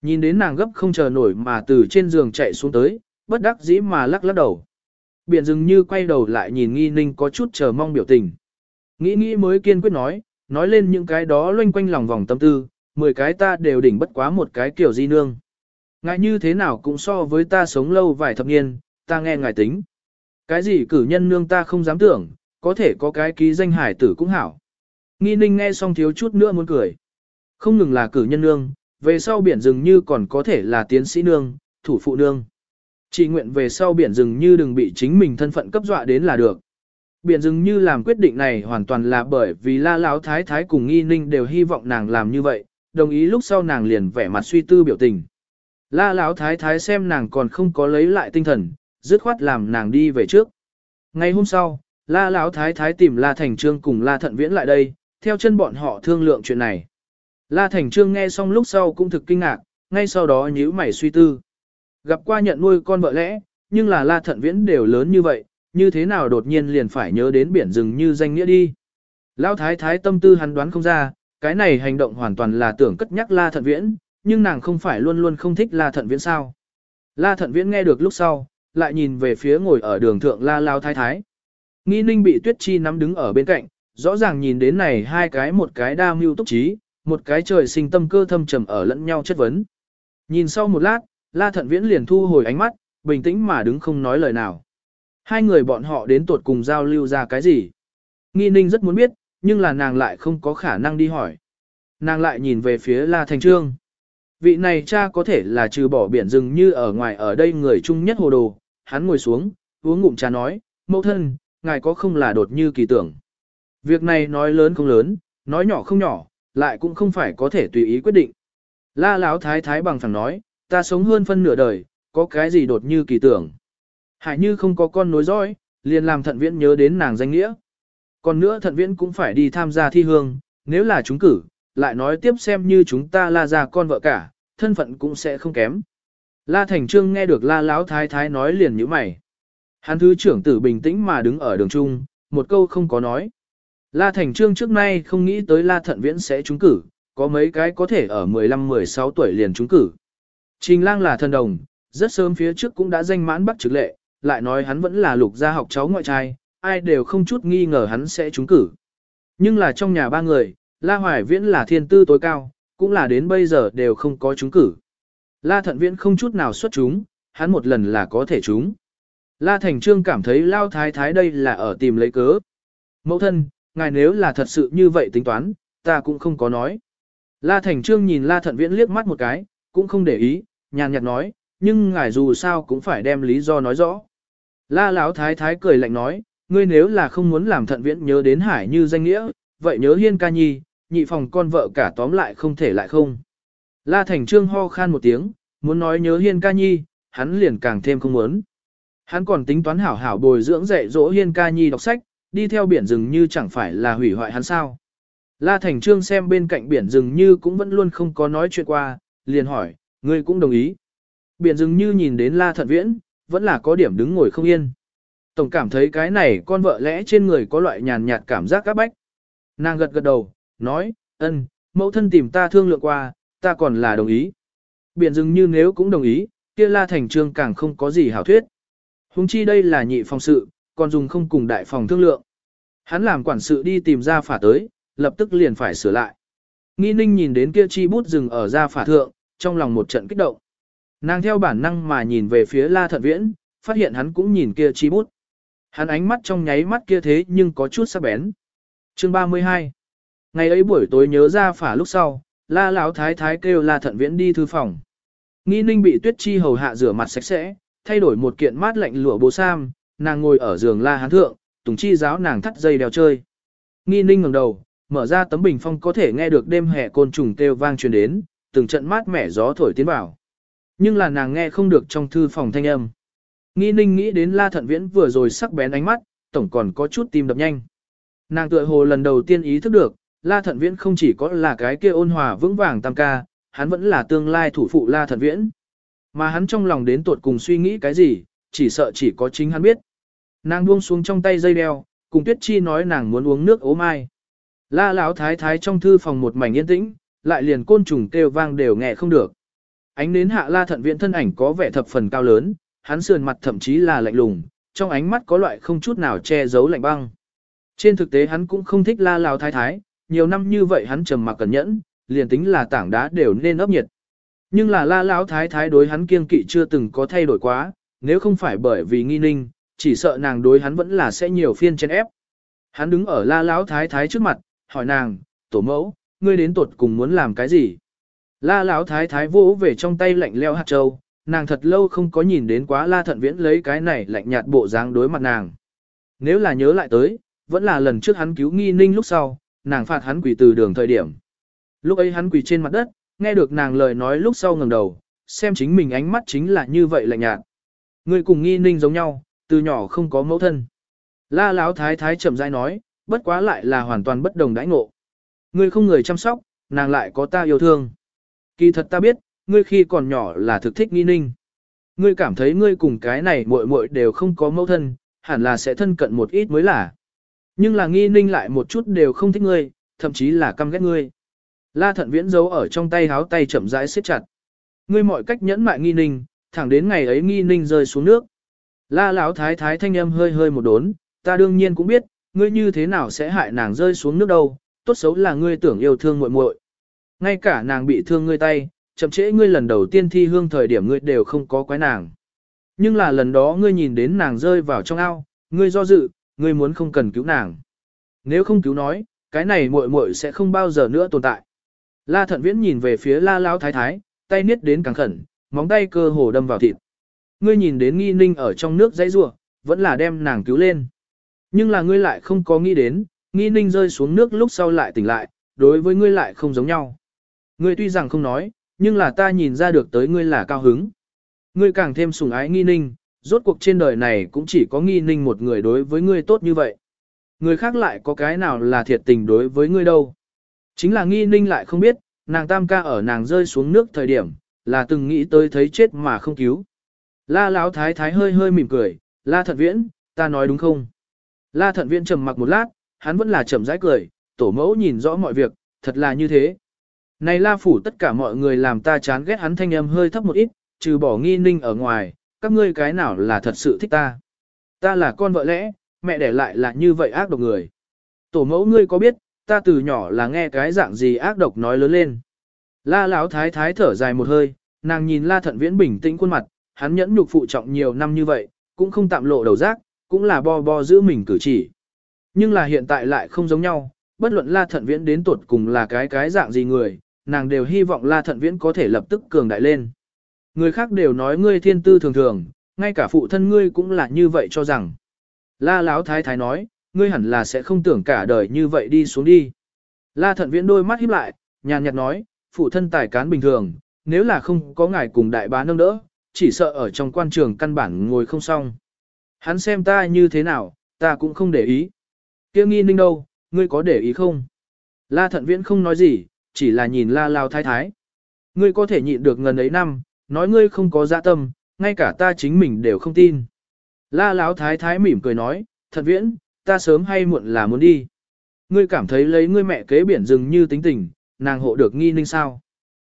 Nhìn đến nàng gấp không chờ nổi mà từ trên giường chạy xuống tới, bất đắc dĩ mà lắc lắc đầu. Biển dường như quay đầu lại nhìn nghi ninh có chút chờ mong biểu tình. Nghĩ nghĩ mới kiên quyết nói, nói lên những cái đó loanh quanh lòng vòng tâm tư, 10 cái ta đều đỉnh bất quá một cái kiểu di nương. Ngại như thế nào cũng so với ta sống lâu vài thập niên, ta nghe ngài tính. Cái gì cử nhân nương ta không dám tưởng, có thể có cái ký danh hải tử cũng hảo. Nghi ninh nghe xong thiếu chút nữa muốn cười. Không ngừng là cử nhân nương, về sau biển rừng như còn có thể là tiến sĩ nương, thủ phụ nương. Chỉ nguyện về sau biển rừng như đừng bị chính mình thân phận cấp dọa đến là được. Biển rừng như làm quyết định này hoàn toàn là bởi vì la lão thái thái cùng nghi ninh đều hy vọng nàng làm như vậy, đồng ý lúc sau nàng liền vẻ mặt suy tư biểu tình. La lão thái thái xem nàng còn không có lấy lại tinh thần, dứt khoát làm nàng đi về trước. Ngày hôm sau, la lão thái thái tìm la thành trương cùng la thận viễn lại đây, theo chân bọn họ thương lượng chuyện này. La thành trương nghe xong lúc sau cũng thực kinh ngạc, ngay sau đó nhíu mày suy tư. Gặp qua nhận nuôi con vợ lẽ, nhưng là la thận viễn đều lớn như vậy, như thế nào đột nhiên liền phải nhớ đến biển rừng như danh nghĩa đi. Lão thái thái tâm tư hắn đoán không ra, cái này hành động hoàn toàn là tưởng cất nhắc la thận viễn, nhưng nàng không phải luôn luôn không thích la thận viễn sao. La thận viễn nghe được lúc sau, lại nhìn về phía ngồi ở đường thượng la lao thái thái. Nghi ninh bị tuyết chi nắm đứng ở bên cạnh, rõ ràng nhìn đến này hai cái một cái đa mưu túc trí, một cái trời sinh tâm cơ thâm trầm ở lẫn nhau chất vấn. Nhìn sau một lát, La Thận Viễn liền thu hồi ánh mắt, bình tĩnh mà đứng không nói lời nào. Hai người bọn họ đến tuột cùng giao lưu ra cái gì? Nghi ninh rất muốn biết, nhưng là nàng lại không có khả năng đi hỏi. Nàng lại nhìn về phía La Thành Trương. Vị này cha có thể là trừ bỏ biển rừng như ở ngoài ở đây người chung nhất hồ đồ. Hắn ngồi xuống, uống ngụm trà nói, mẫu thân, ngài có không là đột như kỳ tưởng. Việc này nói lớn không lớn, nói nhỏ không nhỏ, lại cũng không phải có thể tùy ý quyết định. La Lão thái thái bằng phẳng nói, ta sống hơn phân nửa đời, có cái gì đột như kỳ tưởng. Hải như không có con nối dõi, liền làm thận viễn nhớ đến nàng danh nghĩa. Còn nữa thận viễn cũng phải đi tham gia thi hương, nếu là chúng cử, lại nói tiếp xem như chúng ta la ra con vợ cả, thân phận cũng sẽ không kém. La Thành Trương nghe được la Lão thái thái nói liền như mày. Hắn thứ trưởng tử bình tĩnh mà đứng ở đường trung, một câu không có nói. La Thành Trương trước nay không nghĩ tới La Thận Viễn sẽ trúng cử, có mấy cái có thể ở 15-16 tuổi liền trúng cử. Trình lang là thần đồng, rất sớm phía trước cũng đã danh mãn bắt trực lệ, lại nói hắn vẫn là lục gia học cháu ngoại trai, ai đều không chút nghi ngờ hắn sẽ trúng cử. Nhưng là trong nhà ba người, La Hoài Viễn là thiên tư tối cao, cũng là đến bây giờ đều không có trúng cử. La Thận Viễn không chút nào xuất chúng, hắn một lần là có thể trúng. La Thành Trương cảm thấy Lao Thái Thái đây là ở tìm lấy cớ. Mẫu thân, ngài nếu là thật sự như vậy tính toán, ta cũng không có nói. La Thành Trương nhìn La Thận Viễn liếc mắt một cái, cũng không để ý, nhàn nhạt nói, nhưng ngài dù sao cũng phải đem lý do nói rõ. La Lão Thái Thái cười lạnh nói, ngươi nếu là không muốn làm Thận Viễn nhớ đến Hải như danh nghĩa, vậy nhớ Hiên ca nhi, nhị phòng con vợ cả tóm lại không thể lại không. La Thành Trương ho khan một tiếng, muốn nói nhớ Hiên ca nhi, hắn liền càng thêm không muốn. Hắn còn tính toán hảo hảo bồi dưỡng dạy dỗ Hiên ca nhi đọc sách, đi theo biển rừng như chẳng phải là hủy hoại hắn sao. La Thành Trương xem bên cạnh biển rừng như cũng vẫn luôn không có nói chuyện qua, liền hỏi, ngươi cũng đồng ý. Biển rừng như nhìn đến La Thận Viễn, vẫn là có điểm đứng ngồi không yên. Tổng cảm thấy cái này con vợ lẽ trên người có loại nhàn nhạt cảm giác các bách. Nàng gật gật đầu, nói, ân, mẫu thân tìm ta thương lượng qua, ta còn là đồng ý. Biển rừng như nếu cũng đồng ý, kia La Thành Trương càng không có gì hảo thuyết. Hùng chi đây là nhị phòng sự, còn dùng không cùng đại phòng thương lượng. Hắn làm quản sự đi tìm ra phả tới, lập tức liền phải sửa lại. Nghi ninh nhìn đến kia chi bút dừng ở ra phả thượng, trong lòng một trận kích động. Nàng theo bản năng mà nhìn về phía la thận viễn, phát hiện hắn cũng nhìn kia chi bút. Hắn ánh mắt trong nháy mắt kia thế nhưng có chút sắc bén. Chương 32 Ngày ấy buổi tối nhớ ra phả lúc sau, la lão thái thái kêu la thận viễn đi thư phòng. Nghi ninh bị tuyết chi hầu hạ rửa mặt sạch sẽ, thay đổi một kiện mát lạnh lụa bố sam, nàng ngồi ở giường la hán thượng, tùng chi giáo nàng thắt dây đeo chơi. Nghi ninh ngẩng đầu, mở ra tấm bình phong có thể nghe được đêm hè côn trùng kêu vang truyền đến, từng trận mát mẻ gió thổi tiến vào. Nhưng là nàng nghe không được trong thư phòng thanh âm. Nghi ninh nghĩ đến la thận viễn vừa rồi sắc bén ánh mắt, tổng còn có chút tim đập nhanh. Nàng tựa hồ lần đầu tiên ý thức được, la thận viễn không chỉ có là cái kia ôn hòa vững vàng tam ca, hắn vẫn là tương lai thủ phụ la thận viễn. Mà hắn trong lòng đến tuột cùng suy nghĩ cái gì, chỉ sợ chỉ có chính hắn biết. Nàng buông xuống trong tay dây đeo, cùng Tuyết Chi nói nàng muốn uống nước ố mai. La lão thái thái trong thư phòng một mảnh yên tĩnh, lại liền côn trùng kêu vang đều nghe không được. Ánh nến hạ La Thận Viễn thân ảnh có vẻ thập phần cao lớn, hắn sườn mặt thậm chí là lạnh lùng, trong ánh mắt có loại không chút nào che giấu lạnh băng. Trên thực tế hắn cũng không thích La lão thái thái, nhiều năm như vậy hắn trầm mặc cẩn nhẫn, liền tính là tảng đá đều nên ấp nhiệt. Nhưng là La lão thái thái đối hắn kiêng kỵ chưa từng có thay đổi quá, nếu không phải bởi vì nghi ninh, chỉ sợ nàng đối hắn vẫn là sẽ nhiều phiên chen ép. Hắn đứng ở la lão thái thái trước mặt, hỏi nàng, tổ mẫu, ngươi đến tuột cùng muốn làm cái gì? La lão thái thái vỗ về trong tay lạnh leo hạt châu, nàng thật lâu không có nhìn đến quá la thận viễn lấy cái này lạnh nhạt bộ dáng đối mặt nàng. Nếu là nhớ lại tới, vẫn là lần trước hắn cứu nghi ninh lúc sau, nàng phạt hắn quỳ từ đường thời điểm. Lúc ấy hắn quỳ trên mặt đất, nghe được nàng lời nói lúc sau ngẩng đầu, xem chính mình ánh mắt chính là như vậy lạnh nhạt. Ngươi cùng nghi ninh giống nhau, từ nhỏ không có mẫu thân. La Lão thái thái chậm rãi nói, bất quá lại là hoàn toàn bất đồng đãi ngộ. Ngươi không người chăm sóc, nàng lại có ta yêu thương. Kỳ thật ta biết, ngươi khi còn nhỏ là thực thích nghi ninh. Ngươi cảm thấy ngươi cùng cái này muội muội đều không có mẫu thân, hẳn là sẽ thân cận một ít mới là. Nhưng là nghi ninh lại một chút đều không thích ngươi, thậm chí là căm ghét ngươi. La thận viễn giấu ở trong tay háo tay chậm rãi siết chặt. Ngươi mọi cách nhẫn mại nghi ninh, thẳng đến ngày ấy nghi ninh rơi xuống nước. La lão thái thái thanh âm hơi hơi một đốn, ta đương nhiên cũng biết, ngươi như thế nào sẽ hại nàng rơi xuống nước đâu, tốt xấu là ngươi tưởng yêu thương muội muội. Ngay cả nàng bị thương ngươi tay, chậm trễ ngươi lần đầu tiên thi hương thời điểm ngươi đều không có quái nàng. Nhưng là lần đó ngươi nhìn đến nàng rơi vào trong ao, ngươi do dự, ngươi muốn không cần cứu nàng. Nếu không cứu nói, cái này muội muội sẽ không bao giờ nữa tồn tại. La Thận Viễn nhìn về phía La Lão Thái Thái, tay niết đến càng khẩn, móng tay cơ hồ đâm vào thịt. Ngươi nhìn đến Nghi Ninh ở trong nước dãy rủa, vẫn là đem nàng cứu lên. Nhưng là ngươi lại không có nghĩ đến, Nghi Ninh rơi xuống nước lúc sau lại tỉnh lại, đối với ngươi lại không giống nhau. Ngươi tuy rằng không nói, nhưng là ta nhìn ra được tới ngươi là cao hứng. Ngươi càng thêm sủng ái Nghi Ninh, rốt cuộc trên đời này cũng chỉ có Nghi Ninh một người đối với ngươi tốt như vậy. Người khác lại có cái nào là thiệt tình đối với ngươi đâu. Chính là Nghi Ninh lại không biết, nàng tam ca ở nàng rơi xuống nước thời điểm, là từng nghĩ tới thấy chết mà không cứu. La Lão thái thái hơi hơi mỉm cười, La Thận Viễn, ta nói đúng không? La Thận Viễn trầm mặc một lát, hắn vẫn là trầm rãi cười, tổ mẫu nhìn rõ mọi việc, thật là như thế. Này La Phủ tất cả mọi người làm ta chán ghét hắn thanh âm hơi thấp một ít, trừ bỏ nghi ninh ở ngoài, các ngươi cái nào là thật sự thích ta. Ta là con vợ lẽ, mẹ để lại là như vậy ác độc người. Tổ mẫu ngươi có biết, ta từ nhỏ là nghe cái dạng gì ác độc nói lớn lên. La Lão thái thái thở dài một hơi, nàng nhìn La Thận Viễn bình tĩnh khuôn mặt, hắn nhẫn nhục phụ trọng nhiều năm như vậy, cũng không tạm lộ đầu giác, cũng là bo bo giữ mình cử chỉ. Nhưng là hiện tại lại không giống nhau, bất luận La Thận Viễn đến tuột cùng là cái cái dạng gì người, nàng đều hy vọng La Thận Viễn có thể lập tức cường đại lên. Người khác đều nói ngươi thiên tư thường thường, ngay cả phụ thân ngươi cũng là như vậy cho rằng. La Lão Thái Thái nói, ngươi hẳn là sẽ không tưởng cả đời như vậy đi xuống đi. La Thận Viễn đôi mắt híp lại, nhàn nhạt nói, phụ thân tài cán bình thường, nếu là không có ngài cùng đại bá nâng đỡ, chỉ sợ ở trong quan trường căn bản ngồi không xong. Hắn xem ta như thế nào, ta cũng không để ý. Kia nghi ninh đâu, ngươi có để ý không? La thận viễn không nói gì, chỉ là nhìn la lao thái thái. Ngươi có thể nhịn được ngần ấy năm, nói ngươi không có dạ tâm, ngay cả ta chính mình đều không tin. La lão thái thái mỉm cười nói, thật viễn, ta sớm hay muộn là muốn đi. Ngươi cảm thấy lấy ngươi mẹ kế biển rừng như tính tình, nàng hộ được nghi ninh sao.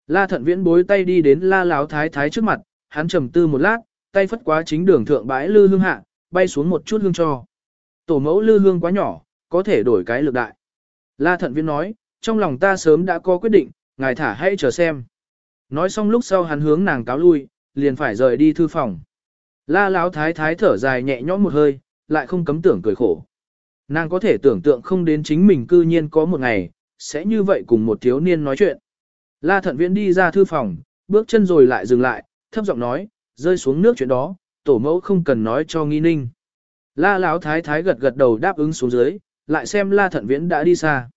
La thận viễn bối tay đi đến la lão thái thái trước mặt, hắn trầm tư một lát, tay phất quá chính đường thượng bãi lư hương hạ, bay xuống một chút hương cho. Tổ mẫu lư hương quá nhỏ, có thể đổi cái lực đại. La thận Viên nói, trong lòng ta sớm đã có quyết định, ngài thả hãy chờ xem. Nói xong lúc sau hắn hướng nàng cáo lui, liền phải rời đi thư phòng. La lão thái thái thở dài nhẹ nhõm một hơi, lại không cấm tưởng cười khổ. Nàng có thể tưởng tượng không đến chính mình cư nhiên có một ngày, sẽ như vậy cùng một thiếu niên nói chuyện. La thận viễn đi ra thư phòng, bước chân rồi lại dừng lại, thấp giọng nói, rơi xuống nước chuyện đó, tổ mẫu không cần nói cho nghi ninh. La Lão thái thái gật gật đầu đáp ứng xuống dưới, lại xem La Thận Viễn đã đi xa.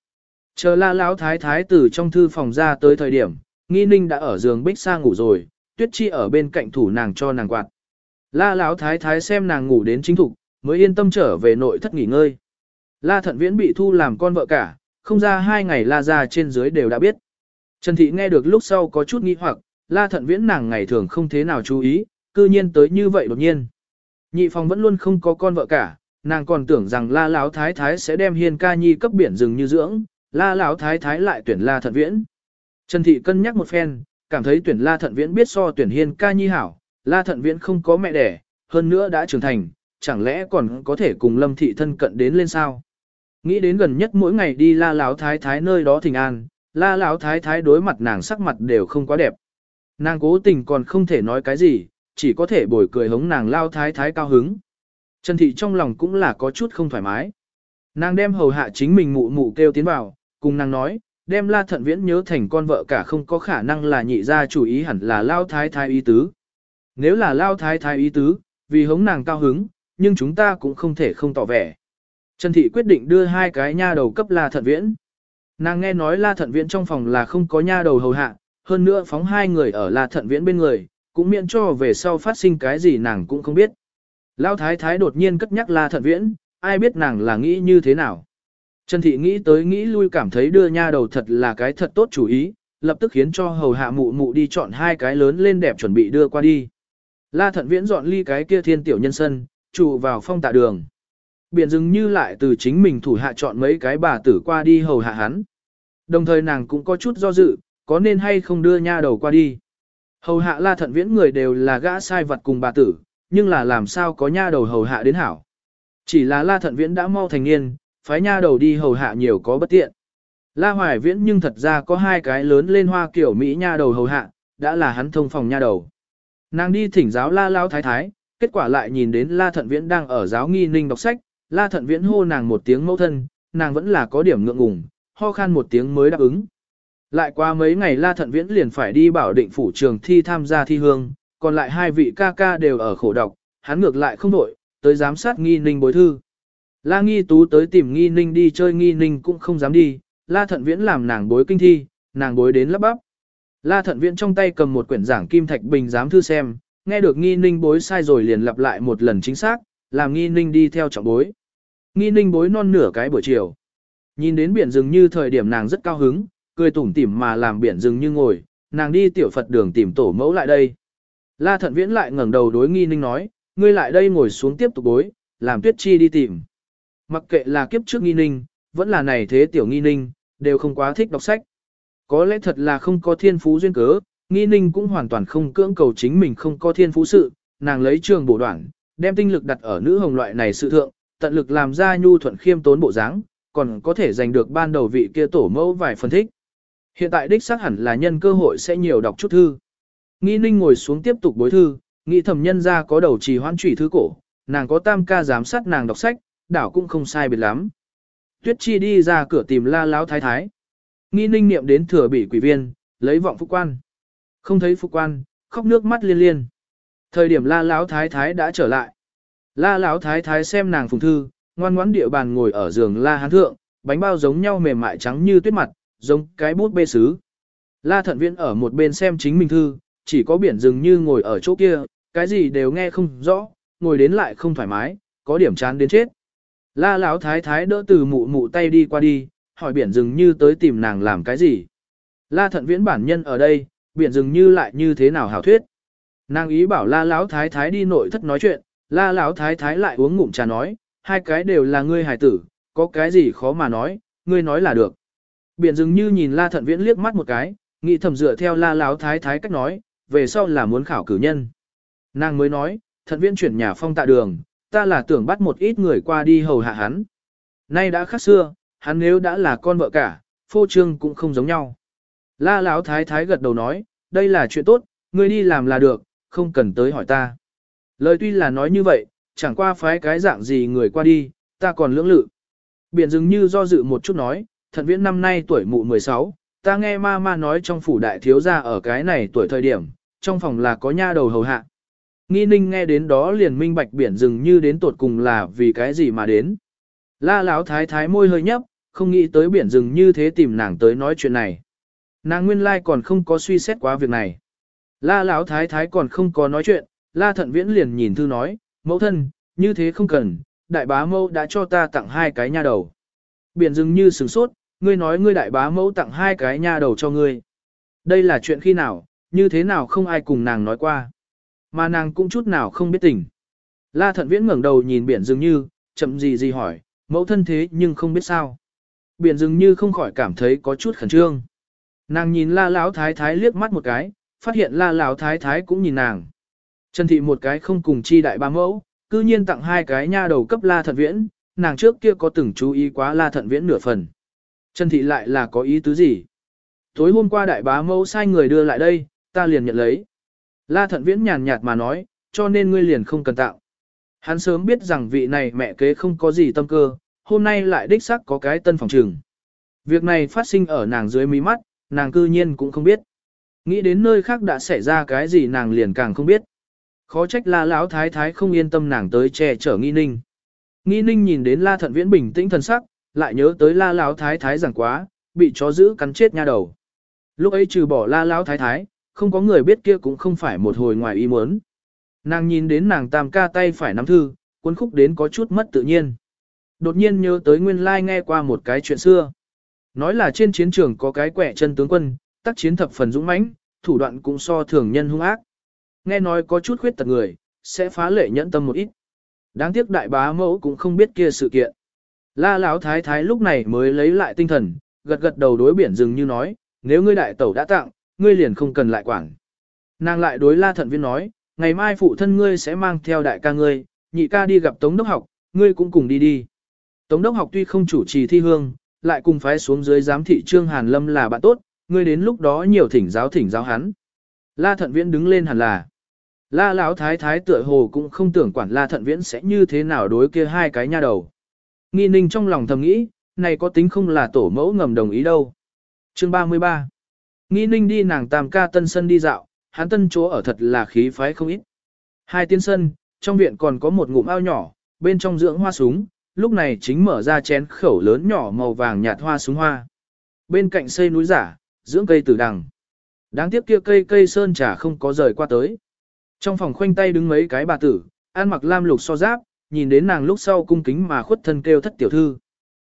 Chờ La Lão thái thái từ trong thư phòng ra tới thời điểm, nghi ninh đã ở giường bích xa ngủ rồi, tuyết chi ở bên cạnh thủ nàng cho nàng quạt. La Lão thái thái xem nàng ngủ đến chính thục, mới yên tâm trở về nội thất nghỉ ngơi. La Thận Viễn bị thu làm con vợ cả, không ra hai ngày La ra trên dưới đều đã biết. Trần Thị nghe được lúc sau có chút nghi hoặc, La Thận Viễn nàng ngày thường không thế nào chú ý, cư nhiên tới như vậy đột nhiên. Nhị phòng vẫn luôn không có con vợ cả, nàng còn tưởng rằng La Lão Thái Thái sẽ đem Hiên Ca Nhi cấp biển rừng như dưỡng, La Lão Thái Thái lại tuyển La Thận Viễn. Trần Thị cân nhắc một phen, cảm thấy tuyển La Thận Viễn biết so tuyển Hiên Ca Nhi hảo, La Thận Viễn không có mẹ đẻ, hơn nữa đã trưởng thành, chẳng lẽ còn có thể cùng Lâm Thị thân cận đến lên sao? Nghĩ đến gần nhất mỗi ngày đi La Lão Thái Thái nơi đó thỉnh an, La Lão Thái Thái đối mặt nàng sắc mặt đều không quá đẹp. Nàng cố tình còn không thể nói cái gì, chỉ có thể bồi cười hống nàng lao thái thái cao hứng. Trần Thị trong lòng cũng là có chút không thoải mái. Nàng đem hầu hạ chính mình mụ mụ kêu tiến vào, cùng nàng nói, đem la thận viễn nhớ thành con vợ cả không có khả năng là nhị ra chủ ý hẳn là lao thái thái ý tứ. Nếu là lao thái thái ý tứ, vì hống nàng cao hứng, nhưng chúng ta cũng không thể không tỏ vẻ. Trần Thị quyết định đưa hai cái nha đầu cấp la thận viễn. Nàng nghe nói la thận viễn trong phòng là không có nha đầu hầu hạ, hơn nữa phóng hai người ở La Thận Viễn bên người, cũng miễn cho về sau phát sinh cái gì nàng cũng không biết. Lão Thái Thái đột nhiên cất nhắc La Thận Viễn, ai biết nàng là nghĩ như thế nào. Trần Thị nghĩ tới nghĩ lui cảm thấy đưa nha đầu thật là cái thật tốt chủ ý, lập tức khiến cho hầu hạ mụ mụ đi chọn hai cái lớn lên đẹp chuẩn bị đưa qua đi. La Thận Viễn dọn ly cái kia thiên tiểu nhân sân, trụ vào phong tạ đường. Biển dừng như lại từ chính mình thủ hạ chọn mấy cái bà tử qua đi hầu hạ hắn. Đồng thời nàng cũng có chút do dự, có nên hay không đưa nha đầu qua đi. Hầu hạ la thận viễn người đều là gã sai vật cùng bà tử, nhưng là làm sao có nha đầu hầu hạ đến hảo. Chỉ là La Thận Viễn đã mau thành niên, phái nha đầu đi hầu hạ nhiều có bất tiện. La Hoài Viễn nhưng thật ra có hai cái lớn lên hoa kiểu Mỹ nha đầu hầu hạ, đã là hắn thông phòng nha đầu. Nàng đi thỉnh giáo La Lao Thái Thái, kết quả lại nhìn đến La Thận Viễn đang ở giáo nghi ninh đọc sách, La Thận Viễn hô nàng một tiếng mẫu thân, nàng vẫn là có điểm ngượng ngùng, ho khan một tiếng mới đáp ứng. Lại qua mấy ngày La Thận Viễn liền phải đi bảo định phủ trường thi tham gia thi hương, còn lại hai vị ca ca đều ở khổ độc, hắn ngược lại không đổi, tới giám sát nghi ninh bối thư. La nghi tú tới tìm nghi ninh đi chơi nghi ninh cũng không dám đi, La Thận Viễn làm nàng bối kinh thi, nàng bối đến lắp bắp. La Thận Viễn trong tay cầm một quyển giảng kim thạch bình giám thư xem, nghe được nghi ninh bối sai rồi liền lặp lại một lần chính xác, làm nghi ninh đi theo trọng bối. Nghi ninh bối non nửa cái buổi chiều. Nhìn đến biển rừng như thời điểm nàng rất cao hứng, cười tủm tỉm mà làm biển rừng như ngồi, nàng đi tiểu Phật đường tìm tổ mẫu lại đây. La Thận Viễn lại ngẩng đầu đối nghi ninh nói, ngươi lại đây ngồi xuống tiếp tục bối, làm tuyết chi đi tìm. Mặc kệ là kiếp trước nghi ninh, vẫn là này thế tiểu nghi ninh, đều không quá thích đọc sách. Có lẽ thật là không có thiên phú duyên cớ, nghi ninh cũng hoàn toàn không cưỡng cầu chính mình không có thiên phú sự, nàng lấy trường bổ đoạn, đem tinh lực đặt ở nữ hồng loại này sự thượng, tận lực làm ra nhu thuận khiêm tốn bộ dáng, còn có thể giành được ban đầu vị kia tổ mẫu vài phân thích. Hiện tại đích xác hẳn là nhân cơ hội sẽ nhiều đọc chút thư. Nghi ninh ngồi xuống tiếp tục bối thư, nghĩ Thẩm nhân ra có đầu trì hoãn trùy thư cổ, nàng có tam ca giám sát nàng đọc sách, đảo cũng không sai biệt lắm. Tuyết chi đi ra cửa tìm la láo thái thái. Nghi ninh niệm đến thừa bị quỷ viên, lấy vọng phúc quan. Không thấy phúc quan, khóc nước mắt liên liên. Thời điểm la láo thái thái đã trở lại. La láo thái thái xem nàng phùng thư, ngoan ngoãn địa bàn ngồi ở giường la hán thượng, bánh bao giống nhau mềm mại trắng như tuyết mặt, giống cái bút bê sứ. La thận viễn ở một bên xem chính mình thư, chỉ có biển rừng như ngồi ở chỗ kia, cái gì đều nghe không rõ, ngồi đến lại không thoải mái, có điểm chán đến chết. La Lão thái thái đỡ từ mụ mụ tay đi qua đi, hỏi biển rừng như tới tìm nàng làm cái gì. La thận viễn bản nhân ở đây, biển rừng như lại như thế nào hảo thuyết. Nàng ý bảo la Lão thái thái đi nội thất nói chuyện, la Lão thái thái lại uống ngụm trà nói, hai cái đều là ngươi hài tử, có cái gì khó mà nói, ngươi nói là được. Biển dường như nhìn la thận viễn liếc mắt một cái, nghĩ thầm dựa theo la Lão thái thái cách nói, về sau là muốn khảo cử nhân. Nàng mới nói, thận viễn chuyển nhà phong tạ đường, ta là tưởng bắt một ít người qua đi hầu hạ hắn. Nay đã khác xưa, hắn nếu đã là con vợ cả, phô trương cũng không giống nhau. La Lão thái thái gật đầu nói, đây là chuyện tốt, ngươi đi làm là được, không cần tới hỏi ta. Lời tuy là nói như vậy, chẳng qua phái cái dạng gì người qua đi, ta còn lưỡng lự. Biển dường như do dự một chút nói, thận viễn năm nay tuổi mụ 16, ta nghe ma ma nói trong phủ đại thiếu gia ở cái này tuổi thời điểm, trong phòng là có nha đầu hầu hạ. Nghi ninh nghe đến đó liền minh bạch biển rừng như đến tột cùng là vì cái gì mà đến. La Lão thái thái môi hơi nhấp, không nghĩ tới biển rừng như thế tìm nàng tới nói chuyện này. Nàng nguyên lai còn không có suy xét quá việc này. La Lão thái thái còn không có nói chuyện, La thận viễn liền nhìn thư nói, mẫu thân, như thế không cần, đại bá mẫu đã cho ta tặng hai cái nha đầu. Biển rừng như sửng sốt, ngươi nói ngươi đại bá mẫu tặng hai cái nha đầu cho ngươi. Đây là chuyện khi nào, như thế nào không ai cùng nàng nói qua. Mà nàng cũng chút nào không biết tình. La thận viễn ngẩng đầu nhìn biển dường như, chậm gì gì hỏi, mẫu thân thế nhưng không biết sao. Biển dường như không khỏi cảm thấy có chút khẩn trương. Nàng nhìn la lão thái thái liếc mắt một cái, phát hiện la lão thái thái cũng nhìn nàng. Trần thị một cái không cùng chi đại ba mẫu, cư nhiên tặng hai cái nha đầu cấp la thận viễn, nàng trước kia có từng chú ý quá la thận viễn nửa phần. Trần thị lại là có ý tứ gì? Tối hôm qua đại bá mẫu sai người đưa lại đây, ta liền nhận lấy. La thận viễn nhàn nhạt mà nói, cho nên ngươi liền không cần tạo. Hắn sớm biết rằng vị này mẹ kế không có gì tâm cơ, hôm nay lại đích xác có cái tân phòng trường. Việc này phát sinh ở nàng dưới mí mắt, nàng cư nhiên cũng không biết. Nghĩ đến nơi khác đã xảy ra cái gì nàng liền càng không biết. Khó trách la lão thái thái không yên tâm nàng tới che chở nghi ninh. Nghi ninh nhìn đến la thận viễn bình tĩnh thần sắc, lại nhớ tới la lão thái thái rằng quá, bị chó giữ cắn chết nha đầu. Lúc ấy trừ bỏ la lão thái thái, không có người biết kia cũng không phải một hồi ngoài ý muốn. Nàng nhìn đến nàng tam ca tay phải nắm thư, cuốn khúc đến có chút mất tự nhiên. Đột nhiên nhớ tới nguyên lai nghe qua một cái chuyện xưa. Nói là trên chiến trường có cái quẻ chân tướng quân, tác chiến thập phần dũng mãnh, thủ đoạn cũng so thường nhân hung ác. Nghe nói có chút khuyết tật người, sẽ phá lệ nhẫn tâm một ít. Đáng tiếc đại bá mẫu cũng không biết kia sự kiện. La Lão thái thái lúc này mới lấy lại tinh thần, gật gật đầu đối biển rừng như nói, nếu ngươi đại tẩu đã tặng, ngươi liền không cần lại quản. Nàng lại đối la thận viên nói, ngày mai phụ thân ngươi sẽ mang theo đại ca ngươi, nhị ca đi gặp tống đốc học, ngươi cũng cùng đi đi. Tống đốc học tuy không chủ trì thi hương, lại cùng phái xuống dưới giám thị trương Hàn Lâm là bạn tốt, ngươi đến lúc đó nhiều thỉnh giáo thỉnh giáo hắn. La thận viễn đứng lên hẳn là. La lão thái thái tựa hồ cũng không tưởng quản la thận viễn sẽ như thế nào đối kia hai cái nha đầu. Nghi ninh trong lòng thầm nghĩ, này có tính không là tổ mẫu ngầm đồng ý đâu. Chương 33 Nghi ninh đi nàng tam ca tân sân đi dạo, hắn tân chỗ ở thật là khí phái không ít. Hai tiên sân, trong viện còn có một ngụm ao nhỏ, bên trong dưỡng hoa súng, lúc này chính mở ra chén khẩu lớn nhỏ màu vàng nhạt hoa súng hoa. Bên cạnh xây núi giả, dưỡng cây tử đằng. Đáng tiếc kia cây cây sơn trà không có rời qua tới. Trong phòng khoanh tay đứng mấy cái bà tử, ăn mặc lam lục so giáp, nhìn đến nàng lúc sau cung kính mà khuất thân kêu thất tiểu thư.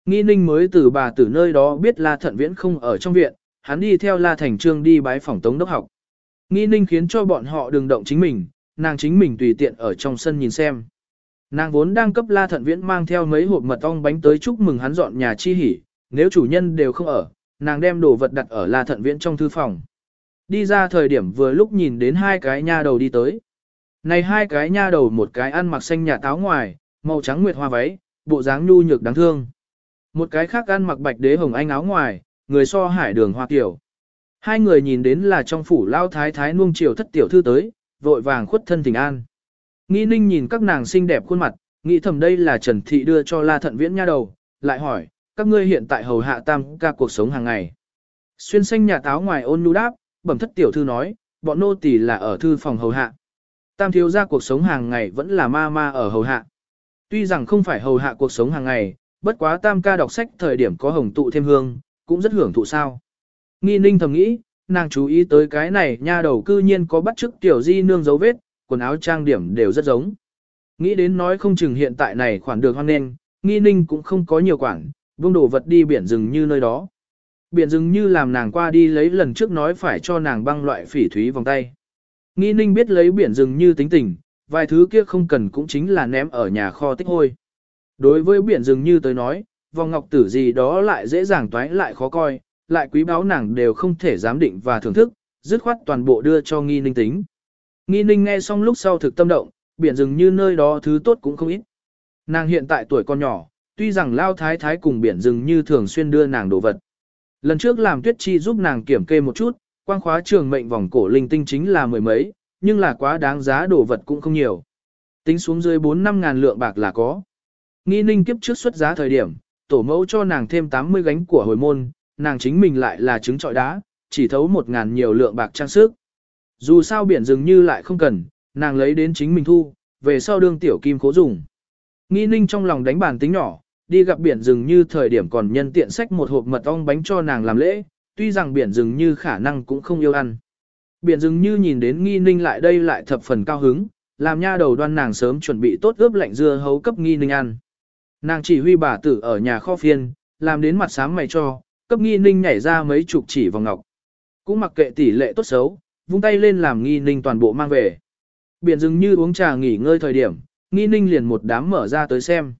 Nghi ninh mới từ bà tử nơi đó biết La Thận Viễn không ở trong viện, hắn đi theo La Thành Trương đi bái phòng tống đốc học. Nghi ninh khiến cho bọn họ đừng động chính mình, nàng chính mình tùy tiện ở trong sân nhìn xem. Nàng vốn đang cấp La Thận Viễn mang theo mấy hộp mật ong bánh tới chúc mừng hắn dọn nhà chi hỉ, nếu chủ nhân đều không ở, nàng đem đồ vật đặt ở La Thận Viễn trong thư phòng. Đi ra thời điểm vừa lúc nhìn đến hai cái nha đầu đi tới. Này hai cái nha đầu một cái ăn mặc xanh nhà táo ngoài, màu trắng nguyệt hoa váy, bộ dáng nhu nhược đáng thương. Một cái khác ăn mặc bạch đế hồng anh áo ngoài, người so hải đường hoa tiểu. Hai người nhìn đến là trong phủ lao thái thái nuông chiều thất tiểu thư tới, vội vàng khuất thân tình an. Nghi ninh nhìn các nàng xinh đẹp khuôn mặt, nghĩ thầm đây là Trần Thị đưa cho La Thận Viễn nha đầu, lại hỏi, các ngươi hiện tại hầu hạ tam ca cuộc sống hàng ngày. Xuyên xanh nhà táo ngoài ôn nhu đáp, bẩm thất tiểu thư nói, bọn nô tỳ là ở thư phòng hầu hạ. Tam thiếu gia cuộc sống hàng ngày vẫn là ma ma ở hầu hạ. Tuy rằng không phải hầu hạ cuộc sống hàng ngày, bất quá tam ca đọc sách thời điểm có hồng tụ thêm hương, cũng rất hưởng thụ sao. Nghi ninh thầm nghĩ, nàng chú ý tới cái này nha đầu cư nhiên có bắt chước tiểu di nương dấu vết, quần áo trang điểm đều rất giống. Nghĩ đến nói không chừng hiện tại này khoản được hoang nên, nghi ninh cũng không có nhiều quản, vung đồ vật đi biển rừng như nơi đó. Biển rừng như làm nàng qua đi lấy lần trước nói phải cho nàng băng loại phỉ thúy vòng tay. Nghi ninh biết lấy biển rừng như tính tình, vài thứ kia không cần cũng chính là ném ở nhà kho tích hôi. Đối với biển rừng như tới nói, vòng ngọc tử gì đó lại dễ dàng toái lại khó coi, lại quý báo nàng đều không thể giám định và thưởng thức, dứt khoát toàn bộ đưa cho nghi ninh tính. Nghi ninh nghe xong lúc sau thực tâm động, biển rừng như nơi đó thứ tốt cũng không ít. Nàng hiện tại tuổi còn nhỏ, tuy rằng lao thái thái cùng biển rừng như thường xuyên đưa nàng đồ vật. Lần trước làm tuyết chi giúp nàng kiểm kê một chút, quang khóa trường mệnh vòng cổ linh tinh chính là mười mấy, nhưng là quá đáng giá đồ vật cũng không nhiều. Tính xuống dưới 4-5 ngàn lượng bạc là có. Nghi ninh kiếp trước xuất giá thời điểm, tổ mẫu cho nàng thêm 80 gánh của hồi môn, nàng chính mình lại là trứng trọi đá, chỉ thấu 1 ngàn nhiều lượng bạc trang sức. Dù sao biển dường như lại không cần, nàng lấy đến chính mình thu, về sau đương tiểu kim cố dùng. Nghi ninh trong lòng đánh bàn tính nhỏ, đi gặp biển rừng như thời điểm còn nhân tiện sách một hộp mật ong bánh cho nàng làm lễ, tuy rằng biển rừng như khả năng cũng không yêu ăn. Biển rừng như nhìn đến nghi ninh lại đây lại thập phần cao hứng, làm nha đầu đoan nàng sớm chuẩn bị tốt ướp lạnh dưa hấu cấp nghi ninh ăn. Nàng chỉ huy bà tử ở nhà kho phiên, làm đến mặt sáng mày cho, cấp nghi ninh nhảy ra mấy chục chỉ vào ngọc. Cũng mặc kệ tỷ lệ tốt xấu, vung tay lên làm nghi ninh toàn bộ mang về. Biển rừng như uống trà nghỉ ngơi thời điểm, nghi ninh liền một đám mở ra tới xem.